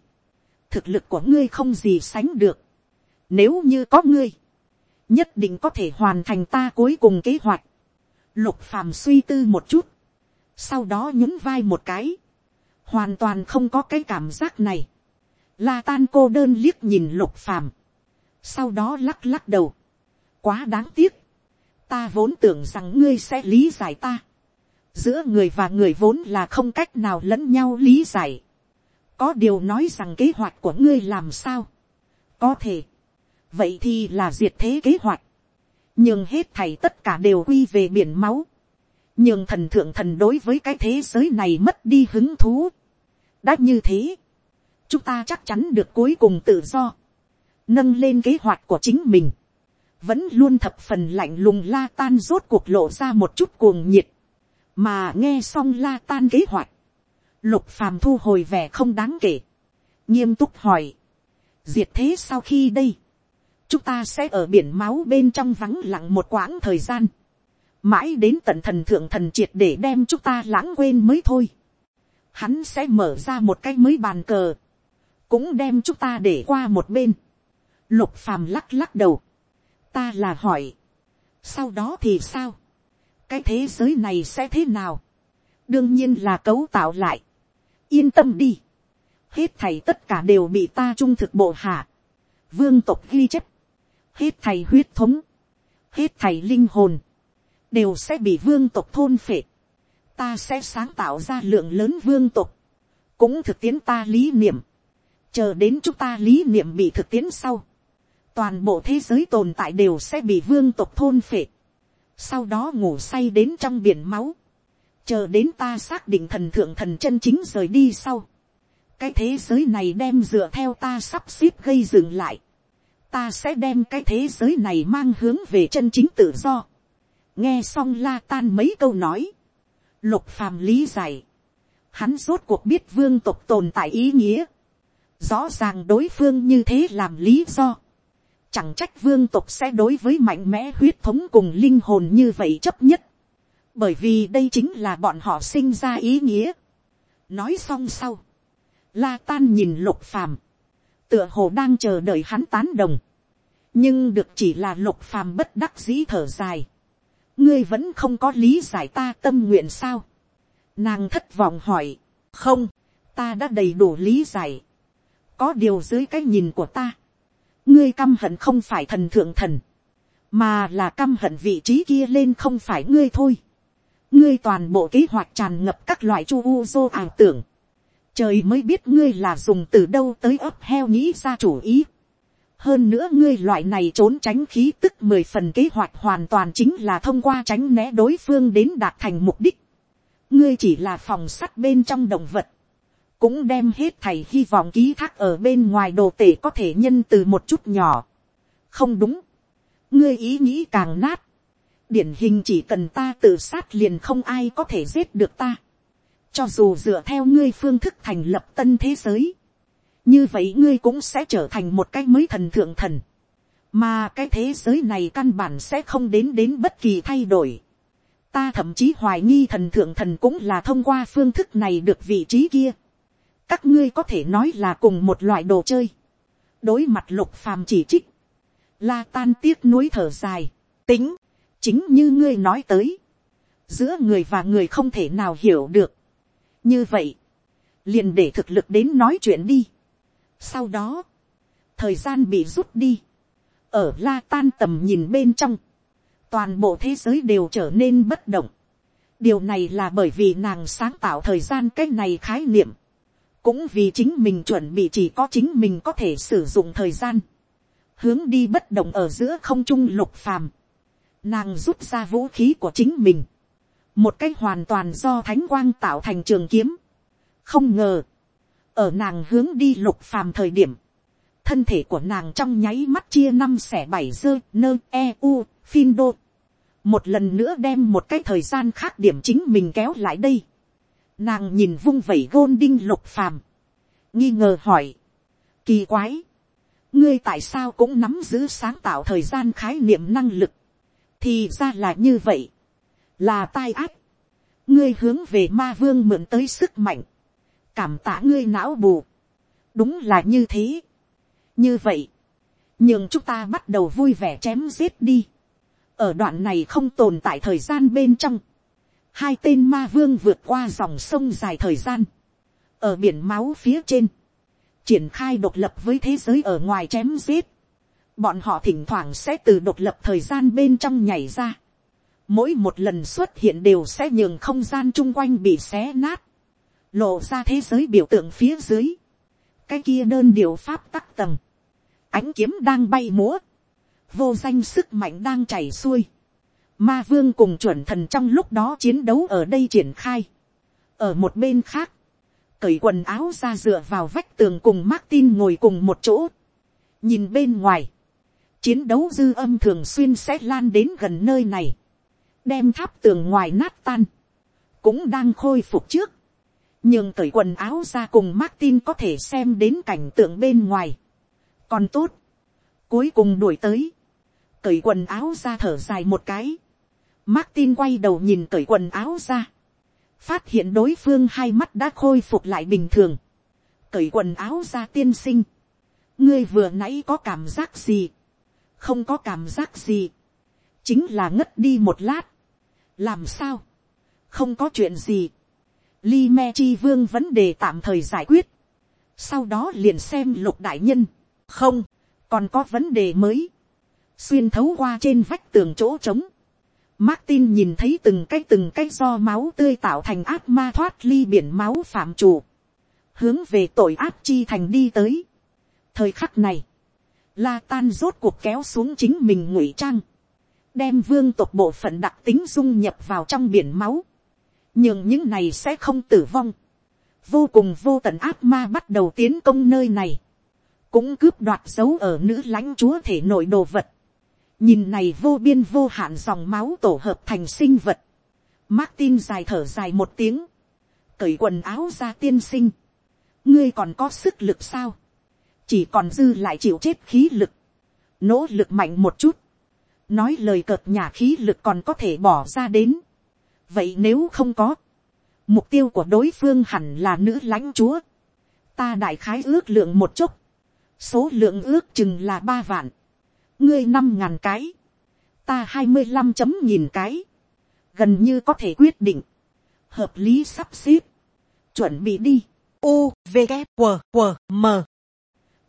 thực lực của ngươi không gì sánh được, nếu như có ngươi, nhất định có thể hoàn thành ta cuối cùng kế hoạch, lục phàm suy tư một chút, sau đó nhún vai một cái, hoàn toàn không có cái cảm giác này, la tan cô đơn liếc nhìn lục phàm, sau đó lắc lắc đầu, quá đáng tiếc, ta vốn tưởng rằng ngươi sẽ lý giải ta, giữa người và người vốn là không cách nào lẫn nhau lý giải. có điều nói rằng kế hoạch của ngươi làm sao. có thể. vậy thì là diệt thế kế hoạch. nhưng hết thầy tất cả đều quy về biển máu. nhưng thần thượng thần đối với cái thế giới này mất đi hứng thú. đã như thế. chúng ta chắc chắn được cuối cùng tự do nâng lên kế hoạch của chính mình. vẫn luôn thập phần lạnh lùng la tan rốt cuộc lộ ra một chút cuồng nhiệt. Mà nghe xong la tan kế hoạch, lục phàm thu hồi vẻ không đáng kể, nghiêm túc hỏi, diệt thế sau khi đây, chúng ta sẽ ở biển máu bên trong vắng lặng một quãng thời gian, mãi đến tận thần thượng thần triệt để đem chúng ta lãng quên mới thôi, hắn sẽ mở ra một cái mới bàn cờ, cũng đem chúng ta để qua một bên, lục phàm lắc lắc đầu, ta là hỏi, sau đó thì sao, cái thế giới này sẽ thế nào, đương nhiên là cấu tạo lại, yên tâm đi, hết thầy tất cả đều bị ta trung thực bộ hạ, vương tộc ghi chép, hết thầy huyết thống, hết thầy linh hồn, đều sẽ bị vương tộc thôn phệ, ta sẽ sáng tạo ra lượng lớn vương tộc, cũng thực tiễn ta lý niệm, chờ đến chúng ta lý niệm bị thực tiễn sau, toàn bộ thế giới tồn tại đều sẽ bị vương tộc thôn phệ, sau đó ngủ say đến trong biển máu, chờ đến ta xác định thần thượng thần chân chính rời đi sau, cái thế giới này đem dựa theo ta sắp xếp gây dừng lại, ta sẽ đem cái thế giới này mang hướng về chân chính tự do, nghe xong la tan mấy câu nói, lục phàm lý giải, hắn rốt cuộc biết vương tộc tồn tại ý nghĩa, rõ ràng đối phương như thế làm lý do, Chẳng trách vương tộc sẽ đối với mạnh mẽ huyết thống cùng linh hồn như vậy chấp nhất. Bởi vì đây chính là bọn họ sinh ra ý nghĩa. Nói xong sau. La tan nhìn lục phàm. Tựa hồ đang chờ đợi hắn tán đồng. Nhưng được chỉ là lục phàm bất đắc dĩ thở dài. Ngươi vẫn không có lý giải ta tâm nguyện sao. Nàng thất vọng hỏi. Không, ta đã đầy đủ lý giải. Có điều dưới cái nhìn của ta ngươi căm hận không phải thần thượng thần, mà là căm hận vị trí kia lên không phải ngươi thôi. ngươi toàn bộ kế hoạch tràn ngập các loại chu u dô ảo tưởng. trời mới biết ngươi là dùng từ đâu tới ấp heo nghĩ ra chủ ý. hơn nữa ngươi loại này trốn tránh khí tức mười phần kế hoạch hoàn toàn chính là thông qua tránh né đối phương đến đạt thành mục đích. ngươi chỉ là phòng sắt bên trong động vật cũng đem hết thầy hy vọng ký thác ở bên ngoài đồ tể có thể nhân từ một chút nhỏ, không đúng, ngươi ý nghĩ càng nát, điển hình chỉ cần ta tự sát liền không ai có thể giết được ta, cho dù dựa theo ngươi phương thức thành lập tân thế giới, như vậy ngươi cũng sẽ trở thành một cái mới thần thượng thần, mà cái thế giới này căn bản sẽ không đến đến bất kỳ thay đổi. ta thậm chí hoài nghi thần thượng thần cũng là thông qua phương thức này được vị trí kia các ngươi có thể nói là cùng một loại đồ chơi. đối mặt lục phàm chỉ trích, la tan tiếc nuối thở dài, tính, chính như ngươi nói tới, giữa người và người không thể nào hiểu được. như vậy, liền để thực lực đến nói chuyện đi. sau đó, thời gian bị rút đi, ở la tan tầm nhìn bên trong, toàn bộ thế giới đều trở nên bất động. điều này là bởi vì nàng sáng tạo thời gian cái này khái niệm, cũng vì chính mình chuẩn bị chỉ có chính mình có thể sử dụng thời gian, hướng đi bất động ở giữa không trung lục phàm, nàng rút ra vũ khí của chính mình, một cách hoàn toàn do thánh quang tạo thành trường kiếm, không ngờ, ở nàng hướng đi lục phàm thời điểm, thân thể của nàng trong nháy mắt chia năm xẻ bảy dơ nơ e u phin đô. Một lần nữa đem một cái thời gian khác điểm chính mình kéo lại đây nàng nhìn vung vẩy gôn đinh lục phàm. Nghi ngờ hỏi. Kỳ quái. Ngươi tại sao cũng nắm giữ sáng tạo thời gian khái niệm năng lực? Thì ra là như vậy. Là tai ác. Ngươi hướng về ma vương mượn tới sức mạnh. Cảm tạ ngươi não bù. Đúng là như thế. Như vậy, nhưng chúng ta bắt đầu vui vẻ chém giết đi. ở đoạn này không tồn tại thời gian bên trong, hai tên ma vương vượt qua dòng sông dài thời gian, ở biển máu phía trên, triển khai độc lập với thế giới ở ngoài chém giết. bọn họ thỉnh thoảng sẽ từ độc lập thời gian bên trong nhảy ra. mỗi một lần xuất hiện đều sẽ nhường không gian chung quanh bị xé nát, lộ ra thế giới biểu tượng phía dưới. Cái kia đơn điều pháp tắc tầng, ánh kiếm đang bay múa, vô danh sức mạnh đang chảy xuôi, ma vương cùng chuẩn thần trong lúc đó chiến đấu ở đây triển khai, ở một bên khác, cởi quần áo ra dựa vào vách tường cùng Martin ngồi cùng một chỗ, nhìn bên ngoài, chiến đấu dư âm thường xuyên sẽ lan đến gần nơi này, đem tháp tường ngoài nát tan, cũng đang khôi phục trước, nhưng cởi quần áo ra cùng Martin có thể xem đến cảnh tượng bên ngoài. còn tốt, cuối cùng đuổi tới, cởi quần áo ra thở dài một cái. Martin quay đầu nhìn cởi quần áo ra, phát hiện đối phương hai mắt đã khôi phục lại bình thường, cởi quần áo ra tiên sinh, ngươi vừa nãy có cảm giác gì, không có cảm giác gì, chính là ngất đi một lát, làm sao, không có chuyện gì, Li Me Chi Vương vấn đề tạm thời giải quyết. Sau đó liền xem lục đại nhân. Không, còn có vấn đề mới. Xuyên thấu qua trên vách tường chỗ trống. Martin nhìn thấy từng cái từng cái do máu tươi tạo thành ác ma thoát ly biển máu phạm chủ. Hướng về tội ác chi thành đi tới. Thời khắc này. La tan rốt cuộc kéo xuống chính mình ngụy trang. Đem vương tộc bộ phận đặc tính dung nhập vào trong biển máu nhưng những này sẽ không tử vong. vô cùng vô tận ác ma bắt đầu tiến công nơi này, cũng cướp đoạt dấu ở nữ lãnh chúa thể nội đồ vật nhìn này vô biên vô hạn dòng máu tổ hợp thành sinh vật. Martin dài thở dài một tiếng, cởi quần áo ra tiên sinh. ngươi còn có sức lực sao, chỉ còn dư lại chịu chết khí lực, nỗ lực mạnh một chút, nói lời cợt nhà khí lực còn có thể bỏ ra đến. Vậy nếu không có, mục tiêu của đối phương hẳn là nữ lãnh chúa, ta đại khái ước lượng một chút, số lượng ước chừng là ba vạn, ngươi năm ngàn cái, ta hai mươi năm chấm nghìn cái, gần như có thể quyết định, hợp lý sắp xếp, chuẩn bị đi, u v g q q m.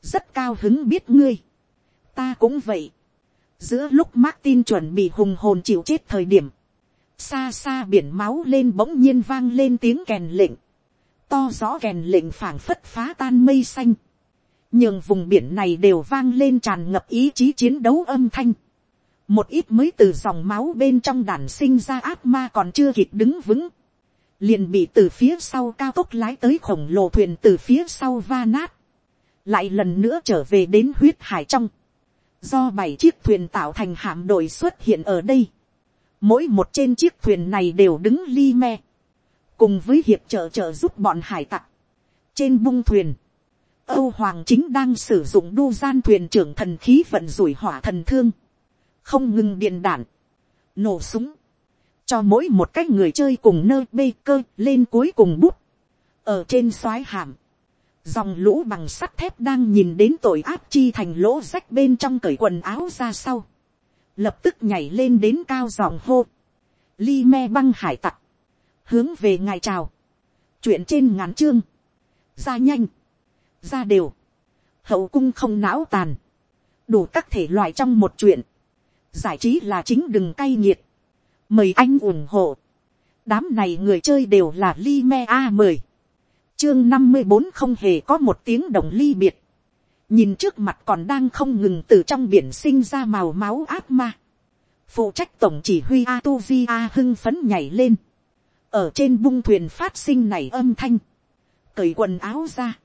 Rất cao hứng biết ngươi, ta cũng vậy, giữa lúc Martin chuẩn bị hùng hồn chịu chết thời điểm, xa xa biển máu lên bỗng nhiên vang lên tiếng kèn lệnh, to rõ kèn lệnh phảng phất phá tan mây xanh, nhường vùng biển này đều vang lên tràn ngập ý chí chiến đấu âm thanh, một ít mới từ dòng máu bên trong đàn sinh ra ác ma còn chưa kịp đứng vững, liền bị từ phía sau cao tốc lái tới khổng lồ thuyền từ phía sau va nát, lại lần nữa trở về đến huyết hải trong, do bảy chiếc thuyền tạo thành hạm đội xuất hiện ở đây. Mỗi một trên chiếc thuyền này đều đứng ly me. Cùng với hiệp trợ trợ giúp bọn hải tặc. Trên bung thuyền. Âu Hoàng chính đang sử dụng đu gian thuyền trưởng thần khí vận rủi hỏa thần thương. Không ngừng điện đạn. Nổ súng. Cho mỗi một cách người chơi cùng nơi bê cơ lên cuối cùng bút. Ở trên xoái hàm. Dòng lũ bằng sắt thép đang nhìn đến tội ác chi thành lỗ rách bên trong cởi quần áo ra sau. Lập tức nhảy lên đến cao giọng hô. Ly me băng hải tặc. Hướng về ngài chào. Chuyện trên ngắn chương. Ra nhanh. Ra đều. Hậu cung không não tàn. Đủ các thể loại trong một chuyện. Giải trí là chính đừng cay nghiệt. Mời anh ủng hộ. Đám này người chơi đều là Ly me A10 chương năm mươi bốn không hề có một tiếng đồng ly biệt. nhìn trước mặt còn đang không ngừng từ trong biển sinh ra màu máu ác ma. phụ trách tổng chỉ huy a tu vi a hưng phấn nhảy lên. ở trên bung thuyền phát sinh này âm thanh. cởi quần áo ra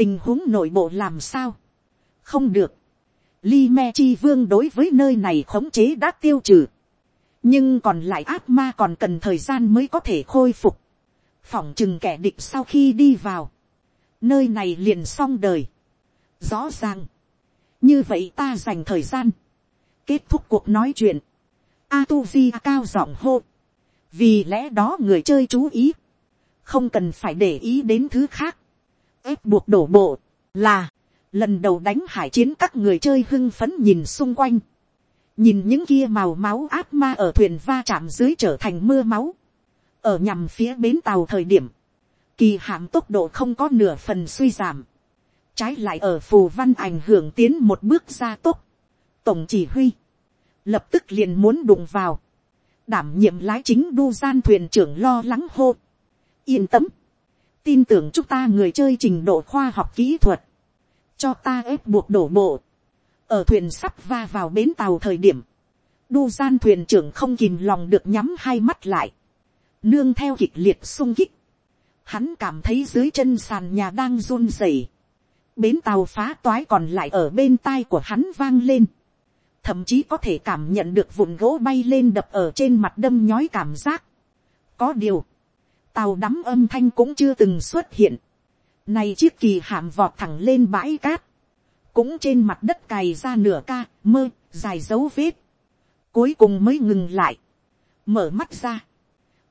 tình huống nội bộ làm sao. không được. Li me chi vương đối với nơi này khống chế đã tiêu trừ. nhưng còn lại ác ma còn cần thời gian mới có thể khôi phục phỏng chừng kẻ địch sau khi đi vào, nơi này liền xong đời. rõ ràng, như vậy ta dành thời gian, kết thúc cuộc nói chuyện, a tu Di cao giọng hô, vì lẽ đó người chơi chú ý, không cần phải để ý đến thứ khác, ép buộc đổ bộ, là, lần đầu đánh hải chiến các người chơi hưng phấn nhìn xung quanh, nhìn những kia màu máu áp ma ở thuyền va chạm dưới trở thành mưa máu, ở nhằm phía bến tàu thời điểm, kỳ hạm tốc độ không có nửa phần suy giảm, trái lại ở phù văn ảnh hưởng tiến một bước ra tốc, tổng chỉ huy, lập tức liền muốn đụng vào, đảm nhiệm lái chính đu gian thuyền trưởng lo lắng hô, yên tâm, tin tưởng chúng ta người chơi trình độ khoa học kỹ thuật, cho ta ép buộc đổ bộ, ở thuyền sắp va vào bến tàu thời điểm, đu gian thuyền trưởng không kìm lòng được nhắm hai mắt lại, nương theo kịch liệt sung kích, hắn cảm thấy dưới chân sàn nhà đang run rẩy, bến tàu phá toái còn lại ở bên tai của hắn vang lên, thậm chí có thể cảm nhận được vụn gỗ bay lên đập ở trên mặt đâm nhói cảm giác. có điều, tàu đắm âm thanh cũng chưa từng xuất hiện, này chiếc kỳ hạm vọt thẳng lên bãi cát, cũng trên mặt đất cày ra nửa ca, mơ, dài dấu vết, cuối cùng mới ngừng lại, mở mắt ra,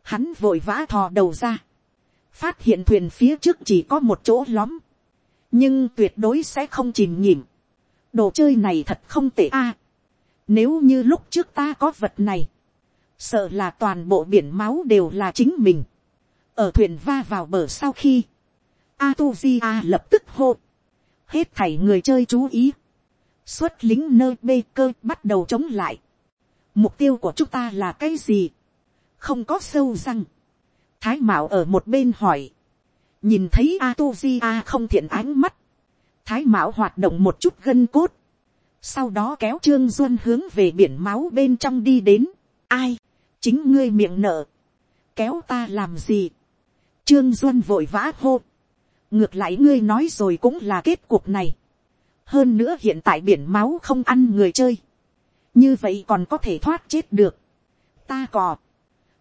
Hắn vội vã thò đầu ra. Phát hiện thuyền phía trước chỉ có một chỗ lõm. Nhưng tuyệt đối sẽ không chìm nhìm. Đồ chơi này thật không tệ a. nếu như lúc trước ta có vật này. Sợ là toàn bộ biển máu đều là chính mình. Ở thuyền va vào bờ sau khi. Atuzia lập tức hô. Hết thảy người chơi chú ý. Xuất lính nơi bê cơ bắt đầu chống lại. Mục tiêu của chúng ta là cái gì? không có sâu răng. thái mạo ở một bên hỏi, nhìn thấy a tu di a không thiện ánh mắt, thái mạo hoạt động một chút gân cốt, sau đó kéo trương duân hướng về biển máu bên trong đi đến, ai, chính ngươi miệng nợ, kéo ta làm gì, trương duân vội vã hô, ngược lại ngươi nói rồi cũng là kết cuộc này, hơn nữa hiện tại biển máu không ăn người chơi, như vậy còn có thể thoát chết được, ta cò,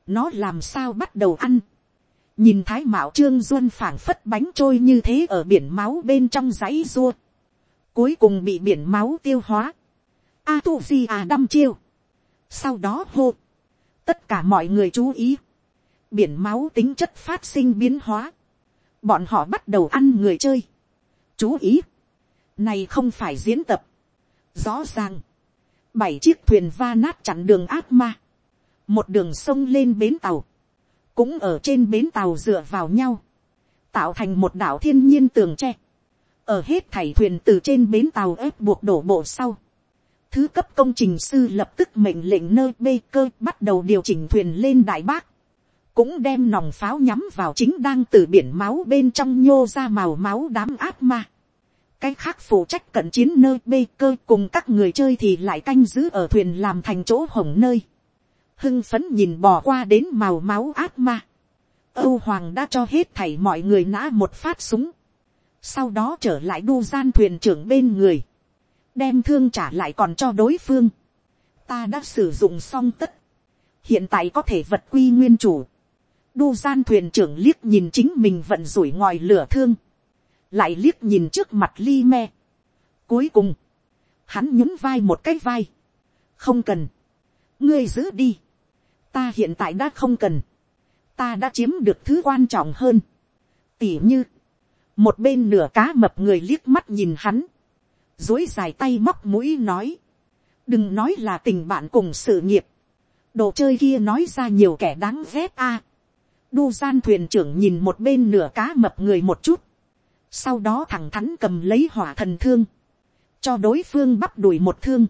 nó làm sao bắt đầu ăn. nhìn thái mạo trương duân phảng phất bánh trôi như thế ở biển máu bên trong giấy rua. cuối cùng bị biển máu tiêu hóa. a tu di à đâm chiêu. sau đó hô. tất cả mọi người chú ý biển máu tính chất phát sinh biến hóa. bọn họ bắt đầu ăn người chơi. chú ý. này không phải diễn tập. rõ ràng. bảy chiếc thuyền va nát chặn đường ác ma một đường sông lên bến tàu, cũng ở trên bến tàu dựa vào nhau, tạo thành một đảo thiên nhiên tường tre, ở hết thảy thuyền từ trên bến tàu ép buộc đổ bộ sau, thứ cấp công trình sư lập tức mệnh lệnh nơi bê cơ bắt đầu điều chỉnh thuyền lên đại bác, cũng đem nòng pháo nhắm vào chính đang từ biển máu bên trong nhô ra màu máu đám ác ma. cái khác phụ trách cận chiến nơi bê cơ cùng các người chơi thì lại canh giữ ở thuyền làm thành chỗ hồng nơi hưng phấn nhìn bò qua đến màu máu ác ma. Âu Hoàng đã cho hết thảy mọi người nã một phát súng. Sau đó trở lại đu gian thuyền trưởng bên người. đem thương trả lại còn cho đối phương, ta đã sử dụng xong tất, hiện tại có thể vật quy nguyên chủ, đu gian thuyền trưởng liếc nhìn chính mình vận rủi ngòi lửa thương, lại liếc nhìn trước mặt li me. Cuối cùng, hắn nhún vai một cái vai, không cần, ngươi giữ đi, ta hiện tại đã không cần, ta đã chiếm được thứ quan trọng hơn, tỉ như, một bên nửa cá mập người liếc mắt nhìn hắn, dối dài tay móc mũi nói, đừng nói là tình bạn cùng sự nghiệp, đồ chơi kia nói ra nhiều kẻ đáng ghét a đu gian thuyền trưởng nhìn một bên nửa cá mập người một chút, sau đó thẳng thắn cầm lấy hỏa thần thương, cho đối phương bắp đuổi một thương,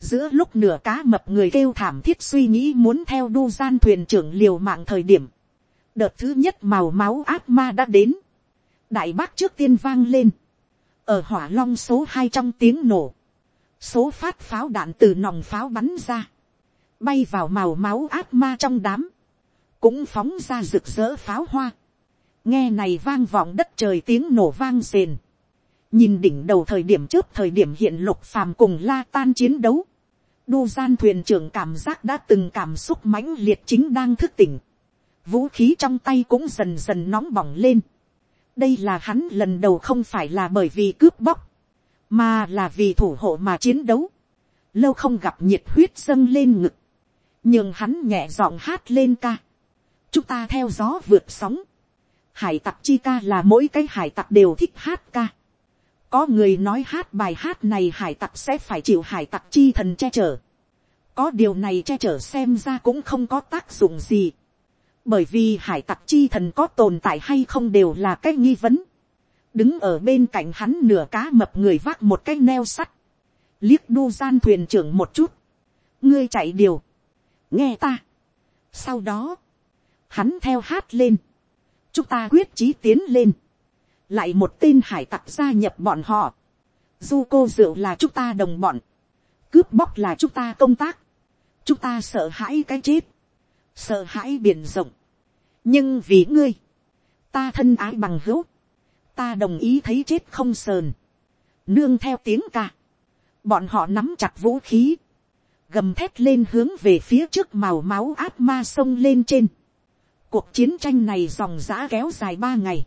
giữa lúc nửa cá mập người kêu thảm thiết suy nghĩ muốn theo đu gian thuyền trưởng liều mạng thời điểm, đợt thứ nhất màu máu ác ma đã đến, đại bác trước tiên vang lên, ở hỏa long số hai trong tiếng nổ, số phát pháo đạn từ nòng pháo bắn ra, bay vào màu máu ác ma trong đám, cũng phóng ra rực rỡ pháo hoa, nghe này vang vọng đất trời tiếng nổ vang rền, nhìn đỉnh đầu thời điểm trước thời điểm hiện lục phàm cùng la tan chiến đấu, đu gian thuyền trưởng cảm giác đã từng cảm xúc mãnh liệt chính đang thức tỉnh, vũ khí trong tay cũng dần dần nóng bỏng lên, đây là hắn lần đầu không phải là bởi vì cướp bóc, mà là vì thủ hộ mà chiến đấu, lâu không gặp nhiệt huyết dâng lên ngực, nhưng hắn nhẹ giọng hát lên ca, chúng ta theo gió vượt sóng, hải tặc chi ca là mỗi cái hải tặc đều thích hát ca, có người nói hát bài hát này hải tặc sẽ phải chịu hải tặc chi thần che chở, có điều này che chở xem ra cũng không có tác dụng gì, bởi vì hải tặc chi thần có tồn tại hay không đều là cái nghi vấn. đứng ở bên cạnh hắn nửa cá mập người vác một cái neo sắt, liếc đu gian thuyền trưởng một chút, ngươi chạy điều, nghe ta. sau đó, hắn theo hát lên, chúng ta quyết chí tiến lên, lại một tên hải tặc gia nhập bọn họ, du cô rượu là chúng ta đồng bọn, cướp bóc là chúng ta công tác, chúng ta sợ hãi cái chết, sợ hãi biển rộng, nhưng vì ngươi, ta thân ái bằng hữu, ta đồng ý thấy chết không sờn, nương theo tiếng ca, bọn họ nắm chặt vũ khí, gầm thét lên hướng về phía trước màu máu áp ma sông lên trên. Cuộc chiến tranh này dòng giã kéo dài ba ngày.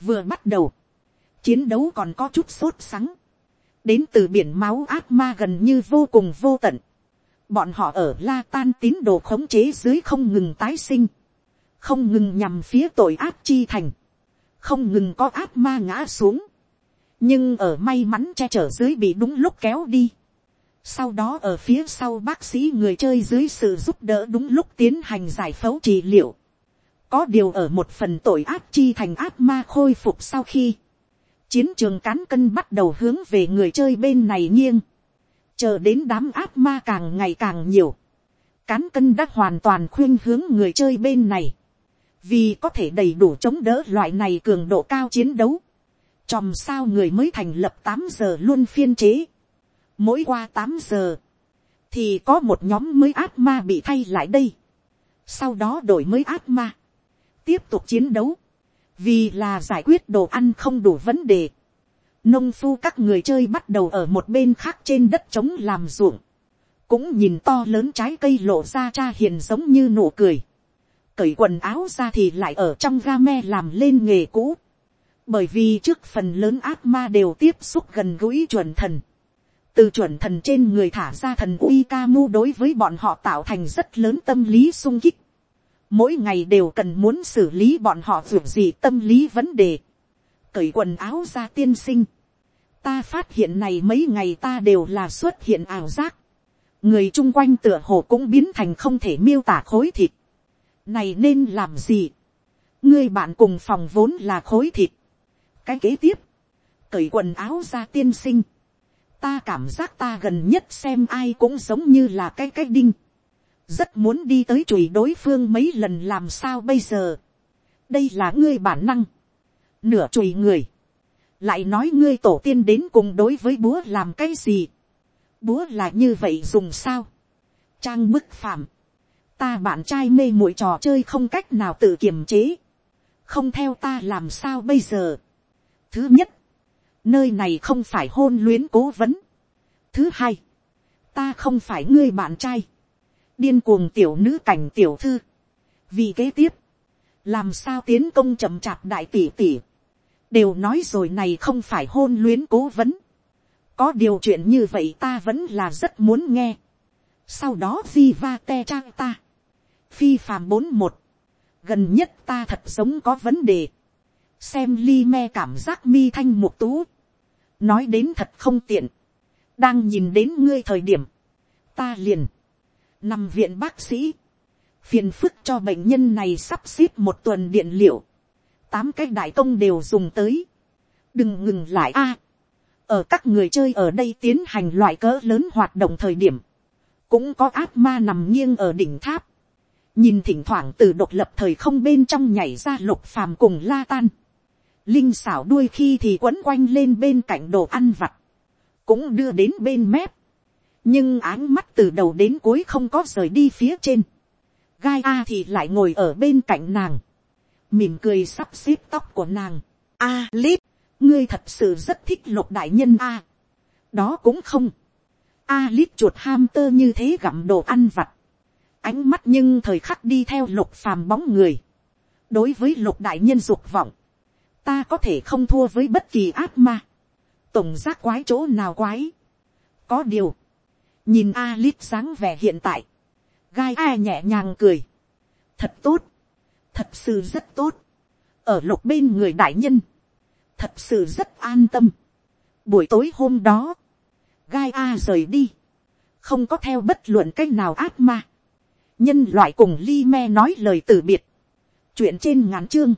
Vừa bắt đầu, chiến đấu còn có chút sốt sắng. Đến từ biển máu ác ma gần như vô cùng vô tận bọn họ ở la tan tín đồ khống chế dưới không ngừng tái sinh, không ngừng nhằm phía tội ác chi thành, không ngừng có ác ma ngã xuống, nhưng ở may mắn che chở dưới bị đúng lúc kéo đi. Sau đó ở phía sau bác sĩ người chơi dưới sự giúp đỡ đúng lúc tiến hành giải phẫu trị liệu. Có điều ở một phần tội ác chi thành ác ma khôi phục sau khi chiến trường cán cân bắt đầu hướng về người chơi bên này nghiêng. Chờ đến đám ác ma càng ngày càng nhiều, cán cân đã hoàn toàn khuyên hướng người chơi bên này, vì có thể đầy đủ chống đỡ loại này cường độ cao chiến đấu, chòm sao người mới thành lập tám giờ luôn phiên chế, mỗi qua tám giờ, thì có một nhóm mới ác ma bị thay lại đây, sau đó đổi mới ác ma, tiếp tục chiến đấu, vì là giải quyết đồ ăn không đủ vấn đề, nông phu các người chơi bắt đầu ở một bên khác trên đất trống làm ruộng, cũng nhìn to lớn trái cây lộ ra cha hiền giống như nụ cười, cởi quần áo ra thì lại ở trong ga me làm lên nghề cũ, bởi vì trước phần lớn ác ma đều tiếp xúc gần gũi chuẩn thần, từ chuẩn thần trên người thả ra thần uy ca mu đối với bọn họ tạo thành rất lớn tâm lý sung kích, mỗi ngày đều cần muốn xử lý bọn họ ruột gì tâm lý vấn đề, cởi quần áo ra tiên sinh. Ta phát hiện này mấy ngày ta đều là xuất hiện ảo giác. Người chung quanh tựa hồ cũng biến thành không thể miêu tả khối thịt. Này nên làm gì? Người bạn cùng phòng vốn là khối thịt. Cái kế tiếp. Cởi quần áo ra tiên sinh. Ta cảm giác ta gần nhất xem ai cũng giống như là cái cái đinh. Rất muốn đi tới chùi đối phương mấy lần làm sao bây giờ. Đây là ngươi bản năng. nửa chùi người, lại nói ngươi tổ tiên đến cùng đối với búa làm cái gì, búa là như vậy dùng sao, trang bức phạm, ta bạn trai mê muội trò chơi không cách nào tự kiềm chế, không theo ta làm sao bây giờ. thứ nhất, nơi này không phải hôn luyến cố vấn, thứ hai, ta không phải ngươi bạn trai, điên cuồng tiểu nữ cảnh tiểu thư, vì kế tiếp, làm sao tiến công chậm chạp đại tỷ tỷ, đều nói rồi này không phải hôn luyến cố vấn, có điều chuyện như vậy ta vẫn là rất muốn nghe, sau đó di va te trang ta, phi phàm bốn một, gần nhất ta thật giống có vấn đề, xem li me cảm giác mi thanh mục tú, nói đến thật không tiện, đang nhìn đến ngươi thời điểm, ta liền, nằm viện bác sĩ, phiền phức cho bệnh nhân này sắp xếp một tuần điện liệu, tám cái đại công đều dùng tới, đừng ngừng lại a, ở các người chơi ở đây tiến hành loại cỡ lớn hoạt động thời điểm, cũng có ác ma nằm nghiêng ở đỉnh tháp, nhìn thỉnh thoảng từ độc lập thời không bên trong nhảy ra lục phàm cùng la tan, linh xảo đuôi khi thì quấn quanh lên bên cạnh đồ ăn vặt, cũng đưa đến bên mép, nhưng áng mắt từ đầu đến cuối không có rời đi phía trên, gai a thì lại ngồi ở bên cạnh nàng, mỉm cười sắp xếp tóc của nàng, a lít, ngươi thật sự rất thích lục đại nhân a, đó cũng không, a lít chuột ham tơ như thế gặm đồ ăn vặt, ánh mắt nhưng thời khắc đi theo lục phàm bóng người, đối với lục đại nhân dục vọng, ta có thể không thua với bất kỳ ác ma, tổng giác quái chỗ nào quái, có điều, nhìn a lít sáng vẻ hiện tại, gai a nhẹ nhàng cười, thật tốt, thật sự rất tốt, ở lục bên người đại nhân, thật sự rất an tâm. Buổi tối hôm đó, gai a rời đi, không có theo bất luận c á c h nào ác ma, nhân loại cùng li me nói lời từ biệt, chuyện trên ngắn chương,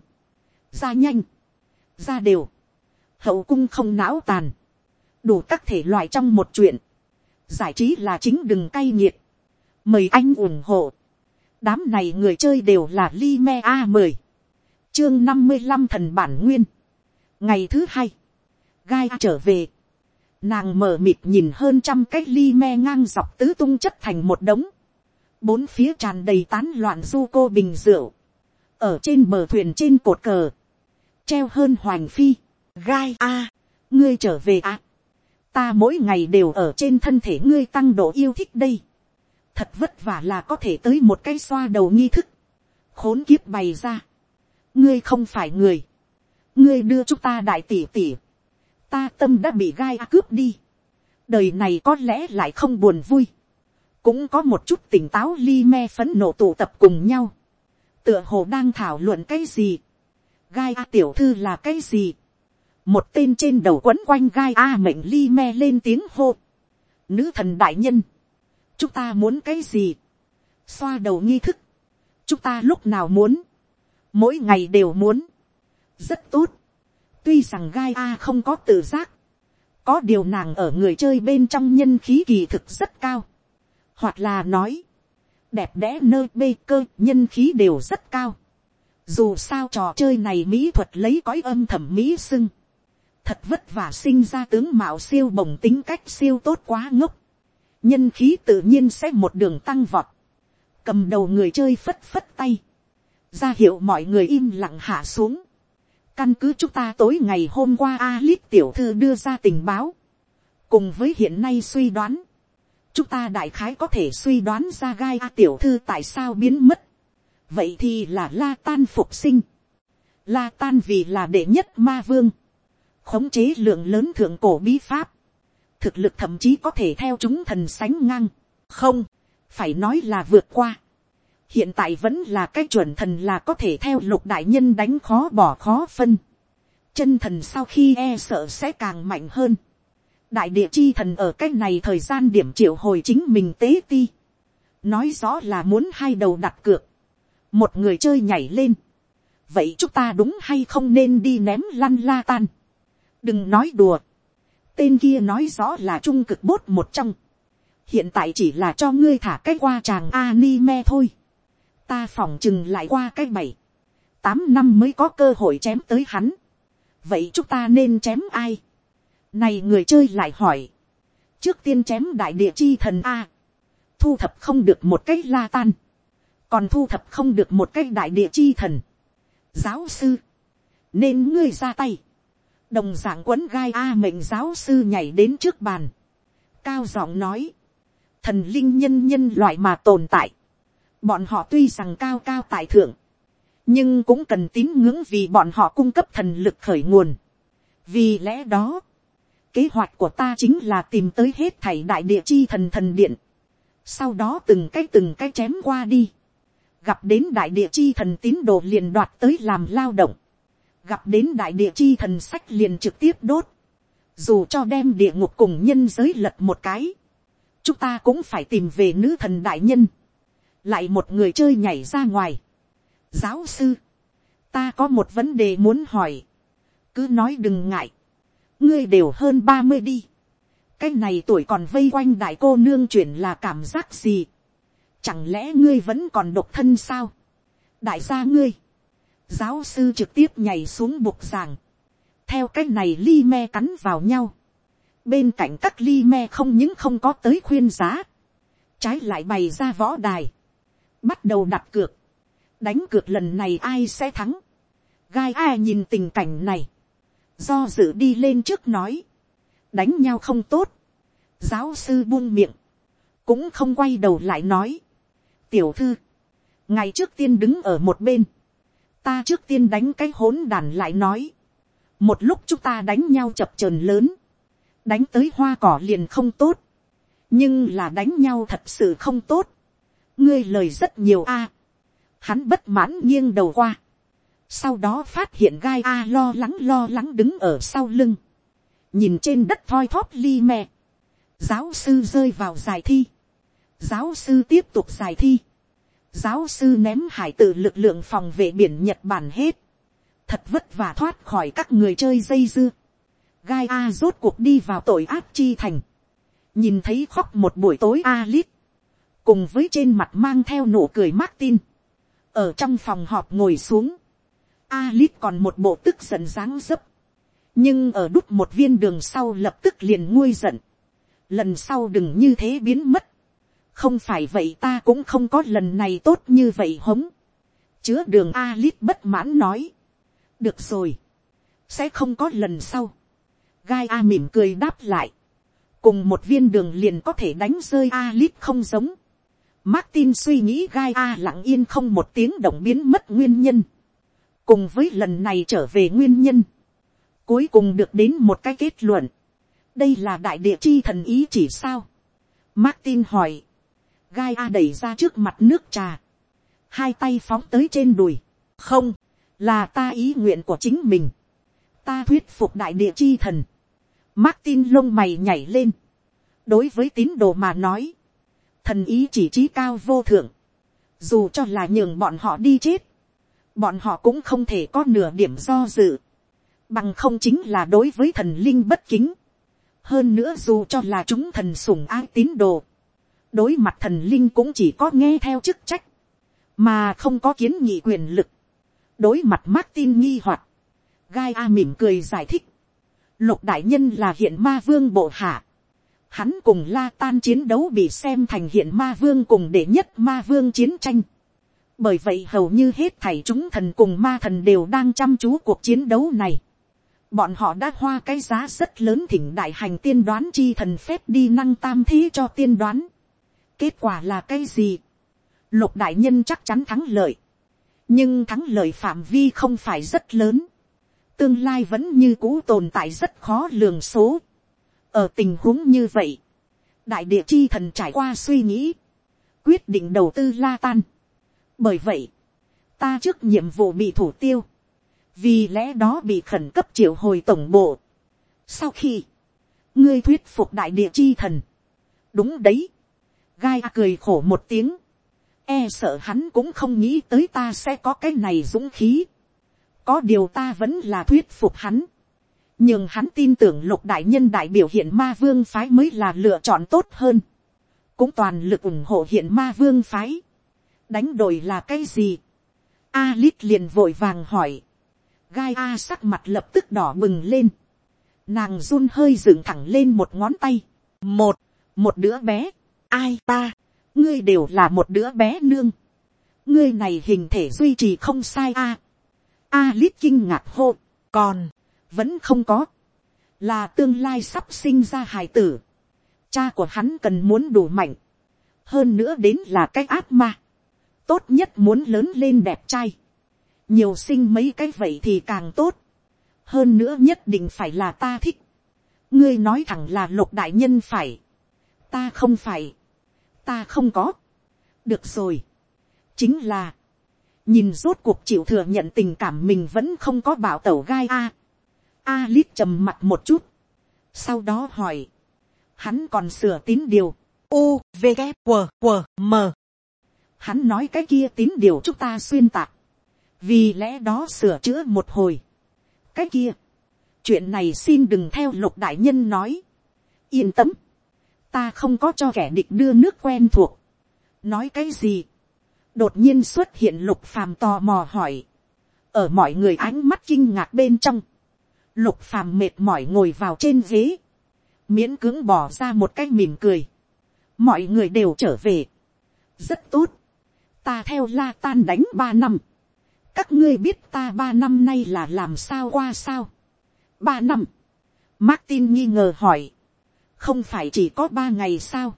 ra nhanh, ra đều, hậu cung không não tàn, đủ các thể loại trong một chuyện, giải trí là chính đừng cay nghiệt, mời anh ủng hộ, đám này người chơi đều là li me a mười, chương năm mươi năm thần bản nguyên, ngày thứ hai, gai trở về, Nàng mờ mịt nhìn hơn trăm cái li me ngang dọc tứ tung chất thành một đống. Bốn phía tràn đầy tán loạn du cô bình rượu. Ở trên bờ thuyền trên cột cờ. Treo hơn hoành phi. Gai a Ngươi trở về a Ta mỗi ngày đều ở trên thân thể ngươi tăng độ yêu thích đây. Thật vất vả là có thể tới một cái xoa đầu nghi thức. Khốn kiếp bày ra. Ngươi không phải người. Ngươi đưa chúng ta đại tỷ tỷ ta tâm đã bị gai cướp đi. đời này có lẽ lại không buồn vui. cũng có một chút tỉnh táo li me phấn nộ tụ tập cùng nhau. tựa hồ đang thảo luận cái gì. gai a tiểu thư là cái gì một tên trên đầu quấn quanh gai a mệnh li me lên tiếng hô. nữ thần đại nhân. chúng ta muốn cái gì. xoa đầu nghi thức. chúng ta lúc nào muốn. mỗi ngày đều muốn. rất tốt Tuy rằng gai A không có tự giác. Có điều nàng ở người chơi bên trong nhân khí kỳ thực rất cao. Hoặc là nói. Đẹp đẽ nơi bê cơ nhân khí đều rất cao. Dù sao trò chơi này mỹ thuật lấy cõi âm thẩm mỹ sưng. Thật vất vả sinh ra tướng mạo siêu bồng tính cách siêu tốt quá ngốc. Nhân khí tự nhiên sẽ một đường tăng vọt. Cầm đầu người chơi phất phất tay ra hiệu mọi người im lặng hạ xuống. Căn cứ chúng ta tối ngày hôm qua Alip tiểu thư đưa ra tình báo. Cùng với hiện nay suy đoán. Chúng ta đại khái có thể suy đoán ra gai A tiểu thư tại sao biến mất. Vậy thì là La Tan phục sinh. La Tan vì là đệ nhất ma vương. Khống chế lượng lớn thượng cổ bí pháp. Thực lực thậm chí có thể theo chúng thần sánh ngang. Không, phải nói là vượt qua hiện tại vẫn là cái chuẩn thần là có thể theo lục đại nhân đánh khó bỏ khó phân. chân thần sau khi e sợ sẽ càng mạnh hơn. đại địa chi thần ở cái này thời gian điểm triệu hồi chính mình tế ti. nói rõ là muốn hai đầu đặt cược. một người chơi nhảy lên. vậy chúng ta đúng hay không nên đi ném lăn la tan đừng nói đùa. tên kia nói rõ là trung cực bốt một trong. hiện tại chỉ là cho ngươi thả cái qua chàng anime thôi ta phỏng chừng lại qua cái bảy, tám năm mới có cơ hội chém tới hắn. vậy chúng ta nên chém ai. này người chơi lại hỏi, trước tiên chém đại địa chi thần a, thu thập không được một cái la tan, còn thu thập không được một cái đại địa chi thần. giáo sư, nên ngươi ra tay, đồng dạng quấn gai a mệnh giáo sư nhảy đến trước bàn, cao giọng nói, thần linh nhân nhân loại mà tồn tại, bọn họ tuy rằng cao cao tại thượng, nhưng cũng cần tín ngưỡng vì bọn họ cung cấp thần lực khởi nguồn. vì lẽ đó, kế hoạch của ta chính là tìm tới hết thảy đại địa chi thần thần điện, sau đó từng cái từng cái chém qua đi, gặp đến đại địa chi thần tín đồ liền đoạt tới làm lao động, gặp đến đại địa chi thần sách liền trực tiếp đốt, dù cho đem địa ngục cùng nhân giới lật một cái, chúng ta cũng phải tìm về nữ thần đại nhân, lại một người chơi nhảy ra ngoài. giáo sư, ta có một vấn đề muốn hỏi, cứ nói đừng ngại, ngươi đều hơn ba mươi đi, cái này tuổi còn vây quanh đại cô nương chuyển là cảm giác gì, chẳng lẽ ngươi vẫn còn độc thân sao, đại gia ngươi, giáo sư trực tiếp nhảy xuống bục giảng, theo cái này ly me cắn vào nhau, bên cạnh các ly me không những không có tới khuyên giá, trái lại bày ra võ đài, bắt đầu đặt cược, đánh cược lần này ai sẽ thắng, gai ai nhìn tình cảnh này, do dự đi lên trước nói, đánh nhau không tốt, giáo sư buông miệng, cũng không quay đầu lại nói, tiểu thư, ngày trước tiên đứng ở một bên, ta trước tiên đánh cái hỗn đàn lại nói, một lúc chúng ta đánh nhau chập trờn lớn, đánh tới hoa cỏ liền không tốt, nhưng là đánh nhau thật sự không tốt, ngươi lời rất nhiều a, hắn bất mãn nghiêng đầu qua, sau đó phát hiện gai a lo lắng lo lắng đứng ở sau lưng, nhìn trên đất thoi thóp li mẹ, giáo sư rơi vào giải thi, giáo sư tiếp tục giải thi, giáo sư ném hải tử lực lượng phòng vệ biển nhật bản hết, thật vất vả thoát khỏi các người chơi dây dưa, gai a rốt cuộc đi vào tội ác chi thành, nhìn thấy khóc một buổi tối a lít, cùng với trên mặt mang theo nụ cười Martin, ở trong phòng họp ngồi xuống, A Lít còn một bộ tức giận dáng dấp, nhưng ở đút một viên đường sau lập tức liền nguôi giận, lần sau đừng như thế biến mất, không phải vậy ta cũng không có lần này tốt như vậy hống, chứa đường a Alice bất mãn nói, được rồi, sẽ không có lần sau, gai a mỉm cười đáp lại, cùng một viên đường liền có thể đánh rơi a Alice không giống, Martin suy nghĩ gai a lặng yên không một tiếng động biến mất nguyên nhân. Cùng với lần này trở về nguyên nhân. Cuối cùng được đến một cái kết luận. Đây là đại địa chi thần ý chỉ sao? Martin hỏi. Gai a đẩy ra trước mặt nước trà. Hai tay phóng tới trên đùi. Không, là ta ý nguyện của chính mình. Ta thuyết phục đại địa chi thần. Martin lông mày nhảy lên. Đối với tín đồ mà nói thần ý chỉ trí cao vô thượng, dù cho là nhường bọn họ đi chết, bọn họ cũng không thể có nửa điểm do dự, bằng không chính là đối với thần linh bất kính, hơn nữa dù cho là chúng thần sủng ái tín đồ, đối mặt thần linh cũng chỉ có nghe theo chức trách, mà không có kiến nghị quyền lực, đối mặt Martin nghi hoặc, gai a mỉm cười giải thích, lục đại nhân là hiện ma vương bộ hạ, Hắn cùng La Tan chiến đấu bị xem thành hiện ma vương cùng đệ nhất ma vương chiến tranh. Bởi vậy hầu như hết thảy chúng thần cùng ma thần đều đang chăm chú cuộc chiến đấu này. Bọn họ đã hoa cái giá rất lớn thỉnh đại hành tiên đoán chi thần phép đi năng tam thí cho tiên đoán. Kết quả là cái gì? Lục đại nhân chắc chắn thắng lợi. Nhưng thắng lợi phạm vi không phải rất lớn. Tương lai vẫn như cũ tồn tại rất khó lường số ở tình huống như vậy, đại địa chi thần trải qua suy nghĩ, quyết định đầu tư la tan. bởi vậy, ta trước nhiệm vụ bị thủ tiêu, vì lẽ đó bị khẩn cấp triệu hồi tổng bộ. sau khi, ngươi thuyết phục đại địa chi thần, đúng đấy, gai cười khổ một tiếng, e sợ hắn cũng không nghĩ tới ta sẽ có cái này dũng khí, có điều ta vẫn là thuyết phục hắn, nhưng hắn tin tưởng lục đại nhân đại biểu hiện ma vương phái mới là lựa chọn tốt hơn, cũng toàn lực ủng hộ hiện ma vương phái, đánh đổi là cái gì, a lít liền vội vàng hỏi, gai a sắc mặt lập tức đỏ bừng lên, nàng run hơi dựng thẳng lên một ngón tay, một, một đứa bé, ai ta, ngươi đều là một đứa bé nương, ngươi này hình thể duy trì không sai a, a lít kinh ngạc hô, còn, vẫn không có, là tương lai sắp sinh ra hài tử, cha của hắn cần muốn đủ mạnh, hơn nữa đến là cái ác ma, tốt nhất muốn lớn lên đẹp trai, nhiều sinh mấy cái vậy thì càng tốt, hơn nữa nhất định phải là ta thích, ngươi nói thẳng là lục đại nhân phải, ta không phải, ta không có, được rồi, chính là, nhìn rốt cuộc chịu thừa nhận tình cảm mình vẫn không có bảo tẩu gai a, a lít trầm mặt một chút, sau đó hỏi, hắn còn sửa tín điều, U, V, K, q W, M. hắn nói cái kia tín điều chúng ta xuyên tạc, vì lẽ đó sửa chữa một hồi, cái kia, chuyện này xin đừng theo lục đại nhân nói, yên tâm, ta không có cho kẻ địch đưa nước quen thuộc, nói cái gì, đột nhiên xuất hiện lục phàm tò mò hỏi, ở mọi người ánh mắt kinh ngạc bên trong, lục phàm mệt mỏi ngồi vào trên ghế, miễn cưỡng bỏ ra một cái mỉm cười, mọi người đều trở về, rất tốt, ta theo la tan đánh ba năm, các ngươi biết ta ba năm nay là làm sao qua sao, ba năm, Martin nghi ngờ hỏi, không phải chỉ có ba ngày sao,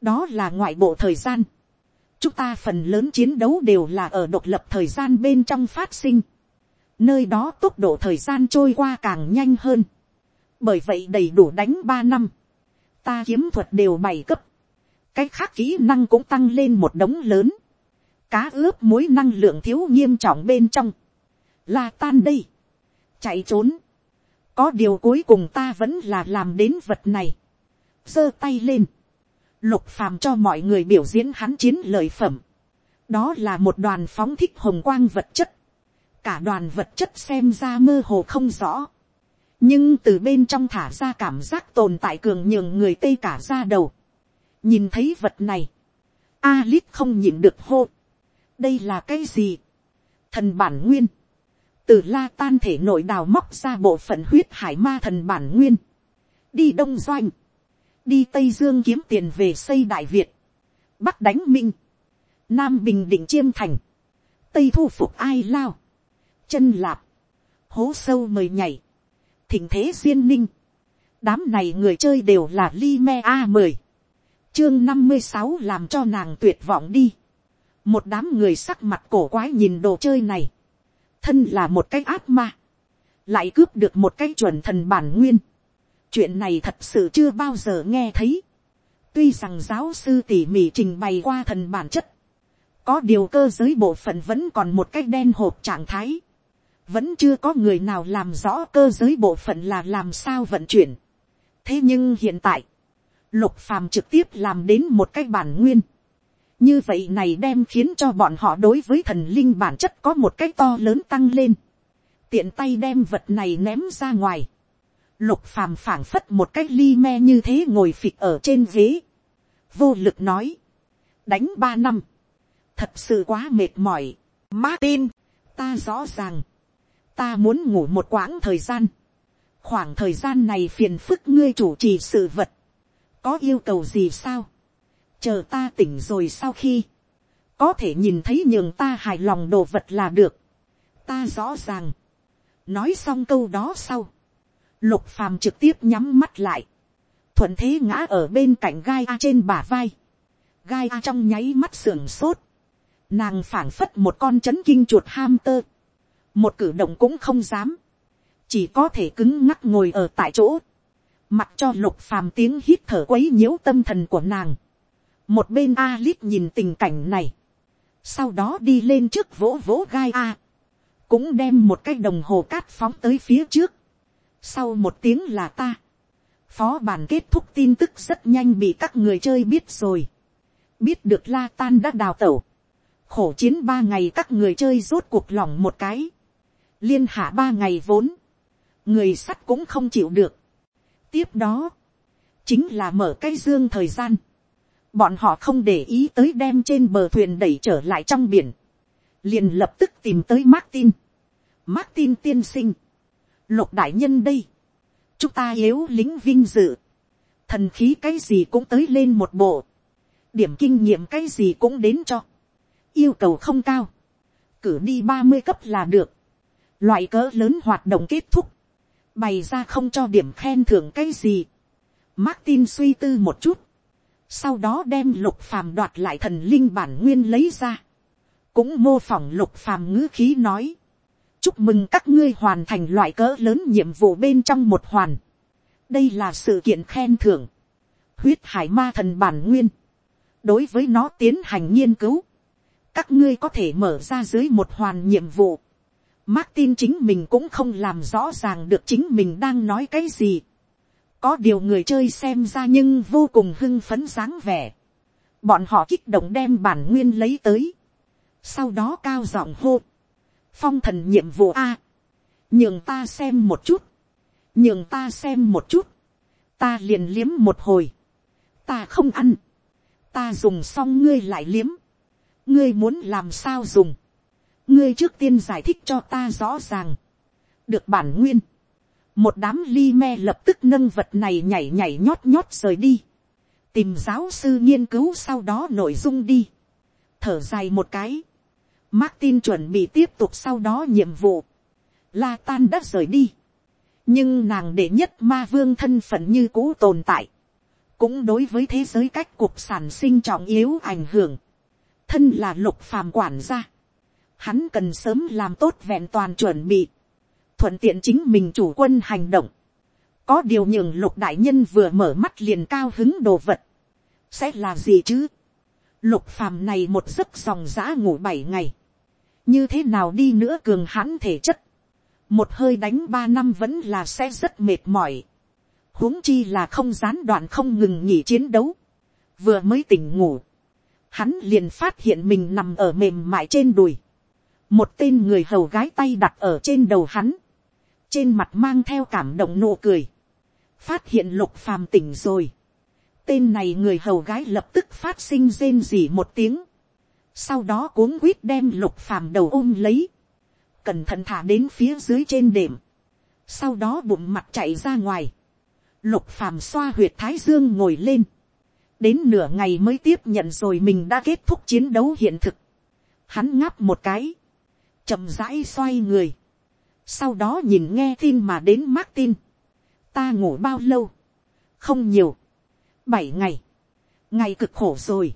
đó là ngoại bộ thời gian, chúng ta phần lớn chiến đấu đều là ở độc lập thời gian bên trong phát sinh, nơi đó tốc độ thời gian trôi qua càng nhanh hơn, bởi vậy đầy đủ đánh ba năm, ta kiếm thuật đều bày cấp, cái khác kỹ năng cũng tăng lên một đống lớn, cá ướp mối năng lượng thiếu nghiêm trọng bên trong, là tan đây, chạy trốn, có điều cuối cùng ta vẫn là làm đến vật này, giơ tay lên, lục phàm cho mọi người biểu diễn hắn chiến lợi phẩm, đó là một đoàn phóng thích hồng quang vật chất, cả đoàn vật chất xem ra mơ hồ không rõ, nhưng từ bên trong thả ra cảm giác tồn tại cường nhường người tây cả ra đầu, nhìn thấy vật này, a lít không nhịn được hô, đây là cái gì, thần bản nguyên, từ la tan thể nội đào móc ra bộ phận huyết hải ma thần bản nguyên, đi đông doanh, đi tây dương kiếm tiền về xây đại việt, bắc đánh minh, nam bình định chiêm thành, tây thu phục ai lao, chân lạp, hố sâu mời nhảy, thỉnh thế duyên ninh, đám này người chơi đều là li me a mười, chương năm mươi sáu làm cho nàng tuyệt vọng đi, một đám người sắc mặt cổ quái nhìn đồ chơi này, thân là một cái ác ma, lại cướp được một cái chuẩn thần bản nguyên, chuyện này thật sự chưa bao giờ nghe thấy. tuy rằng giáo sư tỉ mỉ trình bày qua thần bản chất, có điều cơ giới bộ phận vẫn còn một cách đen hộp trạng thái, vẫn chưa có người nào làm rõ cơ giới bộ phận là làm sao vận chuyển. thế nhưng hiện tại, lục phàm trực tiếp làm đến một cách bản nguyên. như vậy này đem khiến cho bọn họ đối với thần linh bản chất có một cách to lớn tăng lên. tiện tay đem vật này ném ra ngoài Lục phàm phảng phất một cách ly me như thế ngồi phịch ở trên ghế. Vô lực nói. Đánh ba năm. Thật sự quá mệt mỏi. Martin, ta rõ ràng. Ta muốn ngủ một quãng thời gian. Khoảng thời gian này phiền phức ngươi chủ trì sự vật. Có yêu cầu gì sao? Chờ ta tỉnh rồi sau khi. Có thể nhìn thấy nhường ta hài lòng đồ vật là được. Ta rõ ràng. Nói xong câu đó sau Lục phàm trực tiếp nhắm mắt lại. Thuận thế ngã ở bên cạnh gai A trên bả vai. Gai A trong nháy mắt sưởng sốt. Nàng phảng phất một con chấn kinh chuột ham tơ. Một cử động cũng không dám. Chỉ có thể cứng ngắc ngồi ở tại chỗ. Mặc cho lục phàm tiếng hít thở quấy nhiễu tâm thần của nàng. Một bên A Lít nhìn tình cảnh này. Sau đó đi lên trước vỗ vỗ gai A. Cũng đem một cái đồng hồ cát phóng tới phía trước sau một tiếng là ta. Phó bản kết thúc tin tức rất nhanh bị các người chơi biết rồi. Biết được La Tan đã đào tẩu. Khổ chiến ba ngày các người chơi rốt cuộc lòng một cái. Liên hạ ba ngày vốn. Người sắt cũng không chịu được. Tiếp đó. Chính là mở cái dương thời gian. Bọn họ không để ý tới đem trên bờ thuyền đẩy trở lại trong biển. Liền lập tức tìm tới Martin. Martin tiên sinh lục đại nhân đây, chúng ta yếu lính vinh dự, thần khí cái gì cũng tới lên một bộ, điểm kinh nghiệm cái gì cũng đến cho, yêu cầu không cao, cử đi ba mươi cấp là được, loại cỡ lớn hoạt động kết thúc, bày ra không cho điểm khen thưởng cái gì, Martin suy tư một chút. Sau đó đem lục phàm đoạt lại thần linh bản nguyên lấy ra. Cũng mô phỏng lục phàm ngữ khí nói. Chúc mừng các ngươi hoàn thành loại cỡ lớn nhiệm vụ bên trong một hoàn. Đây là sự kiện khen thưởng. Huyết hải ma thần bản nguyên. Đối với nó tiến hành nghiên cứu. Các ngươi có thể mở ra dưới một hoàn nhiệm vụ. Martin chính mình cũng không làm rõ ràng được chính mình đang nói cái gì có điều người chơi xem ra nhưng vô cùng hưng phấn dáng vẻ. bọn họ kích động đem bản nguyên lấy tới. sau đó cao giọng hô phong thần nhiệm vụ a. nhường ta xem một chút. nhường ta xem một chút. ta liền liếm một hồi. ta không ăn. ta dùng xong ngươi lại liếm. ngươi muốn làm sao dùng. ngươi trước tiên giải thích cho ta rõ ràng. được bản nguyên một đám ly me lập tức nâng vật này nhảy nhảy nhót nhót rời đi, tìm giáo sư nghiên cứu sau đó nội dung đi, thở dài một cái, Martin chuẩn bị tiếp tục sau đó nhiệm vụ, La Tan đã rời đi, nhưng nàng để nhất ma vương thân phận như cũ tồn tại, cũng đối với thế giới cách cuộc sản sinh trọng yếu ảnh hưởng, thân là lục phàm quản gia, hắn cần sớm làm tốt vẹn toàn chuẩn bị, thuận tiện chính mình chủ quân hành động. có điều nhường lục đại nhân vừa mở mắt liền cao hứng đồ vật. sẽ là gì chứ. lục phàm này một giấc dòng giã ngủ bảy ngày như thế nào đi nữa cường hãn thể chất. một hơi đánh ba năm vẫn là sẽ rất mệt mỏi. huống chi là không gián đoạn không ngừng nghỉ chiến đấu. vừa mới tỉnh ngủ. hắn liền phát hiện mình nằm ở mềm mại trên đùi một tên người hầu gái tay đặt ở trên đầu hắn, trên mặt mang theo cảm động nụ cười, phát hiện lục phàm tỉnh rồi, tên này người hầu gái lập tức phát sinh rên rỉ một tiếng, sau đó cuống quýt đem lục phàm đầu ôm lấy, cẩn thận thả đến phía dưới trên đệm, sau đó bụng mặt chạy ra ngoài, lục phàm xoa huyệt thái dương ngồi lên, đến nửa ngày mới tiếp nhận rồi mình đã kết thúc chiến đấu hiện thực, hắn ngáp một cái, chậm rãi xoay người, sau đó nhìn nghe tin mà đến Martin. Ta ngủ bao lâu? Không nhiều. Bảy ngày. Ngày cực khổ rồi.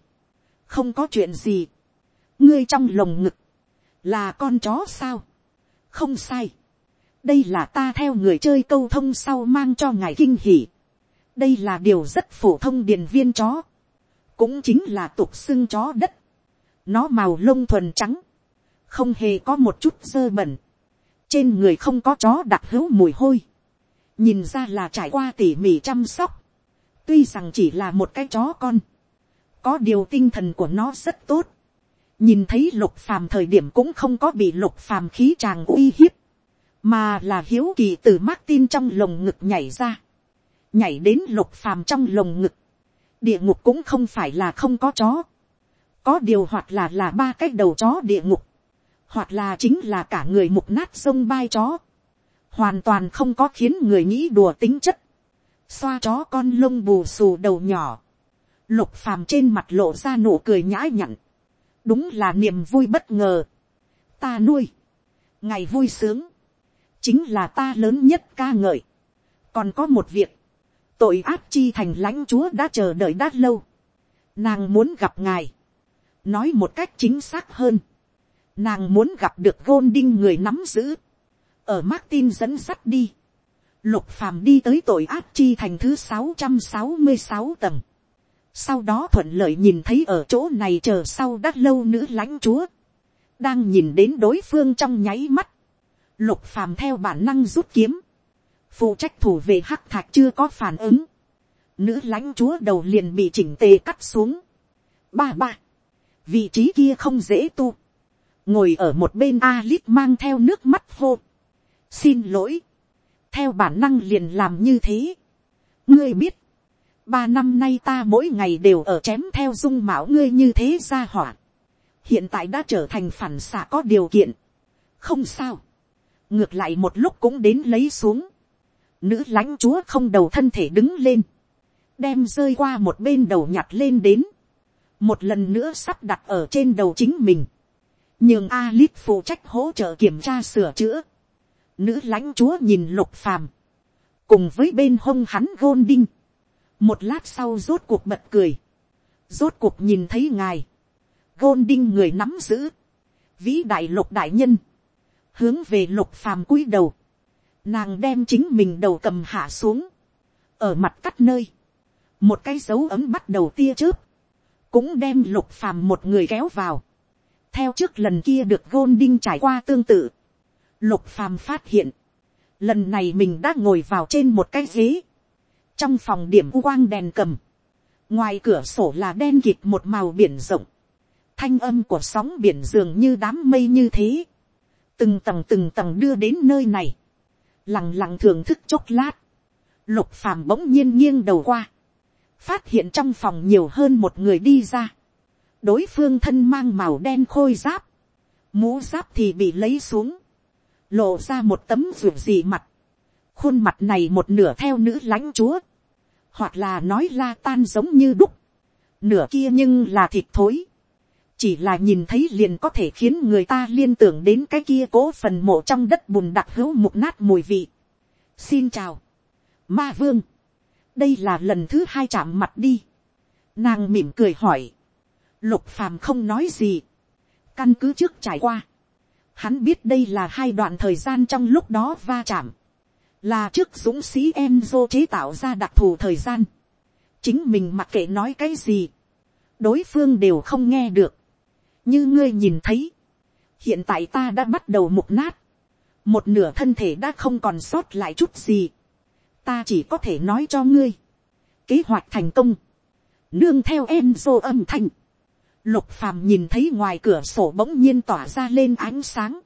Không có chuyện gì. Ngươi trong lồng ngực. Là con chó sao? Không sai. Đây là ta theo người chơi câu thông sau mang cho ngài kinh hỉ. Đây là điều rất phổ thông điền viên chó. Cũng chính là tục xưng chó đất. Nó màu lông thuần trắng. Không hề có một chút dơ bẩn trên người không có chó đặc hữu mùi hôi, nhìn ra là trải qua tỉ mỉ chăm sóc, tuy rằng chỉ là một cái chó con, có điều tinh thần của nó rất tốt, nhìn thấy lục phàm thời điểm cũng không có bị lục phàm khí tràng uy hiếp, mà là hiếu kỳ từ Martin trong lồng ngực nhảy ra, nhảy đến lục phàm trong lồng ngực, địa ngục cũng không phải là không có chó, có điều hoặc là là ba cái đầu chó địa ngục, hoặc là chính là cả người mục nát sông bai chó, hoàn toàn không có khiến người nghĩ đùa tính chất, xoa chó con lông bù xù đầu nhỏ, lục phàm trên mặt lộ ra nụ cười nhã nhặn, đúng là niềm vui bất ngờ, ta nuôi, ngày vui sướng, chính là ta lớn nhất ca ngợi, còn có một việc, tội ác chi thành lãnh chúa đã chờ đợi đã lâu, nàng muốn gặp ngài, nói một cách chính xác hơn, Nàng muốn gặp được gôn đinh người nắm giữ. Ở Martin dẫn sắt đi. Lục phàm đi tới tội ác chi thành thứ sáu trăm sáu mươi sáu tầng. Sau đó thuận lợi nhìn thấy ở chỗ này chờ sau đắt lâu nữ lãnh chúa. Đang nhìn đến đối phương trong nháy mắt. Lục phàm theo bản năng rút kiếm. Phụ trách thủ về hắc thạch chưa có phản ứng. Nữ lãnh chúa đầu liền bị chỉnh tề cắt xuống. Ba ba. Vị trí kia không dễ tu ngồi ở một bên a lít mang theo nước mắt hô. xin lỗi, theo bản năng liền làm như thế. ngươi biết, ba năm nay ta mỗi ngày đều ở chém theo dung mạo ngươi như thế ra hỏa. hiện tại đã trở thành phản xạ có điều kiện. không sao. ngược lại một lúc cũng đến lấy xuống. nữ lãnh chúa không đầu thân thể đứng lên. đem rơi qua một bên đầu nhặt lên đến. một lần nữa sắp đặt ở trên đầu chính mình nhưng Alip phụ trách hỗ trợ kiểm tra sửa chữa. Nữ lãnh chúa nhìn lục phàm, cùng với bên hông hắn gôn đinh, một lát sau rốt cuộc bật cười, rốt cuộc nhìn thấy ngài, gôn đinh người nắm giữ, vĩ đại lục đại nhân, hướng về lục phàm cúi đầu, nàng đem chính mình đầu cầm hạ xuống, ở mặt cắt nơi, một cái dấu ấm bắt đầu tia chớp, cũng đem lục phàm một người kéo vào, theo trước lần kia được gôn đinh trải qua tương tự, lục phàm phát hiện, lần này mình đã ngồi vào trên một cái ghế, trong phòng điểm u quang đèn cầm, ngoài cửa sổ là đen kịt một màu biển rộng, thanh âm của sóng biển dường như đám mây như thế, từng tầng từng tầng đưa đến nơi này, lằng lặng thưởng thức chốc lát, lục phàm bỗng nhiên nghiêng đầu qua, phát hiện trong phòng nhiều hơn một người đi ra, đối phương thân mang màu đen khôi giáp, mũ giáp thì bị lấy xuống, lộ ra một tấm ruột gì mặt, khuôn mặt này một nửa theo nữ lãnh chúa, hoặc là nói la tan giống như đúc, nửa kia nhưng là thịt thối, chỉ là nhìn thấy liền có thể khiến người ta liên tưởng đến cái kia cố phần mộ trong đất bùn đặc hữu mục nát mùi vị. xin chào, ma vương, đây là lần thứ hai chạm mặt đi, nàng mỉm cười hỏi, lục phàm không nói gì, căn cứ trước trải qua, hắn biết đây là hai đoạn thời gian trong lúc đó va chạm, là trước dũng sĩ Enzo chế tạo ra đặc thù thời gian, chính mình mặc kệ nói cái gì, đối phương đều không nghe được, như ngươi nhìn thấy, hiện tại ta đã bắt đầu mục nát, một nửa thân thể đã không còn sót lại chút gì, ta chỉ có thể nói cho ngươi, kế hoạch thành công, nương theo Enzo âm thanh, lục phàm nhìn thấy ngoài cửa sổ bỗng nhiên tỏa ra lên ánh sáng,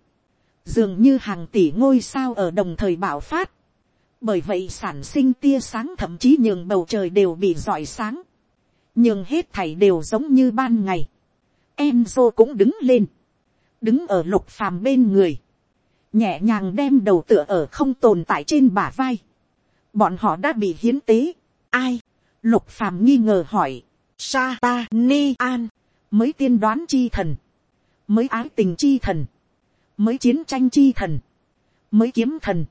dường như hàng tỷ ngôi sao ở đồng thời bạo phát, bởi vậy sản sinh tia sáng thậm chí nhường bầu trời đều bị rọi sáng, nhường hết thảy đều giống như ban ngày. Enzo cũng đứng lên, đứng ở lục phàm bên người, nhẹ nhàng đem đầu tựa ở không tồn tại trên bả vai. Bọn họ đã bị hiến tế. Ai? Lục phàm nghi ngờ hỏi. Sa ta ni an. Mới tiên đoán chi thần. Mới ái tình chi thần. Mới chiến tranh chi thần. Mới kiếm thần.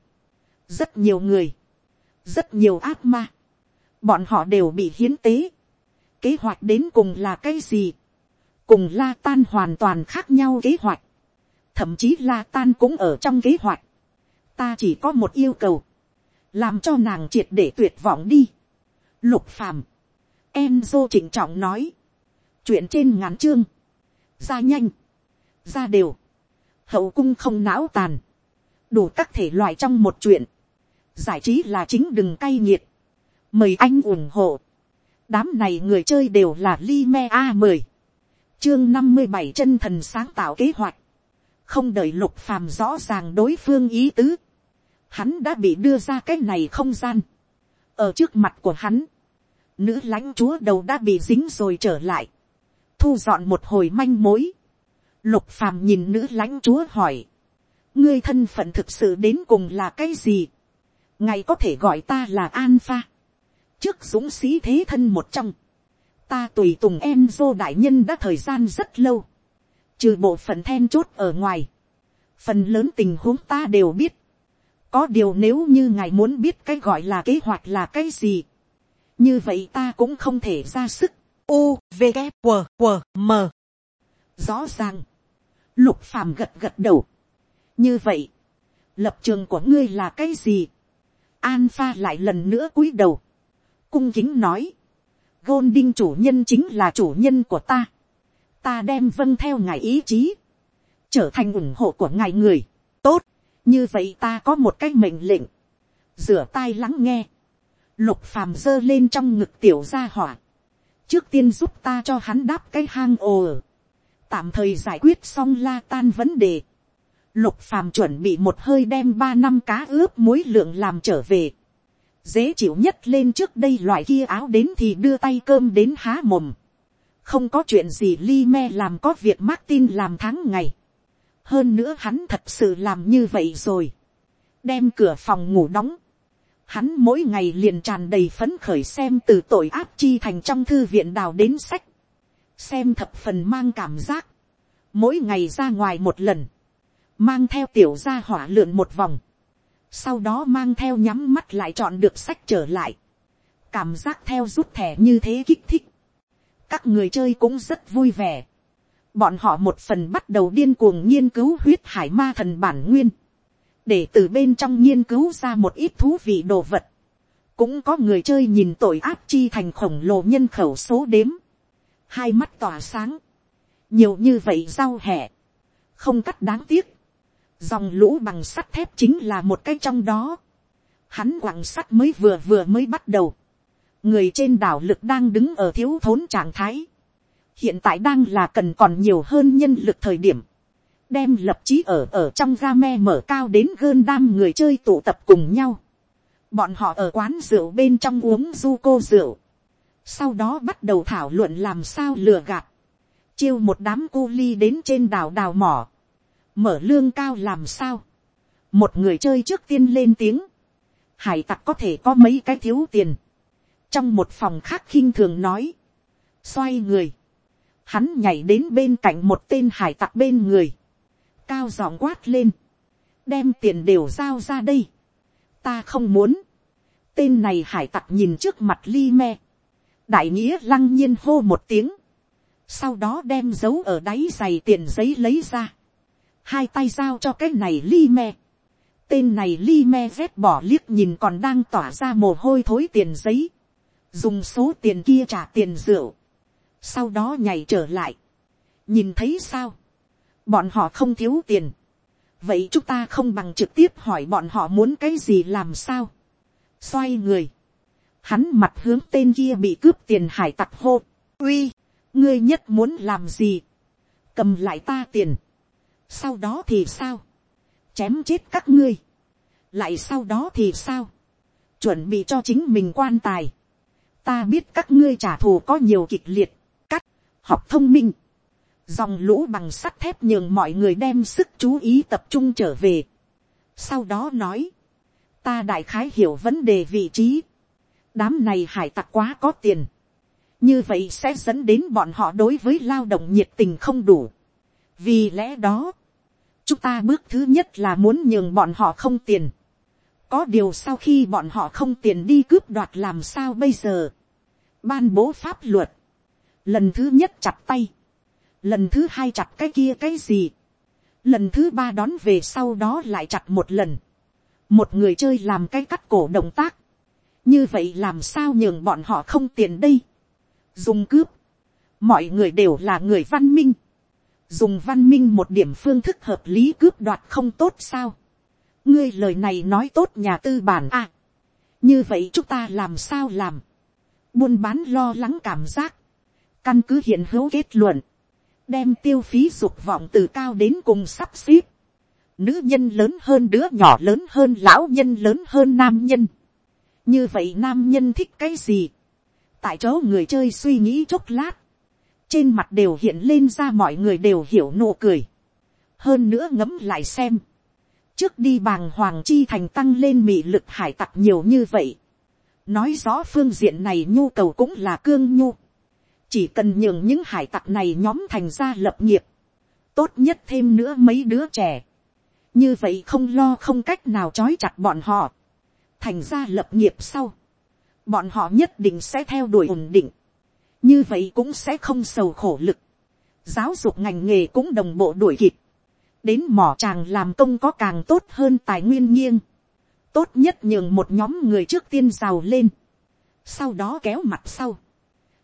Rất nhiều người. Rất nhiều ác ma. Bọn họ đều bị hiến tế. Kế hoạch đến cùng là cái gì? Cùng la tan hoàn toàn khác nhau kế hoạch. Thậm chí la tan cũng ở trong kế hoạch. Ta chỉ có một yêu cầu. Làm cho nàng triệt để tuyệt vọng đi. Lục phàm. Enzo chỉnh trọng nói. Chuyện trên ngắn chương. Ra nhanh. Ra đều. Hậu cung không não tàn. Đủ các thể loại trong một chuyện. Giải trí là chính đừng cay nghiệt. Mời anh ủng hộ. Đám này người chơi đều là Lime A10. Chương năm mươi bảy chân thần sáng tạo kế hoạch. Không đợi lục phàm rõ ràng đối phương ý tứ. Hắn đã bị đưa ra cái này không gian. Ở trước mặt của hắn. Nữ lãnh chúa đầu đã bị dính rồi trở lại. Thu dọn một hồi manh mối. Lục phàm nhìn nữ lãnh chúa hỏi. Ngươi thân phận thực sự đến cùng là cái gì? Ngài có thể gọi ta là Alpha. Trước dũng sĩ thế thân một trong. Ta tùy tùng Enzo đại nhân đã thời gian rất lâu. Trừ bộ phận then chốt ở ngoài. Phần lớn tình huống ta đều biết. Có điều nếu như ngài muốn biết cái gọi là kế hoạch là cái gì. Như vậy ta cũng không thể ra sức. U, V, K, W, W, M. Rõ ràng. Lục phàm gật gật đầu. Như vậy. Lập trường của ngươi là cái gì? Alpha lại lần nữa cúi đầu. Cung kính nói. Golding chủ nhân chính là chủ nhân của ta. Ta đem vâng theo ngài ý chí. Trở thành ủng hộ của ngài người. Tốt. Như vậy ta có một cái mệnh lệnh. Rửa tai lắng nghe. Lục phàm giơ lên trong ngực tiểu gia hỏa. Trước tiên giúp ta cho hắn đáp cái hang ồ. Tạm thời giải quyết xong la tan vấn đề. Lục phàm chuẩn bị một hơi đem ba năm cá ướp muối lượng làm trở về. Dễ chịu nhất lên trước đây loại kia áo đến thì đưa tay cơm đến há mồm. Không có chuyện gì li me làm có việc Martin làm tháng ngày. Hơn nữa hắn thật sự làm như vậy rồi. Đem cửa phòng ngủ đóng. Hắn mỗi ngày liền tràn đầy phấn khởi xem từ tội áp chi thành trong thư viện đào đến sách. Xem thập phần mang cảm giác. Mỗi ngày ra ngoài một lần mang theo tiểu gia hỏa lượn một vòng, sau đó mang theo nhắm mắt lại chọn được sách trở lại, cảm giác theo rút thẻ như thế kích thích, các người chơi cũng rất vui vẻ, bọn họ một phần bắt đầu điên cuồng nghiên cứu huyết hải ma thần bản nguyên, để từ bên trong nghiên cứu ra một ít thú vị đồ vật, cũng có người chơi nhìn tội áp chi thành khổng lồ nhân khẩu số đếm, hai mắt tỏa sáng, nhiều như vậy giao hẹ, không cắt đáng tiếc, dòng lũ bằng sắt thép chính là một cái trong đó, hắn quặng sắt mới vừa vừa mới bắt đầu, người trên đảo lực đang đứng ở thiếu thốn trạng thái, hiện tại đang là cần còn nhiều hơn nhân lực thời điểm, đem lập chí ở ở trong ga me mở cao đến gơn đam người chơi tụ tập cùng nhau, bọn họ ở quán rượu bên trong uống du cô rượu, sau đó bắt đầu thảo luận làm sao lừa gạt, chiêu một đám cu ly đến trên đảo đào mỏ, mở lương cao làm sao, một người chơi trước tiên lên tiếng, hải tặc có thể có mấy cái thiếu tiền, trong một phòng khác khinh thường nói, xoay người, hắn nhảy đến bên cạnh một tên hải tặc bên người, cao giọng quát lên, đem tiền đều giao ra đây, ta không muốn, tên này hải tặc nhìn trước mặt li me, đại nghĩa lăng nhiên hô một tiếng, sau đó đem dấu ở đáy giày tiền giấy lấy ra, hai tay giao cho cái này li me, tên này li me vét bỏ liếc nhìn còn đang tỏa ra mồ hôi thối tiền giấy, dùng số tiền kia trả tiền rượu, sau đó nhảy trở lại, nhìn thấy sao, bọn họ không thiếu tiền, vậy chúng ta không bằng trực tiếp hỏi bọn họ muốn cái gì làm sao, xoay người, hắn mặt hướng tên kia bị cướp tiền hải tặc hô, uy, ngươi nhất muốn làm gì, cầm lại ta tiền, sau đó thì sao, chém chết các ngươi, lại sau đó thì sao, chuẩn bị cho chính mình quan tài, ta biết các ngươi trả thù có nhiều kịch liệt, cắt, học thông minh, dòng lũ bằng sắt thép nhường mọi người đem sức chú ý tập trung trở về. sau đó nói, ta đại khái hiểu vấn đề vị trí, đám này hải tặc quá có tiền, như vậy sẽ dẫn đến bọn họ đối với lao động nhiệt tình không đủ vì lẽ đó, chúng ta bước thứ nhất là muốn nhường bọn họ không tiền. có điều sau khi bọn họ không tiền đi cướp đoạt làm sao bây giờ. ban bố pháp luật. lần thứ nhất chặt tay. lần thứ hai chặt cái kia cái gì. lần thứ ba đón về sau đó lại chặt một lần. một người chơi làm cái cắt cổ động tác. như vậy làm sao nhường bọn họ không tiền đây. dùng cướp. mọi người đều là người văn minh dùng văn minh một điểm phương thức hợp lý cướp đoạt không tốt sao. ngươi lời này nói tốt nhà tư bản à. như vậy chúng ta làm sao làm. buôn bán lo lắng cảm giác. căn cứ hiện hữu kết luận. đem tiêu phí dục vọng từ cao đến cùng sắp xếp. nữ nhân lớn hơn đứa nhỏ lớn hơn lão nhân lớn hơn nam nhân. như vậy nam nhân thích cái gì. tại chỗ người chơi suy nghĩ chốc lát trên mặt đều hiện lên ra mọi người đều hiểu nụ cười. hơn nữa ngấm lại xem. trước đi bàng hoàng chi thành tăng lên mị lực hải tặc nhiều như vậy. nói rõ phương diện này nhu cầu cũng là cương nhu. chỉ cần nhường những hải tặc này nhóm thành ra lập nghiệp. tốt nhất thêm nữa mấy đứa trẻ. như vậy không lo không cách nào trói chặt bọn họ. thành ra lập nghiệp sau. bọn họ nhất định sẽ theo đuổi ổn định như vậy cũng sẽ không sầu khổ lực. giáo dục ngành nghề cũng đồng bộ đuổi kịp. đến mỏ chàng làm công có càng tốt hơn tài nguyên nghiêng. tốt nhất nhường một nhóm người trước tiên giàu lên. sau đó kéo mặt sau.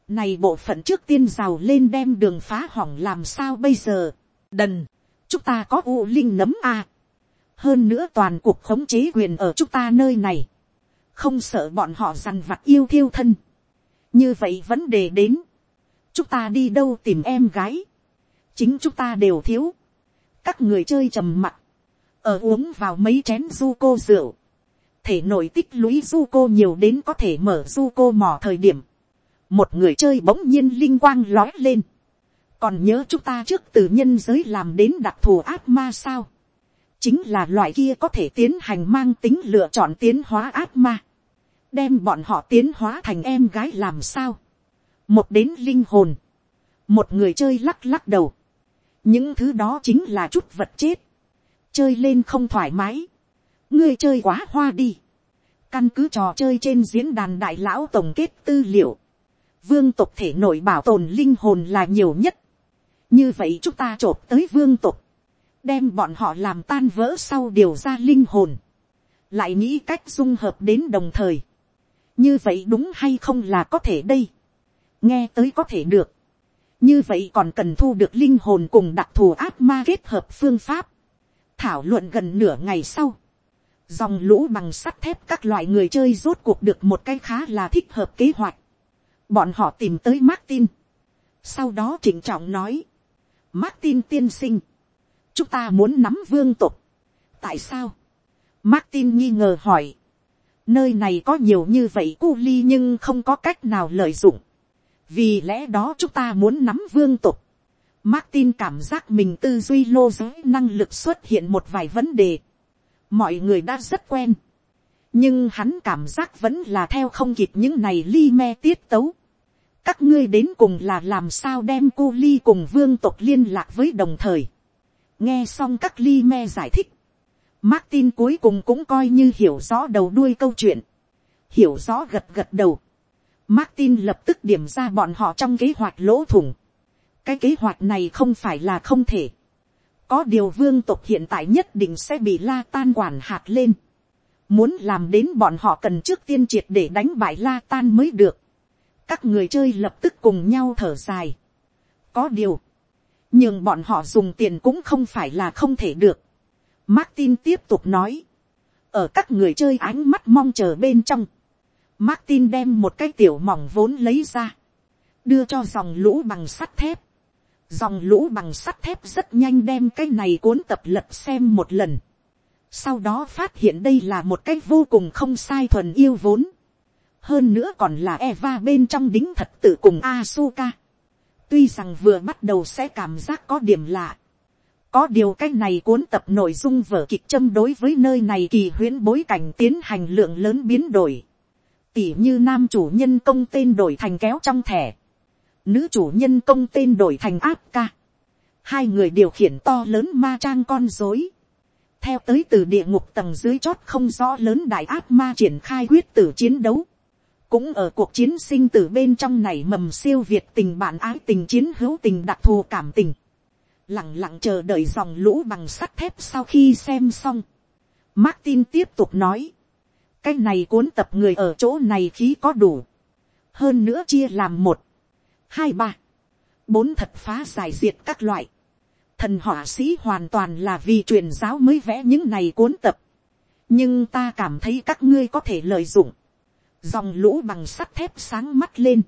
này bộ phận trước tiên giàu lên đem đường phá hỏng làm sao bây giờ. đần, chúng ta có u linh nấm a. hơn nữa toàn cuộc khống chế quyền ở chúng ta nơi này. không sợ bọn họ dằn vặt yêu thiêu thân như vậy vấn đề đến, chúng ta đi đâu tìm em gái, chính chúng ta đều thiếu, các người chơi trầm mặc, ở uống vào mấy chén du cô rượu, thể nội tích lũy du cô nhiều đến có thể mở du cô mò thời điểm, một người chơi bỗng nhiên linh quang lói lên, còn nhớ chúng ta trước từ nhân giới làm đến đặc thù ác ma sao, chính là loại kia có thể tiến hành mang tính lựa chọn tiến hóa ác ma đem bọn họ tiến hóa thành em gái làm sao. một đến linh hồn, một người chơi lắc lắc đầu. những thứ đó chính là chút vật chết. chơi lên không thoải mái. ngươi chơi quá hoa đi. Căn cứ trò chơi trên diễn đàn đại lão tổng kết tư liệu. Vương tộc thể nội bảo tồn linh hồn là nhiều nhất. Như vậy chúng ta trộp tới vương tộc. Đem bọn họ làm tan vỡ sau điều ra linh hồn. Lại nghĩ cách dung hợp đến đồng thời. Như vậy đúng hay không là có thể đây. Nghe tới có thể được. Như vậy còn cần thu được linh hồn cùng đặc thù ác ma kết hợp phương pháp. Thảo luận gần nửa ngày sau dòng lũ bằng sắt thép các loại người chơi rốt cuộc được một cái khá là thích hợp kế hoạch. Bọn họ tìm tới Martin. Sau đó chỉnh trọng nói. Martin tiên sinh. Chúng ta muốn nắm vương tục. Tại sao? Martin nghi ngờ hỏi. Nơi này có nhiều như vậy cu ly nhưng không có cách nào lợi dụng. Vì lẽ đó chúng ta muốn nắm vương tục. Martin cảm giác mình tư duy lô giới năng lực xuất hiện một vài vấn đề mọi người đã rất quen, nhưng hắn cảm giác vẫn là theo không kịp những này ly me tiết tấu. các ngươi đến cùng là làm sao đem cô ly cùng vương tộc liên lạc với đồng thời. nghe xong các ly me giải thích, Martin cuối cùng cũng coi như hiểu rõ đầu đuôi câu chuyện, hiểu rõ gật gật đầu. Martin lập tức điểm ra bọn họ trong kế hoạch lỗ thủng. cái kế hoạch này không phải là không thể có điều vương tộc hiện tại nhất định sẽ bị la tan quản hạt lên. Muốn làm đến bọn họ cần trước tiên triệt để đánh bại la tan mới được. Các người chơi lập tức cùng nhau thở dài. Có điều. Nhưng bọn họ dùng tiền cũng không phải là không thể được. Martin tiếp tục nói. Ở các người chơi ánh mắt mong chờ bên trong. Martin đem một cái tiểu mỏng vốn lấy ra. Đưa cho dòng lũ bằng sắt thép dòng lũ bằng sắt thép rất nhanh đem cái này cuốn tập lật xem một lần. sau đó phát hiện đây là một cái vô cùng không sai thuần yêu vốn. hơn nữa còn là eva bên trong đính thật tự cùng asuka. tuy rằng vừa bắt đầu sẽ cảm giác có điểm lạ có điều cái này cuốn tập nội dung vở kịch châm đối với nơi này kỳ huyễn bối cảnh tiến hành lượng lớn biến đổi. tỉ như nam chủ nhân công tên đổi thành kéo trong thẻ nữ chủ nhân công tên đổi thành áp ca. Hai người điều khiển to lớn ma trang con dối. Theo tới từ địa ngục tầng dưới chót không rõ lớn đại áp ma triển khai quyết tử chiến đấu. Cũng ở cuộc chiến sinh tử bên trong này mầm siêu việt tình bạn ái tình chiến hữu tình đặc thù cảm tình. Lặng lặng chờ đợi dòng lũ bằng sắt thép sau khi xem xong. Martin tiếp tục nói. Cái này cuốn tập người ở chỗ này khí có đủ. Hơn nữa chia làm một hai ba, bốn thật phá giải diệt các loại. Thần họa sĩ hoàn toàn là vì truyền giáo mới vẽ những này cuốn tập. nhưng ta cảm thấy các ngươi có thể lợi dụng. dòng lũ bằng sắt thép sáng mắt lên.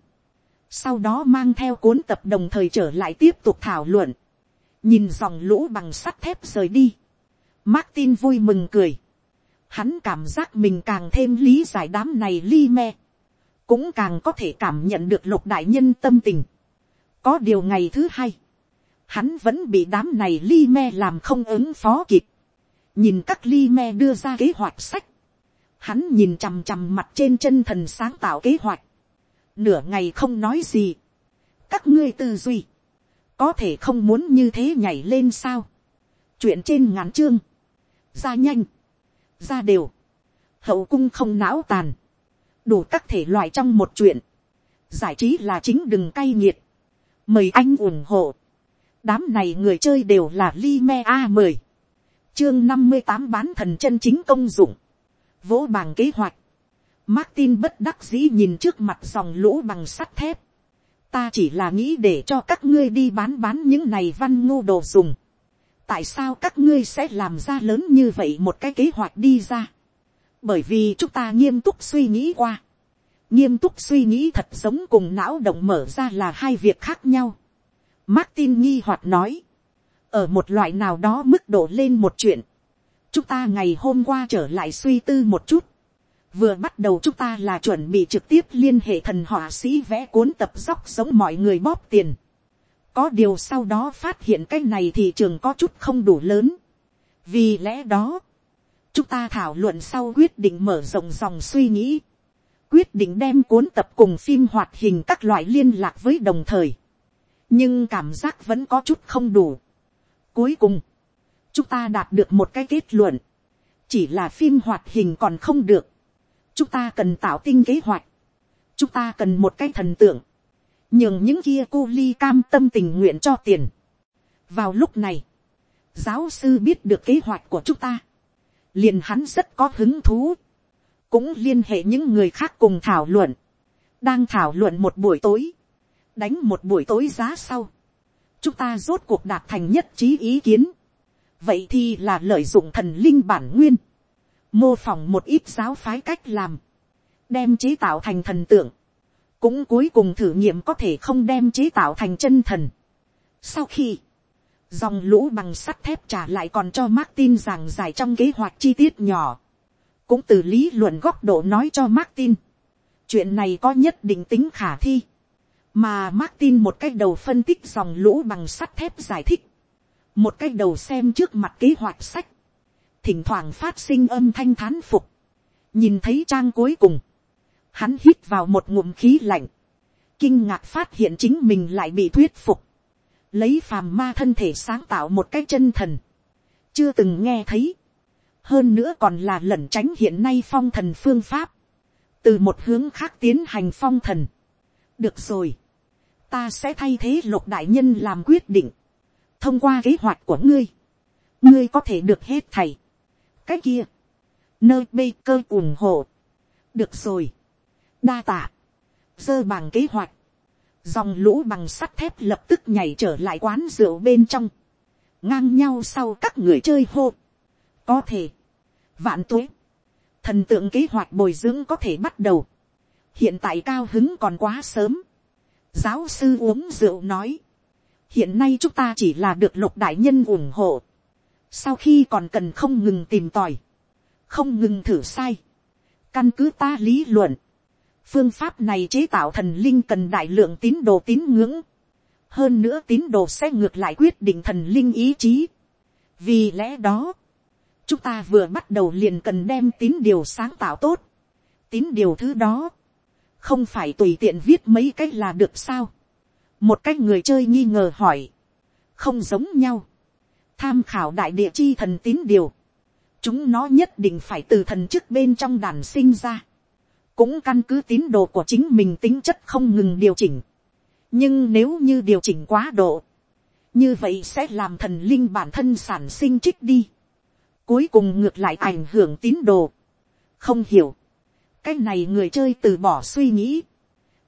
sau đó mang theo cuốn tập đồng thời trở lại tiếp tục thảo luận nhìn dòng lũ bằng sắt thép rời đi. Martin vui mừng cười. Hắn cảm giác mình càng thêm lý giải đám này li me cũng càng có thể cảm nhận được lục đại nhân tâm tình. có điều ngày thứ hai, hắn vẫn bị đám này li me làm không ứng phó kịp. nhìn các li me đưa ra kế hoạch sách, hắn nhìn chằm chằm mặt trên chân thần sáng tạo kế hoạch, nửa ngày không nói gì. các ngươi tư duy, có thể không muốn như thế nhảy lên sao. chuyện trên ngắn chương, ra nhanh, ra đều, hậu cung không não tàn, đủ các thể loại trong một chuyện. giải trí là chính đừng cay nghiệt. mời anh ủng hộ. đám này người chơi đều là li me a mười, chương năm mươi tám bán thần chân chính công dụng. vỗ bằng kế hoạch. Martin bất đắc dĩ nhìn trước mặt dòng lũ bằng sắt thép. Ta chỉ là nghĩ để cho các ngươi đi bán bán những này văn ngô đồ dùng. Tại sao các ngươi sẽ làm ra lớn như vậy một cái kế hoạch đi ra? bởi vì chúng ta nghiêm túc suy nghĩ qua. nghiêm túc suy nghĩ thật giống cùng não động mở ra là hai việc khác nhau. Martin nghi hoạt nói, ở một loại nào đó mức độ lên một chuyện, chúng ta ngày hôm qua trở lại suy tư một chút vừa bắt đầu chúng ta là chuẩn bị trực tiếp liên hệ thần họa sĩ vẽ cuốn tập dóc giống mọi người bóp tiền. có điều sau đó phát hiện cái này thị trường có chút không đủ lớn. vì lẽ đó, chúng ta thảo luận sau quyết định mở rộng dòng suy nghĩ, quyết định đem cuốn tập cùng phim hoạt hình các loại liên lạc với đồng thời, nhưng cảm giác vẫn có chút không đủ. Cuối cùng, chúng ta đạt được một cái kết luận, chỉ là phim hoạt hình còn không được, chúng ta cần tạo tinh kế hoạch, chúng ta cần một cái thần tượng, nhường những kia cô ly cam tâm tình nguyện cho tiền. vào lúc này, giáo sư biết được kế hoạch của chúng ta, liền hắn rất có hứng thú, cũng liên hệ những người khác cùng thảo luận, đang thảo luận một buổi tối, đánh một buổi tối giá sau, chúng ta rốt cuộc đạt thành nhất trí ý kiến, vậy thì là lợi dụng thần linh bản nguyên, mô phỏng một ít giáo phái cách làm, đem chế tạo thành thần tượng, cũng cuối cùng thử nghiệm có thể không đem chế tạo thành chân thần. Sau khi, dòng lũ bằng sắt thép trả lại còn cho Martin giảng giải trong kế hoạch chi tiết nhỏ, cũng từ lý luận góc độ nói cho Martin, chuyện này có nhất định tính khả thi, mà Martin một cách đầu phân tích dòng lũ bằng sắt thép giải thích, một cách đầu xem trước mặt kế hoạch sách, thỉnh thoảng phát sinh âm thanh thán phục, nhìn thấy trang cuối cùng, hắn hít vào một ngụm khí lạnh, kinh ngạc phát hiện chính mình lại bị thuyết phục, lấy phàm ma thân thể sáng tạo một cái chân thần, chưa từng nghe thấy, hơn nữa còn là lẩn tránh hiện nay phong thần phương pháp, từ một hướng khác tiến hành phong thần. được rồi, ta sẽ thay thế lục đại nhân làm quyết định, thông qua kế hoạch của ngươi, ngươi có thể được hết thầy cái kia, nơi bê cơ ủng hộ, được rồi, đa tạ, dơ bằng kế hoạch, dòng lũ bằng sắt thép lập tức nhảy trở lại quán rượu bên trong, ngang nhau sau các người chơi hô, có thể, vạn tuế, thần tượng kế hoạch bồi dưỡng có thể bắt đầu, hiện tại cao hứng còn quá sớm, giáo sư uống rượu nói, hiện nay chúng ta chỉ là được lục đại nhân ủng hộ, sau khi còn cần không ngừng tìm tòi, không ngừng thử sai, căn cứ ta lý luận, phương pháp này chế tạo thần linh cần đại lượng tín đồ tín ngưỡng, hơn nữa tín đồ sẽ ngược lại quyết định thần linh ý chí. vì lẽ đó, chúng ta vừa bắt đầu liền cần đem tín điều sáng tạo tốt. tín điều thứ đó, không phải tùy tiện viết mấy cách là được sao. một cách người chơi nghi ngờ hỏi, không giống nhau tham khảo đại địa chi thần tín điều, chúng nó nhất định phải từ thần chức bên trong đàn sinh ra cũng căn cứ tín đồ của chính mình tính chất không ngừng điều chỉnh. nhưng nếu như điều chỉnh quá độ, như vậy sẽ làm thần linh bản thân sản sinh trích đi. cuối cùng ngược lại ảnh hưởng tín đồ. không hiểu. cái này người chơi từ bỏ suy nghĩ.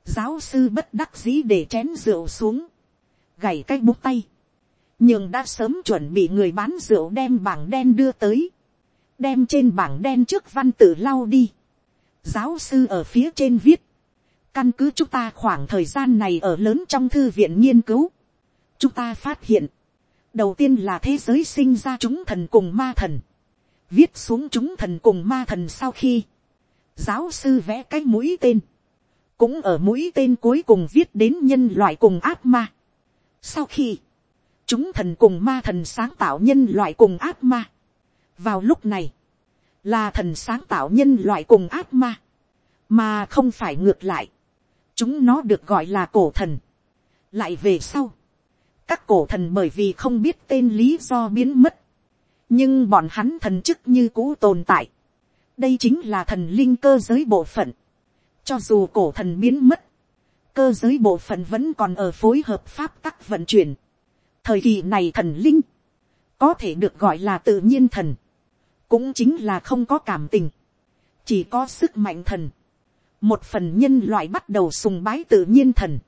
giáo sư bất đắc dĩ để chén rượu xuống. gảy cái bút tay nhưng đã sớm chuẩn bị người bán rượu đem bảng đen đưa tới. đem trên bảng đen trước văn tự lau đi Giáo sư ở phía trên viết. Căn cứ chúng ta khoảng thời gian này ở lớn trong thư viện nghiên cứu. Chúng ta phát hiện. Đầu tiên là thế giới sinh ra chúng thần cùng ma thần. Viết xuống chúng thần cùng ma thần sau khi. Giáo sư vẽ cái mũi tên. Cũng ở mũi tên cuối cùng viết đến nhân loại cùng ác ma. Sau khi. Chúng thần cùng ma thần sáng tạo nhân loại cùng ác ma. Vào lúc này là thần sáng tạo nhân loại cùng ác ma, mà không phải ngược lại. chúng nó được gọi là cổ thần. lại về sau, các cổ thần bởi vì không biết tên lý do biến mất, nhưng bọn hắn thần chức như cũ tồn tại. đây chính là thần linh cơ giới bộ phận. cho dù cổ thần biến mất, cơ giới bộ phận vẫn còn ở phối hợp pháp tắc vận chuyển thời kỳ này thần linh, có thể được gọi là tự nhiên thần cũng chính là không có cảm tình, chỉ có sức mạnh thần. một phần nhân loại bắt đầu sùng bái tự nhiên thần,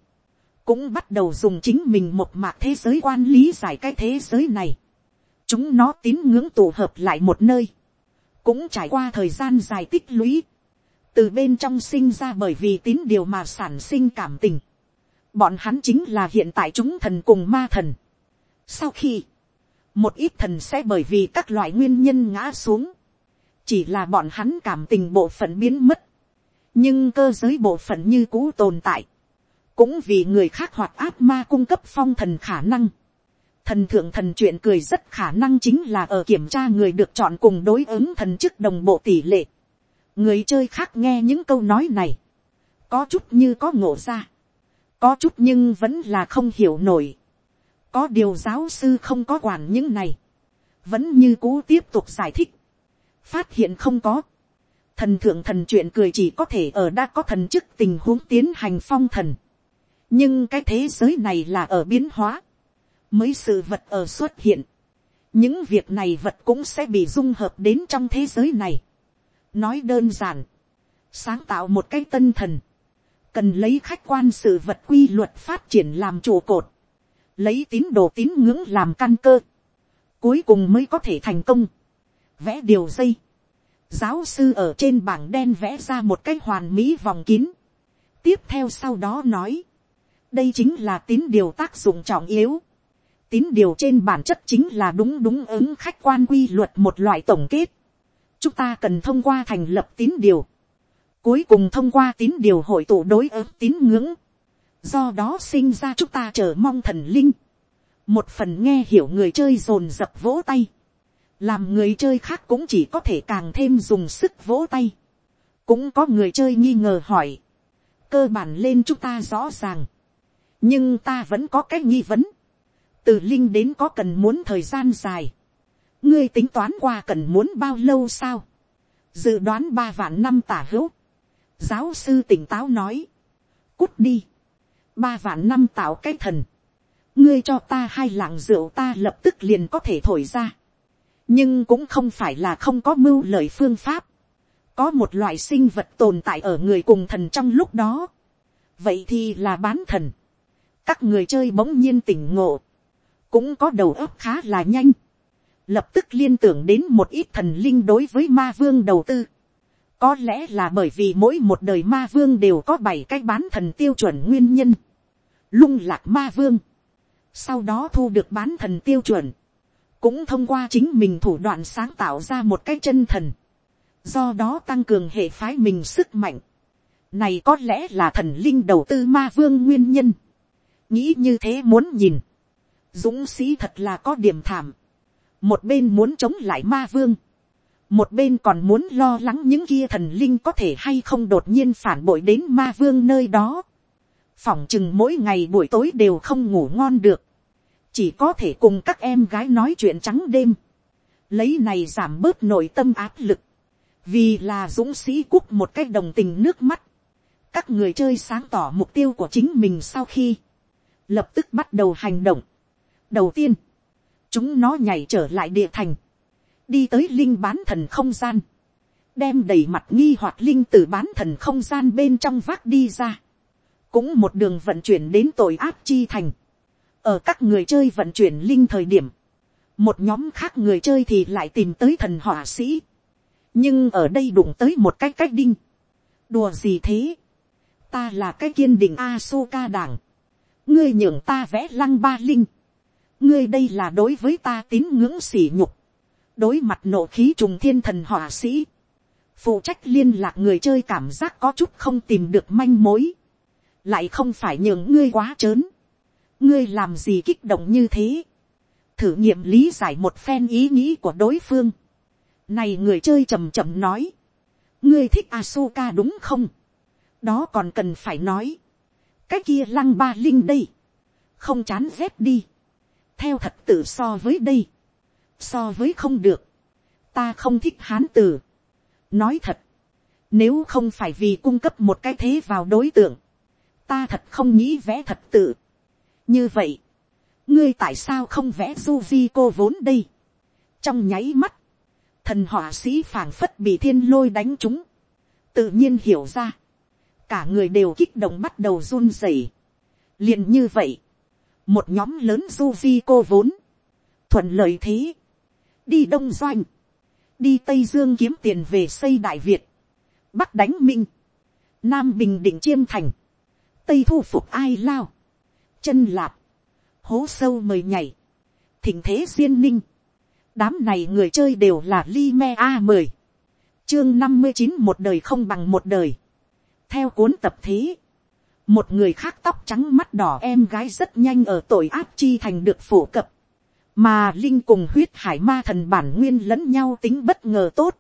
cũng bắt đầu dùng chính mình một mạc thế giới quan lý giải cái thế giới này. chúng nó tín ngưỡng tụ hợp lại một nơi, cũng trải qua thời gian dài tích lũy, từ bên trong sinh ra bởi vì tín điều mà sản sinh cảm tình. bọn hắn chính là hiện tại chúng thần cùng ma thần sau khi một ít thần sẽ bởi vì các loại nguyên nhân ngã xuống, chỉ là bọn hắn cảm tình bộ phận biến mất, nhưng cơ giới bộ phận như cũ tồn tại, cũng vì người khác hoặc ác ma cung cấp phong thần khả năng. Thần thượng thần chuyện cười rất khả năng chính là ở kiểm tra người được chọn cùng đối ứng thần chức đồng bộ tỷ lệ. Người chơi khác nghe những câu nói này, có chút như có ngộ ra, có chút nhưng vẫn là không hiểu nổi có điều giáo sư không có quản những này. Vẫn như cũ tiếp tục giải thích. Phát hiện không có. thần thượng thần chuyện cười chỉ có thể ở đã có thần chức tình huống tiến hành phong thần. nhưng cái thế giới này là ở biến hóa, mới sự vật ở xuất hiện. những việc này vật cũng sẽ bị dung hợp đến trong thế giới này. nói đơn giản, sáng tạo một cái tân thần, cần lấy khách quan sự vật quy luật phát triển làm trụ cột, lấy tín đồ tín ngưỡng làm căn cơ, cuối cùng mới có thể thành công, vẽ điều dây, giáo sư ở trên bảng đen vẽ ra một cái hoàn mỹ vòng kín, tiếp theo sau đó nói, đây chính là tín điều tác dụng trọng yếu, tín điều trên bản chất chính là đúng đúng ứng khách quan quy luật một loại tổng kết, chúng ta cần thông qua thành lập tín điều, cuối cùng thông qua tín điều hội tụ đối ứng tín ngưỡng, do đó sinh ra chúng ta chờ mong thần linh, một phần nghe hiểu người chơi dồn dập vỗ tay, làm người chơi khác cũng chỉ có thể càng thêm dùng sức vỗ tay, cũng có người chơi nghi ngờ hỏi, cơ bản lên chúng ta rõ ràng, nhưng ta vẫn có cái nghi vấn, từ linh đến có cần muốn thời gian dài, ngươi tính toán qua cần muốn bao lâu sao, dự đoán ba vạn năm tả hữu, giáo sư tỉnh táo nói, cút đi, ba vạn năm tạo cái thần, ngươi cho ta hai lạng rượu ta lập tức liền có thể thổi ra, nhưng cũng không phải là không có mưu lợi phương pháp, có một loại sinh vật tồn tại ở người cùng thần trong lúc đó, vậy thì là bán thần, các người chơi bỗng nhiên tỉnh ngộ, cũng có đầu óc khá là nhanh, lập tức liên tưởng đến một ít thần linh đối với ma vương đầu tư, có lẽ là bởi vì mỗi một đời ma vương đều có bảy cái bán thần tiêu chuẩn nguyên nhân. Lung lạc ma vương. Sau đó thu được bán thần tiêu chuẩn. Cũng thông qua chính mình thủ đoạn sáng tạo ra một cái chân thần. Do đó tăng cường hệ phái mình sức mạnh. Này có lẽ là thần linh đầu tư ma vương nguyên nhân. Nghĩ như thế muốn nhìn. Dũng sĩ thật là có điểm thảm. Một bên muốn chống lại ma vương một bên còn muốn lo lắng những kia thần linh có thể hay không đột nhiên phản bội đến ma vương nơi đó phỏng chừng mỗi ngày buổi tối đều không ngủ ngon được. chỉ có thể cùng các em gái nói chuyện trắng đêm. lấy này giảm bớt nội tâm áp lực. vì là dũng sĩ cúc một cách đồng tình nước mắt. các người chơi sáng tỏ mục tiêu của chính mình sau khi lập tức bắt đầu hành động. đầu tiên, chúng nó nhảy trở lại địa thành đi tới linh bán thần không gian, đem đầy mặt nghi hoặc linh từ bán thần không gian bên trong vác đi ra, cũng một đường vận chuyển đến tội áp chi thành, ở các người chơi vận chuyển linh thời điểm, một nhóm khác người chơi thì lại tìm tới thần họa sĩ, nhưng ở đây đụng tới một cái cách đinh, đùa gì thế, ta là cái kiên định asuka đảng, ngươi nhường ta vẽ lăng ba linh, ngươi đây là đối với ta tín ngưỡng sỉ nhục, đối mặt nộ khí trùng thiên thần họa sĩ, phụ trách liên lạc người chơi cảm giác có chút không tìm được manh mối, lại không phải nhường ngươi quá trớn, ngươi làm gì kích động như thế, thử nghiệm lý giải một phen ý nghĩ của đối phương, này người chơi chầm chậm nói, ngươi thích Asuka đúng không, đó còn cần phải nói, cái kia lăng ba linh đây, không chán rét đi, theo thật tự so với đây, so với không được, ta không thích hán tử. nói thật, nếu không phải vì cung cấp một cái thế vào đối tượng, ta thật không nghĩ vẽ thật tự. như vậy, ngươi tại sao không vẽ du vi cô vốn đây. trong nháy mắt, thần họa sĩ phảng phất bị thiên lôi đánh chúng, tự nhiên hiểu ra, cả người đều kích động bắt đầu run rẩy. liền như vậy, một nhóm lớn du vi cô vốn, thuận lợi thế, đi đông doanh, đi tây dương kiếm tiền về xây đại việt, bắc đánh minh, nam bình định chiêm thành, tây thu phục ai lao, chân lạp, hố sâu mời nhảy, thỉnh thế duyên ninh, đám này người chơi đều là li me a mười, chương năm mươi chín một đời không bằng một đời, theo cuốn tập thế, một người khác tóc trắng mắt đỏ em gái rất nhanh ở tội áp chi thành được phổ cập, mà linh cùng huyết hải ma thần bản nguyên lẫn nhau tính bất ngờ tốt,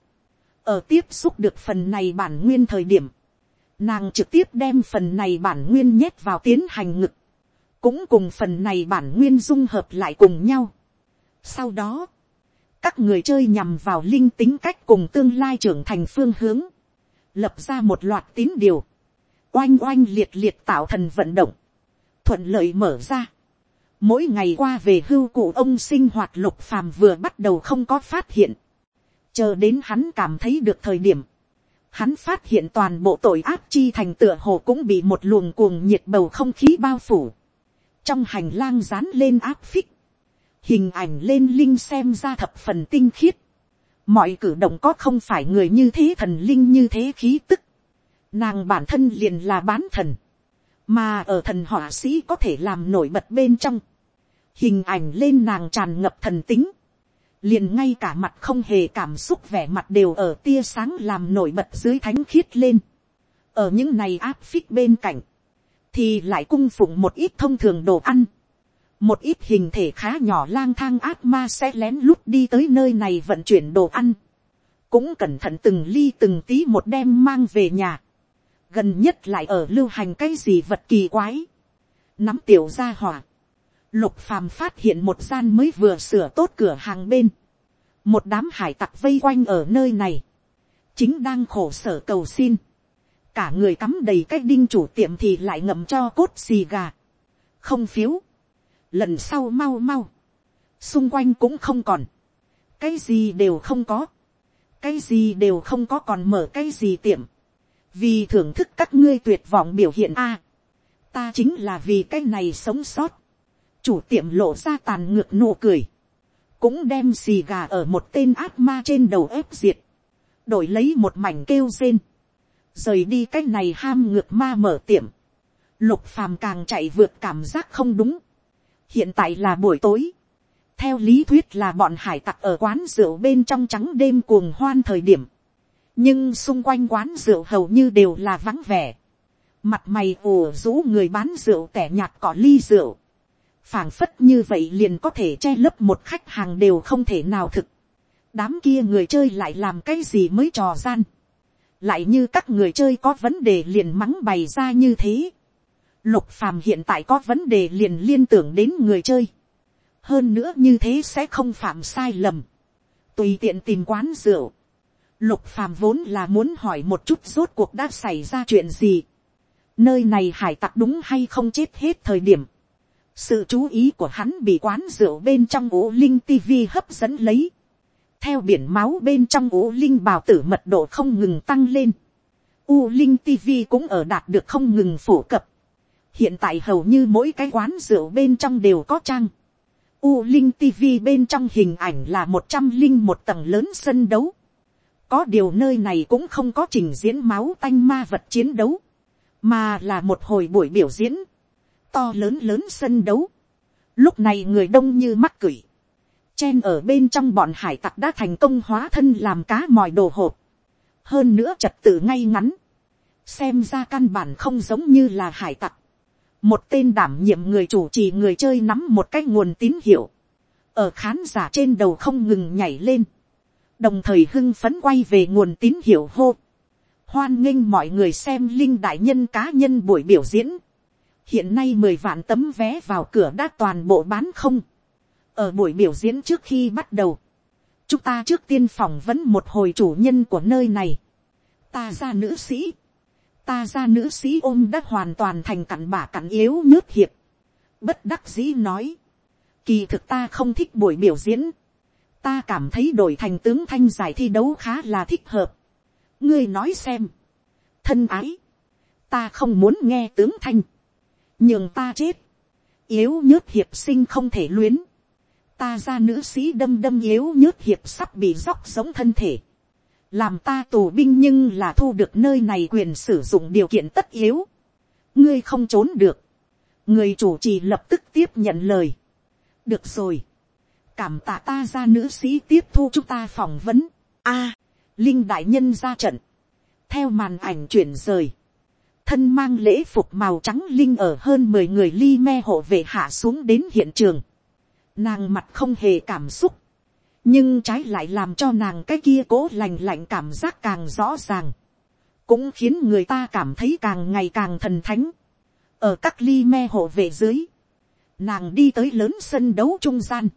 ở tiếp xúc được phần này bản nguyên thời điểm, nàng trực tiếp đem phần này bản nguyên nhét vào tiến hành ngực, cũng cùng phần này bản nguyên dung hợp lại cùng nhau. Sau đó, các người chơi nhằm vào linh tính cách cùng tương lai trưởng thành phương hướng, lập ra một loạt tín điều, oanh oanh liệt liệt tạo thần vận động, thuận lợi mở ra. Mỗi ngày qua về hưu cụ ông sinh hoạt lục phàm vừa bắt đầu không có phát hiện. Chờ đến hắn cảm thấy được thời điểm. Hắn phát hiện toàn bộ tội ác chi thành tựa hồ cũng bị một luồng cuồng nhiệt bầu không khí bao phủ. Trong hành lang dán lên áp phích. Hình ảnh lên linh xem ra thập phần tinh khiết. Mọi cử động có không phải người như thế thần linh như thế khí tức. Nàng bản thân liền là bán thần. Mà ở thần họa sĩ có thể làm nổi bật bên trong. Hình ảnh lên nàng tràn ngập thần tính. Liền ngay cả mặt không hề cảm xúc vẻ mặt đều ở tia sáng làm nổi bật dưới thánh khiết lên. Ở những này áp phích bên cạnh. Thì lại cung phụng một ít thông thường đồ ăn. Một ít hình thể khá nhỏ lang thang ác ma sẽ lén lút đi tới nơi này vận chuyển đồ ăn. Cũng cẩn thận từng ly từng tí một đem mang về nhà gần nhất lại ở lưu hành cái gì vật kỳ quái, nắm tiểu ra hỏa, lục phàm phát hiện một gian mới vừa sửa tốt cửa hàng bên, một đám hải tặc vây quanh ở nơi này, chính đang khổ sở cầu xin, cả người cắm đầy cái đinh chủ tiệm thì lại ngậm cho cốt xì gà, không phiếu, lần sau mau mau, xung quanh cũng không còn, cái gì đều không có, cái gì đều không có còn mở cái gì tiệm, vì thưởng thức các ngươi tuyệt vọng biểu hiện a, ta chính là vì cái này sống sót, chủ tiệm lộ ra tàn ngược nụ cười, cũng đem xì gà ở một tên ác ma trên đầu ép diệt, đổi lấy một mảnh kêu rên, rời đi cái này ham ngược ma mở tiệm, lục phàm càng chạy vượt cảm giác không đúng, hiện tại là buổi tối, theo lý thuyết là bọn hải tặc ở quán rượu bên trong trắng đêm cuồng hoan thời điểm, nhưng xung quanh quán rượu hầu như đều là vắng vẻ, mặt mày ồ rũ người bán rượu tẻ nhạt cỏ ly rượu, phảng phất như vậy liền có thể che lấp một khách hàng đều không thể nào thực, đám kia người chơi lại làm cái gì mới trò gian, lại như các người chơi có vấn đề liền mắng bày ra như thế, lục phàm hiện tại có vấn đề liền liên tưởng đến người chơi, hơn nữa như thế sẽ không phạm sai lầm, tùy tiện tìm quán rượu, Lục phàm vốn là muốn hỏi một chút rốt cuộc đã xảy ra chuyện gì. Nơi này hải tặc đúng hay không chết hết thời điểm. Sự chú ý của hắn bị quán rượu bên trong ố linh tivi hấp dẫn lấy. Theo biển máu bên trong ố linh bào tử mật độ không ngừng tăng lên. U linh tivi cũng ở đạt được không ngừng phổ cập. Hiện tại hầu như mỗi cái quán rượu bên trong đều có trang. U linh tivi bên trong hình ảnh là một trăm linh một tầng lớn sân đấu có điều nơi này cũng không có trình diễn máu tanh ma vật chiến đấu, mà là một hồi buổi biểu diễn, to lớn lớn sân đấu. Lúc này người đông như mắc cửi, chen ở bên trong bọn hải tặc đã thành công hóa thân làm cá mòi đồ hộp, hơn nữa trật tự ngay ngắn, xem ra căn bản không giống như là hải tặc. một tên đảm nhiệm người chủ trì người chơi nắm một cái nguồn tín hiệu, ở khán giả trên đầu không ngừng nhảy lên, đồng thời hưng phấn quay về nguồn tín hiệu hô, hoan nghênh mọi người xem linh đại nhân cá nhân buổi biểu diễn, hiện nay mười vạn tấm vé vào cửa đã toàn bộ bán không, ở buổi biểu diễn trước khi bắt đầu, chúng ta trước tiên phỏng vấn một hồi chủ nhân của nơi này, ta ra nữ sĩ, ta ra nữ sĩ ôm đã hoàn toàn thành cặn bả cặn yếu nhớt hiệp, bất đắc dĩ nói, kỳ thực ta không thích buổi biểu diễn, ta cảm thấy đổi thành tướng thanh giải thi đấu khá là thích hợp. ngươi nói xem, thân ái, ta không muốn nghe tướng thanh, nhường ta chết, yếu nhớt hiệp sinh không thể luyến, ta ra nữ sĩ đâm đâm yếu nhớt hiệp sắp bị róc sống thân thể, làm ta tù binh nhưng là thu được nơi này quyền sử dụng điều kiện tất yếu, ngươi không trốn được, người chủ trì lập tức tiếp nhận lời, được rồi, cảm tạ ta ra nữ sĩ tiếp thu chúng ta phỏng vấn. a, linh đại nhân ra trận, theo màn ảnh chuyển rời, thân mang lễ phục màu trắng linh ở hơn mười người ly me hộ vệ hạ xuống đến hiện trường. Nàng mặt không hề cảm xúc, nhưng trái lại làm cho nàng cái kia cố lành lạnh cảm giác càng rõ ràng, cũng khiến người ta cảm thấy càng ngày càng thần thánh. ở các ly me hộ vệ dưới, nàng đi tới lớn sân đấu trung gian,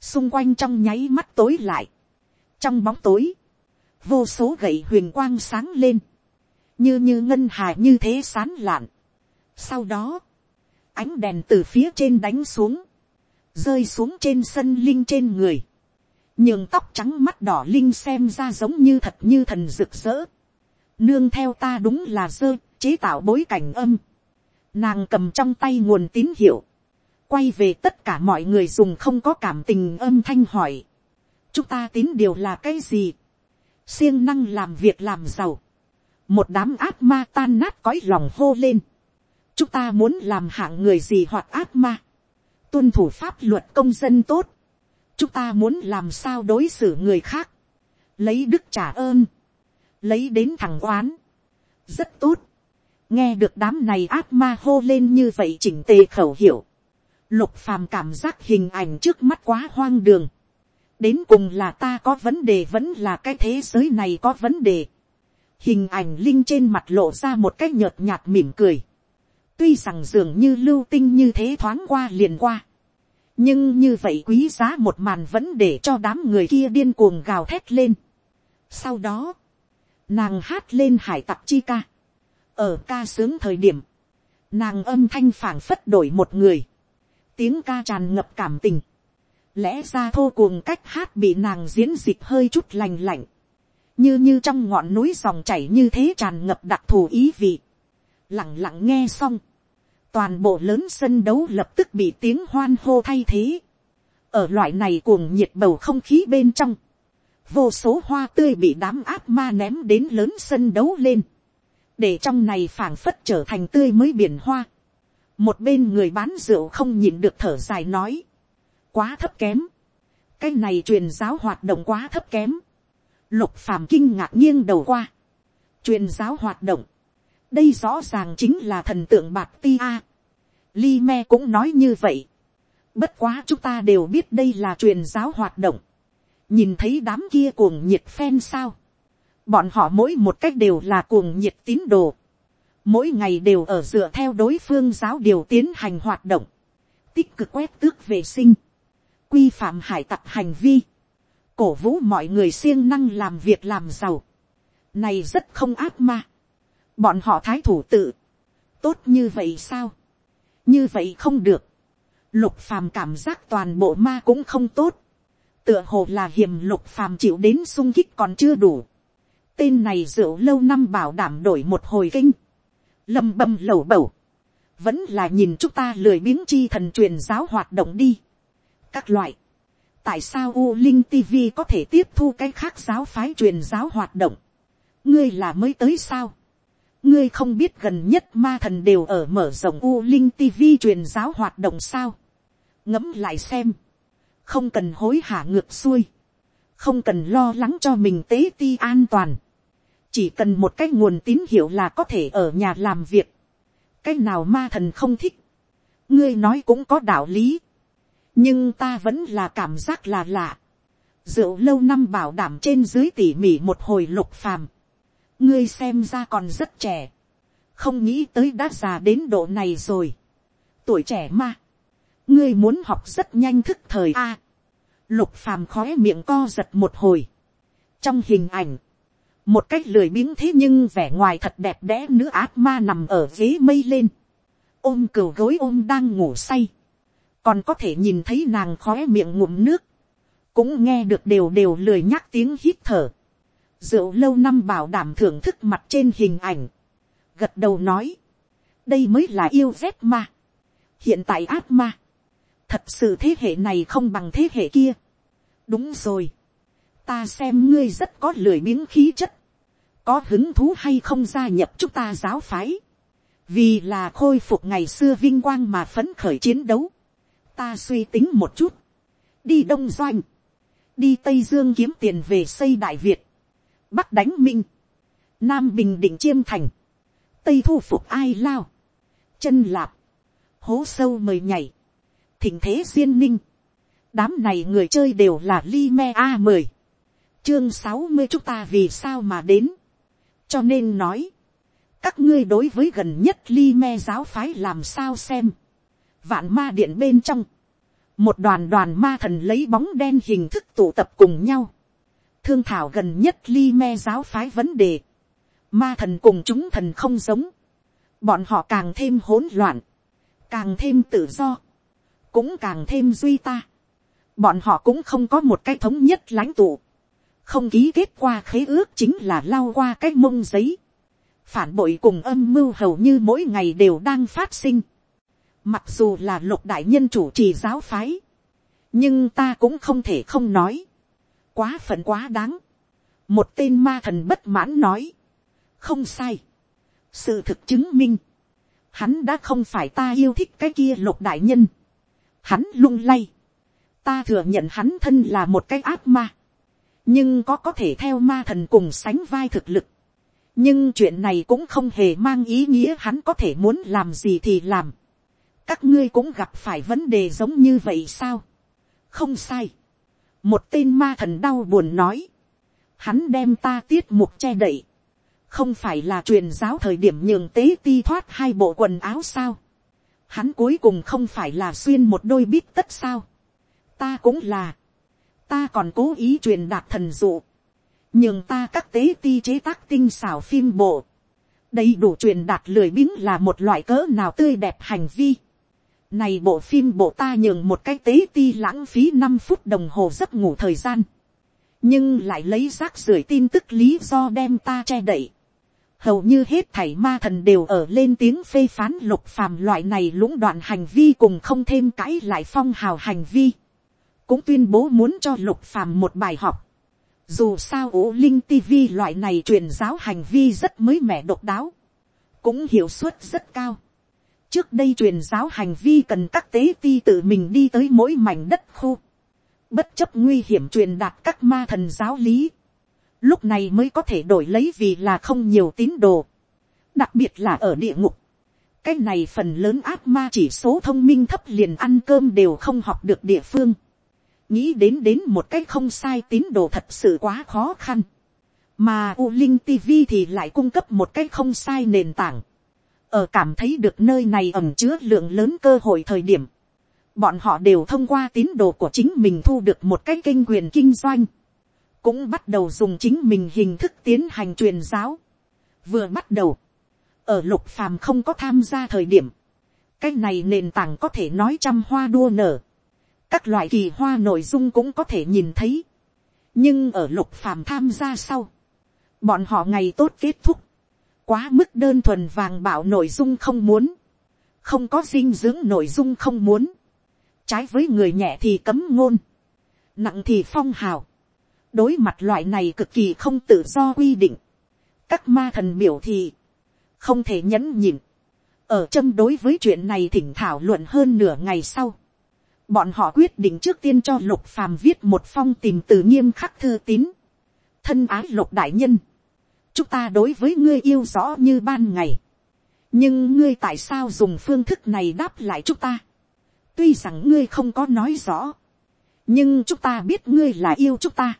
xung quanh trong nháy mắt tối lại, trong bóng tối, vô số gậy huyền quang sáng lên, như như ngân hà như thế sán lạn. sau đó, ánh đèn từ phía trên đánh xuống, rơi xuống trên sân linh trên người, nhường tóc trắng mắt đỏ linh xem ra giống như thật như thần rực rỡ. nương theo ta đúng là dơ, chế tạo bối cảnh âm. nàng cầm trong tay nguồn tín hiệu, quay về tất cả mọi người dùng không có cảm tình âm thanh hỏi. chúng ta tín điều là cái gì. siêng năng làm việc làm giàu một đám ác ma tan nát cõi lòng hô lên. chúng ta muốn làm hạng người gì hoặc ác ma. tuân thủ pháp luật công dân tốt. chúng ta muốn làm sao đối xử người khác. lấy đức trả ơn. lấy đến thằng oán. rất tốt. nghe được đám này ác ma hô lên như vậy chỉnh tề khẩu hiệu Lục phàm cảm giác hình ảnh trước mắt quá hoang đường. Đến cùng là ta có vấn đề vẫn là cái thế giới này có vấn đề. Hình ảnh linh trên mặt lộ ra một cái nhợt nhạt mỉm cười. Tuy rằng dường như lưu tinh như thế thoáng qua liền qua. Nhưng như vậy quý giá một màn vẫn để cho đám người kia điên cuồng gào thét lên. Sau đó, nàng hát lên hải tặc chi ca. Ở ca sướng thời điểm, nàng âm thanh phảng phất đổi một người tiếng ca tràn ngập cảm tình, lẽ ra thô cuồng cách hát bị nàng diễn dịch hơi chút lành lạnh, như như trong ngọn núi dòng chảy như thế tràn ngập đặc thù ý vị, lẳng lặng nghe xong, toàn bộ lớn sân đấu lập tức bị tiếng hoan hô thay thế, ở loại này cuồng nhiệt bầu không khí bên trong, vô số hoa tươi bị đám áp ma ném đến lớn sân đấu lên, để trong này phảng phất trở thành tươi mới biển hoa, một bên người bán rượu không nhìn được thở dài nói, quá thấp kém, cái này truyền giáo hoạt động quá thấp kém, lục phàm kinh ngạc nghiêng đầu qua, truyền giáo hoạt động, đây rõ ràng chính là thần tượng bạc ti a, li me cũng nói như vậy, bất quá chúng ta đều biết đây là truyền giáo hoạt động, nhìn thấy đám kia cuồng nhiệt phen sao, bọn họ mỗi một cách đều là cuồng nhiệt tín đồ, mỗi ngày đều ở dựa theo đối phương giáo điều tiến hành hoạt động, tích cực quét tước vệ sinh, quy phạm hải tặc hành vi, cổ vũ mọi người siêng năng làm việc làm giàu, này rất không ác ma, bọn họ thái thủ tự, tốt như vậy sao, như vậy không được, lục phàm cảm giác toàn bộ ma cũng không tốt, tựa hồ là hiểm lục phàm chịu đến sung kích còn chưa đủ, tên này rượu lâu năm bảo đảm đổi một hồi kinh, lầm bầm lẩu bẩu, vẫn là nhìn chúng ta lười biếng chi thần truyền giáo hoạt động đi. các loại, tại sao u linh tv có thể tiếp thu cái khác giáo phái truyền giáo hoạt động, ngươi là mới tới sao, ngươi không biết gần nhất ma thần đều ở mở rộng u linh tv truyền giáo hoạt động sao, ngẫm lại xem, không cần hối hả ngược xuôi, không cần lo lắng cho mình tế ti an toàn, chỉ cần một cái nguồn tín hiệu là có thể ở nhà làm việc, cái nào ma thần không thích, ngươi nói cũng có đạo lý, nhưng ta vẫn là cảm giác là lạ, rượu lâu năm bảo đảm trên dưới tỉ mỉ một hồi lục phàm, ngươi xem ra còn rất trẻ, không nghĩ tới đã già đến độ này rồi, tuổi trẻ ma, ngươi muốn học rất nhanh thức thời a, lục phàm khói miệng co giật một hồi, trong hình ảnh, một cách lười biếng thế nhưng vẻ ngoài thật đẹp đẽ nữ ác ma nằm ở ghế mây lên, ôm cừu gối ôm đang ngủ say, còn có thể nhìn thấy nàng khóe miệng ngụm nước, cũng nghe được đều đều lười nhắc tiếng hít thở, rượu lâu năm bảo đảm thưởng thức mặt trên hình ảnh, gật đầu nói, đây mới là yêu phép ma, hiện tại ác ma, thật sự thế hệ này không bằng thế hệ kia, đúng rồi, ta xem ngươi rất có lười biếng khí chất, có hứng thú hay không gia nhập chúng ta giáo phái, vì là khôi phục ngày xưa vinh quang mà phấn khởi chiến đấu, ta suy tính một chút, đi đông doanh, đi tây dương kiếm tiền về xây đại việt, bắc đánh minh, nam bình định chiêm thành, tây thu phục ai lao, chân lạp, hố sâu mời nhảy, thỉnh thế duyên ninh, đám này người chơi đều là li me a mười, chương sáu mươi chúng ta vì sao mà đến, cho nên nói, các ngươi đối với gần nhất ly me giáo phái làm sao xem, vạn ma điện bên trong, một đoàn đoàn ma thần lấy bóng đen hình thức tụ tập cùng nhau, thương thảo gần nhất ly me giáo phái vấn đề, Ma thần cùng chúng thần không giống. Bọn họ càng thêm hỗn loạn. Càng thêm tự do. Cũng càng thêm duy ta. Bọn họ cũng không có một cái thống nhất lãnh tụ. Không ký kết qua khế ước chính là lao qua cái mông giấy. Phản bội cùng âm mưu hầu như mỗi ngày đều đang phát sinh. Mặc dù là lục đại nhân chủ trì giáo phái. Nhưng ta cũng không thể không nói. Quá phận quá đáng. Một tên ma thần bất mãn nói. Không sai. Sự thực chứng minh. Hắn đã không phải ta yêu thích cái kia lục đại nhân. Hắn lung lay. Ta thừa nhận hắn thân là một cái ác ma. Nhưng có có thể theo ma thần cùng sánh vai thực lực. Nhưng chuyện này cũng không hề mang ý nghĩa hắn có thể muốn làm gì thì làm. Các ngươi cũng gặp phải vấn đề giống như vậy sao? Không sai. Một tên ma thần đau buồn nói. Hắn đem ta tiết mục che đậy không phải là truyền giáo thời điểm nhường tế ti thoát hai bộ quần áo sao. Hắn cuối cùng không phải là xuyên một đôi bít tất sao. ta cũng là. ta còn cố ý truyền đạt thần dụ. nhường ta các tế ti chế tác tinh xảo phim bộ. đầy đủ truyền đạt lười biếng là một loại cỡ nào tươi đẹp hành vi. Này bộ phim bộ ta nhường một cái tế ti lãng phí năm phút đồng hồ giấc ngủ thời gian. Nhưng lại lấy rác rưởi tin tức lý do đem ta che đậy hầu như hết thảy ma thần đều ở lên tiếng phê phán lục phàm loại này lũng đoạn hành vi cùng không thêm cãi lại phong hào hành vi, cũng tuyên bố muốn cho lục phàm một bài học. Dù sao ổ linh tv loại này truyền giáo hành vi rất mới mẻ độc đáo, cũng hiệu suất rất cao trước đây truyền giáo hành vi cần các tế ti tự mình đi tới mỗi mảnh đất khu, bất chấp nguy hiểm truyền đạt các ma thần giáo lý lúc này mới có thể đổi lấy vì là không nhiều tín đồ, đặc biệt là ở địa ngục. cái này phần lớn ác ma chỉ số thông minh thấp liền ăn cơm đều không học được địa phương. nghĩ đến đến một cái không sai tín đồ thật sự quá khó khăn. mà u linh tv thì lại cung cấp một cái không sai nền tảng ở cảm thấy được nơi này ẩm chứa lượng lớn cơ hội thời điểm. bọn họ đều thông qua tín đồ của chính mình thu được một cái kênh quyền kinh doanh. Cũng bắt đầu dùng chính mình hình thức tiến hành truyền giáo. Vừa bắt đầu, ở lục phàm không có tham gia thời điểm, cái này nền tảng có thể nói trăm hoa đua nở, các loại kỳ hoa nội dung cũng có thể nhìn thấy, nhưng ở lục phàm tham gia sau, bọn họ ngày tốt kết thúc, quá mức đơn thuần vàng bảo nội dung không muốn, không có dinh dưỡng nội dung không muốn, trái với người nhẹ thì cấm ngôn, nặng thì phong hào, đối mặt loại này cực kỳ không tự do quy định, các ma thần biểu thị, không thể nhẫn nhịn, ở châm đối với chuyện này thỉnh thảo luận hơn nửa ngày sau, bọn họ quyết định trước tiên cho lục phàm viết một phong tìm từ nghiêm khắc thư tín, thân ái lục đại nhân, chúng ta đối với ngươi yêu rõ như ban ngày, nhưng ngươi tại sao dùng phương thức này đáp lại chúng ta, tuy rằng ngươi không có nói rõ, nhưng chúng ta biết ngươi là yêu chúng ta,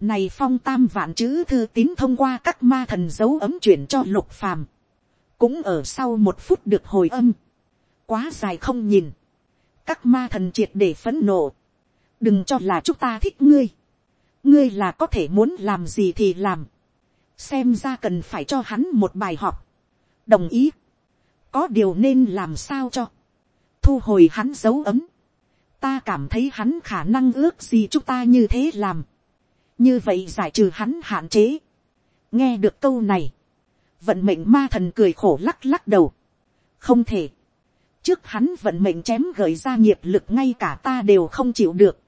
này phong tam vạn chữ thư tín thông qua các ma thần dấu ấm chuyển cho lục phàm. Cũng ở sau một phút được hồi âm. Quá dài không nhìn. Các ma thần triệt để phấn nộ. Đừng cho là chúng ta thích ngươi. Ngươi là có thể muốn làm gì thì làm. Xem ra cần phải cho hắn một bài học. Đồng ý. Có điều nên làm sao cho. Thu hồi hắn dấu ấm. Ta cảm thấy hắn khả năng ước gì chúng ta như thế làm như vậy giải trừ hắn hạn chế. nghe được câu này, vận mệnh ma thần cười khổ lắc lắc đầu. không thể. trước hắn vận mệnh chém gợi ra nghiệp lực ngay cả ta đều không chịu được.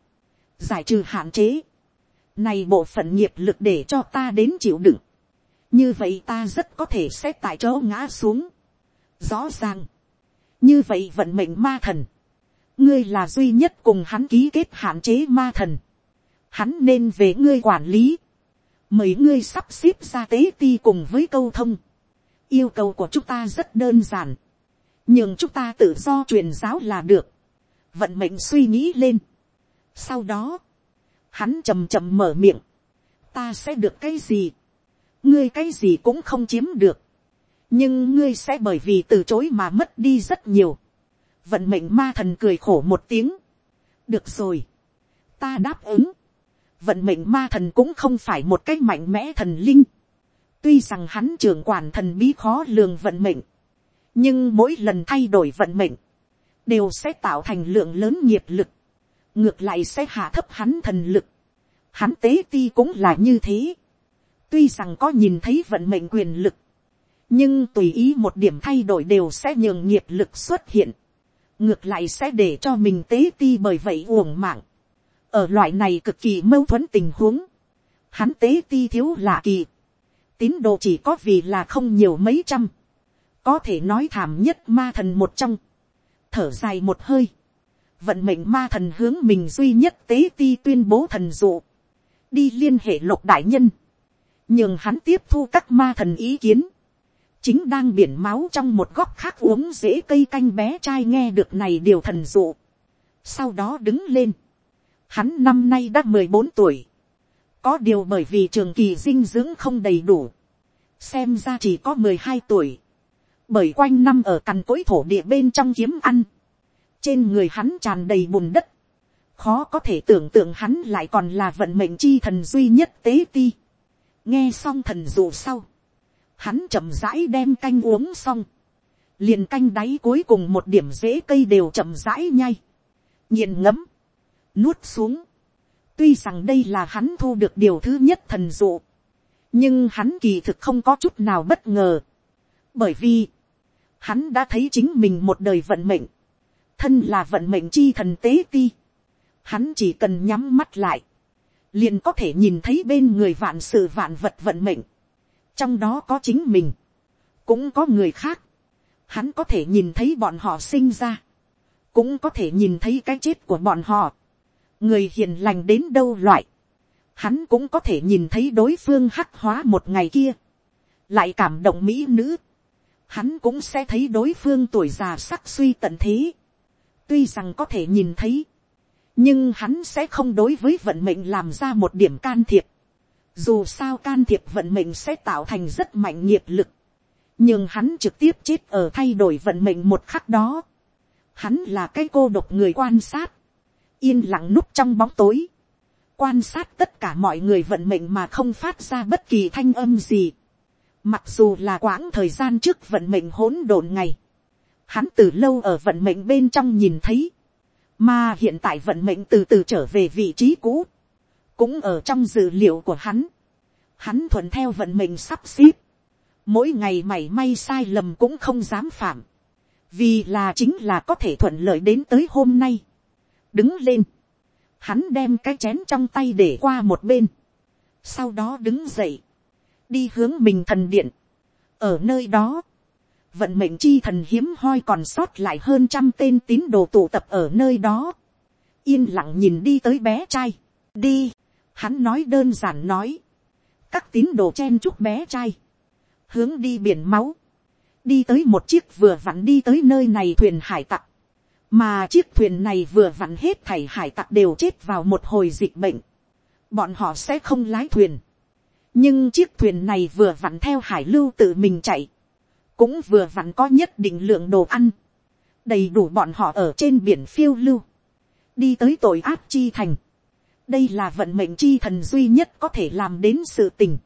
giải trừ hạn chế. này bộ phận nghiệp lực để cho ta đến chịu đựng như vậy ta rất có thể sẽ tại chỗ ngã xuống. rõ ràng. như vậy vận mệnh ma thần. ngươi là duy nhất cùng hắn ký kết hạn chế ma thần hắn nên về ngươi quản lý, mời ngươi sắp xếp ra tế ti cùng với câu thông. yêu cầu của chúng ta rất đơn giản, nhưng chúng ta tự do truyền giáo là được, vận mệnh suy nghĩ lên. sau đó, hắn chầm chậm mở miệng, ta sẽ được cái gì, ngươi cái gì cũng không chiếm được, nhưng ngươi sẽ bởi vì từ chối mà mất đi rất nhiều. vận mệnh ma thần cười khổ một tiếng. được rồi, ta đáp ứng vận mệnh ma thần cũng không phải một cái mạnh mẽ thần linh. Tuy rằng hắn trưởng quản thần bí khó lường vận mệnh. Nhưng mỗi lần thay đổi vận mệnh. Đều sẽ tạo thành lượng lớn nghiệp lực. Ngược lại sẽ hạ thấp hắn thần lực. Hắn tế ti cũng là như thế. Tuy rằng có nhìn thấy vận mệnh quyền lực. Nhưng tùy ý một điểm thay đổi đều sẽ nhường nghiệp lực xuất hiện. Ngược lại sẽ để cho mình tế ti bởi vậy uổng mạng. Ở loại này cực kỳ mâu thuẫn tình huống. Hắn tế ti thiếu lạ kỳ tín đồ chỉ có vì là không nhiều mấy trăm, có thể nói thảm nhất ma thần một trong, thở dài một hơi, vận mệnh ma thần hướng mình duy nhất tế ti tuyên bố thần dụ, đi liên hệ lục đại nhân, nhường hắn tiếp thu các ma thần ý kiến, chính đang biển máu trong một góc khác uống dễ cây canh bé trai nghe được này điều thần dụ, sau đó đứng lên, hắn năm nay đã mười bốn tuổi, có điều bởi vì trường kỳ dinh dưỡng không đầy đủ, xem ra chỉ có mười hai tuổi, bởi quanh năm ở cằn cỗi thổ địa bên trong kiếm ăn, trên người hắn tràn đầy bùn đất, khó có thể tưởng tượng hắn lại còn là vận mệnh chi thần duy nhất tế ti nghe xong thần dụ sau, hắn chậm rãi đem canh uống xong, liền canh đáy cuối cùng một điểm rễ cây đều chậm rãi nhai, nghiền ngấm, nuốt xuống, Tuy rằng đây là hắn thu được điều thứ nhất thần dụ. Nhưng hắn kỳ thực không có chút nào bất ngờ. Bởi vì, hắn đã thấy chính mình một đời vận mệnh. Thân là vận mệnh chi thần tế ti. Hắn chỉ cần nhắm mắt lại. Liền có thể nhìn thấy bên người vạn sự vạn vật vận mệnh. Trong đó có chính mình. Cũng có người khác. Hắn có thể nhìn thấy bọn họ sinh ra. Cũng có thể nhìn thấy cái chết của bọn họ người hiền lành đến đâu loại, hắn cũng có thể nhìn thấy đối phương hắc hóa một ngày kia, lại cảm động mỹ nữ, hắn cũng sẽ thấy đối phương tuổi già sắc suy tận thế, tuy rằng có thể nhìn thấy, nhưng hắn sẽ không đối với vận mệnh làm ra một điểm can thiệp, dù sao can thiệp vận mệnh sẽ tạo thành rất mạnh nghiệp lực, nhưng hắn trực tiếp chết ở thay đổi vận mệnh một khắc đó, hắn là cái cô độc người quan sát, yên lặng núp trong bóng tối, quan sát tất cả mọi người vận mệnh mà không phát ra bất kỳ thanh âm gì. Mặc dù là quãng thời gian trước vận mệnh hỗn độn ngày, hắn từ lâu ở vận mệnh bên trong nhìn thấy, mà hiện tại vận mệnh từ từ trở về vị trí cũ, cũng ở trong dữ liệu của hắn. Hắn thuận theo vận mệnh sắp xếp, mỗi ngày mảy may sai lầm cũng không dám phạm, vì là chính là có thể thuận lợi đến tới hôm nay. Đứng lên, hắn đem cái chén trong tay để qua một bên, sau đó đứng dậy, đi hướng mình thần điện, ở nơi đó, vận mệnh chi thần hiếm hoi còn sót lại hơn trăm tên tín đồ tụ tập ở nơi đó, yên lặng nhìn đi tới bé trai, đi, hắn nói đơn giản nói, các tín đồ chen chúc bé trai, hướng đi biển máu, đi tới một chiếc vừa vặn đi tới nơi này thuyền hải tặc, mà chiếc thuyền này vừa vặn hết thảy hải tặc đều chết vào một hồi dịch bệnh, bọn họ sẽ không lái thuyền, nhưng chiếc thuyền này vừa vặn theo hải lưu tự mình chạy, cũng vừa vặn có nhất định lượng đồ ăn, đầy đủ bọn họ ở trên biển phiêu lưu, đi tới tội ác chi thành. đây là vận mệnh chi thần duy nhất có thể làm đến sự tình,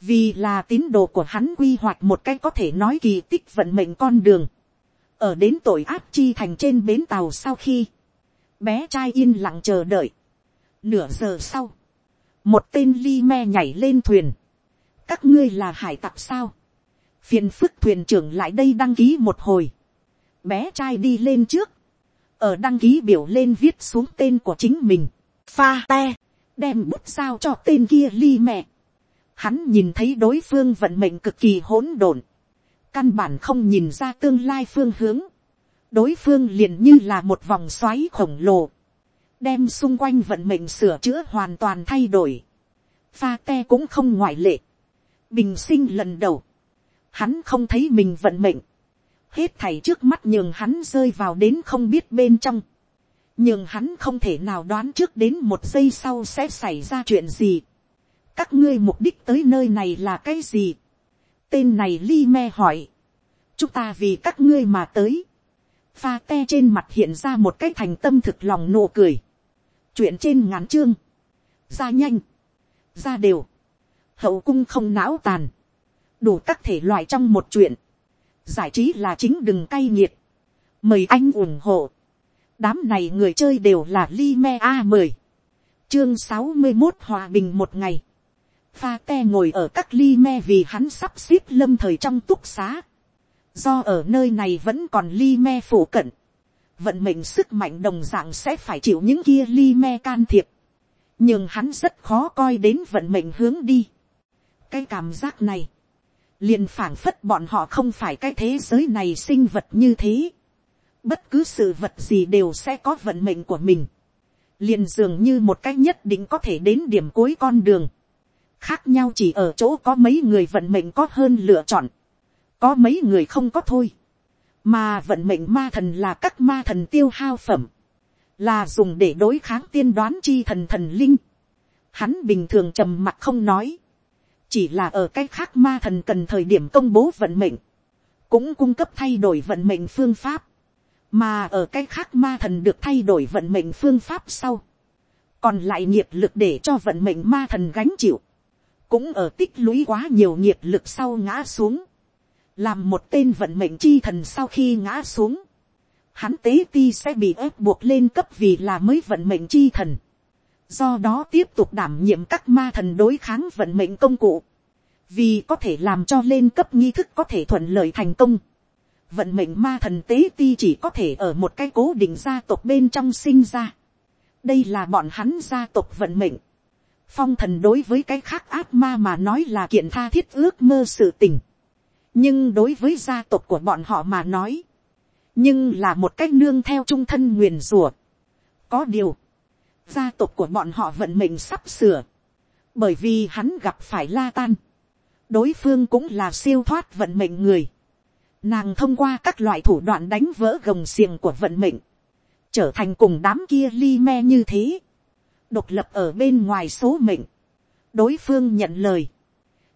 vì là tín đồ của hắn quy hoạch một cái có thể nói kỳ tích vận mệnh con đường, ở đến tội ác chi thành trên bến tàu sau khi, bé trai yên lặng chờ đợi. Nửa giờ sau, một tên ly me nhảy lên thuyền. các ngươi là hải tặc sao phiền phức thuyền trưởng lại đây đăng ký một hồi. bé trai đi lên trước, ở đăng ký biểu lên viết xuống tên của chính mình. pha te, đem bút sao cho tên kia ly mẹ. hắn nhìn thấy đối phương vận mệnh cực kỳ hỗn độn. Căn bản không nhìn ra tương lai phương hướng, đối phương liền như là một vòng xoáy khổng lồ, đem xung quanh vận mệnh sửa chữa hoàn toàn thay đổi, pha te cũng không ngoại lệ, bình sinh lần đầu, hắn không thấy mình vận mệnh, hết thảy trước mắt nhường hắn rơi vào đến không biết bên trong, nhường hắn không thể nào đoán trước đến một giây sau sẽ xảy ra chuyện gì. các ngươi mục đích tới nơi này là cái gì? Tên này li me hỏi, chúng ta vì các ngươi mà tới, pha te trên mặt hiện ra một cái thành tâm thực lòng nụ cười, chuyện trên ngắn chương, ra nhanh, ra đều, hậu cung không não tàn, đủ các thể loại trong một chuyện, giải trí là chính đừng cay nghiệt, mời anh ủng hộ, đám này người chơi đều là li me a mười, chương sáu mươi một hòa bình một ngày, pha te ngồi ở các li me vì hắn sắp xếp lâm thời trong túc xá, do ở nơi này vẫn còn li me phổ cận, vận mệnh sức mạnh đồng dạng sẽ phải chịu những kia li me can thiệp, nhưng hắn rất khó coi đến vận mệnh hướng đi. cái cảm giác này, liền phảng phất bọn họ không phải cái thế giới này sinh vật như thế. bất cứ sự vật gì đều sẽ có vận mệnh của mình. liền dường như một cách nhất định có thể đến điểm cuối con đường. khác nhau chỉ ở chỗ có mấy người vận mệnh có hơn lựa chọn. có mấy người không có thôi. mà vận mệnh ma thần là các ma thần tiêu hao phẩm. là dùng để đối kháng tiên đoán chi thần thần linh. hắn bình thường trầm mặc không nói chỉ là ở cái khác ma thần cần thời điểm công bố vận mệnh, cũng cung cấp thay đổi vận mệnh phương pháp, mà ở cái khác ma thần được thay đổi vận mệnh phương pháp sau, còn lại nghiệp lực để cho vận mệnh ma thần gánh chịu, cũng ở tích lũy quá nhiều nghiệp lực sau ngã xuống, làm một tên vận mệnh chi thần sau khi ngã xuống, hắn tế ti sẽ bị ép buộc lên cấp vì là mới vận mệnh chi thần do đó tiếp tục đảm nhiệm các ma thần đối kháng vận mệnh công cụ, vì có thể làm cho lên cấp nghi thức có thể thuận lợi thành công. Vận mệnh ma thần tế ti chỉ có thể ở một cái cố định gia tộc bên trong sinh ra. đây là bọn hắn gia tộc vận mệnh. phong thần đối với cái khác ác ma mà nói là kiện tha thiết ước mơ sự tình. nhưng đối với gia tộc của bọn họ mà nói, nhưng là một cách nương theo trung thân nguyền rủa. có điều, gia tộc của bọn họ vận mệnh sắp sửa, bởi vì hắn gặp phải la tan, đối phương cũng là siêu thoát vận mệnh người, nàng thông qua các loại thủ đoạn đánh vỡ gồng xiềng của vận mệnh, trở thành cùng đám kia li me như thế, độc lập ở bên ngoài số mệnh, đối phương nhận lời,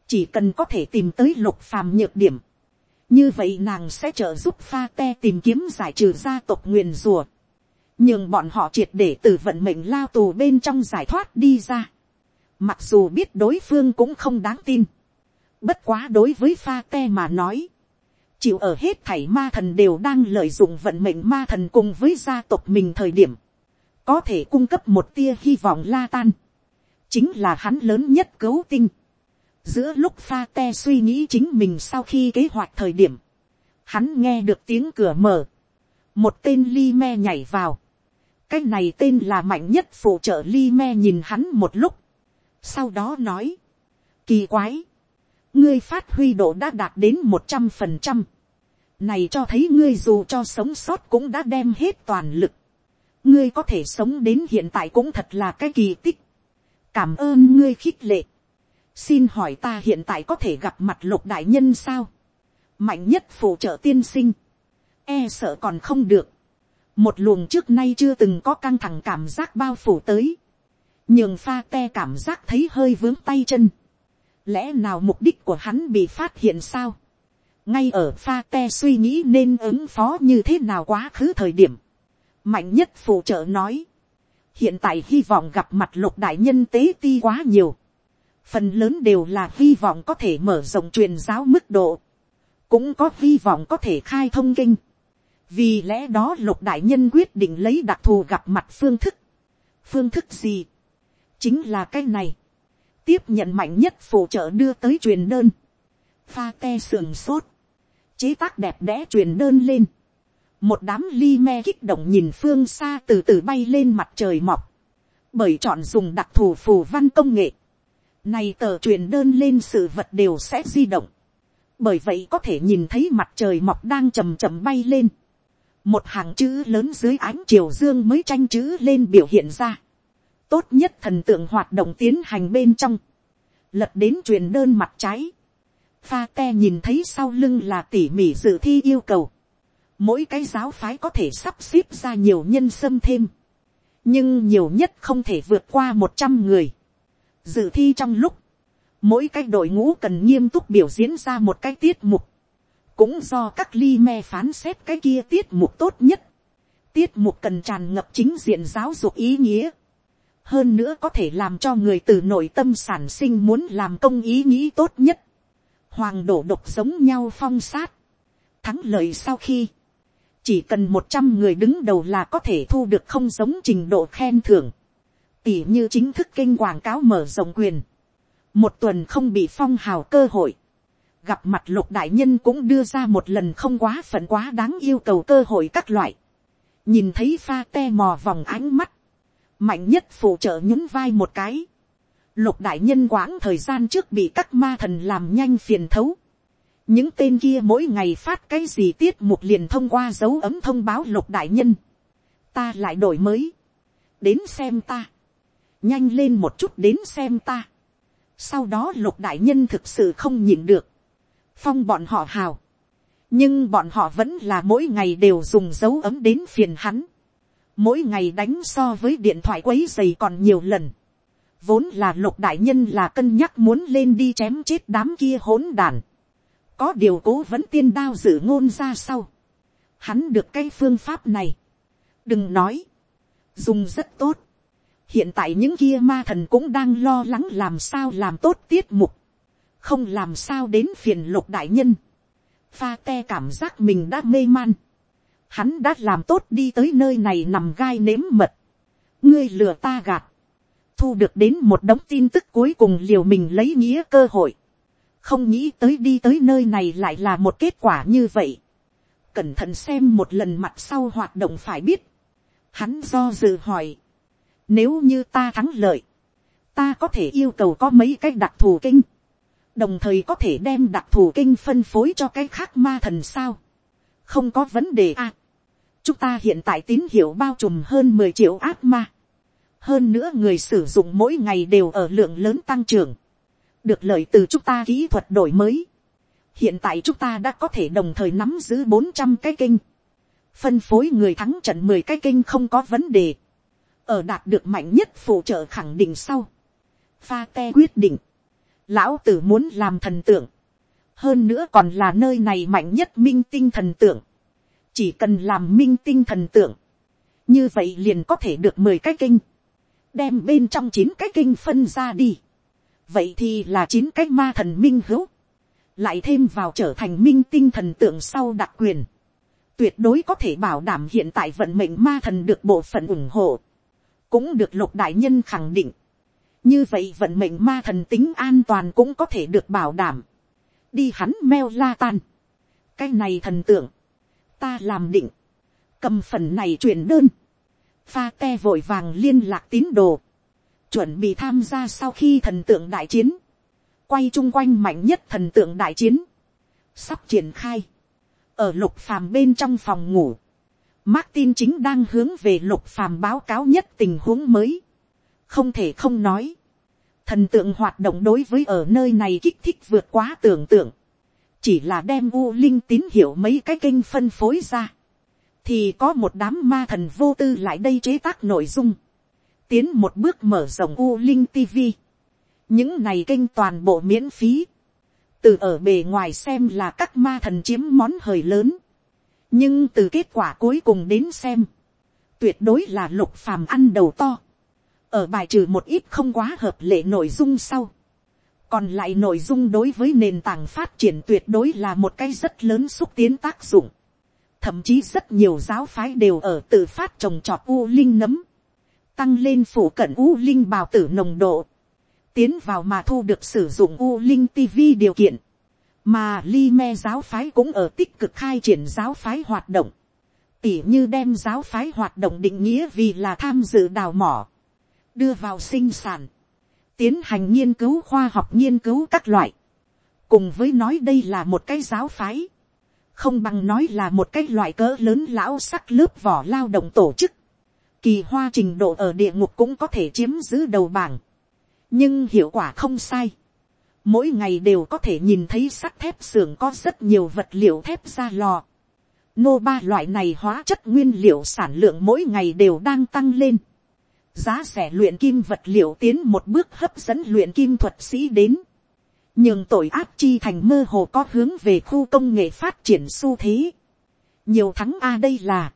chỉ cần có thể tìm tới lục phàm nhược điểm, như vậy nàng sẽ trợ giúp pha te tìm kiếm giải trừ gia tộc nguyền rùa, nhưng bọn họ triệt để từ vận mệnh lao tù bên trong giải thoát đi ra. Mặc dù biết đối phương cũng không đáng tin. Bất quá đối với pha te mà nói. Chịu ở hết thảy ma thần đều đang lợi dụng vận mệnh ma thần cùng với gia tộc mình thời điểm. Có thể cung cấp một tia hy vọng la tan. Chính là hắn lớn nhất cấu tinh. Giữa lúc pha te suy nghĩ chính mình sau khi kế hoạch thời điểm. Hắn nghe được tiếng cửa mở. Một tên ly me nhảy vào cái này tên là mạnh nhất phụ trợ li me nhìn hắn một lúc. sau đó nói, kỳ quái, ngươi phát huy độ đã đạt đến một trăm phần trăm. này cho thấy ngươi dù cho sống sót cũng đã đem hết toàn lực. ngươi có thể sống đến hiện tại cũng thật là cái kỳ tích. cảm ơn ngươi khích lệ. xin hỏi ta hiện tại có thể gặp mặt lục đại nhân sao. mạnh nhất phụ trợ tiên sinh. e sợ còn không được một luồng trước nay chưa từng có căng thẳng cảm giác bao phủ tới, nhường pha te cảm giác thấy hơi vướng tay chân, lẽ nào mục đích của hắn bị phát hiện sao, ngay ở pha te suy nghĩ nên ứng phó như thế nào quá khứ thời điểm, mạnh nhất phụ trợ nói, hiện tại hy vọng gặp mặt lục đại nhân tế ti quá nhiều, phần lớn đều là hy vọng có thể mở rộng truyền giáo mức độ, cũng có hy vọng có thể khai thông kinh, vì lẽ đó lục đại nhân quyết định lấy đặc thù gặp mặt phương thức. phương thức gì, chính là cái này, tiếp nhận mạnh nhất phụ trợ đưa tới truyền đơn, pha te sườn sốt, chế tác đẹp đẽ truyền đơn lên, một đám ly me kích động nhìn phương xa từ từ bay lên mặt trời mọc, bởi chọn dùng đặc thù phù văn công nghệ, này tờ truyền đơn lên sự vật đều sẽ di động, bởi vậy có thể nhìn thấy mặt trời mọc đang chầm chầm bay lên, một hàng chữ lớn dưới ánh triều dương mới tranh chữ lên biểu hiện ra. tốt nhất thần tượng hoạt động tiến hành bên trong. lật đến truyền đơn mặt trái. pha te nhìn thấy sau lưng là tỉ mỉ dự thi yêu cầu. mỗi cái giáo phái có thể sắp xếp ra nhiều nhân sâm thêm. nhưng nhiều nhất không thể vượt qua một trăm người. dự thi trong lúc, mỗi cái đội ngũ cần nghiêm túc biểu diễn ra một cái tiết mục cũng do các ly me phán xét cái kia tiết mục tốt nhất. tiết mục cần tràn ngập chính diện giáo dục ý nghĩa. hơn nữa có thể làm cho người từ nội tâm sản sinh muốn làm công ý nghĩ tốt nhất. hoàng đổ độc giống nhau phong sát, thắng lợi sau khi, chỉ cần một trăm người đứng đầu là có thể thu được không giống trình độ khen thưởng, tỉ như chính thức kênh quảng cáo mở rộng quyền, một tuần không bị phong hào cơ hội, gặp mặt lục đại nhân cũng đưa ra một lần không quá phận quá đáng yêu cầu cơ hội các loại, nhìn thấy pha te mò vòng ánh mắt, mạnh nhất phụ trợ nhún vai một cái, lục đại nhân quãng thời gian trước bị các ma thần làm nhanh phiền thấu, những tên kia mỗi ngày phát cái gì tiết mục liền thông qua dấu ấm thông báo lục đại nhân, ta lại đổi mới, đến xem ta, nhanh lên một chút đến xem ta, sau đó lục đại nhân thực sự không nhịn được, phong bọn họ hào, nhưng bọn họ vẫn là mỗi ngày đều dùng dấu ấm đến phiền hắn, mỗi ngày đánh so với điện thoại quấy dày còn nhiều lần, vốn là lục đại nhân là cân nhắc muốn lên đi chém chết đám kia hỗn đàn, có điều cố vẫn tiên đao dự ngôn ra sau, hắn được cái phương pháp này, đừng nói, dùng rất tốt, hiện tại những kia ma thần cũng đang lo lắng làm sao làm tốt tiết mục, không làm sao đến phiền lục đại nhân, pha te cảm giác mình đã mê man, hắn đã làm tốt đi tới nơi này nằm gai nếm mật, ngươi lừa ta gạt, thu được đến một đống tin tức cuối cùng liều mình lấy nghĩa cơ hội, không nghĩ tới đi tới nơi này lại là một kết quả như vậy, cẩn thận xem một lần mặt sau hoạt động phải biết, hắn do dự hỏi, nếu như ta thắng lợi, ta có thể yêu cầu có mấy cái đặc thù kinh, đồng thời có thể đem đặc thù kinh phân phối cho cái khác ma thần sao. không có vấn đề à. chúng ta hiện tại tín hiệu bao trùm hơn mười triệu ác ma. hơn nữa người sử dụng mỗi ngày đều ở lượng lớn tăng trưởng. được lợi từ chúng ta kỹ thuật đổi mới. hiện tại chúng ta đã có thể đồng thời nắm giữ bốn trăm cái kinh. phân phối người thắng trận mười cái kinh không có vấn đề. ở đạt được mạnh nhất phụ trợ khẳng định sau. pha te quyết định lão tử muốn làm thần tượng, hơn nữa còn là nơi này mạnh nhất minh tinh thần tượng, chỉ cần làm minh tinh thần tượng, như vậy liền có thể được mười cái kinh, đem bên trong chín cái kinh phân ra đi, vậy thì là chín cái ma thần minh hữu, lại thêm vào trở thành minh tinh thần tượng sau đặc quyền, tuyệt đối có thể bảo đảm hiện tại vận mệnh ma thần được bộ phận ủng hộ, cũng được lục đại nhân khẳng định, như vậy vận mệnh ma thần tính an toàn cũng có thể được bảo đảm. đi hắn meo la tan. cái này thần tượng, ta làm định, cầm phần này truyền đơn, pha te vội vàng liên lạc tín đồ, chuẩn bị tham gia sau khi thần tượng đại chiến, quay chung quanh mạnh nhất thần tượng đại chiến, sắp triển khai, ở lục phàm bên trong phòng ngủ, Martin chính đang hướng về lục phàm báo cáo nhất tình huống mới không thể không nói, thần tượng hoạt động đối với ở nơi này kích thích vượt quá tưởng tượng, chỉ là đem u linh tín hiệu mấy cái kênh phân phối ra, thì có một đám ma thần vô tư lại đây chế tác nội dung, tiến một bước mở rộng u linh tv, những này kênh toàn bộ miễn phí, từ ở bề ngoài xem là các ma thần chiếm món hời lớn, nhưng từ kết quả cuối cùng đến xem, tuyệt đối là lục phàm ăn đầu to, ở bài trừ một ít không quá hợp lệ nội dung sau. còn lại nội dung đối với nền tảng phát triển tuyệt đối là một cái rất lớn xúc tiến tác dụng. thậm chí rất nhiều giáo phái đều ở tự phát trồng trọt u linh nấm, tăng lên phủ cận u linh bào tử nồng độ, tiến vào mà thu được sử dụng u linh tv điều kiện, mà li me giáo phái cũng ở tích cực khai triển giáo phái hoạt động, tỉ như đem giáo phái hoạt động định nghĩa vì là tham dự đào mỏ, đưa vào sinh sản, tiến hành nghiên cứu khoa học nghiên cứu các loại, cùng với nói đây là một cái giáo phái, không bằng nói là một cái loại cỡ lớn lão sắc lớp vỏ lao động tổ chức, kỳ hoa trình độ ở địa ngục cũng có thể chiếm giữ đầu bảng, nhưng hiệu quả không sai, mỗi ngày đều có thể nhìn thấy sắt thép xưởng có rất nhiều vật liệu thép ra lò, nô ba loại này hóa chất nguyên liệu sản lượng mỗi ngày đều đang tăng lên, giá rẻ luyện kim vật liệu tiến một bước hấp dẫn luyện kim thuật sĩ đến, nhưng tội ác chi thành mơ hồ có hướng về khu công nghệ phát triển xu thế. nhiều thắng a đây là,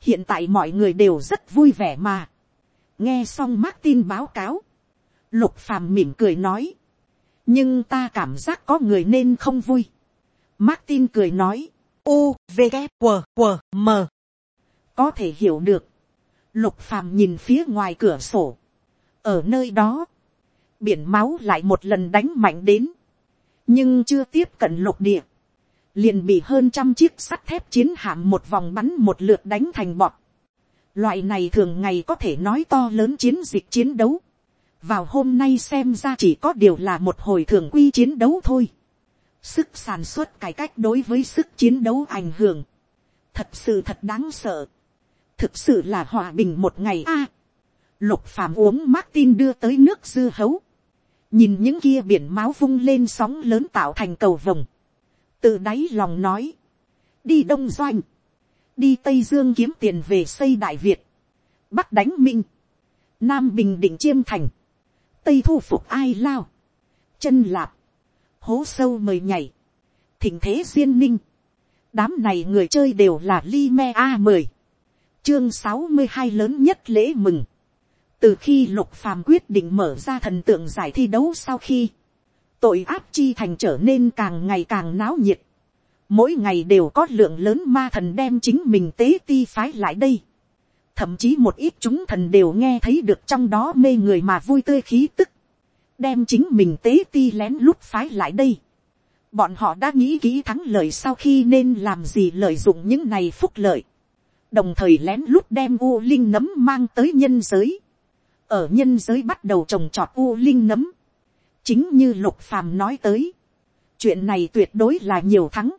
hiện tại mọi người đều rất vui vẻ mà. nghe xong Martin báo cáo, lục phàm mỉm cười nói, nhưng ta cảm giác có người nên không vui. Martin cười nói, U, V, K, W, W, M. có thể hiểu được. Lục phàm nhìn phía ngoài cửa sổ. ở nơi đó, biển máu lại một lần đánh mạnh đến, nhưng chưa tiếp cận lục địa, liền bị hơn trăm chiếc sắt thép chiến hạm một vòng bắn một lượt đánh thành bọt. Loại này thường ngày có thể nói to lớn chiến dịch chiến đấu. Vào hôm nay xem ra chỉ có điều là một hồi thường quy chiến đấu thôi. Sức sản xuất cải cách đối với sức chiến đấu ảnh hưởng. Thật sự thật đáng sợ. Thực sự là hòa bình một ngày a. lục phàm uống Martin đưa tới nước dư hấu. Nhìn những kia biển máu vung lên sóng lớn tạo thành cầu vồng. Từ đáy lòng nói. Đi Đông Doanh. Đi tây dương kiếm tiền về xây đại việt, bắc đánh minh, nam bình định chiêm thành, tây thu phục ai lao, chân lạp, hố sâu mời nhảy, thỉnh thế duyên ninh, đám này người chơi đều là li me a mười, chương sáu mươi hai lớn nhất lễ mừng, từ khi lục phàm quyết định mở ra thần tượng giải thi đấu sau khi, tội áp chi thành trở nên càng ngày càng náo nhiệt, mỗi ngày đều có lượng lớn ma thần đem chính mình tế ti phái lại đây. thậm chí một ít chúng thần đều nghe thấy được trong đó mê người mà vui tươi khí tức, đem chính mình tế ti lén lút phái lại đây. bọn họ đã nghĩ kỹ thắng lợi sau khi nên làm gì lợi dụng những này phúc lợi, đồng thời lén lút đem u linh nấm mang tới nhân giới, ở nhân giới bắt đầu trồng trọt u linh nấm, chính như lục phàm nói tới, chuyện này tuyệt đối là nhiều thắng,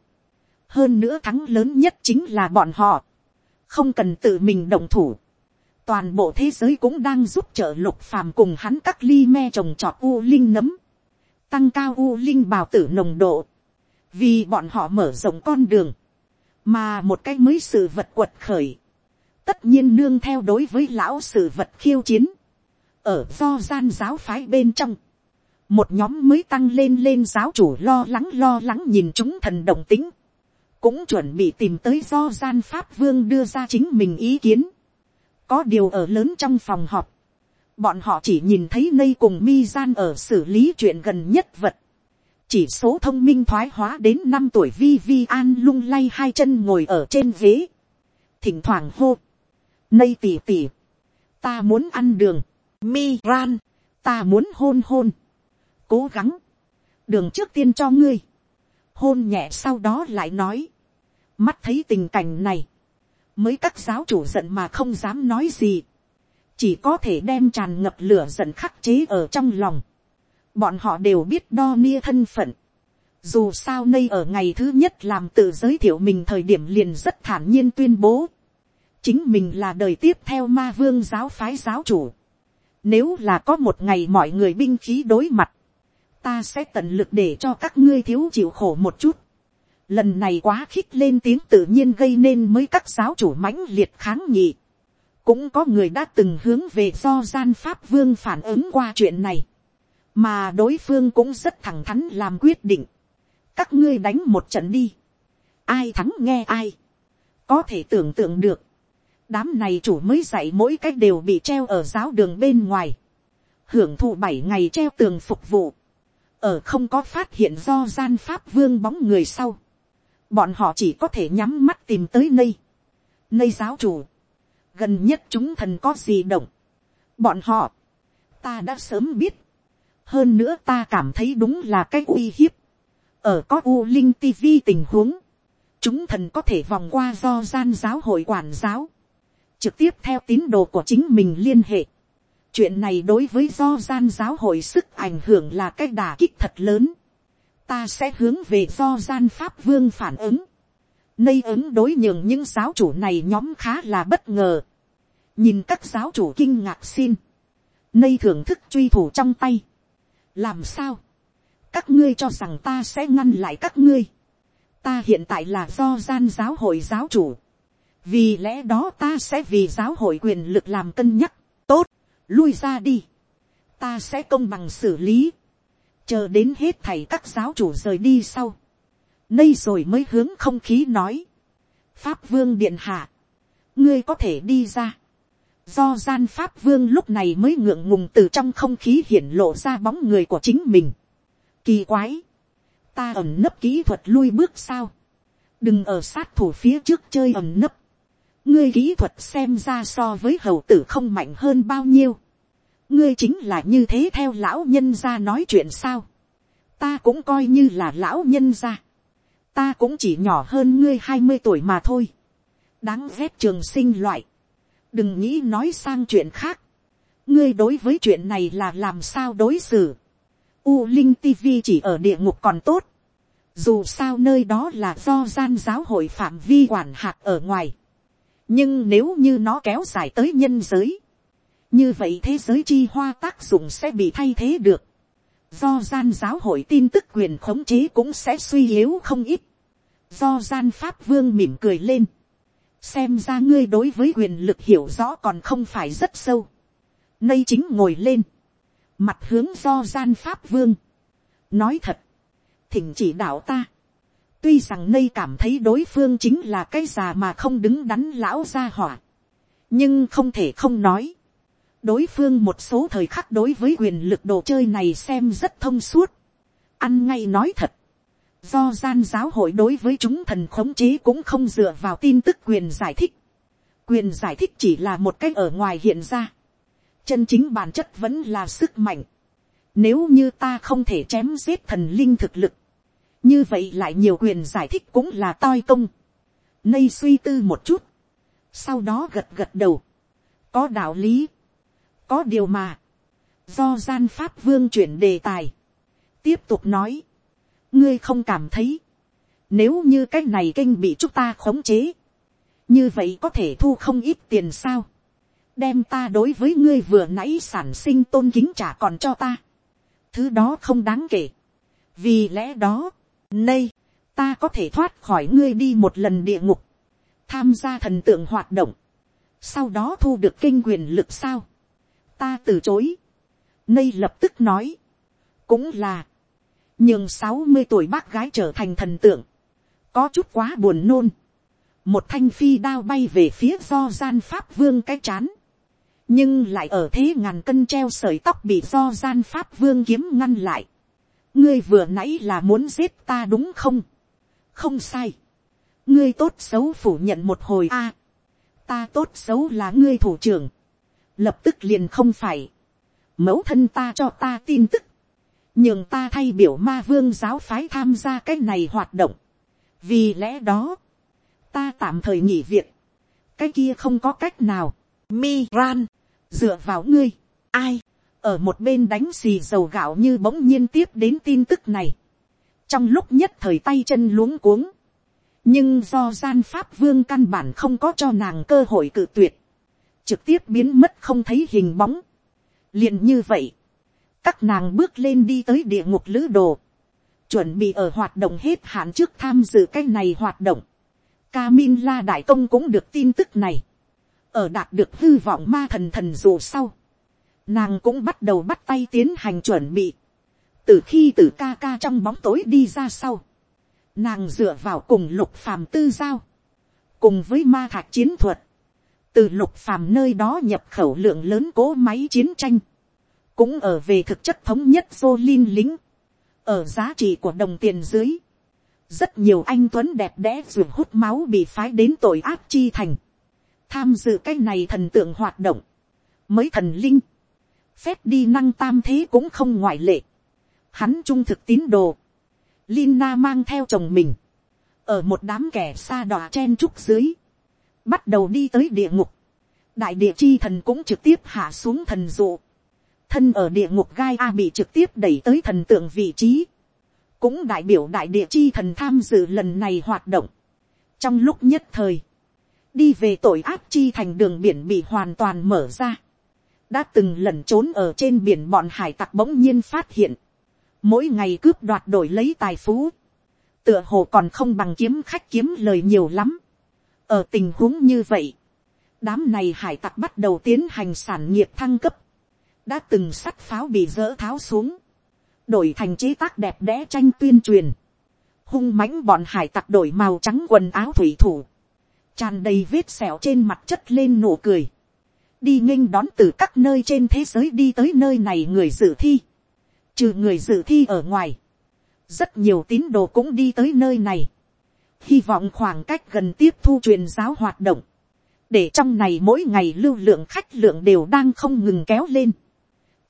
hơn nữa thắng lớn nhất chính là bọn họ, không cần tự mình động thủ, toàn bộ thế giới cũng đang giúp trợ lục phàm cùng hắn các ly me trồng trọt u linh nấm, tăng cao u linh bào tử nồng độ, vì bọn họ mở rộng con đường, mà một cái mới sự vật quật khởi, tất nhiên nương theo đối với lão sự vật khiêu chiến, ở do gian giáo phái bên trong, một nhóm mới tăng lên lên giáo chủ lo lắng lo lắng nhìn chúng thần động tính, cũng chuẩn bị tìm tới do gian pháp vương đưa ra chính mình ý kiến. có điều ở lớn trong phòng họp, bọn họ chỉ nhìn thấy nây cùng mi gian ở xử lý chuyện gần nhất vật chỉ số thông minh thoái hóa đến năm tuổi vi vi an lung lay hai chân ngồi ở trên ghế. thỉnh thoảng hô. nây tỉ tỉ. ta muốn ăn đường. mi ran. ta muốn hôn hôn. cố gắng. đường trước tiên cho ngươi hôn nhẹ sau đó lại nói, mắt thấy tình cảnh này, mới các giáo chủ giận mà không dám nói gì, chỉ có thể đem tràn ngập lửa giận khắc chế ở trong lòng bọn họ đều biết đo nia thân phận. dù sao nay ở ngày thứ nhất làm tự giới thiệu mình thời điểm liền rất thản nhiên tuyên bố. chính mình là đời tiếp theo ma vương giáo phái giáo chủ. nếu là có một ngày mọi người binh khí đối mặt, ta sẽ tận lực để cho các ngươi thiếu chịu khổ một chút lần này quá khích lên tiếng tự nhiên gây nên mới các giáo chủ mãnh liệt kháng nghị. cũng có người đã từng hướng về do gian pháp vương phản ứng qua chuyện này mà đối phương cũng rất thẳng thắn làm quyết định. các ngươi đánh một trận đi. ai thắng nghe ai. có thể tưởng tượng được. đám này chủ mới dạy mỗi cách đều bị treo ở giáo đường bên ngoài. hưởng thụ bảy ngày treo tường phục vụ. ở không có phát hiện do gian pháp vương bóng người sau bọn họ chỉ có thể nhắm mắt tìm tới nơi. Nơi giáo chủ, gần nhất chúng thần có gì động. Bọn họ, ta đã sớm biết. Hơn nữa ta cảm thấy đúng là cái uy hiếp. Ở có U Linh TV tình huống, chúng thần có thể vòng qua do gian giáo hội quản giáo. Trực tiếp theo tín đồ của chính mình liên hệ. Chuyện này đối với do gian giáo hội sức ảnh hưởng là cái đà kích thật lớn ta sẽ hướng về do gian pháp vương phản ứng. Nây ứng đối nhường những giáo chủ này nhóm khá là bất ngờ. Nhìn các giáo chủ kinh ngạc xin. Nây thưởng thức truy thủ trong tay. Làm sao? Các ngươi cho rằng ta sẽ ngăn lại các ngươi. Ta hiện tại là do gian giáo hội giáo chủ. Vì lẽ đó ta sẽ vì giáo hội quyền lực làm cân nhắc. Tốt, lui ra đi. Ta sẽ công bằng xử lý chờ đến hết thầy các giáo chủ rời đi sau, nay rồi mới hướng không khí nói, pháp vương điện hạ, ngươi có thể đi ra, do gian pháp vương lúc này mới ngượng ngùng từ trong không khí hiển lộ ra bóng người của chính mình, Kỳ quái. Ta ẩn nấp kỹ thuật lui bước sao. Đừng ở sát thủ phía trước chơi ẩn nấp. Ngươi kỹ thuật xem ra so với hầu tử không mạnh hơn bao nhiêu. Ngươi chính là như thế theo lão nhân ra nói chuyện sao. Ta cũng coi như là lão nhân ra. Ta cũng chỉ nhỏ hơn ngươi hai mươi tuổi mà thôi. Đáng ghét trường sinh loại. Đừng nghĩ nói sang chuyện khác. Ngươi đối với chuyện này là làm sao đối xử U Linh TV chỉ ở địa ngục còn tốt. Dù sao nơi đó là do gian giáo hội phạm vi quản hạt ở ngoài. Nhưng nếu như nó kéo dài tới nhân giới. Như vậy thế giới chi hoa tác dụng sẽ bị thay thế được. Do gian giáo hội tin tức quyền khống chế cũng sẽ suy yếu không ít. Do gian pháp vương mỉm cười lên. Xem ra ngươi đối với quyền lực hiểu rõ còn không phải rất sâu. Nây chính ngồi lên. Mặt hướng do gian pháp vương, nói thật, thỉnh chỉ đạo ta, tuy rằng nây cảm thấy đối phương chính là cái già mà không đứng đắn lão gia hỏa, nhưng không thể không nói, đối phương một số thời khắc đối với quyền lực đồ chơi này xem rất thông suốt, ăn ngay nói thật, do gian giáo hội đối với chúng thần khống chế cũng không dựa vào tin tức quyền giải thích, quyền giải thích chỉ là một cách ở ngoài hiện ra, chân chính bản chất vẫn là sức mạnh. Nếu như ta không thể chém giết thần linh thực lực, như vậy lại nhiều quyền giải thích cũng là toi công. nay suy tư một chút, sau đó gật gật đầu, có đạo lý, có điều mà, do gian pháp vương chuyển đề tài, tiếp tục nói, ngươi không cảm thấy, nếu như cái này kinh bị chúng ta khống chế, như vậy có thể thu không ít tiền sao, đem ta đối với ngươi vừa nãy sản sinh tôn kính trả còn cho ta. thứ đó không đáng kể. vì lẽ đó, nay, ta có thể thoát khỏi ngươi đi một lần địa ngục, tham gia thần tượng hoạt động, sau đó thu được kinh quyền lực sao. ta từ chối. nay lập tức nói, cũng là, nhưng sáu mươi tuổi bác gái trở thành thần tượng, có chút quá buồn nôn. một thanh phi đao bay về phía do gian pháp vương cái chán nhưng lại ở thế ngàn cân treo sợi tóc bị do gian pháp vương kiếm ngăn lại. ngươi vừa nãy là muốn giết ta đúng không? không sai. ngươi tốt xấu phủ nhận một hồi a. ta tốt xấu là ngươi thủ trưởng. lập tức liền không phải. mẫu thân ta cho ta tin tức nhường ta thay biểu ma vương giáo phái tham gia cái này hoạt động. vì lẽ đó, ta tạm thời nghỉ việc. cái kia không có cách nào Mi ran, dựa vào ngươi, ai, ở một bên đánh xì dầu gạo như bỗng nhiên tiếp đến tin tức này. Trong lúc nhất thời tay chân luống cuống. Nhưng do gian pháp vương căn bản không có cho nàng cơ hội cự tuyệt. Trực tiếp biến mất không thấy hình bóng. liền như vậy. Các nàng bước lên đi tới địa ngục lữ đồ. Chuẩn bị ở hoạt động hết hạn trước tham dự cái này hoạt động. Camin La Đại Công cũng được tin tức này. Ở đạt được hư vọng ma thần thần dù sau, nàng cũng bắt đầu bắt tay tiến hành chuẩn bị, từ khi từ ca ca trong bóng tối đi ra sau, nàng dựa vào cùng lục phàm tư giao, cùng với ma thạc chiến thuật, từ lục phàm nơi đó nhập khẩu lượng lớn cố máy chiến tranh, cũng ở về thực chất thống nhất vô linh lính, ở giá trị của đồng tiền dưới, rất nhiều anh tuấn đẹp đẽ ruột hút máu bị phái đến tội ác chi thành, tham dự cái này thần tượng hoạt động, mới thần linh, phép đi năng tam thế cũng không ngoại lệ, hắn trung thực tín đồ, Lina mang theo chồng mình, ở một đám kẻ xa đọa chen trúc dưới, bắt đầu đi tới địa ngục, đại địa chi thần cũng trực tiếp hạ xuống thần dụ, thân ở địa ngục gai a bị trực tiếp đẩy tới thần tượng vị trí, cũng đại biểu đại địa chi thần tham dự lần này hoạt động, trong lúc nhất thời, đi về tội ác chi thành đường biển bị hoàn toàn mở ra. đã từng lẩn trốn ở trên biển bọn hải tặc bỗng nhiên phát hiện. mỗi ngày cướp đoạt đổi lấy tài phú. tựa hồ còn không bằng kiếm khách kiếm lời nhiều lắm. ở tình huống như vậy, đám này hải tặc bắt đầu tiến hành sản nghiệp thăng cấp đã từng sắt pháo bị dỡ tháo xuống. đổi thành chế tác đẹp đẽ tranh tuyên truyền. hung mãnh bọn hải tặc đổi màu trắng quần áo thủy thủ tràn đầy vết sẹo trên mặt chất lên nụ cười, đi nghênh đón từ các nơi trên thế giới đi tới nơi này người dự thi, trừ người dự thi ở ngoài, rất nhiều tín đồ cũng đi tới nơi này, hy vọng khoảng cách gần tiếp thu truyền giáo hoạt động, để trong này mỗi ngày lưu lượng khách lượng đều đang không ngừng kéo lên.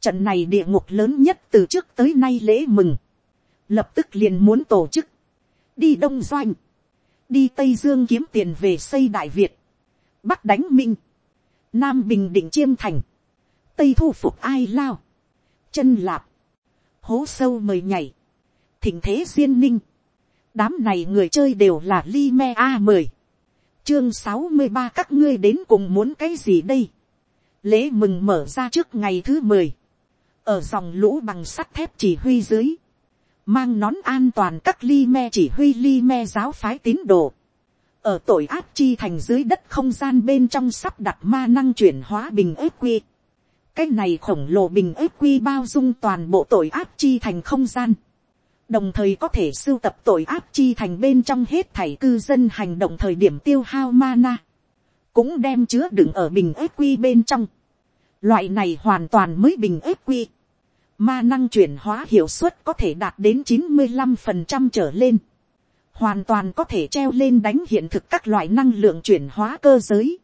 Trận này địa ngục lớn nhất từ trước tới nay lễ mừng, lập tức liền muốn tổ chức, đi đông doanh, đi tây dương kiếm tiền về xây đại việt, bắc đánh minh, nam bình định chiêm thành, tây thu phục ai lao, chân lạp, hố sâu mời nhảy, thỉnh thế duyên ninh, đám này người chơi đều là li me a mười, chương sáu mươi ba các ngươi đến cùng muốn cái gì đây, lễ mừng mở ra trước ngày thứ mười, ở dòng lũ bằng sắt thép chỉ huy dưới, mang nón an toàn các ly me chỉ huy ly me giáo phái tín đồ, ở tội ác chi thành dưới đất không gian bên trong sắp đặt ma năng chuyển hóa bình ớt quy. cái này khổng lồ bình ớt quy bao dung toàn bộ tội ác chi thành không gian. đồng thời có thể sưu tập tội ác chi thành bên trong hết thảy cư dân hành động thời điểm tiêu hao mana. cũng đem chứa đựng ở bình ớt quy bên trong loại này hoàn toàn mới bình ếp quy. ma năng chuyển hóa hiệu suất có thể đạt đến chín mươi 95% trở lên hoàn toàn có thể treo lên đánh hiện thực các loại năng lượng chuyển hóa cơ giới,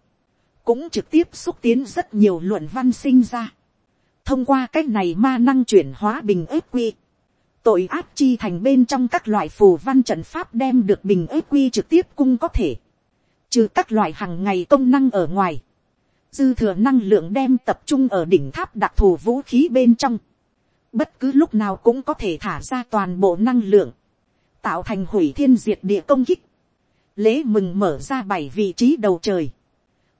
cũng trực tiếp xúc tiến rất nhiều luận văn sinh ra. thông qua cách này ma năng chuyển hóa bình ếp quy, tội áp chi thành bên trong các loại phù văn trận pháp đem được bình ếp quy trực tiếp cung có thể, trừ các loại hàng ngày công năng ở ngoài, dư thừa năng lượng đem tập trung ở đỉnh tháp đặc thù vũ khí bên trong, bất cứ lúc nào cũng có thể thả ra toàn bộ năng lượng, tạo thành hủy thiên diệt địa công kích, lễ mừng mở ra bảy vị trí đầu trời,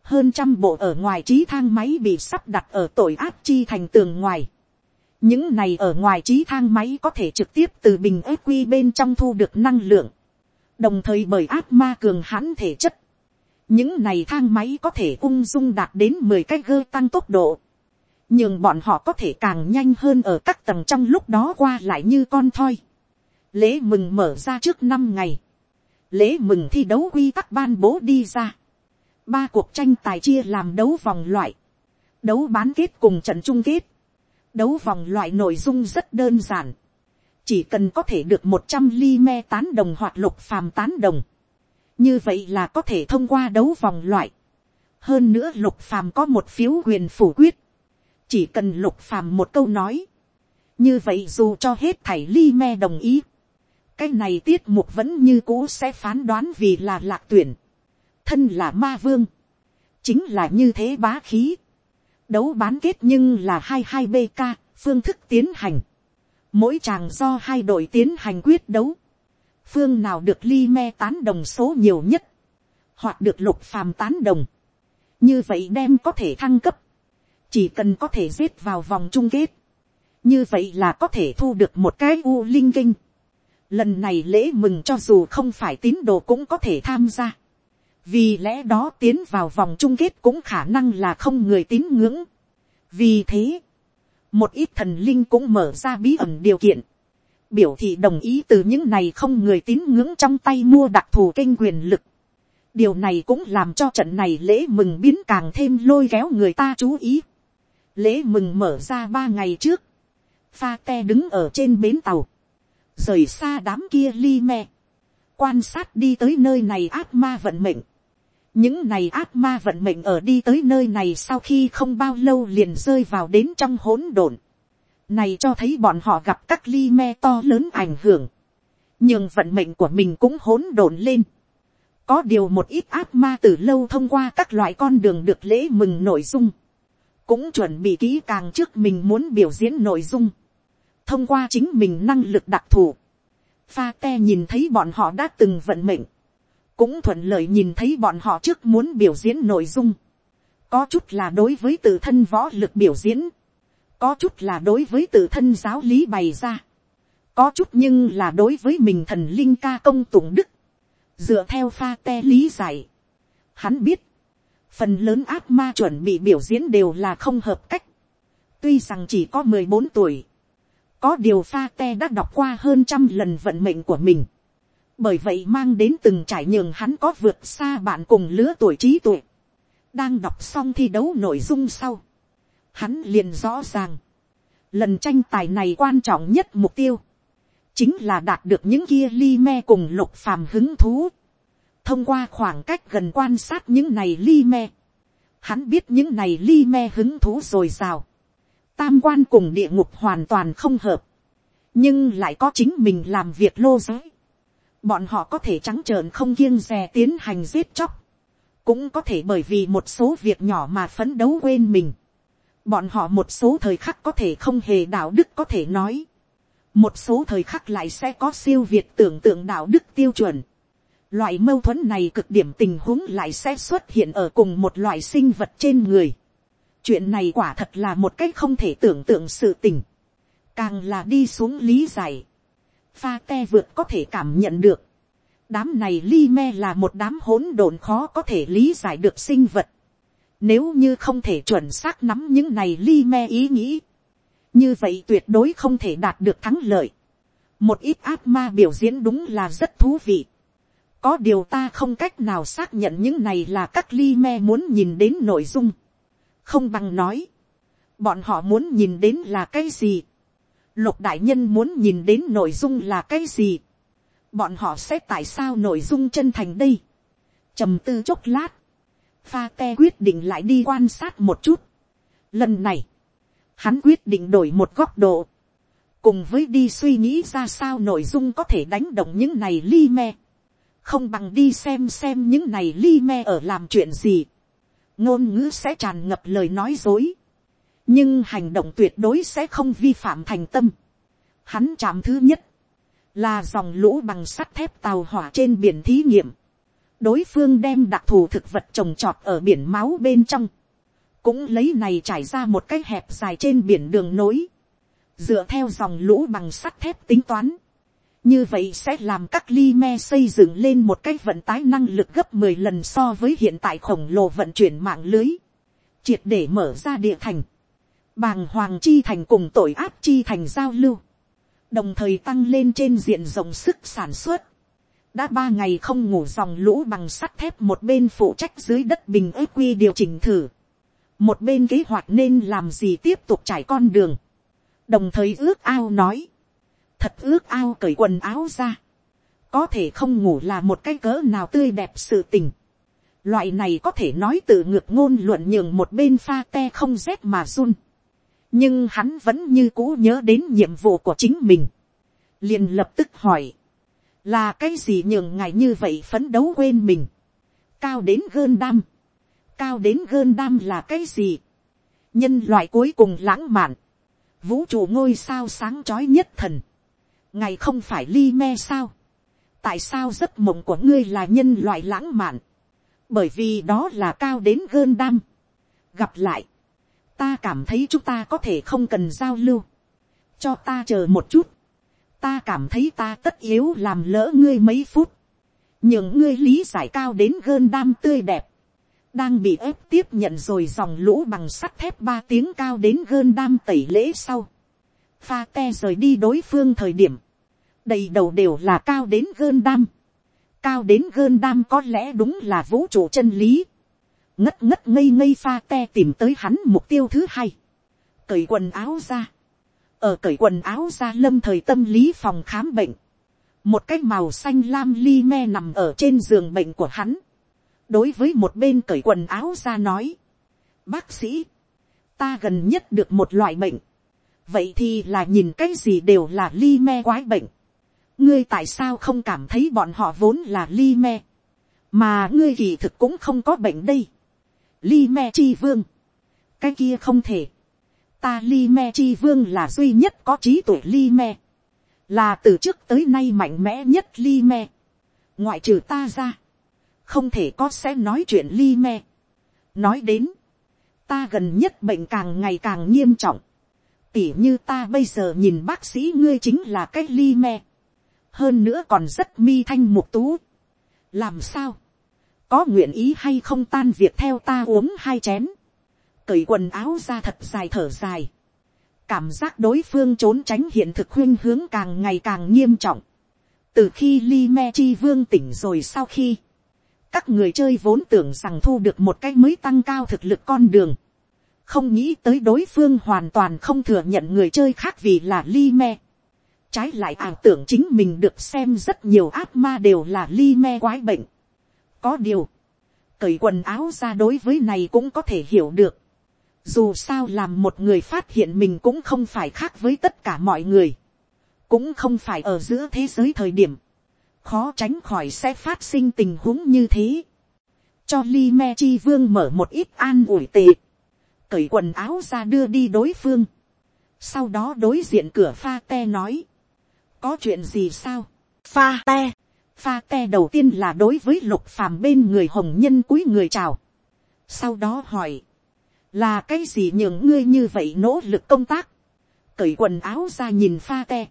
hơn trăm bộ ở ngoài trí thang máy bị sắp đặt ở tội ác chi thành tường ngoài. những này ở ngoài trí thang máy có thể trực tiếp từ bình ép quy bên trong thu được năng lượng, đồng thời bởi ác ma cường hãn thể chất những này thang máy có thể ung dung đạt đến mười cái gơ tăng tốc độ, nhưng bọn họ có thể càng nhanh hơn ở các tầng trong lúc đó qua lại như con thoi. Lễ mừng mở ra trước năm ngày, lễ mừng thi đấu quy tắc ban bố đi ra, ba cuộc tranh tài chia làm đấu vòng loại, đấu bán kết cùng trận chung kết, đấu vòng loại nội dung rất đơn giản, chỉ cần có thể được một trăm ly me tán đồng hoặc lục phàm tán đồng, như vậy là có thể thông qua đấu vòng loại, hơn nữa lục phàm có một phiếu quyền phủ quyết, chỉ cần lục phàm một câu nói, như vậy dù cho hết thảy ly me đồng ý, cái này tiết mục vẫn như cũ sẽ phán đoán vì là lạc tuyển, thân là ma vương, chính là như thế bá khí, đấu bán kết nhưng là hai hai bk phương thức tiến hành, mỗi chàng do hai đội tiến hành quyết đấu, phương nào được ly me tán đồng số nhiều nhất, hoặc được lục phàm tán đồng, như vậy đem có thể thăng cấp, chỉ cần có thể giết vào vòng chung kết, như vậy là có thể thu được một cái u linh kinh, Lần này lễ mừng cho dù không phải tín đồ cũng có thể tham gia. Vì lẽ đó tiến vào vòng chung kết cũng khả năng là không người tín ngưỡng. Vì thế, một ít thần linh cũng mở ra bí ẩn điều kiện. Biểu thị đồng ý từ những này không người tín ngưỡng trong tay mua đặc thù kênh quyền lực. Điều này cũng làm cho trận này lễ mừng biến càng thêm lôi kéo người ta chú ý. Lễ mừng mở ra ba ngày trước. Pha te đứng ở trên bến tàu rời xa đám kia li me, quan sát đi tới nơi này ác ma vận mệnh. những này ác ma vận mệnh ở đi tới nơi này sau khi không bao lâu liền rơi vào đến trong hỗn độn này cho thấy bọn họ gặp các ly me to lớn ảnh hưởng, nhưng vận mệnh của mình cũng hỗn độn lên. có điều một ít ác ma từ lâu thông qua các loại con đường được lễ mừng nội dung, cũng chuẩn bị kỹ càng trước mình muốn biểu diễn nội dung. Thông qua chính mình năng lực đặc thù, pha te nhìn thấy bọn họ đã từng vận mệnh, cũng thuận lợi nhìn thấy bọn họ trước muốn biểu diễn nội dung, có chút là đối với tự thân võ lực biểu diễn, có chút là đối với tự thân giáo lý bày ra, có chút nhưng là đối với mình thần linh ca công tụng đức, dựa theo pha te lý giải. Hắn biết, phần lớn ác ma chuẩn bị biểu diễn đều là không hợp cách, tuy rằng chỉ có mười bốn tuổi, có điều pha te đã đọc qua hơn trăm lần vận mệnh của mình. Bởi vậy mang đến từng trải nhường hắn có vượt xa bạn cùng lứa tuổi trí tuệ. Đang đọc xong thi đấu nội dung sau. Hắn liền rõ ràng. Lần tranh tài này quan trọng nhất mục tiêu. chính là đạt được những kia ly me cùng lục phàm hứng thú. thông qua khoảng cách gần quan sát những này ly me, hắn biết những này ly me hứng thú rồi sao tam quan cùng địa ngục hoàn toàn không hợp, nhưng lại có chính mình làm việc lô giới. bọn họ có thể trắng trợn không kiêng dè tiến hành giết chóc, cũng có thể bởi vì một số việc nhỏ mà phấn đấu quên mình bọn họ một số thời khắc có thể không hề đạo đức có thể nói một số thời khắc lại sẽ có siêu việt tưởng tượng đạo đức tiêu chuẩn. Loại mâu thuẫn này cực điểm tình huống lại sẽ xuất hiện ở cùng một loại sinh vật trên người. Chuyện này quả thật là một cách không thể tưởng tượng sự tình. Càng là đi xuống lý giải. Pha te vượt có thể cảm nhận được. Đám này ly me là một đám hỗn độn khó có thể lý giải được sinh vật. Nếu như không thể chuẩn xác nắm những này li me ý nghĩ như vậy tuyệt đối không thể đạt được thắng lợi. một ít ác ma biểu diễn đúng là rất thú vị. có điều ta không cách nào xác nhận những này là các li me muốn nhìn đến nội dung. không bằng nói, bọn họ muốn nhìn đến là cái gì. lục đại nhân muốn nhìn đến nội dung là cái gì. bọn họ sẽ tại sao nội dung chân thành đây. trầm tư chốc lát, pha te quyết định lại đi quan sát một chút. lần này, hắn quyết định đổi một góc độ, cùng với đi suy nghĩ ra sao nội dung có thể đánh động những này li me, không bằng đi xem xem những này li me ở làm chuyện gì, ngôn ngữ sẽ tràn ngập lời nói dối, nhưng hành động tuyệt đối sẽ không vi phạm thành tâm. Hắn chạm thứ nhất, là dòng lũ bằng sắt thép tàu hỏa trên biển thí nghiệm, đối phương đem đặc thù thực vật trồng trọt ở biển máu bên trong, cũng lấy này trải ra một cái hẹp dài trên biển đường nối, dựa theo dòng lũ bằng sắt thép tính toán, như vậy sẽ làm các ly me xây dựng lên một cái vận tải năng lực gấp mười lần so với hiện tại khổng lồ vận chuyển mạng lưới, triệt để mở ra địa thành, bàng hoàng chi thành cùng tội ác chi thành giao lưu, đồng thời tăng lên trên diện rộng sức sản xuất, đã ba ngày không ngủ dòng lũ bằng sắt thép một bên phụ trách dưới đất bình ếp quy điều chỉnh thử, một bên kế hoạch nên làm gì tiếp tục trải con đường, đồng thời ước ao nói, thật ước ao cởi quần áo ra, có thể không ngủ là một cái cỡ nào tươi đẹp sự tình, loại này có thể nói tự ngược ngôn luận nhường một bên pha te không rét mà run, nhưng hắn vẫn như cũ nhớ đến nhiệm vụ của chính mình, liền lập tức hỏi, là cái gì nhường ngài như vậy phấn đấu quên mình, cao đến gơn đam, cao đến gơn đam là cái gì. nhân loại cuối cùng lãng mạn, vũ trụ ngôi sao sáng trói nhất thần, ngày không phải ly me sao, tại sao giấc mộng của ngươi là nhân loại lãng mạn, bởi vì đó là cao đến gơn đam. gặp lại, ta cảm thấy chúng ta có thể không cần giao lưu, cho ta chờ một chút, ta cảm thấy ta tất yếu làm lỡ ngươi mấy phút, những ngươi lý giải cao đến gơn đam tươi đẹp, đang bị ép tiếp nhận rồi dòng lũ bằng sắt thép ba tiếng cao đến gơn đam tẩy lễ sau. Pha te rời đi đối phương thời điểm, đầy đầu đều là cao đến gơn đam. Cao đến gơn đam có lẽ đúng là vũ trụ chân lý. Ngất ngất ngây ngây pha te tìm tới hắn mục tiêu thứ hai. Cởi quần áo ra. Ở cởi quần áo ra lâm thời tâm lý phòng khám bệnh. Một cái màu xanh lam ly me nằm ở trên giường bệnh của hắn. Đối với một bên cởi quần áo ra nói, bác sĩ, ta gần nhất được một loại bệnh, vậy thì là nhìn cái gì đều là ly me quái bệnh, ngươi tại sao không cảm thấy bọn họ vốn là ly me, mà ngươi kỳ thực cũng không có bệnh đây, ly me chi vương, cái kia không thể, ta Li me chi vương là duy nhất có trí tuệ Li me, là từ trước tới nay mạnh mẽ nhất Li me, ngoại trừ ta ra, không thể có sẽ nói chuyện Li me. nói đến, ta gần nhất bệnh càng ngày càng nghiêm trọng, tỉ như ta bây giờ nhìn bác sĩ ngươi chính là cái Li me, hơn nữa còn rất mi thanh mục tú. làm sao, có nguyện ý hay không tan việc theo ta uống hai chén, cởi quần áo ra thật dài thở dài, cảm giác đối phương trốn tránh hiện thực khuyên hướng càng ngày càng nghiêm trọng, từ khi Li Me Chi Vương tỉnh rồi sau khi, các người chơi vốn tưởng rằng thu được một cách mới tăng cao thực lực con đường. Không nghĩ tới đối phương hoàn toàn không thừa nhận người chơi khác vì là li me. trái lại ảo tưởng chính mình được xem rất nhiều ác ma đều là li me quái bệnh. có điều, cởi quần áo ra đối với này cũng có thể hiểu được dù sao làm một người phát hiện mình cũng không phải khác với tất cả mọi người, cũng không phải ở giữa thế giới thời điểm, khó tránh khỏi sẽ phát sinh tình huống như thế. cho ly me chi vương mở một ít an ủi tệ, cởi quần áo ra đưa đi đối phương. sau đó đối diện cửa pha te nói, có chuyện gì sao, pha te, pha te đầu tiên là đối với lục phàm bên người hồng nhân cúi người chào. sau đó hỏi, là cái gì nhường ngươi như vậy nỗ lực công tác, cởi quần áo ra nhìn pha te,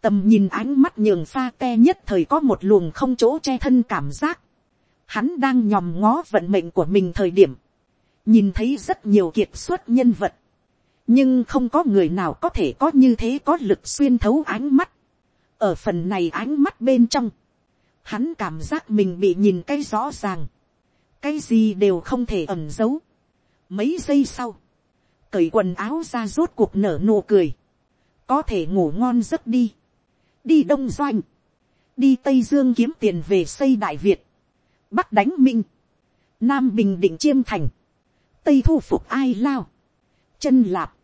tầm nhìn ánh mắt nhường pha te nhất thời có một luồng không chỗ che thân cảm giác, hắn đang nhòm ngó vận mệnh của mình thời điểm, nhìn thấy rất nhiều kiệt xuất nhân vật, nhưng không có người nào có thể có như thế có lực xuyên thấu ánh mắt, ở phần này ánh mắt bên trong, hắn cảm giác mình bị nhìn cái rõ ràng, cái gì đều không thể ẩn giấu mấy giây sau, cởi quần áo ra rốt cuộc nở nụ cười, có thể ngủ ngon giấc đi, đi đông doanh, đi tây dương kiếm tiền về xây đại việt, bắc đánh minh, nam bình định chiêm thành, tây thu phục ai lao, chân lạp,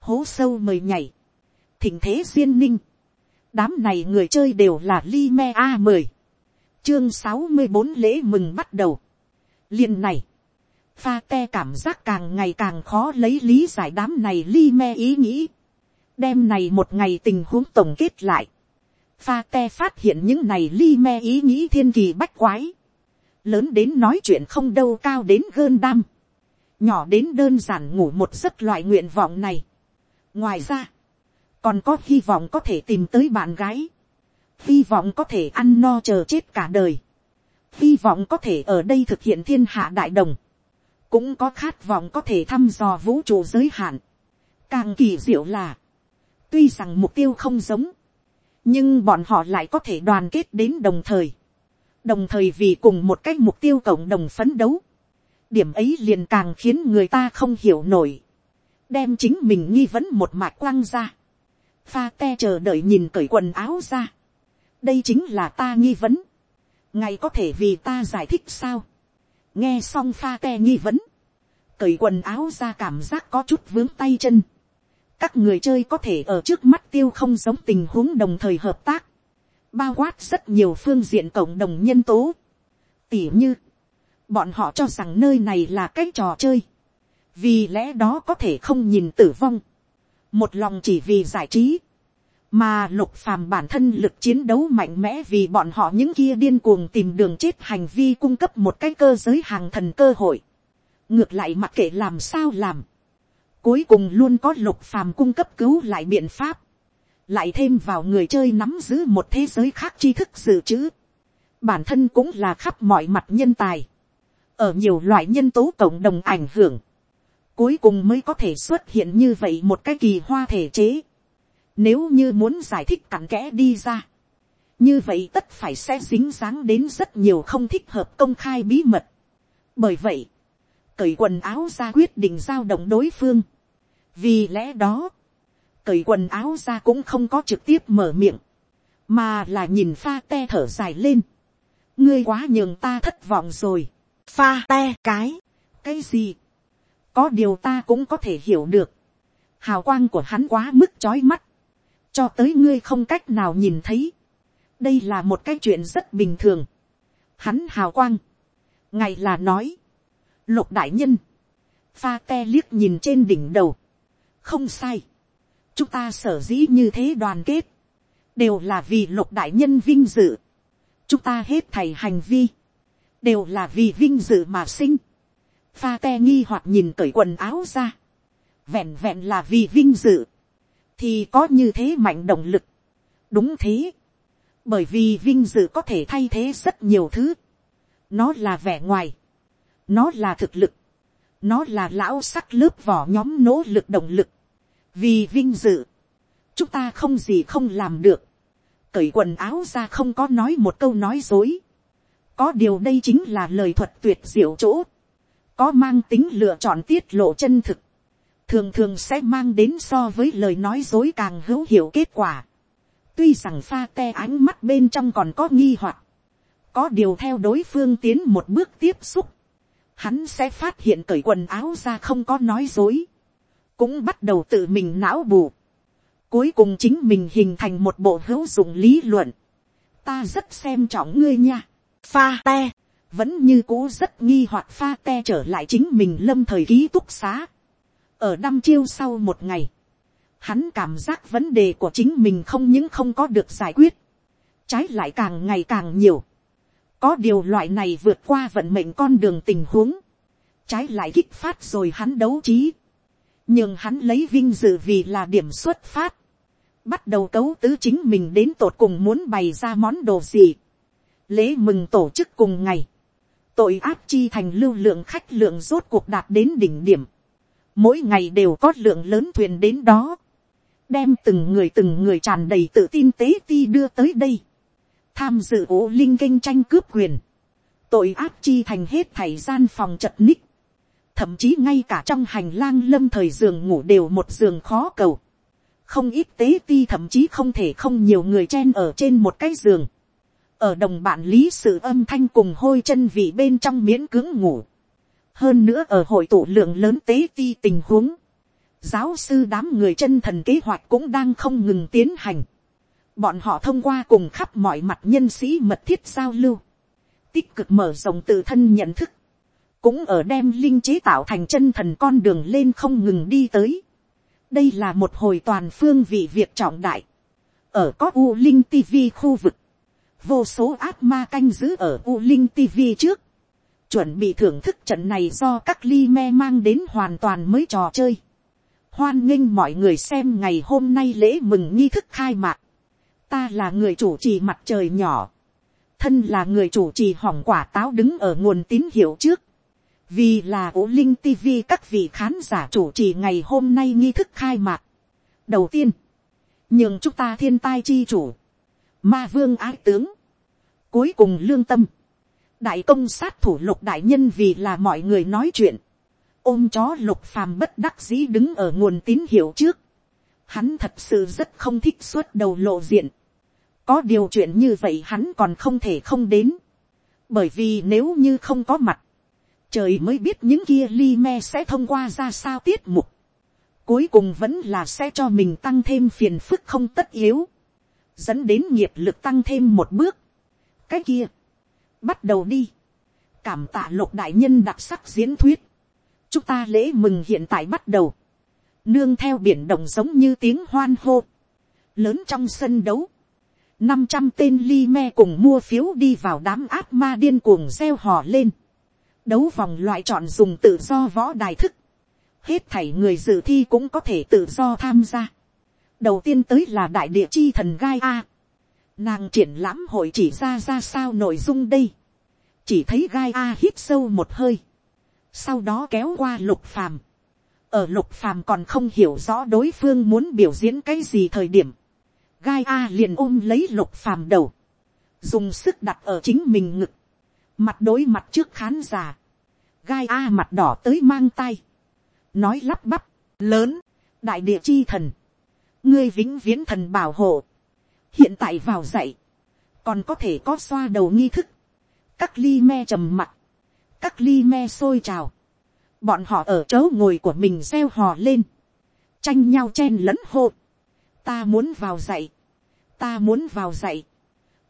hố sâu mời nhảy, thỉnh thế duyên ninh, đám này người chơi đều là li me a mười, chương sáu mươi bốn lễ mừng bắt đầu, liền này, pha te cảm giác càng ngày càng khó lấy lý giải đám này li me ý nghĩ, đem này một ngày tình huống tổng kết lại, pha te phát hiện những này li me ý nghĩ thiên kỳ bách quái, lớn đến nói chuyện không đâu cao đến gơn đam, nhỏ đến đơn giản ngủ một giấc loại nguyện vọng này. ngoài ra, còn có hy vọng có thể tìm tới bạn gái, hy vọng có thể ăn no chờ chết cả đời, hy vọng có thể ở đây thực hiện thiên hạ đại đồng, cũng có khát vọng có thể thăm dò vũ trụ giới hạn. càng kỳ diệu là, tuy rằng mục tiêu không giống, nhưng bọn họ lại có thể đoàn kết đến đồng thời, đồng thời vì cùng một cách mục tiêu cộng đồng phấn đấu, điểm ấy liền càng khiến người ta không hiểu nổi, đem chính mình nghi vấn một mạch quăng ra, pha te chờ đợi nhìn cởi quần áo ra, đây chính là ta nghi vấn, ngài có thể vì ta giải thích sao, nghe xong pha te nghi vấn, cởi quần áo ra cảm giác có chút vướng tay chân, các người chơi có thể ở trước mắt tiêu không giống tình huống đồng thời hợp tác, bao quát rất nhiều phương diện cộng đồng nhân tố, tỉ như, bọn họ cho rằng nơi này là cái trò chơi, vì lẽ đó có thể không nhìn tử vong, một lòng chỉ vì giải trí, mà lục phàm bản thân lực chiến đấu mạnh mẽ vì bọn họ những kia điên cuồng tìm đường chết hành vi cung cấp một cái cơ giới hàng thần cơ hội. ngược lại mặc kệ làm sao làm, cuối cùng luôn có lục phàm cung cấp cứu lại biện pháp, lại thêm vào người chơi nắm giữ một thế giới khác tri thức dự trữ, bản thân cũng là khắp mọi mặt nhân tài, ở nhiều loại nhân tố cộng đồng ảnh hưởng, cuối cùng mới có thể xuất hiện như vậy một cái kỳ hoa thể chế. Nếu như muốn giải thích cặn kẽ đi ra, như vậy tất phải sẽ dính dáng đến rất nhiều không thích hợp công khai bí mật. Bởi vậy, cởi quần áo ra quyết định giao động đối phương. Vì lẽ đó, cởi quần áo ra cũng không có trực tiếp mở miệng, mà là nhìn pha te thở dài lên. ngươi quá nhường ta thất vọng rồi. pha te cái, cái gì, có điều ta cũng có thể hiểu được, hào quang của hắn quá mức trói mắt, cho tới ngươi không cách nào nhìn thấy, đây là một cái chuyện rất bình thường, hắn hào quang, ngày là nói, lục đại nhân, pha te liếc nhìn trên đỉnh đầu, không sai, chúng ta sở dĩ như thế đoàn kết, đều là vì lục đại nhân vinh dự, chúng ta hết thầy hành vi, đều là vì vinh dự mà sinh, pha te nghi hoặc nhìn cởi quần áo ra, vẹn vẹn là vì vinh dự, thì có như thế mạnh động lực. đúng thế, bởi vì vinh dự có thể thay thế rất nhiều thứ, nó là vẻ ngoài, nó là thực lực, nó là lão sắc lớp vỏ nhóm nỗ lực động lực, vì vinh dự, chúng ta không gì không làm được, cởi quần áo ra không có nói một câu nói dối, có điều đây chính là lời thuật tuyệt diệu chỗ, có mang tính lựa chọn tiết lộ chân thực, thường thường sẽ mang đến so với lời nói dối càng hữu hiệu kết quả. tuy rằng pha te ánh mắt bên trong còn có nghi hoặc, có điều theo đối phương tiến một bước tiếp xúc, hắn sẽ phát hiện cởi quần áo ra không có nói dối, cũng bắt đầu tự mình não bù, cuối cùng chính mình hình thành một bộ hữu dụng lý luận, ta rất xem trọng ngươi nha, pha te, vẫn như cũ rất nghi hoặc pha te trở lại chính mình lâm thời ký túc xá, ở đăm chiêu sau một ngày, hắn cảm giác vấn đề của chính mình không những không có được giải quyết, trái lại càng ngày càng nhiều. có điều loại này vượt qua vận mệnh con đường tình huống, trái lại kích phát rồi hắn đấu trí, nhưng hắn lấy vinh dự vì là điểm xuất phát, bắt đầu cấu tứ chính mình đến tột cùng muốn bày ra món đồ gì. lễ mừng tổ chức cùng ngày, tội ác chi thành lưu lượng khách lượng rốt cuộc đạt đến đỉnh điểm, mỗi ngày đều có lượng lớn thuyền đến đó, đem từng người từng người tràn đầy tự tin tế ti đưa tới đây, tham dự ố linh kinh tranh cướp quyền, tội ác chi thành hết thầy gian phòng chật ních, thậm chí ngay cả trong hành lang lâm thời giường ngủ đều một giường khó cầu, không ít tế ti thậm chí không thể không nhiều người chen ở trên một cái giường, ở đồng bạn lý sự âm thanh cùng hôi chân vị bên trong miễn cưỡng ngủ, hơn nữa ở hội tụ lượng lớn tế ti tình huống, giáo sư đám người chân thần kế hoạch cũng đang không ngừng tiến hành. Bọn họ thông qua cùng khắp mọi mặt nhân sĩ mật thiết giao lưu, tích cực mở rộng tự thân nhận thức, cũng ở đem linh chế tạo thành chân thần con đường lên không ngừng đi tới. đây là một hồi toàn phương vị việc trọng đại, ở có u linh tv khu vực, vô số ác ma canh giữ ở u linh tv trước, chuẩn bị thưởng thức trận này do các ly me mang đến hoàn toàn mới trò chơi hoan nghênh mọi người xem ngày hôm nay lễ mừng nghi thức khai mạc. ta là người chủ trì mặt trời nhỏ. thân là người chủ trì hỏng quả táo đứng ở nguồn tín hiệu trước. vì là ổ linh tv các vị khán giả chủ trì ngày hôm nay nghi thức khai mạc. đầu tiên, nhường chúng ta thiên tai chi chủ, ma vương ái tướng, cuối cùng lương tâm, đại công sát thủ lục đại nhân vì là mọi người nói chuyện ôm chó lục phàm bất đắc dĩ đứng ở nguồn tín hiệu trước. Hắn thật sự rất không thích suốt đầu lộ diện. Có điều chuyện như vậy hắn còn không thể không đến. Bởi vì nếu như không có mặt, trời mới biết những kia li me sẽ thông qua ra sao tiết mục. Cuối cùng vẫn là sẽ cho mình tăng thêm phiền phức không tất yếu. Dẫn đến nghiệp lực tăng thêm một bước. Cái kia. Bắt đầu đi. Cảm tạ lục đại nhân đặc sắc diễn thuyết chúng ta lễ mừng hiện tại bắt đầu, nương theo biển động giống như tiếng hoan hô, lớn trong sân đấu, năm trăm tên li me cùng mua phiếu đi vào đám ác ma điên cuồng gieo hò lên, đấu vòng loại chọn dùng tự do võ đài thức, hết thảy người dự thi cũng có thể tự do tham gia. đầu tiên tới là đại địa chi thần gai a nàng triển lãm hội chỉ ra ra sao nội dung đây. chỉ thấy gai a hít sâu một hơi. Sau đó kéo qua lục phàm. ở lục phàm còn không hiểu rõ đối phương muốn biểu diễn cái gì thời điểm, gai a liền ôm lấy lục phàm đầu, dùng sức đặt ở chính mình ngực, mặt đối mặt trước khán giả, gai a mặt đỏ tới mang tay, nói lắp bắp, lớn, đại địa chi thần, ngươi vĩnh viễn thần bảo hộ, hiện tại vào dạy, còn có thể có xoa đầu nghi thức, các ly me trầm mặt, các ly me sôi trào, bọn họ ở chỗ ngồi của mình reo hò lên, tranh nhau chen lẫn hộ, ta muốn vào dạy, ta muốn vào dạy,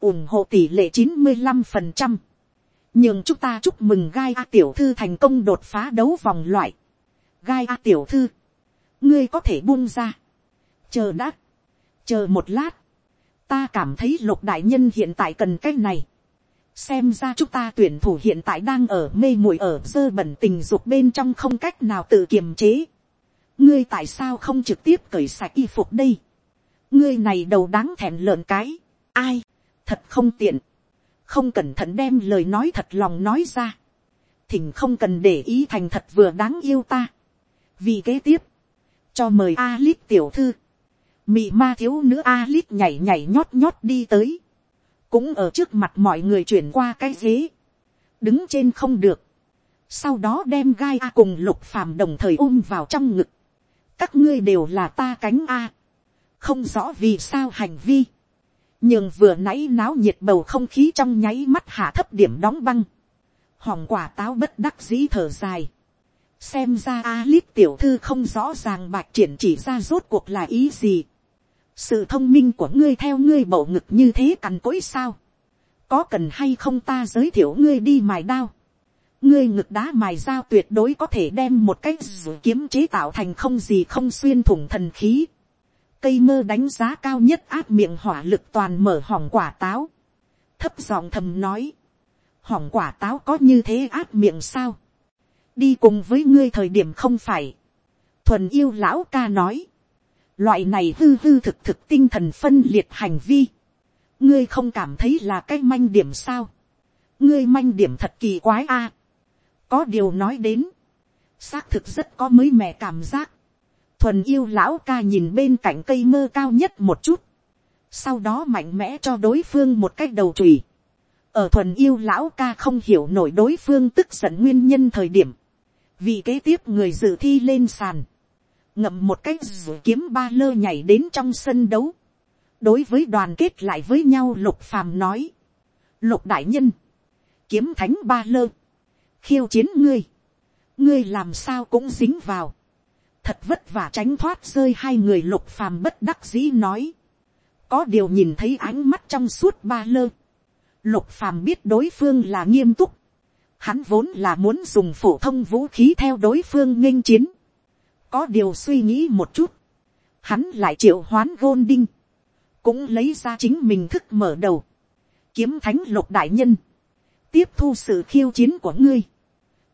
ủng hộ tỷ lệ chín mươi năm phần trăm, nhưng chúng ta chúc mừng gai a tiểu thư thành công đột phá đấu vòng loại, gai a tiểu thư, ngươi có thể buông ra, chờ đã, chờ một lát, ta cảm thấy lục đại nhân hiện tại cần cái này, xem ra chúng ta tuyển thủ hiện tại đang ở mê muội ở dơ bẩn tình dục bên trong không cách nào tự kiềm chế. ngươi tại sao không trực tiếp cởi sạch y phục đây. ngươi này đầu đáng thèm lợn cái. ai, thật không tiện. không cẩn thận đem lời nói thật lòng nói ra. thỉnh không cần để ý thành thật vừa đáng yêu ta. vì kế tiếp, cho mời a lít tiểu thư mị ma thiếu nữ a lít nhảy nhảy nhót nhót đi tới. Cũng ở trước mặt mọi người chuyển qua cái ghế, đứng trên không được, sau đó đem gai a cùng lục phàm đồng thời ôm vào trong ngực, các ngươi đều là ta cánh a, không rõ vì sao hành vi, nhưng vừa nãy náo nhiệt bầu không khí trong nháy mắt hạ thấp điểm đóng băng, hỏng quả táo bất đắc dĩ thở dài, xem ra a lít tiểu thư không rõ ràng bạch triển chỉ ra rốt cuộc là ý gì sự thông minh của ngươi theo ngươi bầu ngực như thế cằn cỗi sao. có cần hay không ta giới thiệu ngươi đi mài đao. ngươi ngực đá mài dao tuyệt đối có thể đem một cái dù kiếm chế tạo thành không gì không xuyên thủng thần khí. cây mơ đánh giá cao nhất áp miệng hỏa lực toàn mở hỏng quả táo. thấp giọng thầm nói. hỏng quả táo có như thế áp miệng sao đi cùng với ngươi thời điểm không phải. thuần yêu lão ca nói, loại này hư hư thực thực tinh thần phân liệt hành vi, ngươi không cảm thấy là cái manh điểm sao, ngươi manh điểm thật kỳ quái a, có điều nói đến, xác thực rất có mới mẻ cảm giác, thuần yêu lão ca nhìn bên cạnh cây mơ cao nhất một chút, sau đó mạnh mẽ cho đối phương một cách đầu chùy, ở thuần yêu lão ca không hiểu nổi đối phương tức giận nguyên nhân thời điểm, vì kế tiếp người dự thi lên sàn, ngậm một cách rủ kiếm ba lơ nhảy đến trong sân đấu, đối với đoàn kết lại với nhau lục phàm nói, lục đại nhân, kiếm thánh ba lơ, khiêu chiến ngươi, ngươi làm sao cũng dính vào, thật vất vả tránh thoát rơi hai người lục phàm bất đắc dĩ nói, có điều nhìn thấy ánh mắt trong suốt ba lơ, lục phàm biết đối phương là nghiêm túc, Hắn vốn là muốn dùng phổ thông vũ khí theo đối phương nghênh chiến. Có điều suy nghĩ một chút. Hắn lại triệu hoán gôn đinh. Cũng lấy ra chính mình thức mở đầu. Kiếm thánh lục đại nhân. Tiếp thu sự khiêu chiến của ngươi.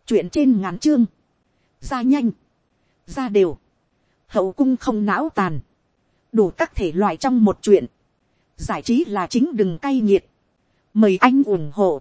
Chuyện trên ngắn chương. Ra nhanh. Ra đều. Hậu cung không não tàn. Đủ các thể loại trong một chuyện. Giải trí là chính đừng cay nghiệt. Mời anh ủng hộ